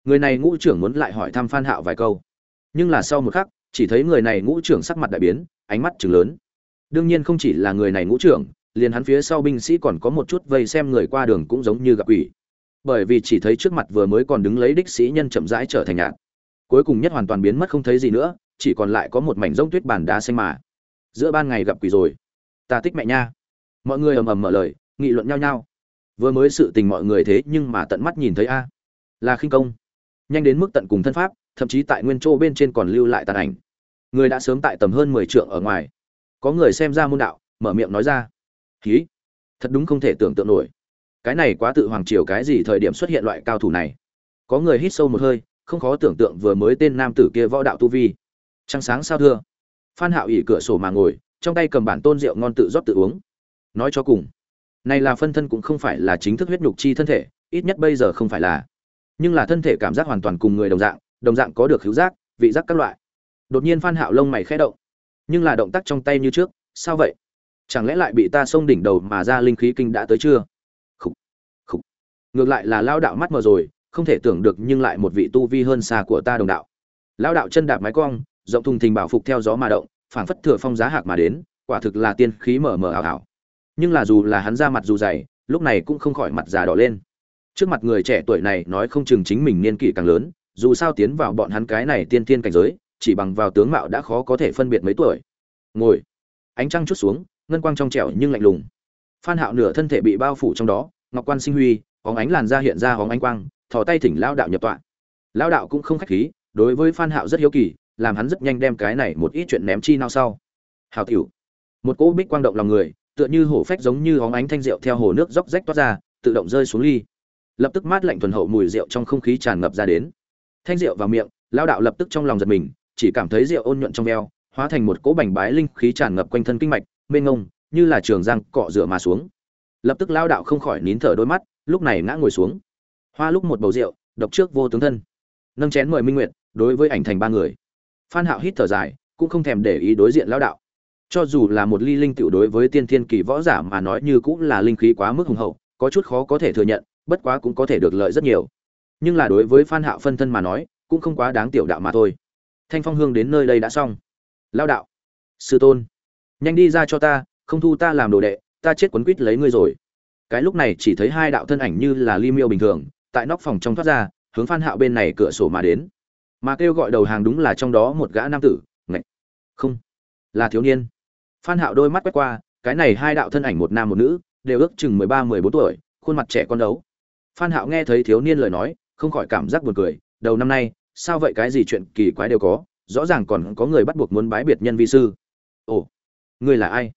Người này ngũ trưởng muốn lại hỏi thăm phan hạo vài câu. Nhưng là sau một khắc, chỉ thấy người này ngũ trưởng sắc mặt đại biến, ánh mắt trừng lớn. Đương nhiên không chỉ là người này ngũ trưởng liền hắn phía sau binh sĩ còn có một chút vây xem người qua đường cũng giống như gặp quỷ. Bởi vì chỉ thấy trước mặt vừa mới còn đứng lấy đích sĩ nhân chậm rãi trở thành nhạt. Cuối cùng nhất hoàn toàn biến mất không thấy gì nữa, chỉ còn lại có một mảnh rông tuyết bàn đá xanh mà. Giữa ban ngày gặp quỷ rồi. Ta tích mẹ nha. Mọi người ầm ầm mở lời, nghị luận nhau nhau. Vừa mới sự tình mọi người thế nhưng mà tận mắt nhìn thấy a. Là khinh công. Nhanh đến mức tận cùng thân pháp, thậm chí tại nguyên châu bên trên còn lưu lại tàn ảnh. Người đã sớm tại tầm hơn mười trượng ở ngoài. Có người xem ra môn đạo, mở miệng nói ra khí. Thật đúng không thể tưởng tượng nổi. Cái này quá tự hoàng triều cái gì thời điểm xuất hiện loại cao thủ này. Có người hít sâu một hơi, không khó tưởng tượng vừa mới tên nam tử kia võ đạo tu vi. Trăng sáng sao thưa. Phan hạo ỉ cửa sổ mà ngồi, trong tay cầm bản tôn rượu ngon tự rót tự uống. Nói cho cùng, này là phân thân cũng không phải là chính thức huyết nhục chi thân thể, ít nhất bây giờ không phải là. Nhưng là thân thể cảm giác hoàn toàn cùng người đồng dạng đồng dạng có được hữu giác, vị giác các loại. Đột nhiên phan hạo lông mày khẽ động. Nhưng là động tác trong tay như trước, sao vậy? Chẳng lẽ lại bị ta xông đỉnh đầu mà ra linh khí kinh đã tới chưa? Khúc, khúc. ngược lại là lao đạo mắt mờ rồi không thể tưởng được nhưng lại một vị tu vi hơn xa của ta đồng đạo. Lao đạo chân đạp mái cong rộng thùng thình bảo phục theo gió mà động phảng phất thừa phong giá hạc mà đến quả thực là tiên khí mờ mờ ảo ảo. Nhưng là dù là hắn ra mặt dù dày lúc này cũng không khỏi mặt già đỏ lên. Trước mặt người trẻ tuổi này nói không chừng chính mình niên kỷ càng lớn dù sao tiến vào bọn hắn cái này tiên tiên cảnh giới chỉ bằng vào tướng mạo đã khó có thể phân biệt mấy tuổi. Ngồi. Ánh trăng chút xuống ngân quang trong trẻo nhưng lạnh lùng. Phan hạo nửa thân thể bị bao phủ trong đó, ngọc quan sinh huy, bóng ánh làn da hiện ra hóng ánh quang, thò tay thỉnh lao đạo nhập tọa. Lao đạo cũng không khách khí, đối với phan hạo rất hiếu kỳ, làm hắn rất nhanh đem cái này một ít chuyện ném chi nào sau. Hào tiểu, một cỗ bích quang động lòng người, tựa như hổ phách giống như hóng ánh thanh rượu theo hồ nước róc rách toát ra, tự động rơi xuống ly. Lập tức mát lạnh thuần hậu mùi rượu trong không khí tràn ngập ra đến. Thanh rượu vào miệng lao đạo lập tức trong lòng giật mình, chỉ cảm thấy rượu ôn nhuận trong veo hóa thành một cỗ bành bái linh khí tràn ngập quanh thân kinh mạch mênh ngông, như là trường giang cọ rửa mà xuống. Lập tức lao đạo không khỏi nín thở đôi mắt, lúc này ngã ngồi xuống. Hoa lúc một bầu rượu, độc trước vô tướng thân. Nâng chén mời minh nguyệt, đối với ảnh thành ba người. Phan hạo hít thở dài, cũng không thèm để ý đối diện lão đạo. Cho dù là một ly linh tiểu đối với tiên thiên kỳ võ giả mà nói như cũng là linh khí quá mức hùng hậu, có chút khó có thể thừa nhận, bất quá cũng có thể được lợi rất nhiều. Nhưng là đối với phan hạo phân thân mà nói, cũng không quá đáng tiểu đạo mà thôi. Thanh phong hương đến nơi đây đã xong. Lao đạo. Sư tôn nhanh đi ra cho ta, không thu ta làm đồ đệ, ta chết quấn quýt lấy ngươi rồi. Cái lúc này chỉ thấy hai đạo thân ảnh như là ly miêu bình thường, tại nóc phòng trong thoát ra, hướng phan hạo bên này cửa sổ mà đến. Mà kêu gọi đầu hàng đúng là trong đó một gã nam tử, ngạch. Không, là thiếu niên. Phan hạo đôi mắt quét qua, cái này hai đạo thân ảnh một nam một nữ, đều ước chừng mười ba, mười bốn tuổi, khuôn mặt trẻ con đấu. Phan hạo nghe thấy thiếu niên lời nói, không khỏi cảm giác buồn cười, đầu năm nay, sao vậy cái gì chuyện kỳ quái đều có, rõ ràng còn có người bắt buộc muốn bái biệt nhân vi sư. Ồ ngươi là ai?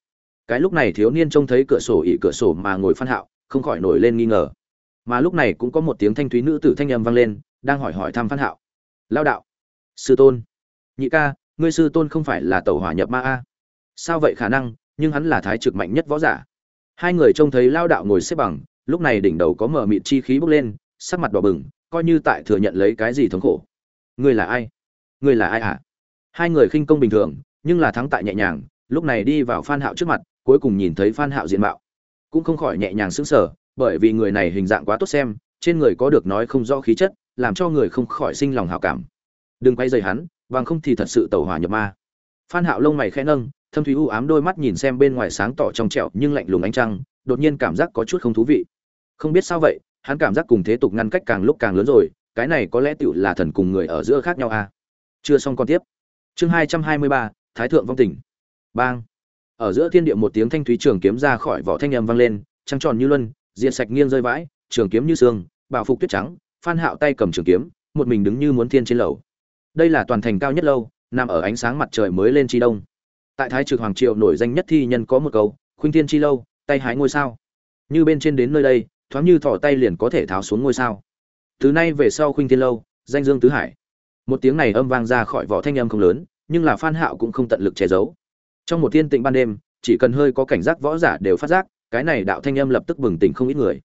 Cái lúc này thiếu niên trông thấy cửa sổ ỉ cửa sổ mà ngồi phan hạo, không khỏi nổi lên nghi ngờ. Mà lúc này cũng có một tiếng thanh thúy nữ tử thanh âm vang lên, đang hỏi hỏi thăm phan hạo. Lao đạo. Sư tôn. Nhị ca, ngươi sư tôn không phải là tẩu hỏa nhập ma a. Sao vậy khả năng, nhưng hắn là thái trực mạnh nhất võ giả. Hai người trông thấy lao đạo ngồi xếp bằng, lúc này đỉnh đầu có mở mịt chi khí bốc lên, sắc mặt đỏ bừng, coi như tại thừa nhận lấy cái gì thống khổ. Ngươi là ai? Ngươi là ai hả? Hai người khinh công bình thường, nhưng là thắng tại nhẹ nhàng lúc này đi vào phan hạo trước mặt, cuối cùng nhìn thấy phan hạo diện mạo. Cũng không khỏi nhẹ nhàng sững sờ, bởi vì người này hình dạng quá tốt xem, trên người có được nói không rõ khí chất, làm cho người không khỏi sinh lòng hảo cảm. Đừng quay rời hắn, bằng không thì thật sự tẩu hỏa nhập ma. Phan hạo lông mày khẽ nâng, thâm thúy u ám đôi mắt nhìn xem bên ngoài sáng tỏ trong trẻo nhưng lạnh lùng ánh trăng, đột nhiên cảm giác có chút không thú vị. Không biết sao vậy, hắn cảm giác cùng thế tục ngăn cách càng lúc càng lớn rồi, cái này có lẽ tựu là thần cùng người ở giữa khác nhau à? Chưa xong con tiếp. Chương hai trăm hai mươi ba, thái thượng vong tình bang. Ở giữa thiên địa một tiếng thanh thúy trường kiếm ra khỏi vỏ thanh âm vang lên trăng tròn như luân diện sạch nghiêng rơi vãi trường kiếm như sương, bảo phục tuyết trắng phan hạo tay cầm trường kiếm một mình đứng như muốn thiên trên lầu. Đây là toàn thành cao nhất lâu nằm ở ánh sáng mặt trời mới lên chi đông. Tại thái trực hoàng triều nổi danh nhất thi nhân có một câu khuynh thiên chi lâu tay hái ngôi sao. Như bên trên đến nơi đây thoáng như thỏ tay liền có thể tháo xuống ngôi sao. Từ nay về sau khuynh thiên lâu danh dương tứ hải. Một tiếng này âm vang ra khỏi vỏ thanh âm không lớn nhưng là phan hạo cũng không tận lực che giấu trong một thiên tịnh ban đêm, chỉ cần hơi có cảnh giác võ giả đều phát giác, cái này đạo thanh âm lập tức bừng tỉnh không ít người.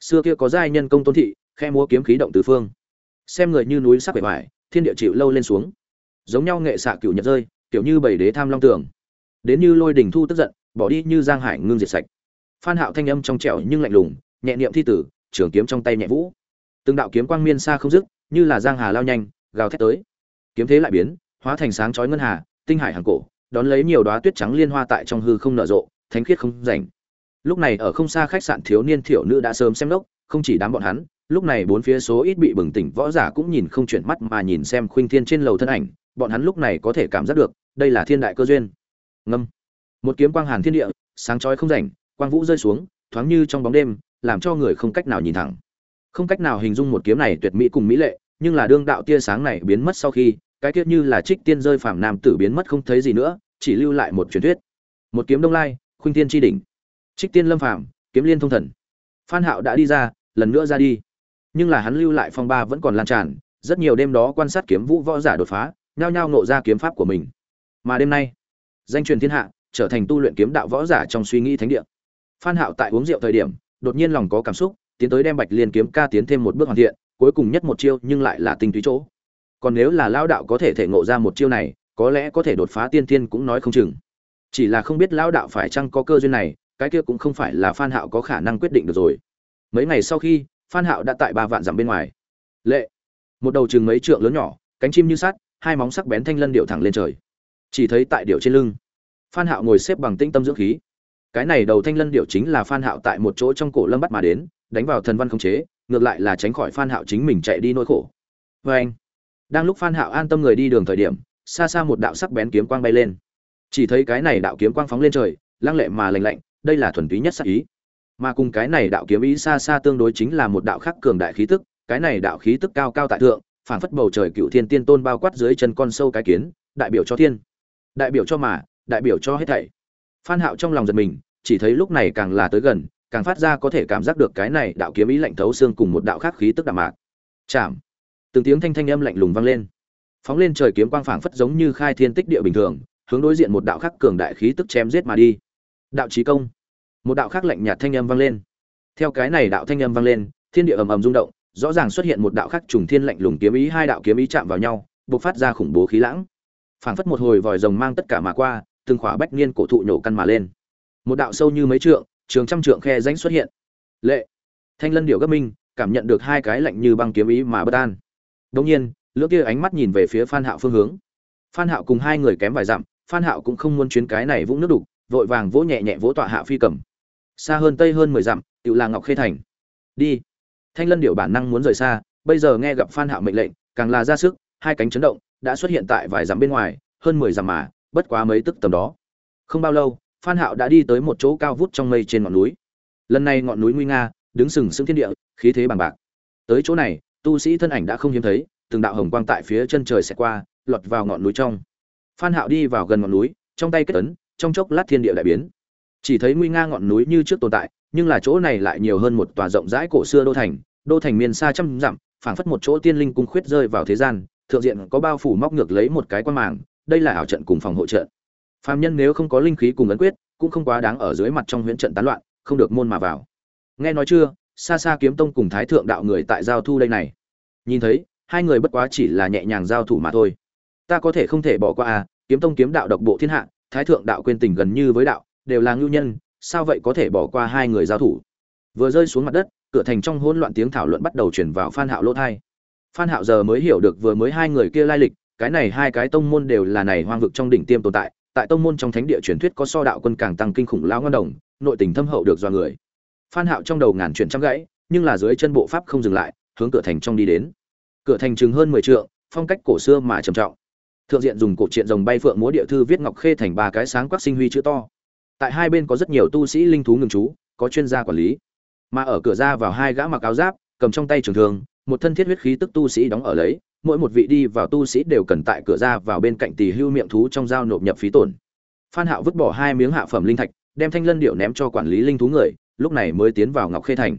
Xưa kia có giai nhân công tôn thị, khe múa kiếm khí động tứ phương. Xem người như núi sắc bể hoài thiên địa chịu lâu lên xuống. Giống nhau nghệ xạ cựu nhật rơi, kiểu như bảy đế tham long tường. Đến như lôi đình thu tức giận, bỏ đi như giang hải ngưng diệt sạch. Phan hạo thanh âm trong trẻo nhưng lạnh lùng, nhẹ niệm thi tử, trường kiếm trong tay nhẹ vũ. Từng đạo kiếm quang miên xa không dứt, như là giang hà lao nhanh, gào thét tới. Kiếm thế lại biến, hóa thành sáng chói ngân hà, tinh hải hàng cổ đón lấy nhiều đóa tuyết trắng liên hoa tại trong hư không nở rộ, thánh khiết không rảnh. Lúc này ở không xa khách sạn thiếu niên thiểu nữ đã sớm xem đốc không chỉ đám bọn hắn, lúc này bốn phía số ít bị bừng tỉnh võ giả cũng nhìn không chuyển mắt mà nhìn xem khuynh thiên trên lầu thân ảnh, bọn hắn lúc này có thể cảm giác được, đây là thiên đại cơ duyên. Ngâm. Một kiếm quang hàn thiên địa, sáng chói không rảnh, quang vũ rơi xuống, thoáng như trong bóng đêm, làm cho người không cách nào nhìn thẳng. Không cách nào hình dung một kiếm này tuyệt mỹ cùng mỹ lệ, nhưng là đương đạo tia sáng này biến mất sau khi cái tiết như là trích tiên rơi phàm nam tử biến mất không thấy gì nữa, chỉ lưu lại một truyền thuyết. Một kiếm đông lai, khuynh tiên tri đỉnh. Trích tiên lâm phàm, kiếm liên thông thần. Phan hạo đã đi ra, lần nữa ra đi. Nhưng là hắn lưu lại phong ba vẫn còn lan tràn, rất nhiều đêm đó quan sát kiếm vũ võ giả đột phá, nhao nhao nộ ra kiếm pháp của mình. Mà đêm nay, danh truyền thiên hạ, trở thành tu luyện kiếm đạo võ giả trong suy nghĩ thánh địa. Phan hạo tại uống rượu thời điểm, đột nhiên lòng có cảm xúc, tiến tới đem bạch liên kiếm ca tiến thêm một bước hoàn thiện, cuối cùng nhất một chiêu nhưng lại là tinh túy chỗ còn nếu là lao đạo có thể thể ngộ ra một chiêu này, có lẽ có thể đột phá tiên tiên cũng nói không chừng. Chỉ là không biết lao đạo phải chăng có cơ duyên này, cái kia cũng không phải là phan hạo có khả năng quyết định được rồi. Mấy ngày sau khi, phan hạo đã tại ba vạn dặm bên ngoài. Lệ. Một đầu chừng mấy trượng lớn nhỏ, cánh chim như sắt, hai móng sắc bén thanh lân điệu thẳng lên trời. Chỉ thấy tại điệu trên lưng, phan hạo ngồi xếp bằng tinh tâm dưỡng khí. Cái này đầu thanh lân điệu chính là phan hạo tại một chỗ trong cổ lâm bắt mà đến, đánh vào thần văn không chế, ngược lại là tránh khỏi phan hạo chính mình chạy đi nỗi khổ. Với anh đang lúc phan hạo an tâm người đi đường thời điểm, xa xa một đạo sắc bén kiếm quang bay lên. Chỉ thấy cái này đạo kiếm quang phóng lên trời, lăng lệ mà lạnh lạnh, đây là thuần túy nhất sắc ý. Mà cùng cái này đạo kiếm ý xa xa tương đối chính là một đạo khác cường đại khí tức, cái này đạo khí tức cao cao tại thượng, phảng phất bầu trời cựu thiên tiên tôn bao quát dưới chân con sâu cái kiến, đại biểu cho thiên, đại biểu cho mà, đại biểu cho hết thảy. Phan hạo trong lòng giật mình, chỉ thấy lúc này càng là tới gần, càng phát ra có thể cảm giác được cái này đạo kiếm ý lạnh thấu xương cùng một đạo khác khí tức đạm mạc. Chạm từng tiếng thanh thanh âm lạnh lùng vang lên. Phóng lên trời kiếm quang phảng phất giống như khai thiên tích địa bình thường, hướng đối diện một đạo khắc cường đại khí tức chém giết mà đi. Đạo chí công. Một đạo khắc lạnh nhạt thanh âm vang lên. Theo cái này đạo thanh âm vang lên, thiên địa ầm ầm rung động, rõ ràng xuất hiện một đạo khắc trùng thiên lạnh lùng kiếm ý, hai đạo kiếm ý chạm vào nhau, bộc phát ra khủng bố khí lãng. Phảng phất một hồi vòi rồng mang tất cả mà qua, từng khỏa bách niên cổ thụ nhổ căn mà lên. Một đạo sâu như mấy trượng, trường trăm trượng khe rãnh xuất hiện. Lệ. Thanh lân điệu gấp minh, cảm nhận được hai cái lạnh như băng kiếm ý mà bất an đồng nhiên, lưỡng kia ánh mắt nhìn về phía phan hạo phương hướng. Phan hạo cùng hai người kém vài dặm, phan hạo cũng không muốn chuyến cái này vũng nước đục, vội vàng vỗ nhẹ nhẹ vỗ tọa hạ phi cầm. Xa hơn tây hơn mười dặm, tiểu là ngọc khê thành. Đi. Thanh lân điểu bản năng muốn rời xa, bây giờ nghe gặp phan hạo mệnh lệnh, càng là ra sức, hai cánh chấn động, đã xuất hiện tại vài dặm bên ngoài, hơn mười dặm mà, bất quá mấy tức tầm đó. Không bao lâu, phan hạo đã đi tới một chỗ cao vút trong mây trên ngọn núi. Lần này ngọn núi nguy nga, đứng sừng sững thiên địa, khí thế bằng bạc. Tới chỗ này tu sĩ thân ảnh đã không hiếm thấy, từng đạo hồng quang tại phía chân trời sẽ qua, lọt vào ngọn núi trong. Phan hạo đi vào gần ngọn núi, trong tay kết ấn, trong chốc lát thiên địa đại biến. Chỉ thấy nguy nga ngọn núi như trước tồn tại, nhưng là chỗ này lại nhiều hơn một tòa rộng rãi cổ xưa đô thành đô thành miền xa trăm dặm, phảng phất một chỗ tiên linh cung khuyết rơi vào thế gian, thượng diện có bao phủ móc ngược lấy một cái quan màng, đây là ảo trận cùng phòng hộ trận. Phàm nhân nếu không có linh khí cùng ấn quyết, cũng không quá đáng ở dưới mặt trong huyễn trận tán loạn, không được môn mà vào. Nghe nói chưa xa xa kiếm tông cùng thái thượng đạo người tại giao thu đây này. Nhìn thấy, hai người bất quá chỉ là nhẹ nhàng giao thủ mà thôi. Ta có thể không thể bỏ qua à kiếm tông kiếm đạo độc bộ thiên hạ, thái thượng đạo quên tình gần như với đạo, đều là ngưu nhân, sao vậy có thể bỏ qua hai người giao thủ? Vừa rơi xuống mặt đất, cửa thành trong hỗn loạn tiếng thảo luận bắt đầu chuyển vào phan hạo lỗ thai. Phan hạo giờ mới hiểu được vừa mới hai người kia lai lịch, cái này hai cái tông môn đều là này hoang vực trong đỉnh tiêm tồn tại tại tông môn trong thánh địa truyền thuyết có so đạo quân càng tăng kinh khủng lao ngon đồng, nội tình thâm hậu được do người phan hạo trong đầu ngàn chuyển trăm gãy, nhưng là dưới chân bộ pháp không dừng lại, hướng cửa thành trong đi đến. Cửa thành chừng hơn mười trượng, phong cách cổ xưa mà trầm trọng. Thượng diện dùng cổ truyện rồng bay phượng múa địa thư viết ngọc khê thành ba cái sáng quắc sinh huy chữ to. Tại hai bên có rất nhiều tu sĩ linh thú ngừng trú, có chuyên gia quản lý. Mà ở cửa ra vào hai gã mặc áo giáp, cầm trong tay trường thường một thân thiết huyết khí tức tu sĩ đóng ở lấy, mỗi một vị đi vào tu sĩ đều cần tại cửa ra vào bên cạnh tỷ hưu miệng thú trong giao nộp nhập phí tổn. Phan hạo vứt bỏ hai miếng hạ phẩm linh thạch, đem thanh lân điệu ném cho quản lý linh thú người lúc này mới tiến vào ngọc khê thành.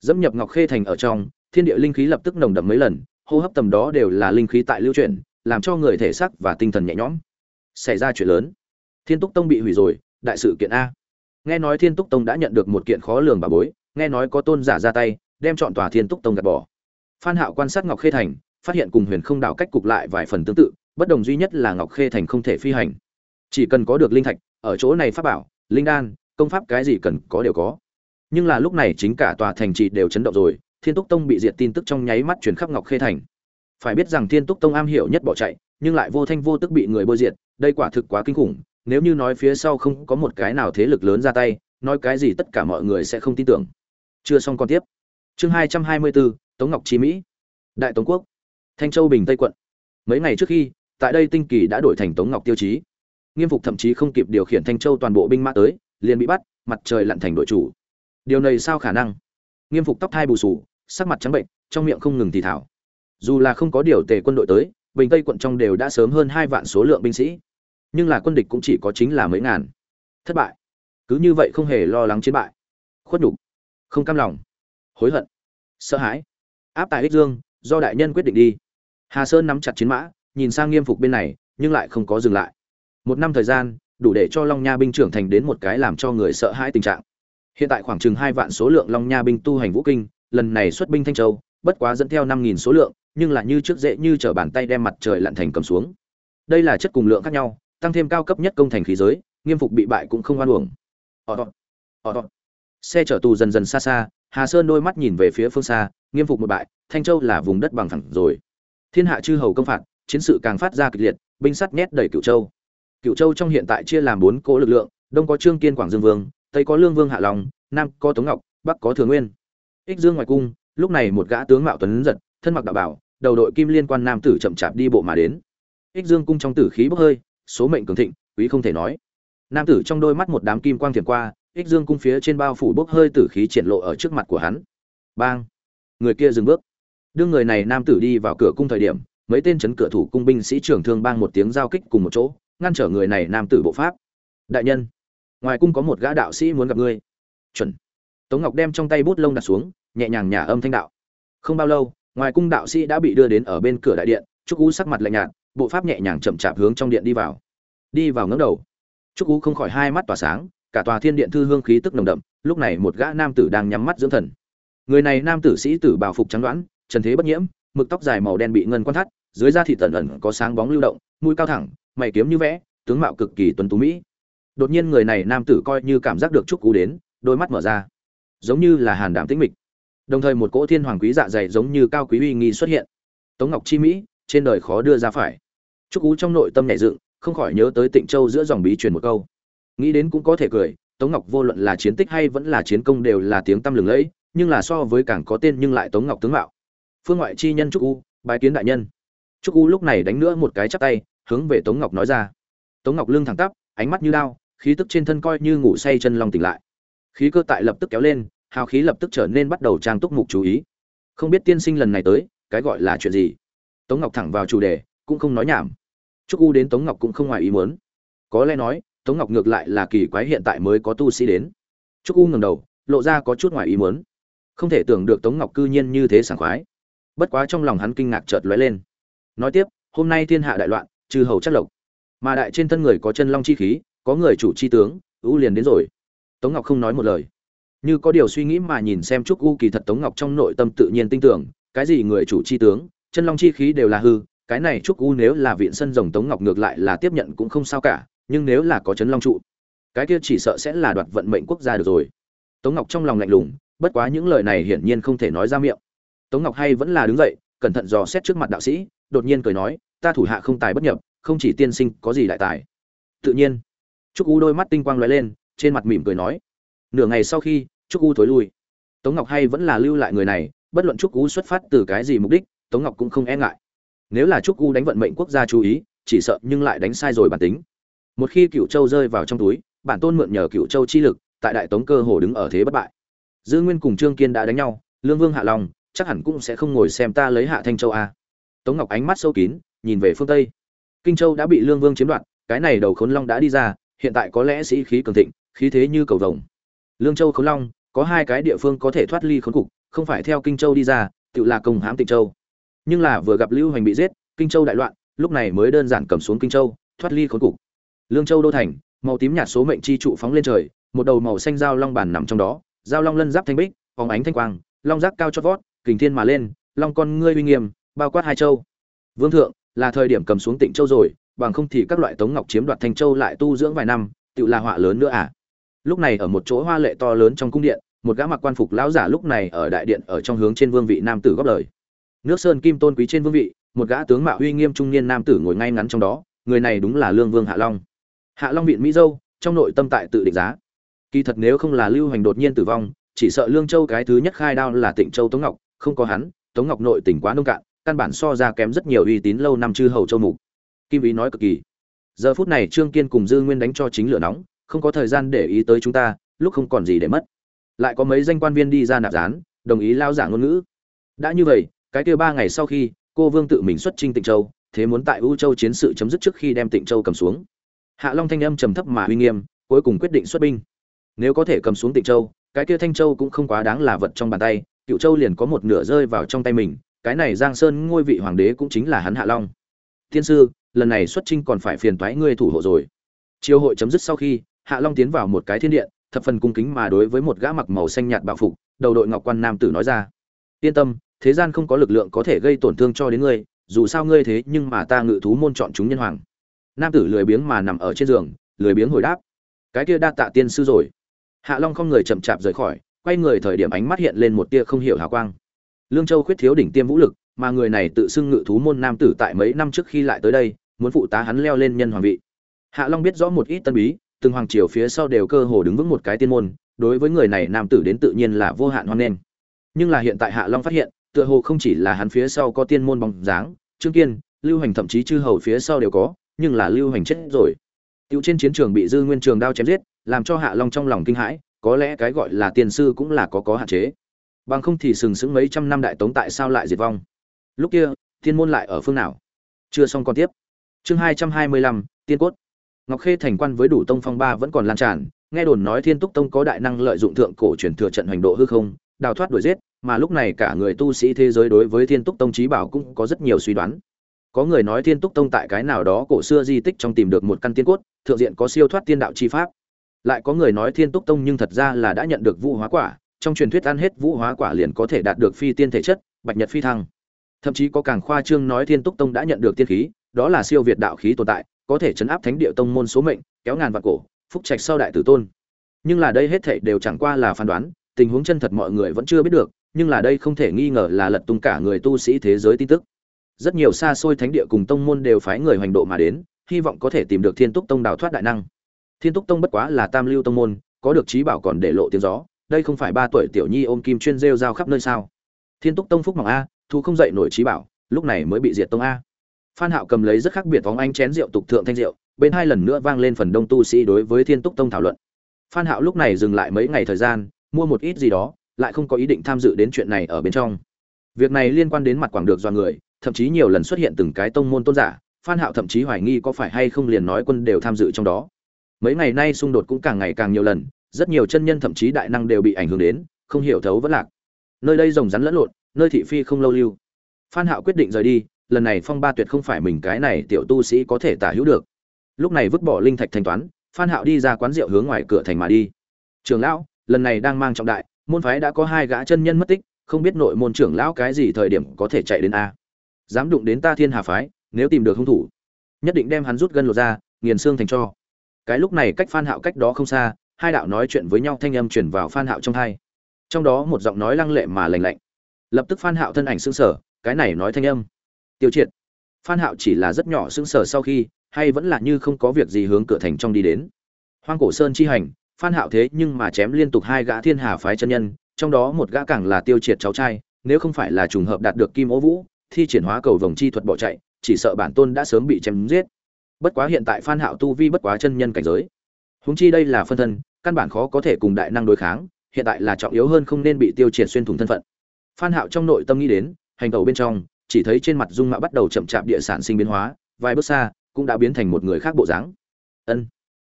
Dẫm nhập ngọc khê thành ở trong, thiên địa linh khí lập tức nồng đậm mấy lần, hô hấp tầm đó đều là linh khí tại lưu chuyển, làm cho người thể xác và tinh thần nhẹ nhõm. Xảy ra chuyện lớn. Thiên túc tông bị hủy rồi, đại sự kiện a. Nghe nói thiên túc tông đã nhận được một kiện khó lường bà bối, nghe nói có tôn giả ra tay, đem chọn tòa thiên túc tông gạt bỏ. Phan hạo quan sát ngọc khê thành, phát hiện cùng huyền không đảo cách cục lại vài phần tương tự, bất đồng duy nhất là ngọc khê thành không thể phi hành. Chỉ cần có được linh thạch, ở chỗ này pháp bảo, linh đan, công pháp cái gì cần có đều có nhưng là lúc này chính cả tòa thành trì đều chấn động rồi, thiên túc tông bị diệt tin tức trong nháy mắt chuyển khắp ngọc khê thành. Phải biết rằng thiên túc tông am hiểu nhất bỏ chạy, nhưng lại vô thanh vô tức bị người bôi diệt, đây quả thực quá kinh khủng, nếu như nói phía sau không có một cái nào thế lực lớn ra tay, nói cái gì tất cả mọi người sẽ không tin tưởng. Chưa xong còn tiếp. Chương hai trăm hai mươi bốn tống ngọc chi mỹ. Đại tống quốc. Thanh châu bình tây quận. Mấy ngày trước khi, tại đây tinh kỳ đã đổi thành tống ngọc tiêu chí. Nghiêm phục thậm chí không kịp điều khiển thanh châu toàn bộ binh mã tới, liền bị bắt, mặt trời lặn thành đội chủ điều này sao khả năng? Nghiêm phục tóc thai bù sù, sắc mặt trắng bệnh, trong miệng không ngừng thì thảo. Dù là không có điều tề quân đội tới, bình tây quận trong đều đã sớm hơn hai vạn số lượng binh sĩ. Nhưng là quân địch cũng chỉ có chính là mấy ngàn. Thất bại. Cứ như vậy không hề lo lắng chiến bại. Khuất nhục. Không cam lòng. Hối hận. Sợ hãi. Áp tại ích dương, do đại nhân quyết định đi. Hà sơn nắm chặt chiến mã, nhìn sang nghiêm phục bên này, nhưng lại không có dừng lại. Một năm thời gian, đủ để cho long nha binh trưởng thành đến một cái làm cho người sợ hãi tình trạng hiện tại khoảng chừng hai vạn số lượng long nha binh tu hành vũ kinh, lần này xuất binh thanh châu, bất quá dẫn theo năm nghìn số lượng, nhưng là như trước dễ như t bàn tay đem mặt trời lặn thành cầm xuống. Đây là chất cùng lượng khác nhau, tăng thêm cao cấp nhất công thành khí giới, nghiêm phục bị bại cũng không oan uổng. Xe chở tù dần dần xa xa, hà sơn đôi mắt nhìn về phía phương xa, nghiêm phục một bại, thanh châu là vùng đất bằng phẳng rồi. Thiên hạ chư hầu công phạt, chiến sự càng phát ra kịch liệt, binh sắt nhét đầy cựu châu. Cựu châu trong hiện tại chia làm bốn cỗ lực lượng, đông có trương kiên, quảng dương vương tây có lương vương hạ long, nam có tống ngọc, bắc có thường nguyên. Ích dương ngoài cung, lúc này một gã tướng mạo tuấn giật, thân mặc đạo bảo, đầu đội kim liên quan nam tử chậm chạp đi bộ mà đến. Ích dương cung trong tử khí bốc hơi, số mệnh cường thịnh, quý không thể nói. Nam tử trong đôi mắt một đám kim quang thiền qua, ích dương cung phía trên bao phủ bốc hơi tử khí triển lộ ở trước mặt của hắn. Bang! Người kia dừng bước. Đưa người này nam tử đi vào cửa cung thời điểm, mấy tên chấn cửa thủ cung binh sĩ trưởng thương bang một tiếng giao kích cùng một chỗ, ngăn trở người này nam tử bộ pháp. Đại nhân! Ngoài cung có một gã đạo sĩ muốn gặp ngươi. Chuẩn. Tống ngọc đem trong tay bút lông đặt xuống, nhẹ nhàng nhả âm thanh đạo. Không bao lâu, ngoài cung đạo sĩ đã bị đưa đến ở bên cửa đại điện, trúc ú sắc mặt lạnh nhạt, bộ pháp nhẹ nhàng chậm chạp hướng trong điện đi vào. Đi vào ngấm đầu. Trúc ú không khỏi hai mắt tỏa sáng, cả tòa thiên điện thư hương khí tức nồng đậm, lúc này một gã nam tử đang nhắm mắt dưỡng thần. Người này nam tử sĩ tử bào phục trắng đoán, trần thế bất nhiễm, mực tóc dài màu đen bị ngân quan thắt, dưới da thịt tẩn ẩn có sáng bóng lưu động, mũi cao thẳng, mày kiếm như vẽ, tướng mạo cực kỳ tuấn tú mỹ đột nhiên người này nam tử coi như cảm giác được chúc cú đến, đôi mắt mở ra. Giống như là hàn đảm tĩnh mịch. Đồng thời một cỗ thiên hoàng quý dạ dày giống như cao quý uy nghi xuất hiện. Tống ngọc chi mỹ, trên đời khó đưa ra phải. Chúc cú trong nội tâm nhẹ dựng, không khỏi nhớ tới tịnh châu giữa dòng bí truyền một câu. Nghĩ đến cũng có thể cười, tống ngọc vô luận là chiến tích hay vẫn là chiến công đều là tiếng tăm lừng lẫy, nhưng là so với càng có tên nhưng lại tống ngọc tướng mạo. Phương ngoại chi nhân trúc u bái kiến đại nhân. Trúc u lúc này đánh nữa một cái chắp tay, hướng về tống ngọc nói ra. Tống ngọc lưng thẳng tắp, ánh mắt như đao khí tức trên thân coi như ngủ say chân long tỉnh lại. Khí cơ tại lập tức kéo lên, hào khí lập tức trở nên bắt đầu trang túc mục chú ý. Không biết tiên sinh lần này tới, cái gọi là chuyện gì? Tống ngọc thẳng vào chủ đề, cũng không nói nhảm. Trúc u đến tống ngọc cũng không ngoài ý muốn. Có lẽ nói, tống ngọc ngược lại là kỳ quái hiện tại mới có tu sĩ đến. Trúc u ngẩng đầu, lộ ra có chút ngoài ý muốn. Không thể tưởng được tống ngọc cư nhiên như thế sảng khoái. Bất quá trong lòng hắn kinh ngạc chợt lóe lên. Nói tiếp, hôm nay thiên hạ đại loạn, trừ hầu chắc lộc. Mà đại trên thân người có chân long chi khí có người chủ chi tướng, ưu liền đến rồi. Tống ngọc không nói một lời. Như có điều suy nghĩ mà nhìn xem trúc u kỳ thật tống ngọc trong nội tâm tự nhiên tin tưởng, cái gì người chủ chi tướng, chân long chi khí đều là hư, cái này trúc u nếu là viện sân rồng tống ngọc ngược lại là tiếp nhận cũng không sao cả, nhưng nếu là có chân long trụ, cái kia chỉ sợ sẽ là đoạt vận mệnh quốc gia được rồi. Tống ngọc trong lòng lạnh lùng, bất quá những lời này hiển nhiên không thể nói ra miệng. Tống ngọc hay vẫn là đứng dậy, cẩn thận dò xét trước mặt đạo sĩ, đột nhiên cười nói, ta thủ hạ không tài bất nhập, không chỉ tiên sinh có gì đại tài. Tự nhiên trúc u đôi mắt tinh quang lóe lên, trên mặt mỉm cười nói, nửa ngày sau khi trúc u thối lui, tống ngọc hay vẫn là lưu lại người này, bất luận trúc u xuất phát từ cái gì mục đích, tống ngọc cũng không e ngại. Nếu là trúc u đánh vận mệnh quốc gia chú ý, chỉ sợ nhưng lại đánh sai rồi bản tính. Một khi cựu châu rơi vào trong túi, bản tôn mượn nhờ cựu châu chi lực, tại đại tống cơ hồ đứng ở thế bất bại. Dư nguyên cùng trương kiên đã đánh nhau, lương vương hạ long chắc hẳn cũng sẽ không ngồi xem ta lấy hạ thanh châu a. Tống ngọc ánh mắt sâu kín, nhìn về phương tây. Kinh châu đã bị lương vương chiếm đoạt, cái này đầu khốn long đã đi ra hiện tại có lẽ sĩ khí cường thịnh, khí thế như cầu vồng. Lương châu Khấu long, có hai cái địa phương có thể thoát ly khốn cục, không phải theo kinh châu đi ra, tự là công hãm tịnh châu. Nhưng là vừa gặp lưu Hoành bị giết, kinh châu đại loạn, lúc này mới đơn giản cầm xuống kinh châu, thoát ly khốn cục. Lương châu đô thành, màu tím nhạt số mệnh chi trụ phóng lên trời, một đầu màu xanh dao long bản nằm trong đó dao long lân giáp thanh bích, phóng ánh thanh quang, long giác cao chót vót, kình thiên mà lên, long con ngươi uy nghiêm, bao quát hai châu. Vương thượng, là thời điểm cầm xuống tịnh châu rồi bằng không thì các loại tống ngọc chiếm đoạt thanh châu lại tu dưỡng vài năm tự là họa lớn nữa à? Lúc này ở một chỗ hoa lệ to lớn trong cung điện, một gã mặc quan phục lão giả lúc này ở đại điện ở trong hướng trên vương vị nam tử góp lời. Nước sơn kim tôn quý trên vương vị, một gã tướng mạo uy nghiêm trung niên nam tử ngồi ngay ngắn trong đó, người này đúng là lương vương hạ long. Hạ long viện mỹ dâu, trong nội tâm tại tự định giá. Kỳ thật nếu không là lưu hành đột nhiên tử vong, chỉ sợ lương châu cái thứ nhất khai đao là tịnh châu tống ngọc, không có hắn, tống ngọc nội tỉnh quá nông cạn, căn bản so ra kém rất nhiều uy tín lâu năm chư hầu châu mục kim ý nói cực kỳ. Giờ phút này trương kiên cùng dư nguyên đánh cho chính lửa nóng, không có thời gian để ý tới chúng ta, lúc không còn gì để mất. Lại có mấy danh quan viên đi ra nạp gián đồng ý lao giả ngôn ngữ. Đã như vậy, cái kia ba ngày sau khi, cô vương tự mình xuất trinh tịnh châu, thế muốn tại u châu chiến sự chấm dứt trước khi đem tịnh châu cầm xuống. Hạ long thanh âm trầm thấp mà uy nghiêm, cuối cùng quyết định xuất binh. Nếu có thể cầm xuống tịnh châu, cái kia thanh châu cũng không quá đáng là vật trong bàn tay, cựu châu liền có một nửa rơi vào trong tay mình, cái này giang sơn ngôi vị hoàng đế cũng chính là hắn hạ long. Tiên sư lần này xuất trinh còn phải phiền toái ngươi thủ hộ rồi. Chiêu hội chấm dứt sau khi, hạ long tiến vào một cái thiên điện, thập phần cung kính mà đối với một gã mặc màu xanh nhạt bạo phục, đầu đội ngọc quan nam tử nói ra. Yên tâm, thế gian không có lực lượng có thể gây tổn thương cho đến ngươi, dù sao ngươi thế nhưng mà ta ngự thú môn chọn chúng nhân hoàng. Nam tử lười biếng mà nằm ở trên giường, lười biếng hồi đáp. Cái kia đa tạ tiên sư rồi. Hạ long không người chậm chạp rời khỏi, quay người thời điểm ánh mắt hiện lên một tia không hiểu hào quang. Lương châu khuyết thiếu đỉnh tiêm vũ lực, mà người này tự xưng ngự thú môn nam tử tại mấy năm trước khi lại tới đây muốn phụ tá hắn leo lên nhân hoàng vị. Hạ long biết rõ một ít tân bí, từng hoàng triều phía sau đều cơ hồ đứng vững một cái tiên môn, đối với người này nam tử đến tự nhiên là vô hạn hoan nghênh. Nhưng là hiện tại hạ long phát hiện, tựa hồ không chỉ là hắn phía sau có tiên môn bóng dáng, trương kiên, lưu hành thậm chí chư hầu phía sau đều có, nhưng là lưu hành chết rồi. Tiêu trên chiến trường bị dư nguyên trường đao chém giết, làm cho hạ long trong lòng kinh hãi, có lẽ cái gọi là tiền sư cũng là có có hạn chế. Bằng không thì sừng sững mấy trăm năm đại tống tại sao lại diệt vong? Lúc kia thiên môn lại ở phương nào? Chưa xong còn tiếp chương hai trăm hai mươi lăm, tiên cốt. Ngọc khê thành quan với đủ tông phong ba vẫn còn lan tràn, nghe đồn nói thiên túc tông có đại năng lợi dụng thượng cổ truyền thừa trận hành độ hư không, đào thoát đuổi giết, mà lúc này cả người tu sĩ thế giới đối với thiên túc tông trí bảo cũng có rất nhiều suy đoán. Có người nói thiên túc tông tại cái nào đó cổ xưa di tích trong tìm được một căn tiên cốt, thượng diện có siêu thoát tiên đạo chi pháp. Lại có người nói thiên túc tông nhưng thật ra là đã nhận được vũ hóa quả, trong truyền thuyết ăn hết vũ hóa quả liền có thể đạt được phi tiên thể chất, bạch nhật phi thăng. Thậm chí có càng khoa trương nói thiên túc tông đã nhận được tiên khí đó là siêu việt đạo khí tồn tại, có thể chấn áp thánh địa tông môn số mệnh, kéo ngàn vạn cổ, phúc trạch sau đại tử tôn. Nhưng là đây hết thảy đều chẳng qua là phán đoán, tình huống chân thật mọi người vẫn chưa biết được, nhưng là đây không thể nghi ngờ là lật tung cả người tu sĩ thế giới tin tức. Rất nhiều xa xôi thánh địa cùng tông môn đều phái người hoành độ mà đến, hy vọng có thể tìm được thiên túc tông đào thoát đại năng. Thiên túc tông bất quá là tam lưu tông môn, có được trí bảo còn để lộ tiếng gió, đây không phải ba tuổi tiểu nhi ôm kim chuyên rêu rao khắp nơi sao? Thiên túc tông phúc mỏng a, thu không dậy nổi trí bảo, lúc này mới bị diệt tông a phan hạo cầm lấy rất khác biệt vóng anh chén rượu tục thượng thanh rượu, bên hai lần nữa vang lên phần đông tu sĩ đối với thiên túc tông thảo luận. Phan hạo lúc này dừng lại mấy ngày thời gian, mua một ít gì đó, lại không có ý định tham dự đến chuyện này ở bên trong. Việc này liên quan đến mặt quảng được do người, thậm chí nhiều lần xuất hiện từng cái tông môn tôn giả, phan hạo thậm chí hoài nghi có phải hay không liền nói quân đều tham dự trong đó. Mấy ngày nay xung đột cũng càng ngày càng nhiều lần, rất nhiều chân nhân thậm chí đại năng đều bị ảnh hưởng đến, không hiểu thấu vẫn lạc. Nơi đây rồng rắn lẫn lộn, nơi thị phi không lâu lưu. Phan hạo quyết định rời đi lần này phong ba tuyệt không phải mình cái này tiểu tu sĩ có thể tả hữu được. Lúc này vứt bỏ linh thạch thanh toán, phan hạo đi ra quán rượu hướng ngoài cửa thành mà đi. Trưởng lão, lần này đang mang trọng đại, môn phái đã có hai gã chân nhân mất tích, không biết nội môn trưởng lão cái gì thời điểm có thể chạy đến a. Dám đụng đến ta thiên hà phái, nếu tìm được hung thủ, nhất định đem hắn rút gân lột ra, nghiền xương thành cho. Cái lúc này cách phan hạo cách đó không xa, hai đạo nói chuyện với nhau thanh âm truyền vào phan hạo trong tai trong đó một giọng nói lăng lệ mà lạnh lạnh. Lập tức phan hạo thân ảnh sững sờ, cái này nói thanh âm tiêu triệt. Phan hạo chỉ là rất nhỏ sững sờ sau khi, hay vẫn là như không có việc gì hướng cửa thành trong đi đến. Hoang cổ sơn chi hành, phan hạo thế nhưng mà chém liên tục hai gã thiên hà phái chân nhân, trong đó một gã càng là tiêu triệt cháu trai, nếu không phải là trùng hợp đạt được kim ô vũ, thi triển hóa cầu vòng chi thuật bỏ chạy, chỉ sợ bản tôn đã sớm bị chém giết. Bất quá hiện tại phan hạo tu vi bất quá chân nhân cảnh giới. Huống chi đây là phân thân, căn bản khó có thể cùng đại năng đối kháng, hiện tại là trọng yếu hơn không nên bị tiêu triệt xuyên thủng thân phận. Phan hạo trong nội tâm nghĩ đến, hành tẩu bên trong chỉ thấy trên mặt dung mạo bắt đầu chậm chạp địa sản sinh biến hóa, vài bước xa, cũng đã biến thành một người khác bộ dáng. Ân.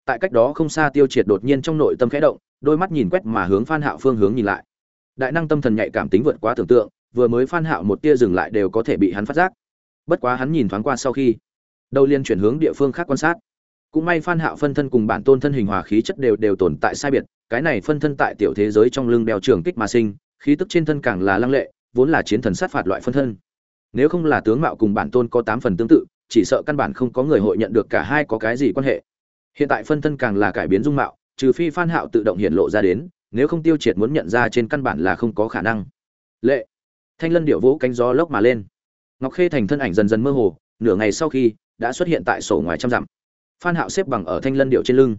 Tại cách đó không xa tiêu triệt đột nhiên trong nội tâm khẽ động, đôi mắt nhìn quét mà hướng phan hạo phương hướng nhìn lại. Đại năng tâm thần nhạy cảm tính vượt quá tưởng tượng, vừa mới phan hạo một tia dừng lại đều có thể bị hắn phát giác. Bất quá hắn nhìn thoáng qua sau khi, đầu liên chuyển hướng địa phương khác quan sát. Cũng may phan hạo phân thân cùng bản tôn thân hình hòa khí chất đều đều tồn tại sai biệt, cái này phân thân tại tiểu thế giới trong lưng đeo trường kích mà sinh, khí tức trên thân càng là lăng lệ, vốn là chiến thần sát phạt loại phân thân nếu không là tướng mạo cùng bản tôn có tám phần tương tự, chỉ sợ căn bản không có người hội nhận được cả hai có cái gì quan hệ. Hiện tại phân thân càng là cải biến dung mạo, trừ phi phan hạo tự động hiện lộ ra đến, nếu không tiêu triệt muốn nhận ra trên căn bản là không có khả năng. Lệ. Thanh lân điệu vỗ cánh gió lốc mà lên. Ngọc khê thành thân ảnh dần dần mơ hồ, nửa ngày sau khi, đã xuất hiện tại sổ ngoài trăm dặm. Phan hạo xếp bằng ở thanh lân điệu trên lưng.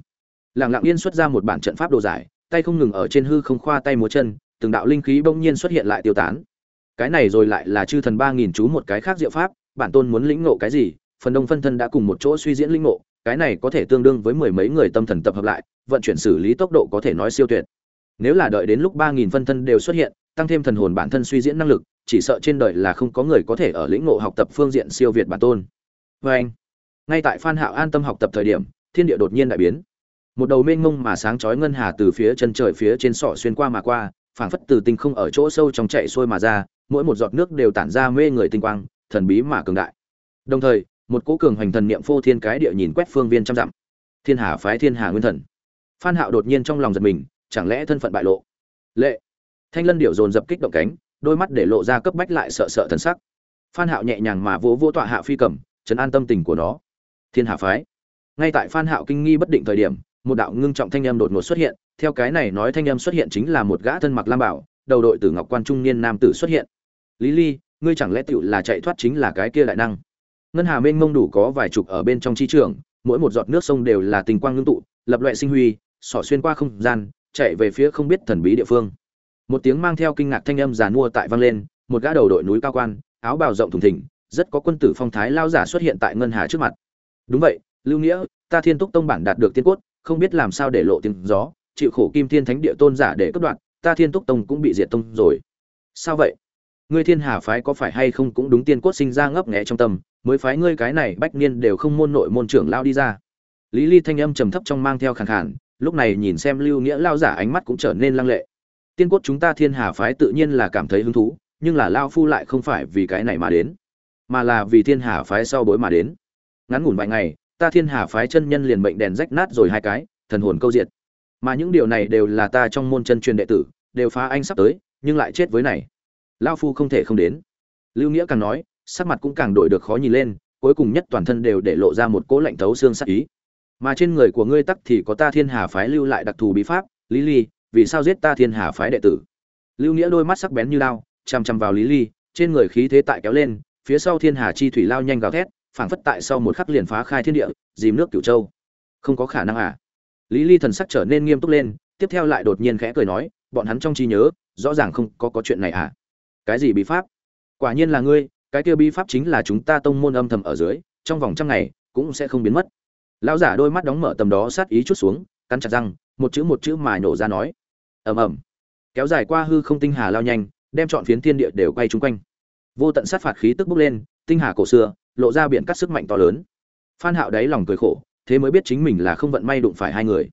Lặng lặng yên xuất ra một bản trận pháp đồ giải, tay không ngừng ở trên hư không khoa tay múa chân, từng đạo linh khí bỗng nhiên xuất hiện lại tiêu tán cái này rồi lại là chư thần ba nghìn chú một cái khác diệu pháp, bản tôn muốn lĩnh ngộ cái gì, phần đông phân thân đã cùng một chỗ suy diễn lĩnh ngộ, cái này có thể tương đương với mười mấy người tâm thần tập hợp lại, vận chuyển xử lý tốc độ có thể nói siêu tuyệt. Nếu là đợi đến lúc ba nghìn phân thân đều xuất hiện, tăng thêm thần hồn bản thân suy diễn năng lực, chỉ sợ trên đời là không có người có thể ở lĩnh ngộ học tập phương diện siêu việt bản tôn. Vê anh. Ngay tại phan hạo an tâm học tập thời điểm, thiên địa đột nhiên đại biến. Một đầu mênh mông mà sáng chói ngân hà từ phía chân trời phía trên sọ xuyên qua mà qua, phảng phất từ tinh không ở chỗ sâu trong chạy xuôi mà ra mỗi một giọt nước đều tản ra mê người tinh quang, thần bí mà cường đại. Đồng thời, một cỗ cường hoành thần niệm phô thiên cái địa nhìn quét phương viên trăm dặm. Thiên hà phái thiên hà nguyên thần. Phan hạo đột nhiên trong lòng giật mình, chẳng lẽ thân phận bại lộ? Lệ. Thanh lân Điểu dồn dập kích động cánh, đôi mắt để lộ ra cấp bách lại sợ sợ thần sắc. Phan hạo nhẹ nhàng mà vỗ vỗ tọa hạ phi cầm, trấn an tâm tình của nó. Thiên hà phái. Ngay tại phan hạo kinh nghi bất định thời điểm, một đạo ngưng trọng thanh âm đột ngột xuất hiện, theo cái này nói thanh âm xuất hiện chính là một gã thân mặc lam bảo đầu đội tử ngọc quan trung niên nam tử xuất hiện. Lý ly, ngươi chẳng lẽ tựu là chạy thoát chính là cái kia đại năng? Ngân hà mênh mông đủ có vài chục ở bên trong chi trường, mỗi một giọt nước sông đều là tình quang ngưng tụ, lập loại sinh huy, xỏ xuyên qua không gian, chạy về phía không biết thần bí địa phương. Một tiếng mang theo kinh ngạc thanh âm giàn mua tại vang lên, một gã đầu đội núi cao quan, áo bào rộng thùng thình, rất có quân tử phong thái lao giả xuất hiện tại ngân hà trước mặt. Đúng vậy, lưu nghĩa, ta thiên túc tông bản đạt được tiên cốt, không biết làm sao để lộ tiếng gió, chịu khổ kim thiên thánh địa tôn giả để cất đoạn ta thiên túc tông cũng bị diệt tông rồi. Sao vậy? Ngươi thiên hà phái có phải hay không cũng đúng tiên cốt sinh ra ngấp nghẽ trong tâm, mới phái ngươi cái này bách niên đều không môn nội môn trưởng lao đi ra. Lý ly thanh âm trầm thấp trong mang theo khàn khàn, lúc này nhìn xem lưu nghĩa lao giả ánh mắt cũng trở nên lăng lệ. Tiên cốt chúng ta thiên hà phái tự nhiên là cảm thấy hứng thú, nhưng là lao phu lại không phải vì cái này mà đến, mà là vì thiên hà phái sau bối mà đến. Ngắn ngủn vài ngày, ta thiên hà phái chân nhân liền mệnh đèn rách nát rồi hai cái, thần hồn câu diệt. Mà những điều này đều là ta trong môn chân truyền đệ tử đều phá anh sắp tới, nhưng lại chết với này. Lao phu không thể không đến. Lưu nghĩa càng nói, sắc mặt cũng càng đổi được khó nhìn lên, cuối cùng nhất toàn thân đều để lộ ra một cỗ lạnh thấu xương sắc ý. Mà trên người của ngươi tắc thì có ta thiên hà phái lưu lại đặc thù bí pháp, lý ly, vì sao giết ta thiên hà phái đệ tử? Lưu nghĩa đôi mắt sắc bén như lao chằm chằm vào lý ly, trên người khí thế tại kéo lên, phía sau thiên hà chi thủy lao nhanh gào thét, phảng phất tại sau một khắc liền phá khai thiên địa, dìm nước cửu châu. Không có khả năng à? Lý ly thần sắc trở nên nghiêm túc lên, tiếp theo lại đột nhiên khẽ cười nói bọn hắn trong trí nhớ, rõ ràng không có có chuyện này à? Cái gì bí pháp? Quả nhiên là ngươi, cái kia bí pháp chính là chúng ta tông môn âm thầm ở dưới, trong vòng trăm ngày, cũng sẽ không biến mất. Lão giả đôi mắt đóng mở tầm đó sát ý chút xuống, cắn chặt răng, một chữ một chữ mà nhổ ra nói. Ầm ầm. Kéo dài qua hư không tinh hà lao nhanh, đem chọn phiến thiên địa đều quay chung quanh. Vô tận sát phạt khí tức bốc lên, tinh hà cổ xưa, lộ ra biển cắt sức mạnh to lớn. Phan hạo đáy lòng cười khổ, thế mới biết chính mình là không vận may đụng phải hai người.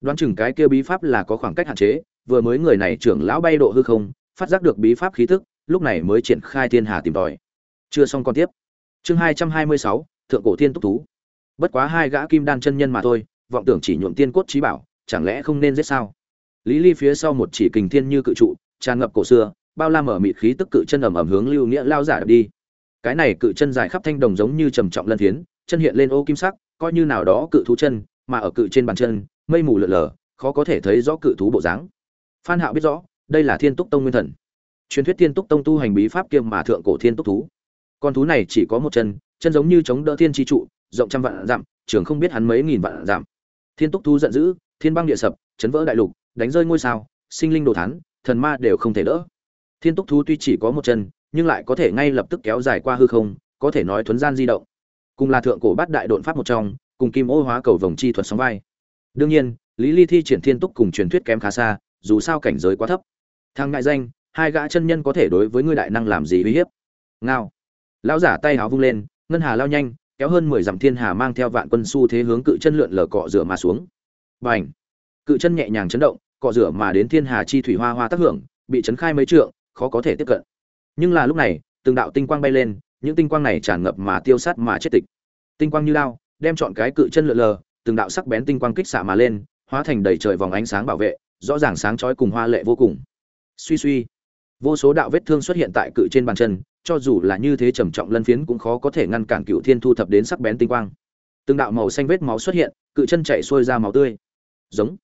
Đoán chừng cái kia bí pháp là có khoảng cách hạn chế vừa mới người này trưởng lão bay độ hư không, phát giác được bí pháp khí tức, lúc này mới triển khai thiên hà tìm tòi. Chưa xong con tiếp. Chương hai trăm hai mươi sáu, thượng cổ thiên túc thú. Bất quá hai gã kim đan chân nhân mà thôi, vọng tưởng chỉ nhuộm tiên cốt trí bảo, chẳng lẽ không nên giết sao? Lý ly phía sau một chỉ kình thiên như cự trụ, tràn ngập cổ xưa, bao la mở mịt khí tức cự chân ầm ầm hướng lưu nghĩa lao giả đi. Cái này cự chân dài khắp thanh đồng giống như trầm trọng lân thiến, chân hiện lên ô kim sắc, coi như nào đó cự thú chân, mà ở cự trên bàn chân, mây mù lở lờ khó có thể thấy rõ cự thú bộ dáng phan hạo biết rõ, đây là thiên túc tông nguyên thần. Truyền thuyết thiên túc tông tu hành bí pháp kiêm mà thượng cổ thiên túc thú. Con thú này chỉ có một chân chân giống như chống đỡ thiên chi trụ, rộng trăm vạn dặm, trường không biết hắn mấy nghìn vạn dặm. Thiên túc thú giận dữ, thiên băng địa sập, chấn vỡ đại lục, đánh rơi ngôi sao, sinh linh đồ thán, thần ma đều không thể đỡ. Thiên túc thú tuy chỉ có một chân, nhưng lại có thể ngay lập tức kéo dài qua hư không, có thể nói thuấn gian di động. Cùng là thượng cổ bát đại độn pháp một trong, cùng kim ô hóa cầu vòng chi thuật sóng vai. Đương nhiên, lý ly thi triển thiên túc cùng truyền thuyết kém khá xa dù sao cảnh giới quá thấp. Thang ngại danh, hai gã chân nhân có thể đối với ngươi đại năng làm gì uy hiếp? Ngao. Lão giả tay háo vung lên, ngân hà lao nhanh, kéo hơn mười dặm thiên hà mang theo vạn quân su thế hướng cự chân lượn lờ cọ rửa mà xuống. Bành. Cự chân nhẹ nhàng chấn động, cọ rửa mà đến thiên hà chi thủy hoa hoa tác hưởng, bị chấn khai mấy trượng, khó có thể tiếp cận. Nhưng là lúc này, từng đạo tinh quang bay lên, những tinh quang này tràn ngập mà tiêu sát mà chết tịch. Tinh quang như lao, đem chọn cái cự chân lượn lờ, từng đạo sắc bén tinh quang kích xạ mà lên, hóa thành đầy trời vòng ánh sáng bảo vệ rõ ràng sáng chói cùng hoa lệ vô cùng. Suy suy, vô số đạo vết thương xuất hiện tại cự trên bàn chân, cho dù là như thế trầm trọng lân phiến cũng khó có thể ngăn cản cựu thiên thu thập đến sắc bén tinh quang. Từng đạo màu xanh vết máu xuất hiện, cự chân chạy xuôi ra máu tươi. Giống.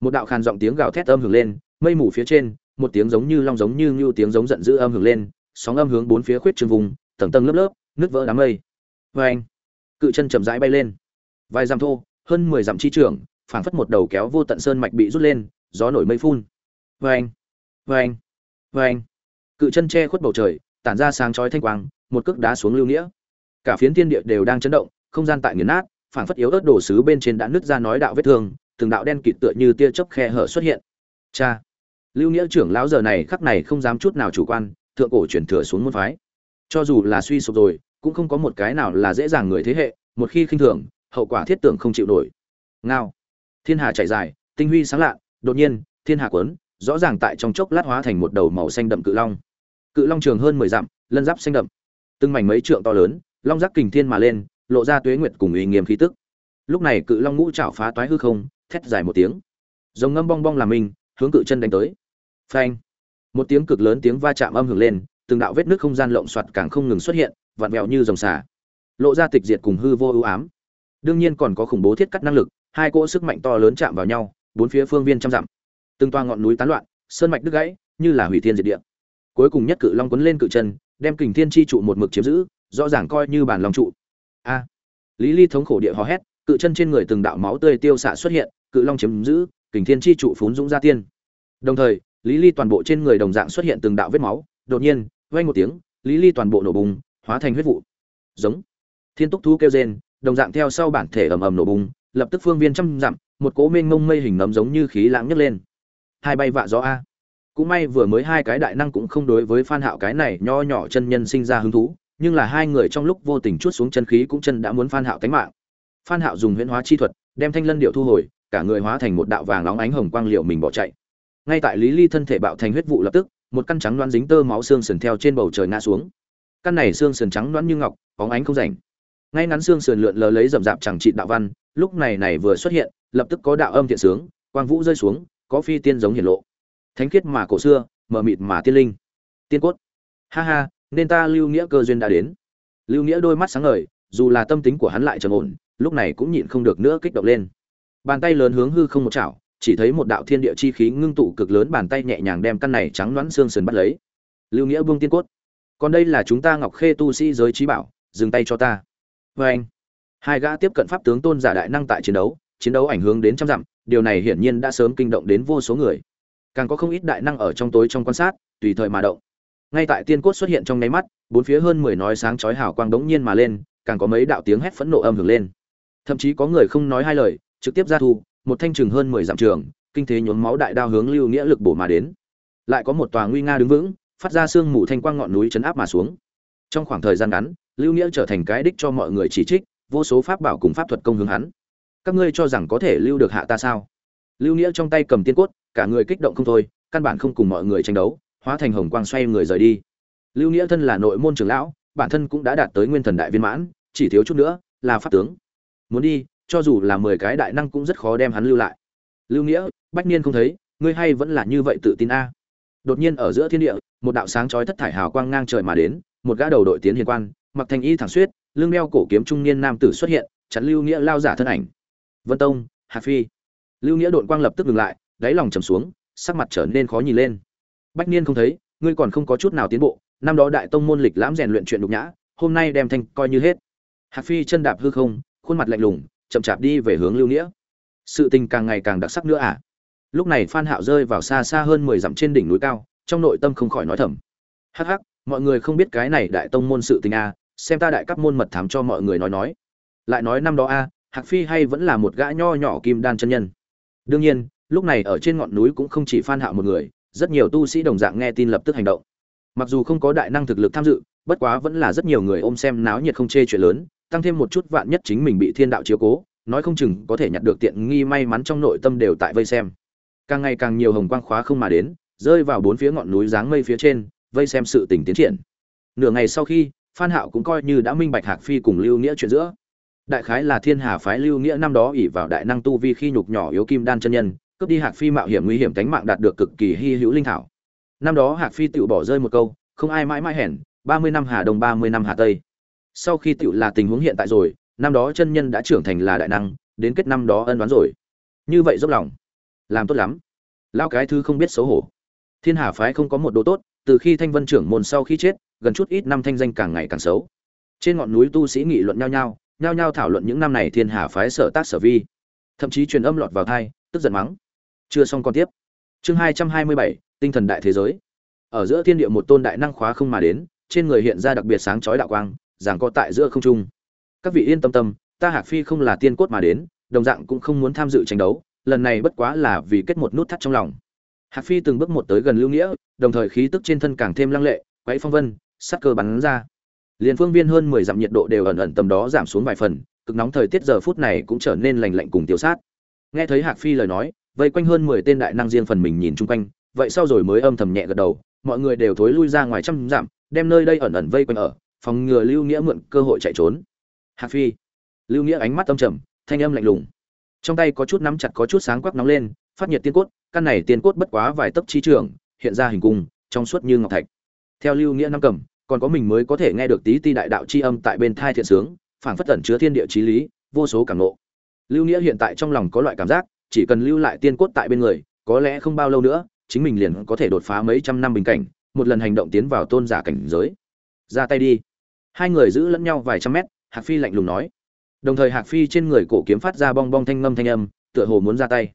Một đạo khàn giọng tiếng gào thét âm hưởng lên, mây mù phía trên, một tiếng giống như long giống như như tiếng giống giận dữ âm hưởng lên, sóng âm hướng bốn phía khuyết trường vùng, tầng tầng lớp lớp nước vỡ đám mây. Vê anh, cự chân chậm rãi bay lên. Vài dặm thô, hơn mười dặm chi trưởng phảng phất một đầu kéo vô tận sơn mạch bị rút lên gió nổi mây phun. Vê anh vê anh vê anh cự chân che khuất bầu trời, tản ra sáng chói thanh quang, một cước đá xuống lưu nghĩa. Cả phiến thiên địa đều đang chấn động, không gian tại nghiền nát, phảng phất yếu ớt đổ sứ bên trên đã nứt ra nói đạo vết thương, từng đạo đen kịt tựa như tia chớp khe hở xuất hiện. Cha! Lưu nghĩa trưởng lão giờ này khắc này không dám chút nào chủ quan, thượng cổ chuyển thừa xuống môn phái. Cho dù là suy sụp rồi, cũng không có một cái nào là dễ dàng người thế hệ, một khi khinh thường, hậu quả thiết tưởng không chịu nổi. Ngao! Thiên hà chảy dài, tinh huy sáng lạ đột nhiên, thiên hạ quấn rõ ràng tại trong chốc lát hóa thành một đầu màu xanh đậm cự long. Cự long trường hơn mười dặm, lân giáp xanh đậm. Từng mảnh mấy trượng to lớn, long giác kình thiên mà lên, lộ ra tuế nguyệt cùng uy nghiêm khí tức. Lúc này cự long ngũ chảo phá toái hư không, thét dài một tiếng. Rồng ngâm bong bong làm mình, hướng cự chân đánh tới. Phanh! Một tiếng cực lớn tiếng va chạm âm hưởng lên, từng đạo vết nước không gian lộng xoạt càng không ngừng xuất hiện, vặn vẹo như dòng xả lộ ra tịch diệt cùng hư vô ưu ám. Đương nhiên còn có khủng bố thiết cắt năng lực, hai cỗ sức mạnh to lớn chạm vào nhau bốn phía phương viên trăm dặm. Từng toa ngọn núi tán loạn, sơn mạch đứt gãy, như là hủy thiên diệt địa. Cuối cùng nhất cự long quấn lên cự chân, đem kình thiên chi trụ một mực chiếm giữ, rõ ràng coi như bản long trụ. A! Lý ly thống khổ địa hò hét, cự chân trên người từng đạo máu tươi tiêu xạ xuất hiện, cự long chiếm giữ, kình thiên chi trụ phún dũng ra tiên. Đồng thời, lý ly toàn bộ trên người đồng dạng xuất hiện từng đạo vết máu, đột nhiên, vang một tiếng, lý ly toàn bộ nổ bùng, hóa thành huyết vụ. Giống! Thiên túc thú kêu rên, đồng dạng theo sau bản thể ầm ầm nổ bùng, lập tức phương viên trăm dặm một cỗ mênh mông mây hình nấm giống như khí lãng nhấc lên. Hai bay vạ gió a. Cũng may vừa mới hai cái đại năng cũng không đối với phan hạo cái này nho nhỏ chân nhân sinh ra hứng thú, nhưng là hai người trong lúc vô tình chuốt xuống chân khí cũng chân đã muốn phan hạo tánh mạng. Phan hạo dùng huyễn hóa chi thuật, đem thanh lân điệu thu hồi, cả người hóa thành một đạo vàng nóng ánh hồng quang liệu mình bỏ chạy. Ngay tại lý ly thân thể bạo thành huyết vụ lập tức, một căn trắng đoán dính tơ máu xương sườn theo trên bầu trời ngã xuống. Căn này xương sườn trắng đoán như ngọc bóng ánh không rảnh. Ngay ngắn xương sườn lượn lờ lấy rậm rạp chẳng trị đạo văn lúc này này vừa xuất hiện, lập tức có đạo âm thiện sướng, quang vũ rơi xuống, có phi tiên giống hiển lộ. Thánh khiết mà cổ xưa, mờ mịt mà tiên linh. Tiên cốt. Ha ha, nên ta lưu nghĩa cơ duyên đã đến. Lưu nghĩa đôi mắt sáng ngời, dù là tâm tính của hắn lại trầm ổn, lúc này cũng nhịn không được nữa kích động lên. Bàn tay lớn hướng hư không một chảo, chỉ thấy một đạo thiên địa chi khí ngưng tụ cực lớn bàn tay nhẹ nhàng đem căn này trắng loãng xương sườn bắt lấy. Lưu nghĩa buông tiên cốt. Còn đây là chúng ta ngọc khê tu sĩ giới trí bảo, dừng tay cho ta. Vê anh hai gã tiếp cận pháp tướng tôn giả đại năng tại chiến đấu chiến đấu ảnh hưởng đến trăm dặm, điều này hiển nhiên đã sớm kinh động đến vô số người. Càng có không ít đại năng ở trong tối trong quan sát, tùy thời mà động. Ngay tại tiên cốt xuất hiện trong nháy mắt, bốn phía hơn mười nói sáng chói hào quang đống nhiên mà lên, càng có mấy đạo tiếng hét phẫn nộ âm hưởng lên. Thậm chí có người không nói hai lời, trực tiếp ra thu, một thanh trường hơn mười dặm trường, kinh thế nhuốm máu đại đao hướng lưu nghĩa lực bổ mà đến. Lại có một tòa nguy nga đứng vững, phát ra sương mù thanh quang ngọn núi chấn áp mà xuống. Trong khoảng thời gian ngắn, lưu nghĩa trở thành cái đích cho mọi người chỉ trích vô số pháp bảo cùng pháp thuật công hướng hắn. Các ngươi cho rằng có thể lưu được hạ ta sao? Lưu nghĩa trong tay cầm tiên cốt, cả người kích động không thôi, căn bản không cùng mọi người tranh đấu, hóa thành hồng quang xoay người rời đi. Lưu nghĩa thân là nội môn trưởng lão, bản thân cũng đã đạt tới nguyên thần đại viên mãn, chỉ thiếu chút nữa là pháp tướng. Muốn đi, cho dù là mười cái đại năng cũng rất khó đem hắn lưu lại. Lưu nghĩa, bách niên không thấy, ngươi hay vẫn là như vậy tự tin a? Đột nhiên ở giữa thiên địa, một đạo sáng chói thất thải hào quang ngang trời mà đến, một gã đầu đội tiến hiền quan, mặc thành y thẳng suyết lưng đeo cổ kiếm trung niên nam tử xuất hiện chắn lưu nghĩa lao giả thân ảnh. Vân tông hạc phi. Lưu nghĩa đội quang lập tức ngừng lại đáy lòng trầm xuống sắc mặt trở nên khó nhìn lên. Bách niên không thấy ngươi còn không có chút nào tiến bộ năm đó đại tông môn lịch lãm rèn luyện chuyện nhục nhã hôm nay đem thanh coi như hết. Hạc phi chân đạp hư không khuôn mặt lạnh lùng chậm chạp đi về hướng lưu nghĩa. Sự tình càng ngày càng đặc sắc nữa à? Lúc này phan hạo rơi vào xa xa hơn mười dặm trên đỉnh núi cao trong nội tâm không khỏi nói thầm. Hắc hắc mọi người không biết cái này đại tông môn sự tình à, xem ta đại cấp môn mật thám cho mọi người nói nói. Lại nói năm đó a à, hạc phi hay vẫn là một gã nho nhỏ kim đan chân nhân. Đương nhiên lúc này ở trên ngọn núi cũng không chỉ phan hạo một người rất nhiều tu sĩ đồng dạng nghe tin lập tức hành động. Mặc dù không có đại năng thực lực tham dự bất quá vẫn là rất nhiều người ôm xem náo nhiệt không chê chuyện lớn tăng thêm một chút vạn nhất chính mình bị thiên đạo chiếu cố nói không chừng có thể nhặt được tiện nghi may mắn trong nội tâm đều tại vây xem. Càng ngày càng nhiều hồng quang khóa không mà đến rơi vào bốn phía ngọn núi dáng mây phía trên vây xem sự tình tiến triển. Nửa ngày sau khi phan hạo cũng coi như đã minh bạch hạc phi cùng lưu nghĩa chuyện giữa. Đại khái là thiên hà phái lưu nghĩa năm đó ỷ vào đại năng tu vi khi nhục nhỏ yếu kim đan chân nhân, cướp đi hạc phi mạo hiểm nguy hiểm tính mạng đạt được cực kỳ hy hữu linh thảo. Năm đó hạc phi tự bỏ rơi một câu, không ai mãi mãi hẹn ba mươi năm hà đông, ba mươi năm hà tây. Sau khi tự là tình huống hiện tại rồi, năm đó chân nhân đã trưởng thành là đại năng, đến kết năm đó ân đoán rồi. Như vậy dốc lòng, làm tốt lắm. Lao cái thứ không biết xấu hổ. Thiên hà phái không có một đồ tốt, từ khi thanh vân trưởng môn sau khi chết gần chút ít năm thanh danh càng ngày càng xấu. Trên ngọn núi tu sĩ nghị luận nhau nhau nhau nhau thảo luận những năm này thiên hà phái sở tác sở vi. Thậm chí truyền âm lọt vào thai tức giận mắng. Chưa xong còn tiếp. Chương hai trăm hai mươi bảy, tinh thần đại thế giới. Ở giữa thiên địa một tôn đại năng khóa không mà đến, trên người hiện ra đặc biệt sáng chói đạo quang giảng co tại giữa không trung. Các vị yên tâm tâm, ta hạc phi không là tiên cốt mà đến, đồng dạng cũng không muốn tham dự tranh đấu, lần này bất quá là vì kết một nút thắt trong lòng. Hạc phi từng bước một tới gần lưu nghĩa, đồng thời khí tức trên thân càng thêm lăng lệ, quấy phong vân sắc cơ bắn ra. Liền phương viên hơn mười dặm nhiệt độ đều ẩn ẩn tầm đó giảm xuống vài phần, cực nóng thời tiết giờ phút này cũng trở nên lành lạnh cùng tiêu sát. Nghe thấy hạc phi lời nói, vây quanh hơn mười tên đại năng riêng phần mình nhìn chung quanh, vậy sau rồi mới âm thầm nhẹ gật đầu, mọi người đều thối lui ra ngoài trăm dặm, đem nơi đây ẩn ẩn vây quanh ở, phòng ngừa lưu nghĩa mượn cơ hội chạy trốn. Hạc phi, lưu nghĩa ánh mắt âm trầm, thanh âm lạnh lùng. Trong tay có chút nắm chặt có chút sáng quắc nóng lên, phát nhiệt tiên cốt, căn này tiên cốt bất quá vài tấc chi trường, hiện ra hình cung, trong suốt như ngọc thạch. Theo lưu nghĩa năm cầm còn có mình mới có thể nghe được tí ti đại đạo chi âm tại bên thai thiện sướng, phảng phất tẩn chứa thiên địa chí lý, vô số cảm nộ lưu nghĩa hiện tại trong lòng có loại cảm giác, chỉ cần lưu lại tiên cốt tại bên người, có lẽ không bao lâu nữa, chính mình liền có thể đột phá mấy trăm năm bình cảnh, một lần hành động tiến vào tôn giả cảnh giới. Ra tay đi. Hai người giữ lẫn nhau vài trăm mét, hạc phi lạnh lùng nói. Đồng thời hạc phi trên người cổ kiếm phát ra bong bong thanh ngâm thanh âm, tựa hồ muốn ra tay.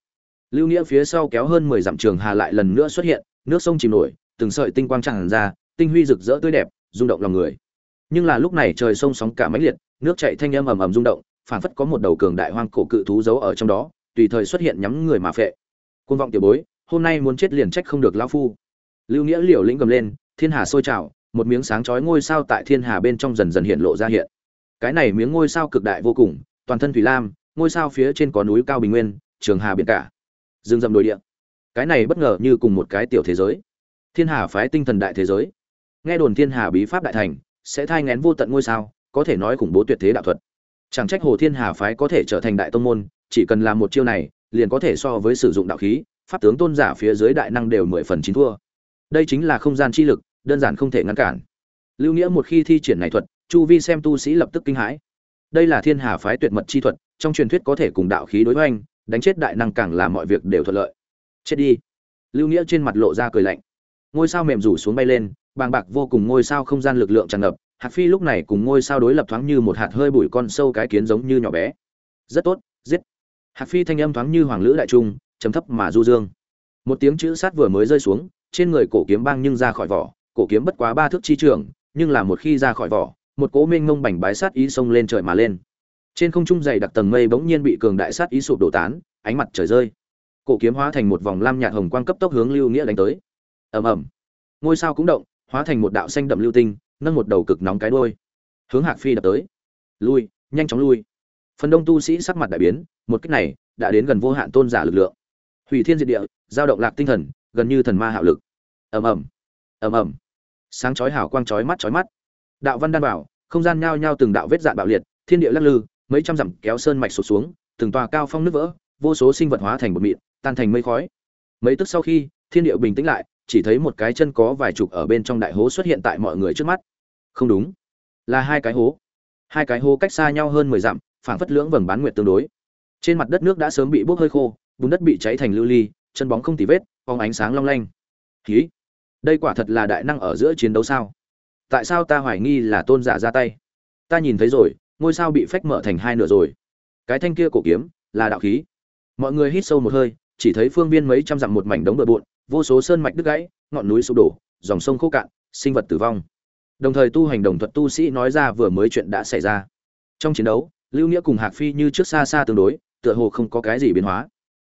Lưu nghĩa phía sau kéo hơn mười dặm trường hà lại lần nữa xuất hiện, nước sông chìm nổi, từng sợi tinh quang tràn ra, tinh huy rực rỡ tươi đẹp rung động lòng người. Nhưng là lúc này trời sông sóng cả mãnh liệt, nước chảy thanh âm ầm ầm rung động, phảng phất có một đầu cường đại hoang cổ cự thú giấu ở trong đó, tùy thời xuất hiện nhắm người mà phệ. Côn vọng tiểu bối, hôm nay muốn chết liền trách không được lão phu. Lưu nghĩa liều lĩnh gầm lên, thiên hà sôi trào, một miếng sáng chói ngôi sao tại thiên hà bên trong dần dần hiện lộ ra hiện. Cái này miếng ngôi sao cực đại vô cùng, toàn thân thủy lam, ngôi sao phía trên có núi cao bình nguyên, trường hà biển cả. Dương dầm đồi địa. Cái này bất ngờ như cùng một cái tiểu thế giới. Thiên hà phái tinh thần đại thế giới nghe đồn thiên hà bí pháp đại thành, sẽ thai ngén vô tận ngôi sao, có thể nói khủng bố tuyệt thế đạo thuật. Chẳng trách hồ thiên hà phái có thể trở thành đại tông môn, chỉ cần làm một chiêu này, liền có thể so với sử dụng đạo khí, pháp tướng tôn giả phía dưới đại năng đều mười phần chín thua. Đây chính là không gian chi lực, đơn giản không thể ngăn cản. Lưu nghĩa một khi thi triển này thuật, chu vi xem tu sĩ lập tức kinh hãi. Đây là thiên hà phái tuyệt mật chi thuật, trong truyền thuyết có thể cùng đạo khí đối hoành, đánh chết đại năng càng làm mọi việc đều thuận lợi. Chết đi. Lưu nghĩa trên mặt lộ ra cười lạnh. Ngôi sao mềm rủ xuống bay lên bàng bạc vô cùng ngôi sao không gian lực lượng tràn ngập, hạc phi lúc này cùng ngôi sao đối lập thoáng như một hạt hơi bụi con sâu cái kiến giống như nhỏ bé. Rất tốt, giết. Hạc phi thanh âm thoáng như hoàng lữ đại trung chấm thấp mà du dương. Một tiếng chữ sát vừa mới rơi xuống, trên người cổ kiếm băng nhưng ra khỏi vỏ, cổ kiếm bất quá ba thước chi trường, nhưng là một khi ra khỏi vỏ, một cỗ mênh ngông bành bái sát ý xông lên trời mà lên. Trên không trung dày đặc tầng mây bỗng nhiên bị cường đại sát ý sụp đổ tán, ánh mặt trời rơi. Cổ kiếm hóa thành một vòng lam nhạt hồng quang cấp tốc hướng lưu nghĩa đánh tới. Ầm ầm. Ngôi sao cũng động hóa thành một đạo xanh đậm lưu tinh, nâng một đầu cực nóng cái đuôi. Hướng hạc phi đập tới. Lui, nhanh chóng lui. Phần đông tu sĩ sắc mặt đại biến, một cách này đã đến gần vô hạn tôn giả lực lượng. Hủy thiên diệt địa, giao động lạc tinh thần, gần như thần ma hạo lực. Ầm ầm ầm ầm. Sáng chói hào quang chói mắt chói mắt. Đạo văn đan bảo, không gian nhao nhao từng đạo vết dạn bạo liệt, thiên địa lắc lư, mấy trăm dặm kéo sơn mạch sụt xuống, từng tòa cao phong nứt vỡ, vô số sinh vật hóa thành bột mịn, tan thành mây khói. Mấy tức sau khi, thiên địa bình tĩnh lại chỉ thấy một cái chân có vài chục ở bên trong đại hố xuất hiện tại mọi người trước mắt. Không đúng, là hai cái hố. Hai cái hố cách xa nhau hơn mười dặm, phảng phất lưỡng vầng bán nguyệt tương đối. Trên mặt đất nước đã sớm bị bốc hơi khô, bùn đất bị cháy thành lưu ly, chân bóng không tì vết, phóng ánh sáng long lanh. Khí đây quả thật là đại năng ở giữa chiến đấu sao? Tại sao ta hoài nghi là tôn giả ra tay? Ta nhìn thấy rồi, ngôi sao bị phách mở thành hai nửa rồi. Cái thanh kia cổ kiếm, là đạo khí. Mọi người hít sâu một hơi, chỉ thấy phương viên mấy trăm dặm một mảnh đống bừa bộn vô số sơn mạch đứt gãy, ngọn núi sụp đổ, dòng sông khô cạn, sinh vật tử vong. Đồng thời tu hành đồng thuật tu sĩ nói ra vừa mới chuyện đã xảy ra. Trong chiến đấu, lưu nghĩa cùng hạc phi như trước xa xa tương đối, tựa hồ không có cái gì biến hóa.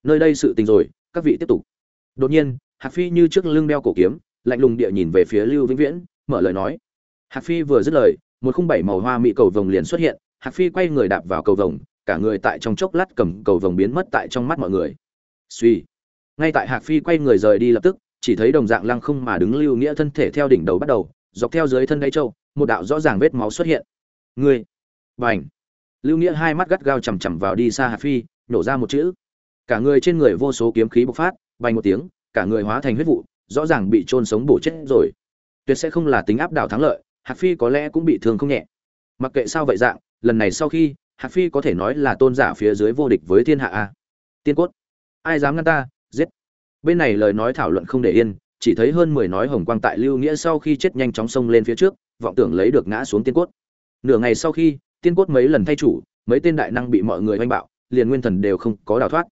Nơi đây sự tình rồi, các vị tiếp tục. Đột nhiên, hạc phi như trước lưng đeo cổ kiếm, lạnh lùng địa nhìn về phía lưu vĩnh viễn, mở lời nói. Hạc phi vừa dứt lời, một khung bảy màu hoa mỹ cầu vồng liền xuất hiện, hạc phi quay người đạp vào cầu vồng, cả người tại trong chốc lát cầm cầu vồng biến mất tại trong mắt mọi người. Suy ngay tại hạc phi quay người rời đi lập tức, chỉ thấy đồng dạng lăng không mà đứng lưu nghĩa thân thể theo đỉnh đầu bắt đầu, dọc theo dưới thân đáy châu, một đạo rõ ràng vết máu xuất hiện. Người bành! Lưu nghĩa hai mắt gắt gao chằm chằm vào đi xa hạc phi, nổ ra một chữ. Cả người trên người vô số kiếm khí bộc phát, bành một tiếng, cả người hóa thành huyết vụ, rõ ràng bị trôn sống bổ chết rồi. Tuyệt sẽ không là tính áp đảo thắng lợi, hạc phi có lẽ cũng bị thương không nhẹ. Mặc kệ sao vậy dạng, lần này sau khi, hạc phi có thể nói là tôn giả phía dưới vô địch với thiên hạ a. Tiên cốt! Ai dám ngăn ta? Bên này lời nói thảo luận không để yên, chỉ thấy hơn mười nói hồng quang tại lưu nghĩa sau khi chết nhanh chóng xông lên phía trước, vọng tưởng lấy được ngã xuống tiên cốt. Nửa ngày sau khi, tiên cốt mấy lần thay chủ, mấy tên đại năng bị mọi người oanh bạo, liền nguyên thần đều không có đào thoát.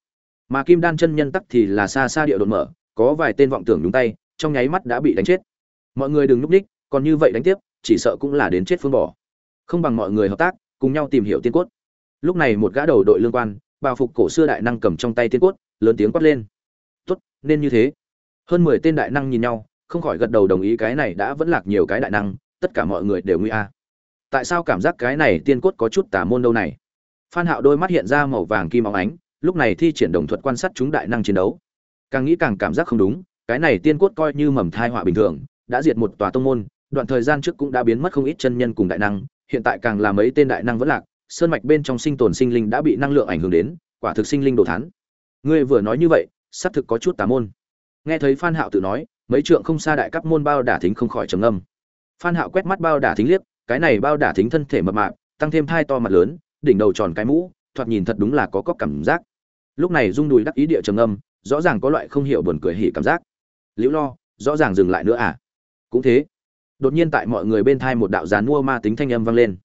Mà kim đan chân nhân tắc thì là xa xa địa đột mở, có vài tên vọng tưởng đúng tay, trong nháy mắt đã bị đánh chết. Mọi người đừng núp ních còn như vậy đánh tiếp, chỉ sợ cũng là đến chết phương bỏ. Không bằng mọi người hợp tác, cùng nhau tìm hiểu tiên cốt. Lúc này một gã đầu đội lương quan, bào phục cổ xưa đại năng cầm trong tay tiên cốt, lớn tiếng quát lên nên như thế. Hơn mười tên đại năng nhìn nhau, không khỏi gật đầu đồng ý cái này đã vẫn lạc nhiều cái đại năng, tất cả mọi người đều nguy a. Tại sao cảm giác cái này tiên cốt có chút tà môn đâu này? Phan hạo đôi mắt hiện ra màu vàng kim óng ánh, lúc này thi triển đồng thuật quan sát chúng đại năng chiến đấu. Càng nghĩ càng cảm giác không đúng, cái này tiên cốt coi như mầm thai họa bình thường, đã diệt một tòa tông môn, đoạn thời gian trước cũng đã biến mất không ít chân nhân cùng đại năng, hiện tại càng là mấy tên đại năng vẫn lạc, sơn mạch bên trong sinh tồn sinh linh đã bị năng lượng ảnh hưởng đến, quả thực sinh linh đồ thán. Ngươi vừa nói như vậy xác thực có chút tà môn. Nghe thấy phan hạo tự nói, mấy trượng không xa đại cấp môn bao đả thính không khỏi trầm ngâm. Phan hạo quét mắt bao đả thính liếc, cái này bao đả thính thân thể mập mạp, tăng thêm thai to mặt lớn, đỉnh đầu tròn cái mũ, thoạt nhìn thật đúng là có có cảm giác. Lúc này rung đùi đắc ý địa trầm ngâm, rõ ràng có loại không hiểu buồn cười hỉ cảm giác. Liễu lo, rõ ràng dừng lại nữa à? Cũng thế. Đột nhiên tại mọi người bên thai một đạo giàn mua ma tính thanh âm vang lên.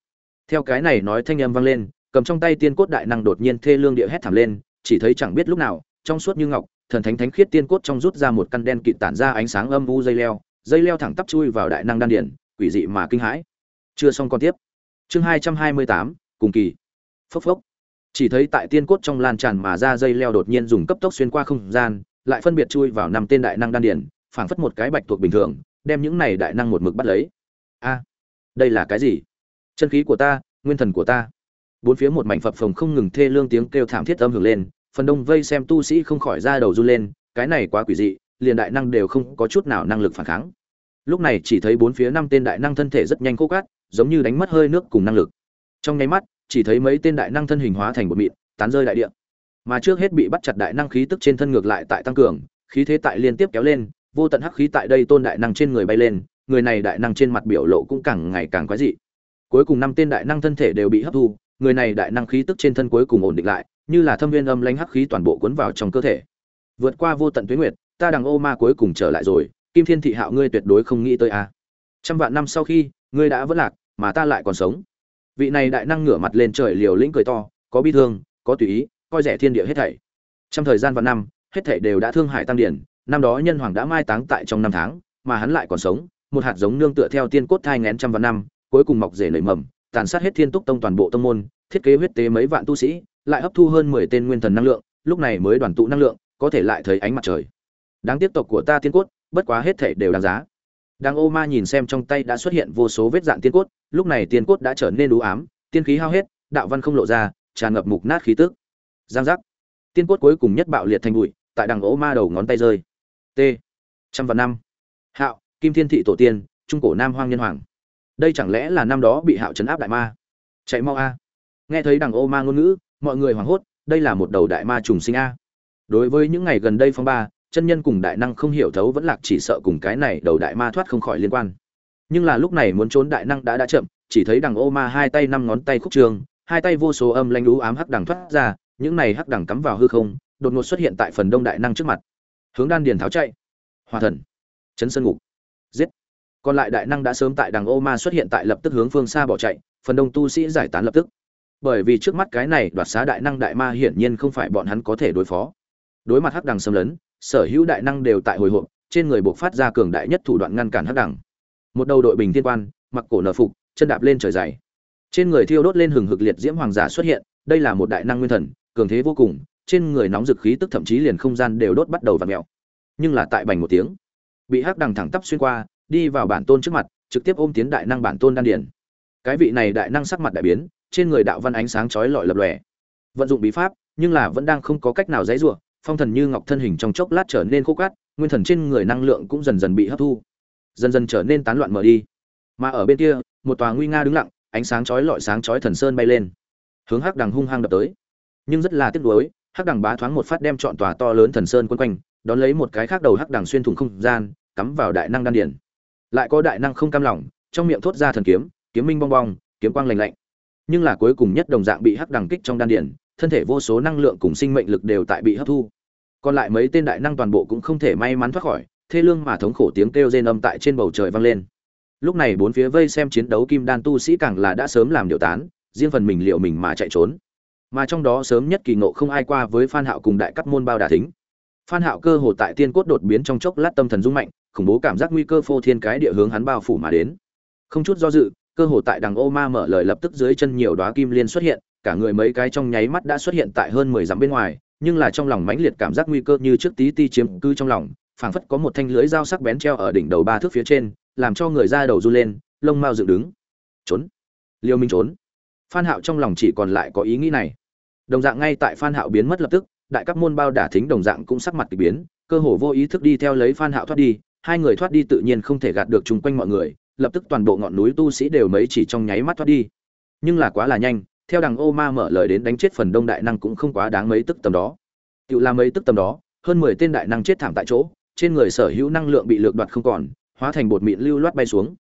Theo cái này nói thanh âm vang lên, cầm trong tay tiên cốt đại năng đột nhiên thê lương địa hét thảm lên, chỉ thấy chẳng biết lúc nào trong suốt như ngọc, thần thánh thánh khiết tiên cốt trong rút ra một căn đen kịt tản ra ánh sáng âm u dây leo dây leo thẳng tắp chui vào đại năng đan điển quỷ dị mà kinh hãi. Chưa xong con tiếp. Chương hai trăm hai mươi tám, cùng kỳ. Phốc phốc. Chỉ thấy tại tiên cốt trong lan tràn mà ra dây leo đột nhiên dùng cấp tốc xuyên qua không gian, lại phân biệt chui vào năm tên đại năng đan điển phảng phất một cái bạch tuộc bình thường, đem những này đại năng một mực bắt lấy. A, đây là cái gì? Chân khí của ta, nguyên thần của ta. Bốn phía một mảnh phập phồng không ngừng thê lương tiếng kêu thảm thiết âm hưởng lên phần đông vây xem tu sĩ không khỏi ra đầu run lên, cái này quá quỷ dị, liền đại năng đều không có chút nào năng lực phản kháng. Lúc này chỉ thấy bốn phía năm tên đại năng thân thể rất nhanh khô cát, giống như đánh mất hơi nước cùng năng lực. Trong nháy mắt, chỉ thấy mấy tên đại năng thân hình hóa thành bột mịn, tán rơi đại địa. Mà trước hết bị bắt chặt đại năng khí tức trên thân ngược lại tại tăng cường, khí thế tại liên tiếp kéo lên, vô tận hắc khí tại đây tôn đại năng trên người bay lên, người này đại năng trên mặt biểu lộ cũng càng ngày càng quái dị. Cuối cùng năm tên đại năng thân thể đều bị hấp thu, người này đại năng khí tức trên thân cuối cùng ổn định lại như là thâm viên âm lãnh hắc khí toàn bộ cuốn vào trong cơ thể. Vượt qua vô tận tuyến nguyệt, ta đằng ô ma cuối cùng trở lại rồi, kim thiên thị hạo ngươi tuyệt đối không nghĩ tới a. Trăm vạn năm sau khi, ngươi đã vỡ lạc, mà ta lại còn sống. Vị này đại năng ngửa mặt lên trời liều lĩnh cười to, có bi thương, có tùy ý, coi rẻ thiên địa hết thảy. Trong thời gian vạn năm, hết thảy đều đã thương hại tăng điển, năm đó nhân hoàng đã mai táng tại trong năm tháng, mà hắn lại còn sống, một hạt giống nương tựa theo tiên cốt thai ngén trăm vạn năm, cuối cùng mọc rể nảy mầm, tàn sát hết thiên túc tông toàn bộ tông môn, thiết kế huyết tế mấy vạn tu sĩ lại hấp thu hơn mười tên nguyên thần năng lượng, lúc này mới đoàn tụ năng lượng, có thể lại thấy ánh mặt trời. Đáng tiếc tộc của ta tiên cốt, bất quá hết thảy đều đáng giá. Đang ô ma nhìn xem trong tay đã xuất hiện vô số vết dạn tiên cốt, lúc này tiên cốt đã trở nên u ám, tiên khí hao hết, đạo văn không lộ ra, tràn ngập mục nát khí tức. Giang giác. Tiên cốt cuối cùng nhất bạo liệt thành bụi, tại đằng Ô ma đầu ngón tay rơi. T. Trăm vạn năm. Hạo, kim thiên thị tổ tiên, trung cổ nam hoang nhân hoàng. Đây chẳng lẽ là năm đó bị hạo chấn áp đại ma? Chạy mau a. Nghe thấy đằng ô ma ngôn ngữ mọi người hoảng hốt, đây là một đầu đại ma trùng sinh a. Đối với những ngày gần đây phong ba, chân nhân cùng đại năng không hiểu thấu vẫn lạc chỉ sợ cùng cái này đầu đại ma thoát không khỏi liên quan. Nhưng là lúc này muốn trốn đại năng đã đã chậm, chỉ thấy đằng ô ma hai tay năm ngón tay khúc trường, hai tay vô số âm lanh lũ ám hắc đằng thoát ra, những này hắc đằng cắm vào hư không, đột ngột xuất hiện tại phần đông đại năng trước mặt. Hướng đan điền tháo chạy. Hòa thần. Chấn sơn ngục. Giết. Còn lại đại năng đã sớm tại đằng ô ma xuất hiện tại lập tức hướng phương xa bỏ chạy, phần đông tu sĩ giải tán lập tức bởi vì trước mắt cái này đoạt xá đại năng đại ma hiển nhiên không phải bọn hắn có thể đối phó. Đối mặt hắc đằng xâm lấn, sở hữu đại năng đều tại hồi hộp, trên người buộc phát ra cường đại nhất thủ đoạn ngăn cản hắc đằng. Một đầu đội bình thiên quan, mặc cổ nở phục, chân đạp lên trời dày. Trên người thiêu đốt lên hừng hực liệt diễm hoàng giả xuất hiện, đây là một đại năng nguyên thần, cường thế vô cùng, trên người nóng dực khí tức thậm chí liền không gian đều đốt bắt đầu vặn mèo. Nhưng là tại bành một tiếng, bị hắc đằng thẳng tắp xuyên qua, đi vào bản tôn trước mặt, trực tiếp ôm tiến đại năng bản tôn đan điển cái vị này đại năng sắc mặt đại biến trên người đạo văn ánh sáng chói lọi lập lòe. Vận dụng bí pháp, nhưng là vẫn đang không có cách nào dãy rủa, phong thần như ngọc thân hình trong chốc lát trở nên khô cát, nguyên thần trên người năng lượng cũng dần dần bị hấp thu. Dần dần trở nên tán loạn mở đi. Mà ở bên kia, một tòa nguy nga đứng lặng, ánh sáng chói lọi sáng chói thần sơn bay lên. Hướng hắc đằng hung hăng đập tới. Nhưng rất là tiếc nuối, hắc đằng bá thoáng một phát đem chọn tòa to lớn thần sơn quấn quanh, đón lấy một cái khác đầu hắc đằng xuyên thủng không gian, cắm vào đại năng đan điển lại có đại năng không cam lòng, trong miệng thốt ra thần kiếm kiếm minh bong bong, kiếm quang lạnh lạnh nhưng là cuối cùng nhất đồng dạng bị hắc đằng kích trong đan điển thân thể vô số năng lượng cùng sinh mệnh lực đều tại bị hấp thu. Còn lại mấy tên đại năng toàn bộ cũng không thể may mắn thoát khỏi, thê lương mà thống khổ tiếng kêu rên âm tại trên bầu trời vang lên. Lúc này bốn phía vây xem chiến đấu kim đan tu sĩ càng là đã sớm làm điều tán, riêng phần mình liệu mình mà chạy trốn. Mà trong đó sớm nhất kỳ ngộ không ai qua với phan hạo cùng đại cấp môn bao đà thính. Phan hạo cơ hồ tại tiên cốt đột biến trong chốc lát tâm thần rung mạnh, khủng bố cảm giác nguy cơ phô thiên cái địa hướng hắn bao phủ mà đến. Không chút do dự cơ hồ tại đằng ô ma mở lời lập tức dưới chân nhiều đóa kim liên xuất hiện, cả người mấy cái trong nháy mắt đã xuất hiện tại hơn mười dặm bên ngoài, nhưng là trong lòng mãnh liệt cảm giác nguy cơ như trước tí ti chiếm cư trong lòng, phảng phất có một thanh lưới dao sắc bén treo ở đỉnh đầu ba thước phía trên, làm cho người ra đầu run lên, lông mao dựng đứng. Trốn. Liêu minh trốn. Phan hạo trong lòng chỉ còn lại có ý nghĩ này. Đồng dạng ngay tại phan hạo biến mất lập tức, đại cấp môn bao đả thính đồng dạng cũng sắc mặt kỳ biến, cơ hồ vô ý thức đi theo lấy phan hạo thoát đi, hai người thoát đi tự nhiên không thể gạt được chung quanh mọi người lập tức toàn bộ ngọn núi tu sĩ đều mấy chỉ trong nháy mắt thoát đi. Nhưng là quá là nhanh, theo đằng ô ma mở lời đến đánh chết phần đông đại năng cũng không quá đáng mấy tức tầm đó. Tự làm mấy tức tầm đó, hơn mười tên đại năng chết thảm tại chỗ, trên người sở hữu năng lượng bị lược đoạt không còn, hóa thành bột mịn lưu loát bay xuống.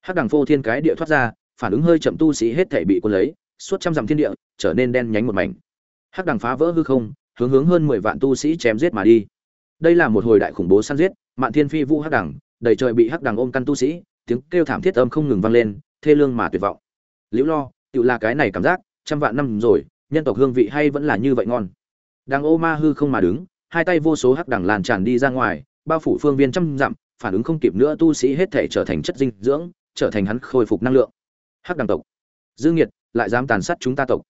Hắc đằng phô thiên cái địa thoát ra, phản ứng hơi chậm tu sĩ hết thể bị quân lấy, suốt trăm dặm thiên địa, trở nên đen nhánh một mảnh. Hắc đằng phá vỡ hư không, hướng hướng hơn mười vạn tu sĩ chém giết mà đi. Đây là một hồi đại khủng bố săn giết, mạn thiên phi vu hắc đằng, đầy trời bị hắc đằng ôm căn tu sĩ tiếng kêu thảm thiết âm không ngừng vang lên, thê lương mà tuyệt vọng. Liễu lo tự là cái này cảm giác, trăm vạn năm rồi, nhân tộc hương vị hay vẫn là như vậy ngon. Đang ô ma hư không mà đứng, hai tay vô số hắc đằng làn tràn đi ra ngoài, bao phủ phương viên trăm dặm, phản ứng không kịp nữa tu sĩ hết thể trở thành chất dinh dưỡng, trở thành hắn khôi phục năng lượng. Hắc đằng tộc. Dương nhiệt, lại dám tàn sát chúng ta tộc.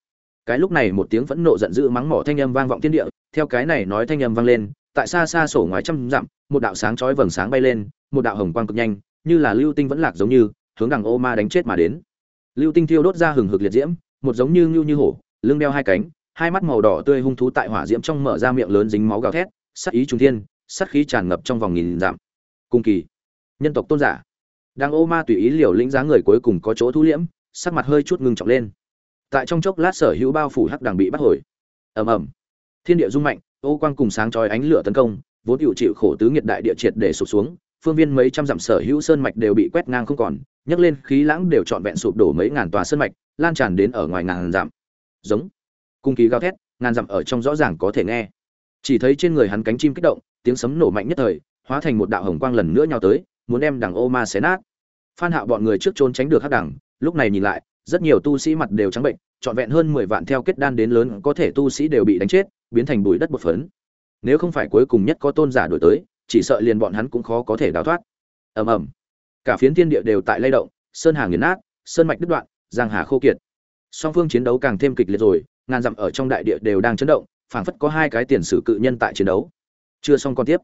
Cái lúc này một tiếng phẫn nộ giận dữ mắng mỏ thanh âm vang vọng thiên địa, theo cái này nói thanh âm vang lên, tại xa xa sổ ngoài trăm dặm, một đạo sáng chói vầng sáng bay lên, một đạo hồng quang cực nhanh như là lưu tinh vẫn lạc giống như, hướng đằng ô ma đánh chết mà đến. Lưu tinh thiêu đốt ra hừng hực liệt diễm, một giống như ngưu như hổ, lưng đeo hai cánh, hai mắt màu đỏ tươi hung thú tại hỏa diễm trong mở ra miệng lớn dính máu gào thét, sát ý trung thiên, sát khí tràn ngập trong vòng nghìn dặm. Cung kỳ, nhân tộc tôn giả. Đang ô ma tùy ý liều lĩnh giá người cuối cùng có chỗ thu liễm, sắc mặt hơi chút ngưng trọng lên. Tại trong chốc lát sở hữu bao phủ hắc đằng bị bắt hồi. Ầm ầm. Thiên địa rung mạnh, ô quang cùng sáng chói ánh lửa tấn công, vốn chịu chịu khổ tứ nghiệt đại địa triệt để sụp xuống phương viên mấy trăm dặm sở hữu sơn mạch đều bị quét ngang không còn, nhấc lên khí lãng đều trọn vẹn sụp đổ mấy ngàn tòa sơn mạch, lan tràn đến ở ngoài ngàn dặm. Giống. Cung ký gào thét, ngàn dặm ở trong rõ ràng có thể nghe. Chỉ thấy trên người hắn cánh chim kích động, tiếng sấm nổ mạnh nhất thời, hóa thành một đạo hồng quang lần nữa nhào tới, muốn đem đằng ô ma xé nát. Phan hạo bọn người trước trốn tránh được hắc đẳng lúc này nhìn lại, rất nhiều tu sĩ mặt đều trắng bệnh, trọn vẹn hơn mười vạn theo kết đan đến lớn có thể tu sĩ đều bị đánh chết, biến thành bụi đất bột phấn. Nếu không phải cuối cùng nhất có tôn giả đổi tới chỉ sợ liền bọn hắn cũng khó có thể đào thoát. Ầm ầm. Cả phiến thiên địa đều tại lay động, sơn hà nghiền nát, sơn mạch đứt đoạn, giang hà khô kiệt. Song phương chiến đấu càng thêm kịch liệt rồi, ngàn dặm ở trong đại địa đều đang chấn động, phảng phất có hai cái tiền sử cự nhân tại chiến đấu. Chưa xong còn tiếp.